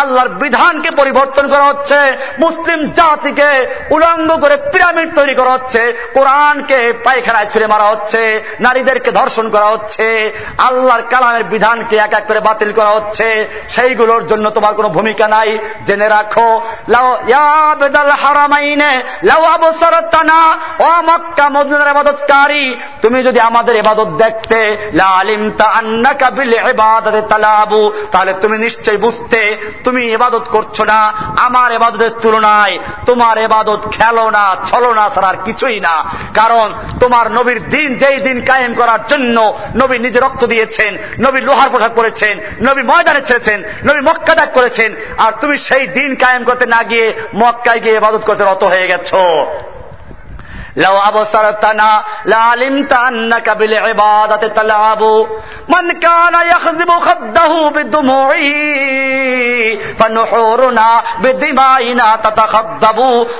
আল্লাহর বিধানকে পরিবর্তন করা হচ্ছে, মুসলিম জাতিকে উলঙ্গ করে পিরামিড তৈরি করা হচ্ছে, কোরআনকে পায়খানায় ছুড়ে মারা হচ্ছে, নারীদেরকে ধর্ষণ করা হচ্ছে, আল্লাহর কালামের বিধানকে এক এক করে বাতিল করা হচ্ছে, সেইগুলোর জন্য তোমার কোনো ভূমিকা নাই। জেনে রাখো তুমি যদি আমাদের ইবাদত দেখতে, লা আলিমতা আন্নাকা বিল ইবাদাতি তালাবু, তাহলে তুমি নিশ্চয় বুঝতে তুমি এবাদত করছ না, আমার এবাদতের তুলনায় তোমার এবাদত খেলো না ছলো না ছাড়ার কিছুই না। কারণ তোমার নবীর দিন যেই দিন কায়েম করার জন্য নবী নিজে রক্ত দিয়েছেন, নবী লোহার পোশাক করেছেন নবী ময়দানে ছেড়েছেন, নবী মক্কা ত্যাগ করেছেন, আর তুমি সেই দিন কায়েম করতে না গিয়ে মক্কায় গিয়ে এবাদত করতে রত হয়ে গেছো। لو أبصرتنا لعلمت أنك بالعبادة تلعب من كان يخذب خده بدموعه فنحورنا بدمائنا تتخضب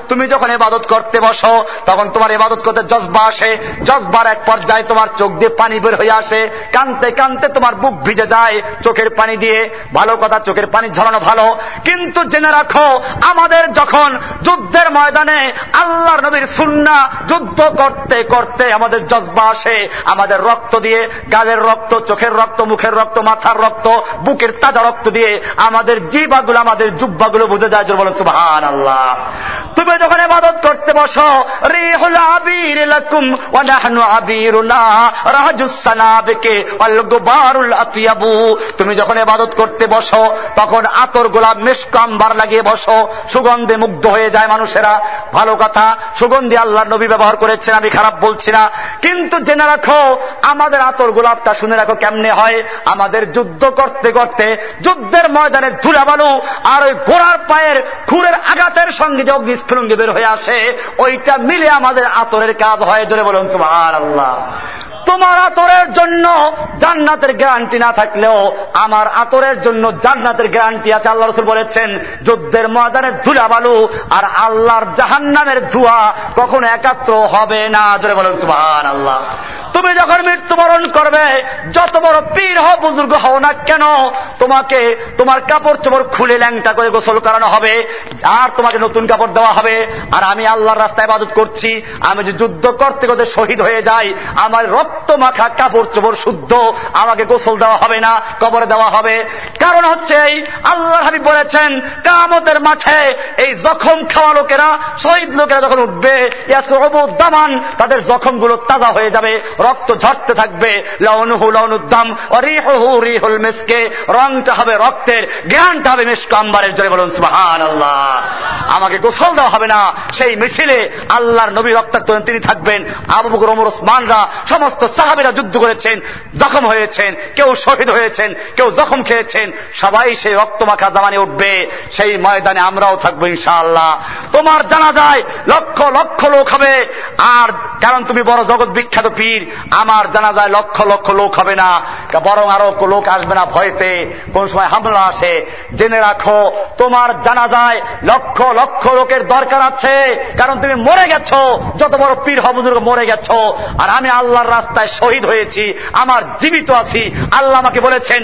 তুমি যখন ইবাদত করতে বসো তখন তোমার ইবাদত করতে জজবা আসে জজবার এক পর্যায়ে তোমার চোখ দিয়ে পানি বের হয়ে আসে কানতে কানতে তোমার বুক ভিজে যায় চোখের পানি দিয়ে ভালো কথা চোখের পানি ঝরানো ভালো কিন্তু জেনে রাখো আমাদের যখন যুদ্ধের ময়দানে আল্লাহর নবীর সুন্না যুদ্ধ করতে করতে আমাদের জজবা আসে। আমাদের রক্ত দিয়ে, গালের রক্ত, চোখের রক্ত, মুখের রক্ত, মাথার রক্ত, বুকের তাজা রক্ত দিয়ে আমাদের জিবাগুলো আমাদের জুব্বাগুলো বুঝে যায়। বলেন সুবহান আল্লাহ তুমি যখন এবাদত করতে বসো, রিহুল আবির লাকুম তুমি যখন এবাদত করতে বসো, তখন আতর গোলাপ মেশকাম্বার লাগিয়ে বসো। সুগন্ধে মুগ্ধ হয়ে যায় মানুষেরা। ভালো কথা, সুগন্ধি আল্লাহ নবী ব্যবহার করেছেন, আমি খারাপ বলছি না। কিন্তু জেনে রাখো, আমাদের আতর গোলাপটা শুনে রাখো কেমনে হয়। আমাদের যুদ্ধ করতে করতে যুদ্ধের ময়দানের ধুলাবালু আর ওই ঘোড়ার পায়ের খুরের আঘাতের সঙ্গে যে অগ্নিস্ফুলঙ্গে বের হয়ে আসে, ওইটা মিলে আমাদের আতরের কাজ হয়। জোরে বলুন তোমার আল্লাহ তোমার আতরের জন্য জান্নাতের গ্যারান্টি না থাকলেও আমার আতরের জন্য জান্নাতের গ্যারান্টি আছে। আল্লাহ রসুল বলেছেন, যুদ্ধের ময়দানের ধুলা বালু আর আল্লাহর জাহান্নামের ধোঁয়া কখনো একাত্র হবে না। জোরে বলেন সুবহান আল্লাহ তুমি যখন মৃত্যুবরণ করবে, যত বড় পীর হও, বুজুর্গ হও না কেন, তোমাকে তোমার কাপড় চোপড় খুলে ল্যাংটা করে গোসল করানো হবে, আর তোমাকে নতুন কাপড় দেওয়া হবে। আর আমি আল্লাহর রাস্তায় ইবাদত করছি, আমি যে যুদ্ধ করতে করতে শহীদ হয়ে যাই, আমার রক্ত মাখা কাপড় চোপড় শুদ্ধ, আমাকে গোসল দেওয়া হবে না, কবরে দেওয়া হবে। কারণ হচ্ছে এই আল্লাহ হাবিব বলেছেন কামতের মাঠে এই জখম খাওয়া লোকেরা, শহীদ লোকেরা যখন উঠবে দামান, তাদের জখমগুলো তাজা হয়ে যাবে, রক্ত ঝরতে থাকবে। লৌনুহু লৌনুদ্দাম অরিহু রিহুল মেসকে, রংটা হবে রক্তের, জ্ঞানটা হবে মেসক আম্বারের জোরে বলুন সুবাহান আল্লাহ আমাকে গোসল দেওয়া হবে না, সেই মিছিলে আল্লাহর নবী রক্তাক্ত তিনি থাকবেন। আবু বকর, ওমর, ওসমানরা, সমস্ত সাহাবিরা যুদ্ধ করেছেন, জখম হয়েছেন, কেউ শহীদ হয়েছেন, কেউ জখম খেয়েছেন, সবাই সেই রক্তমাখা জামানে উঠবে, সেই ময়দানে আমরাও থাকব ইনশাআল্লাহ। তোমার জানা যায় লক্ষ লক্ষ লোক হবে, আর কারণ তুমি বড় জগৎ বিখ্যাত পীর, আমার জানা যায় লক্ষ লক্ষ লোক হবে না, বরং আরও লোক আসবে না ভয়তে, কোন সময় হামলা আসে। জেনে রাখো, তোমার জানা যায় লক্ষ লক্ষ লোকের দরকার আছে, কারণ তুমি মরে গেছো, যত বড় পীর হবুজুর্গ মরে গেছো, আর আমি আল্লাহর রাস্তায় শহীদ হয়েছি, আমার জীবিত আছি। আল্লাহ আমাকে বলেছেন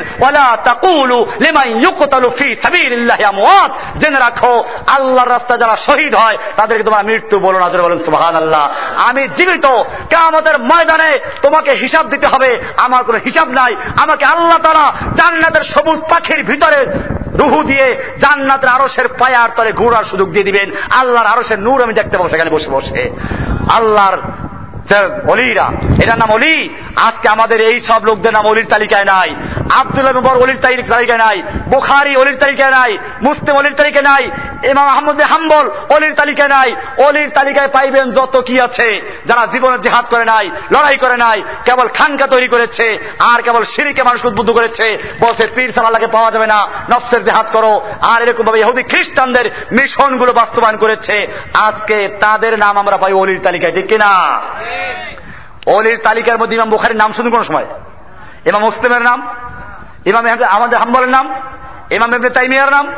আমওয়াত। জেনে রাখো, আল্লাহর রাস্তায় যারা শহীদ হয়, তাদেরকে তোমরা মৃত্যু বলো না বলেন, সুবহানাল্লাহ। আমি জীবিত, কিয়ামতের ময়দানে তোমাকে হিসাব দিতে হবে, আমার কোনো হিসাব নাই। আমাকে আল্লাহ তারা জান্নাতের সবুজ পাখির ভিতরে রুহু দিয়ে জান্নাতের আরসের পায়ার তলে ঘুরার সুযোগ দিয়ে দিবেন। আল্লাহর আরসের নূর আমি দেখতে পাবো, সেখানে বসে বসে। আল্লাহর অলিরা। এটার নাম অলি। আজকে আমাদের এই সব লোকদের নাম অলির তালিকায় নাই। আব্দুল মুবর অলির তালিকায় নাই। বুখারি অলির তালিকায় নাই। মুসলিম অলির তালিকায় নাই। ইমাম আহমদ হাম্বল অলির তালিকায় নাই। অলির তালিকায় পাইবেন যত কি আছে। যারা জীবনে জেহাদ করে নাই, লড়াই করে নাই, কেবল খানকা তৈরি করেছে, আর কেবল সিঁড়িকে মানুষ উদ্বুদ্ধ করেছে, বলছে, পীর সালাকে পাওয়া যাবে না, নফসের জেহাদ করো। আর এরকম ভাবে ইহুদি খ্রিস্টানদের মিশনগুলো বাস্তবায়ন করেছে। আজকে তাদের নাম আমরা পাই অলির তালিকায়, ঠিক কিনা? অলির তালিকার মধ্যে ইমাম বুখারির নাম শুনুন কোন সময়? ইমাম মুসলিমের নাম? ইমাম আমাদের হাম্বলের নাম? ইমাম এমনি তাইমিয়ার নাম?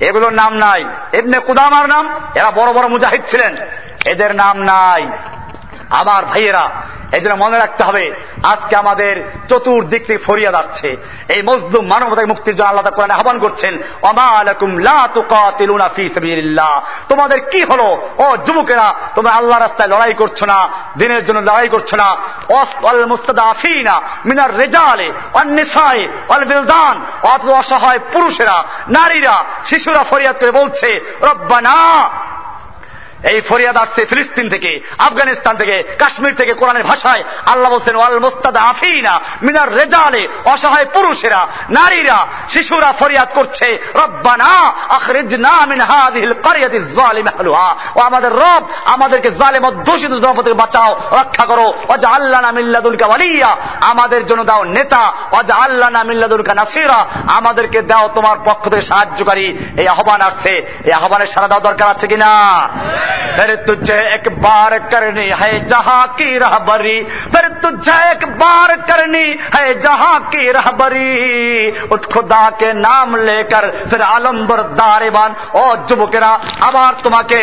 এগুলোর নাম নাই। এমনি কুদামার নাম? এরা বড় বড় মুজাহিদ ছিলেন। এদের নাম নাই। আমার ভাইয়েরা, এই জন্য মনে রাখতে হবে, আজকে আমাদের চতুর্দিক থেকে ফরিয়াদ আসছে। এই মজদুম মানবতাকে মুক্তির জন্য আল্লাহ কোরআন আহ্বান করছেন তোমাদের কি হলো? ও যুবকেরা, তোমরা আল্লাহ রাস্তায় লড়াই করছ না, দিনের জন্য লড়াই করছ না। মুস্তাদাফিনা মিনার রেজালে অত অসহায় পুরুষেরা, নারীরা, শিশুরা ফরিয়াদ করে বলছে, রব্বানা এই ফরিয়াদ আসছে ফিলিস্তিন থেকে, আফগানিস্তান থেকে, কাশ্মীর থেকে কোরআনের ভাষায়। আল্লাহ বলছেন, ওয়াল মুস্তাদ আফিনা মিনার রেজালে, অসহায় পুরুষেরা, নারীরা, শিশুরা ফরিয়াদ করছে। রব্বানা মিন হাদিহিল কারিয়াতি যালিম আহলুহা। ও আমাদের রব, আমাদেরকে জালেম দূষিত জনপদ থেকে বাঁচাও, রক্ষা করো। ওয়াজা আল্লানা মিল্লাদুলকা ওয়ালিয়া। আমাদের জন্য দাও নেতা। ওয়াজা আল্লানা মিল্লাদুলকা নাসিরা। আমাদেরকে দাও তোমার পক্ষ থেকে সাহায্যকারী। এই আহ্বান আসছে। এই আহ্বানের সারা দেওয়া দরকার আছে কিনা? फिर तुझे एक बार करनी है जहां की रहबरी फिर तुझे एक बार करनी है जहां की रहबरी उठ खुदा के नाम लेकर फिर আলম্বর দারেবান ও যুবকেরা আবার তোমাকে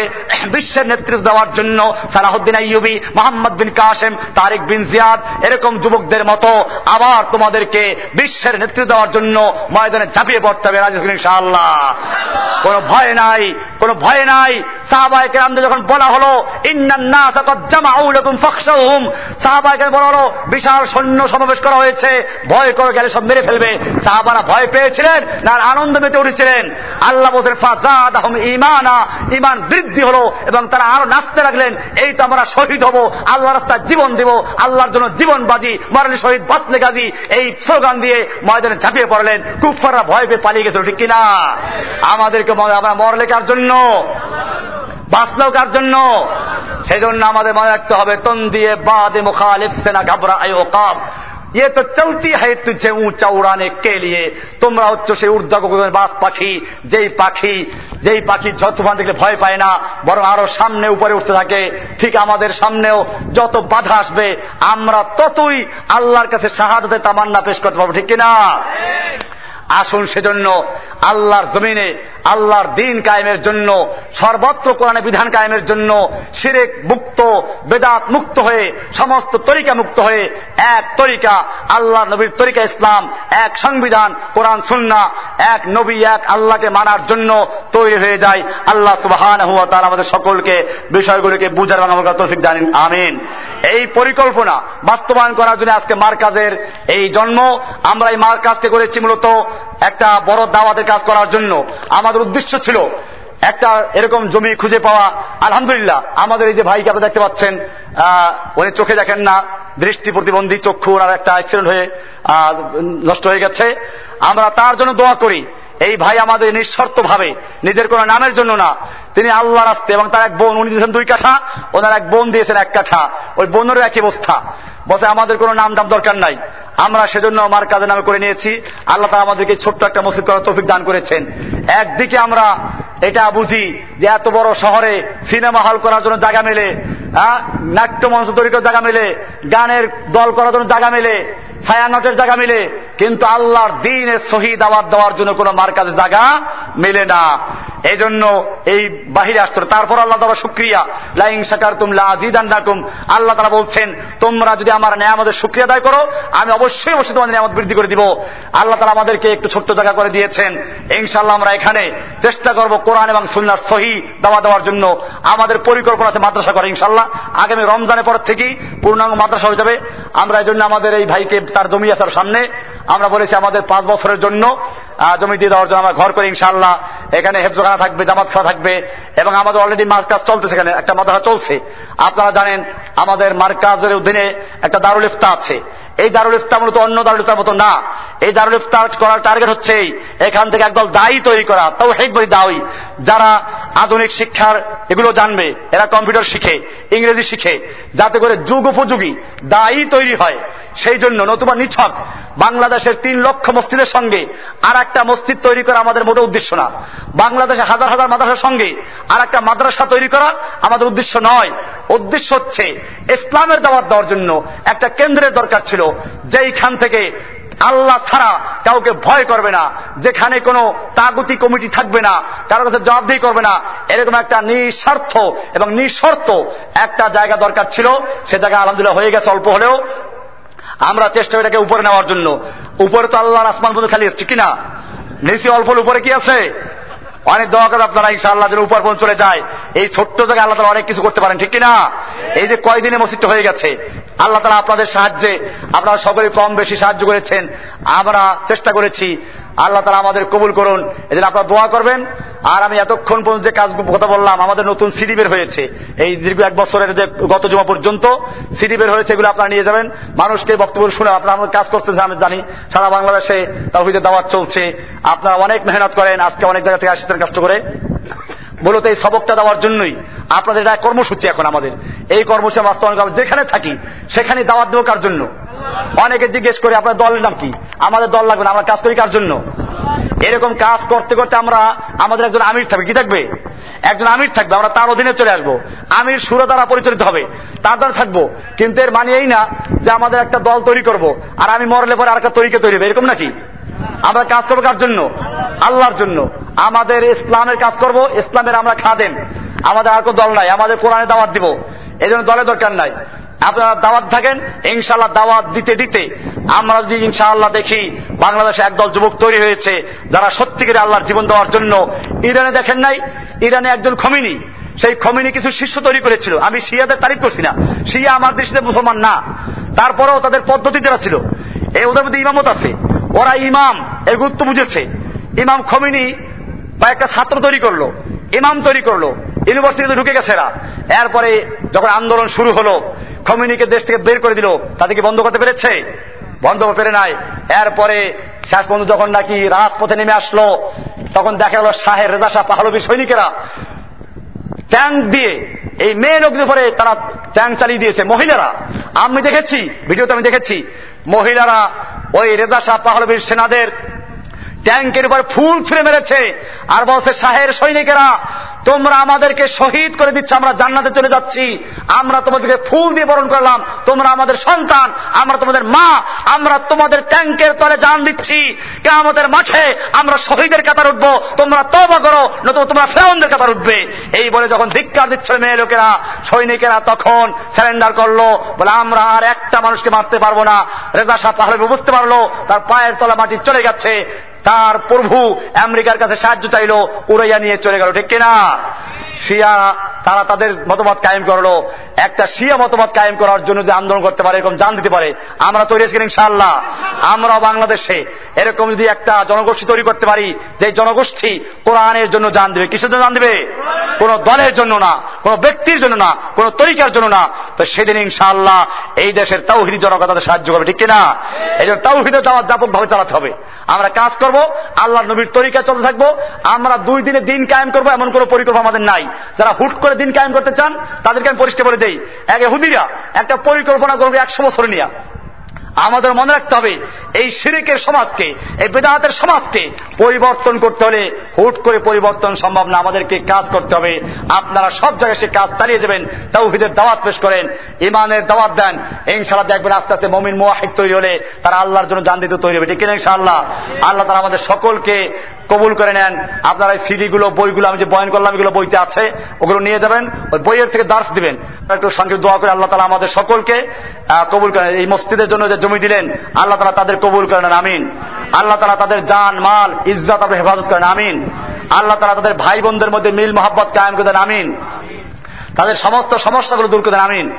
বিশ্বের নেতৃত্ব দেওয়ার জন্য সালাহুদ্দিন আইয়ুবি মোহাম্মদ বিন কাসেম তারিক বিন জিয়াদ এরকম যুবকদের মতো আবার তোমাদেরকে বিশ্বের নেতৃত্ব দেওয়ার জন্য ময়দানে ঝাঁপিয়ে পড়তে হবে রাজেশ ইনশাআল্লাহ কোন ভয় নাই কোনো ভয় নাই সাহাবাহিক রামদের যখন বলা হলো বিশাল সৈন্য সমাবেশ করা হয়েছে, ভয় করে গেলে সব মেরে ফেলবে। সাহাবারা ভয় পেয়েছিলেন না আনন্দ মেতে উঠেছিলেন। আল্লাহ বলছেন ফাজাদ ইমানা ইমান বৃদ্ধি হলো এবং তারা আরও নাচতে লাগলেন, এই তো আমরা শহীদ হব আল্লাহ রাস্তায় জীবন দিব, আল্লাহর জন্য জীবন বাজি, মরণে শহীদ বাঁচলে গাজী এই স্লোগান দিয়ে ময়দানে ঝাঁপিয়ে পড়লেন। কুফাররা ভয় পেয়ে পালিয়ে গেছিল, ঠিক কিনা? আমাদেরকে আমরা মরলে কার জন্য? বাঁচলেও কার জন্য সেই জন্য আমাদের মনে রাখতে হবে তন দিয়ে বাদে মুখালিফ সেনা ঘাবরা আয় কাব ये तो चलती है तुझे ऊंचा उड़ाने के लिए তোমরা হচ্ছে সেই ঊর্ধ্ব বাস পাখি যেই পাখি যেই পাখি তুফান দেখলে ভয় পায় না বরং আরো সামনে উপরে উঠতে থাকে ঠিক আমাদের সামনেও যত বাধা আসবে আমরা ততই আল্লাহর কাছে শাহাদতে তামান্না পেশ করতে পারবো ঠিক কিনা আসুন সেজন্য আল্লাহর জমিনে, আল্লাহর দিন কায়েমের জন্য, সর্বত্র কোরআনে বিধান কায়েমের জন্য সিরেক মুক্ত, বেদাত মুক্ত হয়ে, সমস্ত তরিকা মুক্ত হয়ে, এক তরিকা আল্লাহ নবীর তরিকা ইসলাম, এক সংবিধান, কোরআন, সুন্না, এক নবী, এক আল্লাহকে মানার জন্য তৈরি হয়ে যায়। আল্লাহ সুবাহান হুয়া তার আমাদের সকলকে বিষয়গুলিকে বুঝার আমাকে তৌফিক জানেন আমিন। এই পরিকল্পনা বাস্তবায়ন করার জন্য আজকে মার্কাজের এই জন্ম, আমরা এই মার্কাজকে করেছি মূলত একটা বড় দাওয়াতের কাজ করার জন্য আমাদের উদ্দেশ্য ছিল একটা এরকম জমি খুঁজে পাওয়া। আলহামদুলিল্লাহ, আমাদের এই যে ভাইকে আপনি দেখতে পাচ্ছেন উনি চোখে দেখেন না, দৃষ্টি প্রতিবন্ধী, চক্ষু ওনার একটা অ্যাক্সিডেন্ট হয়ে নষ্ট হয়ে গেছে। আমরা তার জন্য দোয়া করি, এই ভাই আমাদের নিঃশর্ত ভাবে নিজের কোন নামের জন্য না, তিনি আল্লাহ রাস্তে এবং তার এক বোন, উনি দিয়েছেন দুই কাঠা, ওনার এক বোন দিয়েছেন এক কাঠা, ওই বোনেরও একই অবস্থা। বসে আমাদের কোনো নাম টাম দরকার নাই। আমরা সেজন্য আমার কাজে নামে করে নিয়েছি। আল্লাহ তারা আমাদেরকে ছোট্ট একটা মসজিদ করার তৌফিক দান করেছেন। একদিকে আমরা এটা বুঝি যে এত বড় শহরে সিনেমা হল করার জন্য জায়গা মেলে নাট্য মঞ্চ তৈরি করার জায়গা মেলে, গানের দল করার জন্য জায়গা মেলে ছায়ানটের জায়গা মিলে, কিন্তু আল্লাহর দিনের শহীদ আবাদ দেওয়ার জন্য কোন মার্কাজে জায়গা মেলে না। এই জন্য এই বাহিরে আসতো তারপর আল্লাহ তালা শুক্রিয়া। লাইং সাকার তুম লাজিদান আল্লাহ তারা বলছেন, তোমরা যদি আমার আমাদের শুক্রিয়া আদায় করো। আমি অবশ্যই অবশ্যই তোমাদের নিয়ামত বৃদ্ধি করে দিব। আল্লাহ তালা আমাদেরকে একটু ছোট্ট জায়গা করে দিয়েছেন। ইনশাল্লাহ আমরা এখানে চেষ্টা করব কোরআন এবং সুন্নার সহি দাওয়া দেওয়ার জন্য। আমাদের পরিকল্পনা আছে মাদ্রাসা করে ইনশাল্লাহ আগামী রমজানের পর থেকেই পূর্ণাঙ্গ মাদ্রাসা হয়ে যাবে। আমরা এই জন্য আমাদের এই ভাইকে তার জমি আসার সামনে। আমরা বলেছি আমাদের পাঁচ বছরের জন্য জমি দিয়ে দেওয়ার জন্য আমরা ঘর করে ইনশাল্লাহ এখানে হেফজখানা থাকবে জামাত খানা থাকবে, এবং আমাদের অলরেডি মাছ কাজ চলতেছে এখানে, একটা মাদ্রাসা চলছে। আপনারা জানেন, আমাদের মার্কাজের অধীনে একটা দারুল ইফতা আছে। এই দারুল ইফতা মূলত অন্য দারুল ইফতার মতো না। এই দারুল ইফতার করার টার্গেট হচ্ছে এখান থেকে একদল দায়ী তৈরি করা তাও হেদ বই দায়ী। যারা আধুনিক শিক্ষার এগুলো জানবে, এরা কম্পিউটার শিখে, ইংরেজি শিখে, যাতে করে যুগ উপযোগী দায়ী তৈরি হয়। সেই জন্য নতুবা নিছক বাংলাদেশের তিন লক্ষ মসজিদের সঙ্গে আর একটা মসজিদ তৈরি করা আমাদের মোটো উদ্দেশ্য না। বাংলাদেশে হাজার হাজার মাদ্রাসার সঙ্গে আর একটা মাদ্রাসা তৈরি করা আমাদের উদ্দেশ্য নয়। উদ্দেশ্য হচ্ছে ইসলামের দাওয়াত দেওয়ার জন্য একটা কেন্দ্রের দরকার ছিল, যেইখান থেকে আল্লাহ ছাড়া কাউকে ভয় করবে না, যেখানে কোনো তাগুতি কমিটি থাকবে না কারোর কাছে জবাবদিহি করবে না, এরকম একটা নিঃস্বার্থ এবং নিঃশর্ত একটা জায়গা দরকার ছিল। সে জায়গা আলহামদুলিল্লাহ হয়ে গেছে অল্প হলেও। আমরা চেষ্টা এটাকে উপরে নেওয়ার জন্য। উপরে তো আল্লাহর আসমান পর্যন্ত খালি এসছে কিনা? নিচে অল্প উপরে কি আছে? অনেক দোয়া করে আপনারা ইনশাআল্লাহ যেন উপর পর্যন্ত চলে যায়। এই ছোট্ট জায়গায় আল্লাহ তারা অনেক কিছু করতে পারেন, ঠিক কিনা? এই যে কয়দিনে মসজিদটা হয়ে গেছে, আল্লাহ তালা আপনাদের সাহায্যে আপনারা সকলে কম বেশি সাহায্য করেছেন। আমরা চেষ্টা করেছি আল্লাহ তারা আমাদের কবুল করুন। এজন্য আপনারা দোয়া করবেন। আর আমি এতক্ষণ পর্যন্ত যে কাজ কথা বললাম, আমাদের নতুন সিডি বের হয়েছে। এই দীর্ঘ এক বছরের যে গত জমা পর্যন্ত সিডি বের হয়েছে, এগুলো আপনারা নিয়ে যাবেন। মানুষকে বক্তব্য শুনে আপনারা আমাদের কাজ করতেছেন আমি জানি। সারা বাংলাদেশে তাহিদের দাওয়াত চলছে। আপনারা অনেক মেহনত করেন, আজকে অনেক জায়গা থেকে আসছেন কষ্ট করে। মূলত এই সবকটা দেওয়ার জন্যই। আপনাদের এটা কর্মসূচি এখন আমাদের। এই কর্মসূচি বাস্তবায়ন করা যেখানে থাকি সেখানে দাওয়াত দেবো কার জন্য? অনেকে জিজ্ঞেস করে, আপনার দলের নাম কি? আমাদের দল লাগবে না, আমরা কাজ করি কার জন্য? এরকম কাজ করতে করতে আমরা, আমাদের একজন আমির থাকবে। কি থাকবে? একজন আমির থাকবে। আমরা তার অধীনে চলে আসব। আমির সুর দ্বারা পরিচালিত হবে। তার দ্বারা থাকব। কিন্তু এর মানে এই না যে আমাদের একটা দল তৈরি করব। আর আমি মরলে পরে আর একটা তৈরিকে তৈরি হবে। এরকম নাকি? আমরা কাজ করব কার জন্য? আল্লাহর জন্য। আমাদের ইসলামের কাজ করব, ইসলামের আমরা খাদেন আমাদের আর কোনো দল নাই, আমাদের কোরআনে দাওয়াত দিব। এই জন্য দলের দরকার নাই। আপনারা দাওয়াত থাকেন ইনশাল্লাহ দাওয়াত দিতে দিতে আমরা যদি ইনশাআল্লাহ দেখি বাংলাদেশে একদল যুবক তৈরি হয়েছে, যারা সত্যিকারে আল্লাহর জীবন দেওয়ার জন্য ইরানে দেখেন নাই, ইরানে একজন খমিনী, সেই খমিনী কিছু শিষ্য তৈরি করেছিল। আমি শিয়াদের তারিফ করছি না। শিয়া আমার দৃষ্টিতে মুসলমান না। তারপরেও তাদের পদ্ধতি যারা ছিল এই ওদের মধ্যে ইমামত আছে। ওরা ইমাম, এর গুরুত্ব বুঝেছে। ইমাম খমিনী বা একটা ছাত্র তৈরি করল, ইমাম তৈরি করল, ইউনিভার্সিটিতে ঢুকে গেছে এরা। এরপরে যখন আন্দোলন শুরু হলো, খমিনীকে দেশ থেকে বের করে দিল তাদেরকে বন্ধ করতে পেরেছে? বন্ধ পেরে নাই। এরপরে শেষ পর্যন্ত যখন নাকি রাজপথে নেমে আসলো, তখন দেখা গেল শাহের, রেজা শাহ পাহলবী সৈনিকেরা ট্যাঙ্ক দিয়ে, এই মেয়ে লোকদের পরে তারা ট্যাঙ্ক চালিয়ে দিয়েছে, মহিলারা। আমি দেখেছি, ভিডিওতে আমি দেখেছি মহিলারা ওই রেজা শাহ পাহলবীর সেনাদের ট্যাঙ্কের উপর ফুল ছুঁড়ে মেরেছে। আর বলছে, শাহের সৈনিকেরা, তোমরা আমাদেরকে শহীদ করে দিচ্ছ, আমরা জান্নাতে চলে যাচ্ছি। আমরা তোমাদেরকে ফুল দিয়ে বরণ করলাম। তোমরা আমাদের সন্তান, আমরা তোমাদের মা, আমরা তোমাদের ট্যাঙ্কের তলে জান দিচ্ছি। আমাদের মাঠে আমরা শহীদের কাতার উঠবো। তোমরা তবা করো নতুন তোমরা ফেরাউনদের কাতার উঠবে। এই বলে যখন ধিক্কার দিচ্ছিল মেয়ে লোকেরা, সৈনিকেরা তখন স্যারেন্ডার করল। বলে, আমরা আর একটা মানুষকে মারতে পারব না। রেজা শাহ পাহলে বুঝতে পারল, তার পায়ের তলা মাটি চলে গেছে। তার প্রভু আমেরিকার কাছে সাহায্য চাইল উড়াইয়া নিয়ে চলে গেল ঠিক কিনা? শিয়া, তারা তাদের মতামত কায়েম করল। একটা শিয়া মতামত কায়েম করার জন্য যে আন্দোলন করতে পারে, এরকম জান দিতে পারে। আমরা তৈরি আছি ইনশাআল্লাহ। আমরাও বাংলাদেশে এরকম যদি একটা জনগোষ্ঠী তৈরি করতে পারি, যে জনগোষ্ঠী কোরআনের জন্য জান দেবে। কিসের জন্য জান দেবে? কোন দলের জন্য না, কোন ব্যক্তির জন্য না, কোন তরিকার জন্য না। তো সেদিন ইনশাআল্লাহ এই দেশের তাওহিদি জনতা তাদের সাহায্য করবে, ঠিক কিনা? এই জন্য তাওহিদের দাওয়াত ব্যাপকভাবে চালাতে হবে। আমরা কাজ করব, আল্লাহ নবীর তরিকা চলতে থাকব। আমরা দুই দিনে দিন কায়েম করব, এমন কোন পরিকল্পনা আমাদের নাই। যারা হুট করে দিন কায়েম করতে চান, তাদেরকে আমি পরিষ্কার বলে দেই। এক হুদিরা একটা পরিকল্পনা করবে একশো বছর নিয়ে। আমাদের মনে রাখতে হবে, এই সিরিকের সমাজকে, এই বেদাহাতের সমাজকে পরিবর্তন করতে হলে হুট করে পরিবর্তন সম্ভব না। আমাদেরকে কাজ করতে হবে। আপনারা সব জায়গায় সে কাজ চালিয়ে যাবেন। তাওহিদের দাওয়াত পেশ করেন। ইমানের দাওয়াত দেন। ইনশাল্লাহ দেখবেন আস্তে আস্তে মমিন মোয়াহিদ তৈরি হলে তারা আল্লাহর জন্য জান দিতে তৈরি হবে। ঠিক কিনা ইনশাআল্লাহ? আল্লাহ তারা আমাদের সকলকে কবুল করে নেন। আপনারা এই সিডিগুলো, বইগুলো আমি যে বয়ন করলাম, এগুলো বইতে আছে। ওগুলো নিয়ে যাবেন। ওই বইয়ের থেকে দার্স দিবেন। একটু সংক্ষিপ্ত দোয়া করে আল্লাহ তালা আমাদের সকলকে কবুল করেন এই মসজিদের জন্য যে জমি দিলেন, আল্লাহ তালা তাদের কবুল করেন আমিন। আল্লাহ তালা তাদের জান, মাল ইজ্জত আপনি হেফাজত করেন, আমিন। আল্লাহ তারা তাদের ভাই বোনদের মধ্যে মিল মোহাম্মত কায়েম করে দেন, আমিন। তাদের সমস্ত সমস্যাগুলো দূর করে দেন, আমিন।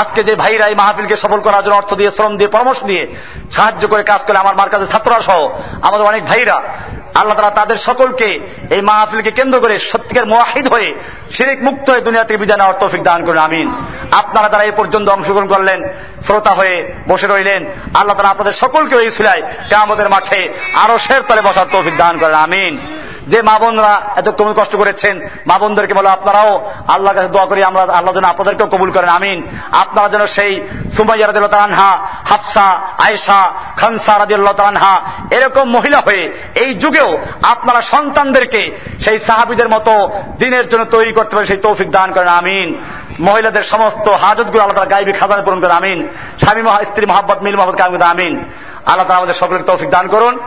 আজকে যে ভাইরা এই মাহফিলকে সফল করার জন্য অর্থ দিয়ে, শ্রম দিয়ে, পরামর্শ দিয়ে সাহায্য করে কাজ করে আমার মার কাছে ছাত্ররা সহ আমাদের অনেক ভাইরা, আল্লাহ তালা তাদের সকলকে এই মাহফিলকে কেন্দ্র করে সত্যিকার মোয়াহিদ হয়ে শিরিক মুক্ত হয়ে দুনিয়া থেকে বিদায় নেওয়ার তৌফিক দান করেন, আমিন। আপনারা তারা এই পর্যন্ত অংশগ্রহণ করলেন, শ্রোতা হয়ে বসে রইলেন, আল্লাহ তালা আপনাদের সকলকে ওই ছিলাই আমাদের মাঠে আরও শের তলে বসার তৌফিক দান করেন, আমিন। যে মা বোনরা এত কমে কষ্ট করেছেন, মা বোনদেরকে বলো, আপনারাও আল্লাহর কাছে দোয়া করি, আমরা আল্লাহ যেন আপনাদেরকেও কবুল করেন, আমিন। আপনারা যেন সেই সুমাইয়া হাফসা, আয়েশা, খানসা রাদিল্লাহ তানহা এরকম মহিলা হয়ে এই যুগেও আপনারা সন্তানদেরকে সেই সাহাবিদের মতো দিনের জন্য তৈরি করতে পারে সেই তৌফিক দান করেন, আমিন। মহিলাদের সমস্ত হাজতগুলো আল্লাহ তারা গাইবি খাজানে পূরণ করেন, আমিন। স্বামী স্ত্রী মহাব্বত, মিল মোহাম্মদ কামিন আমিন। আল্লাহ তালা আমাদের সকলের তৌফিক দান করুন।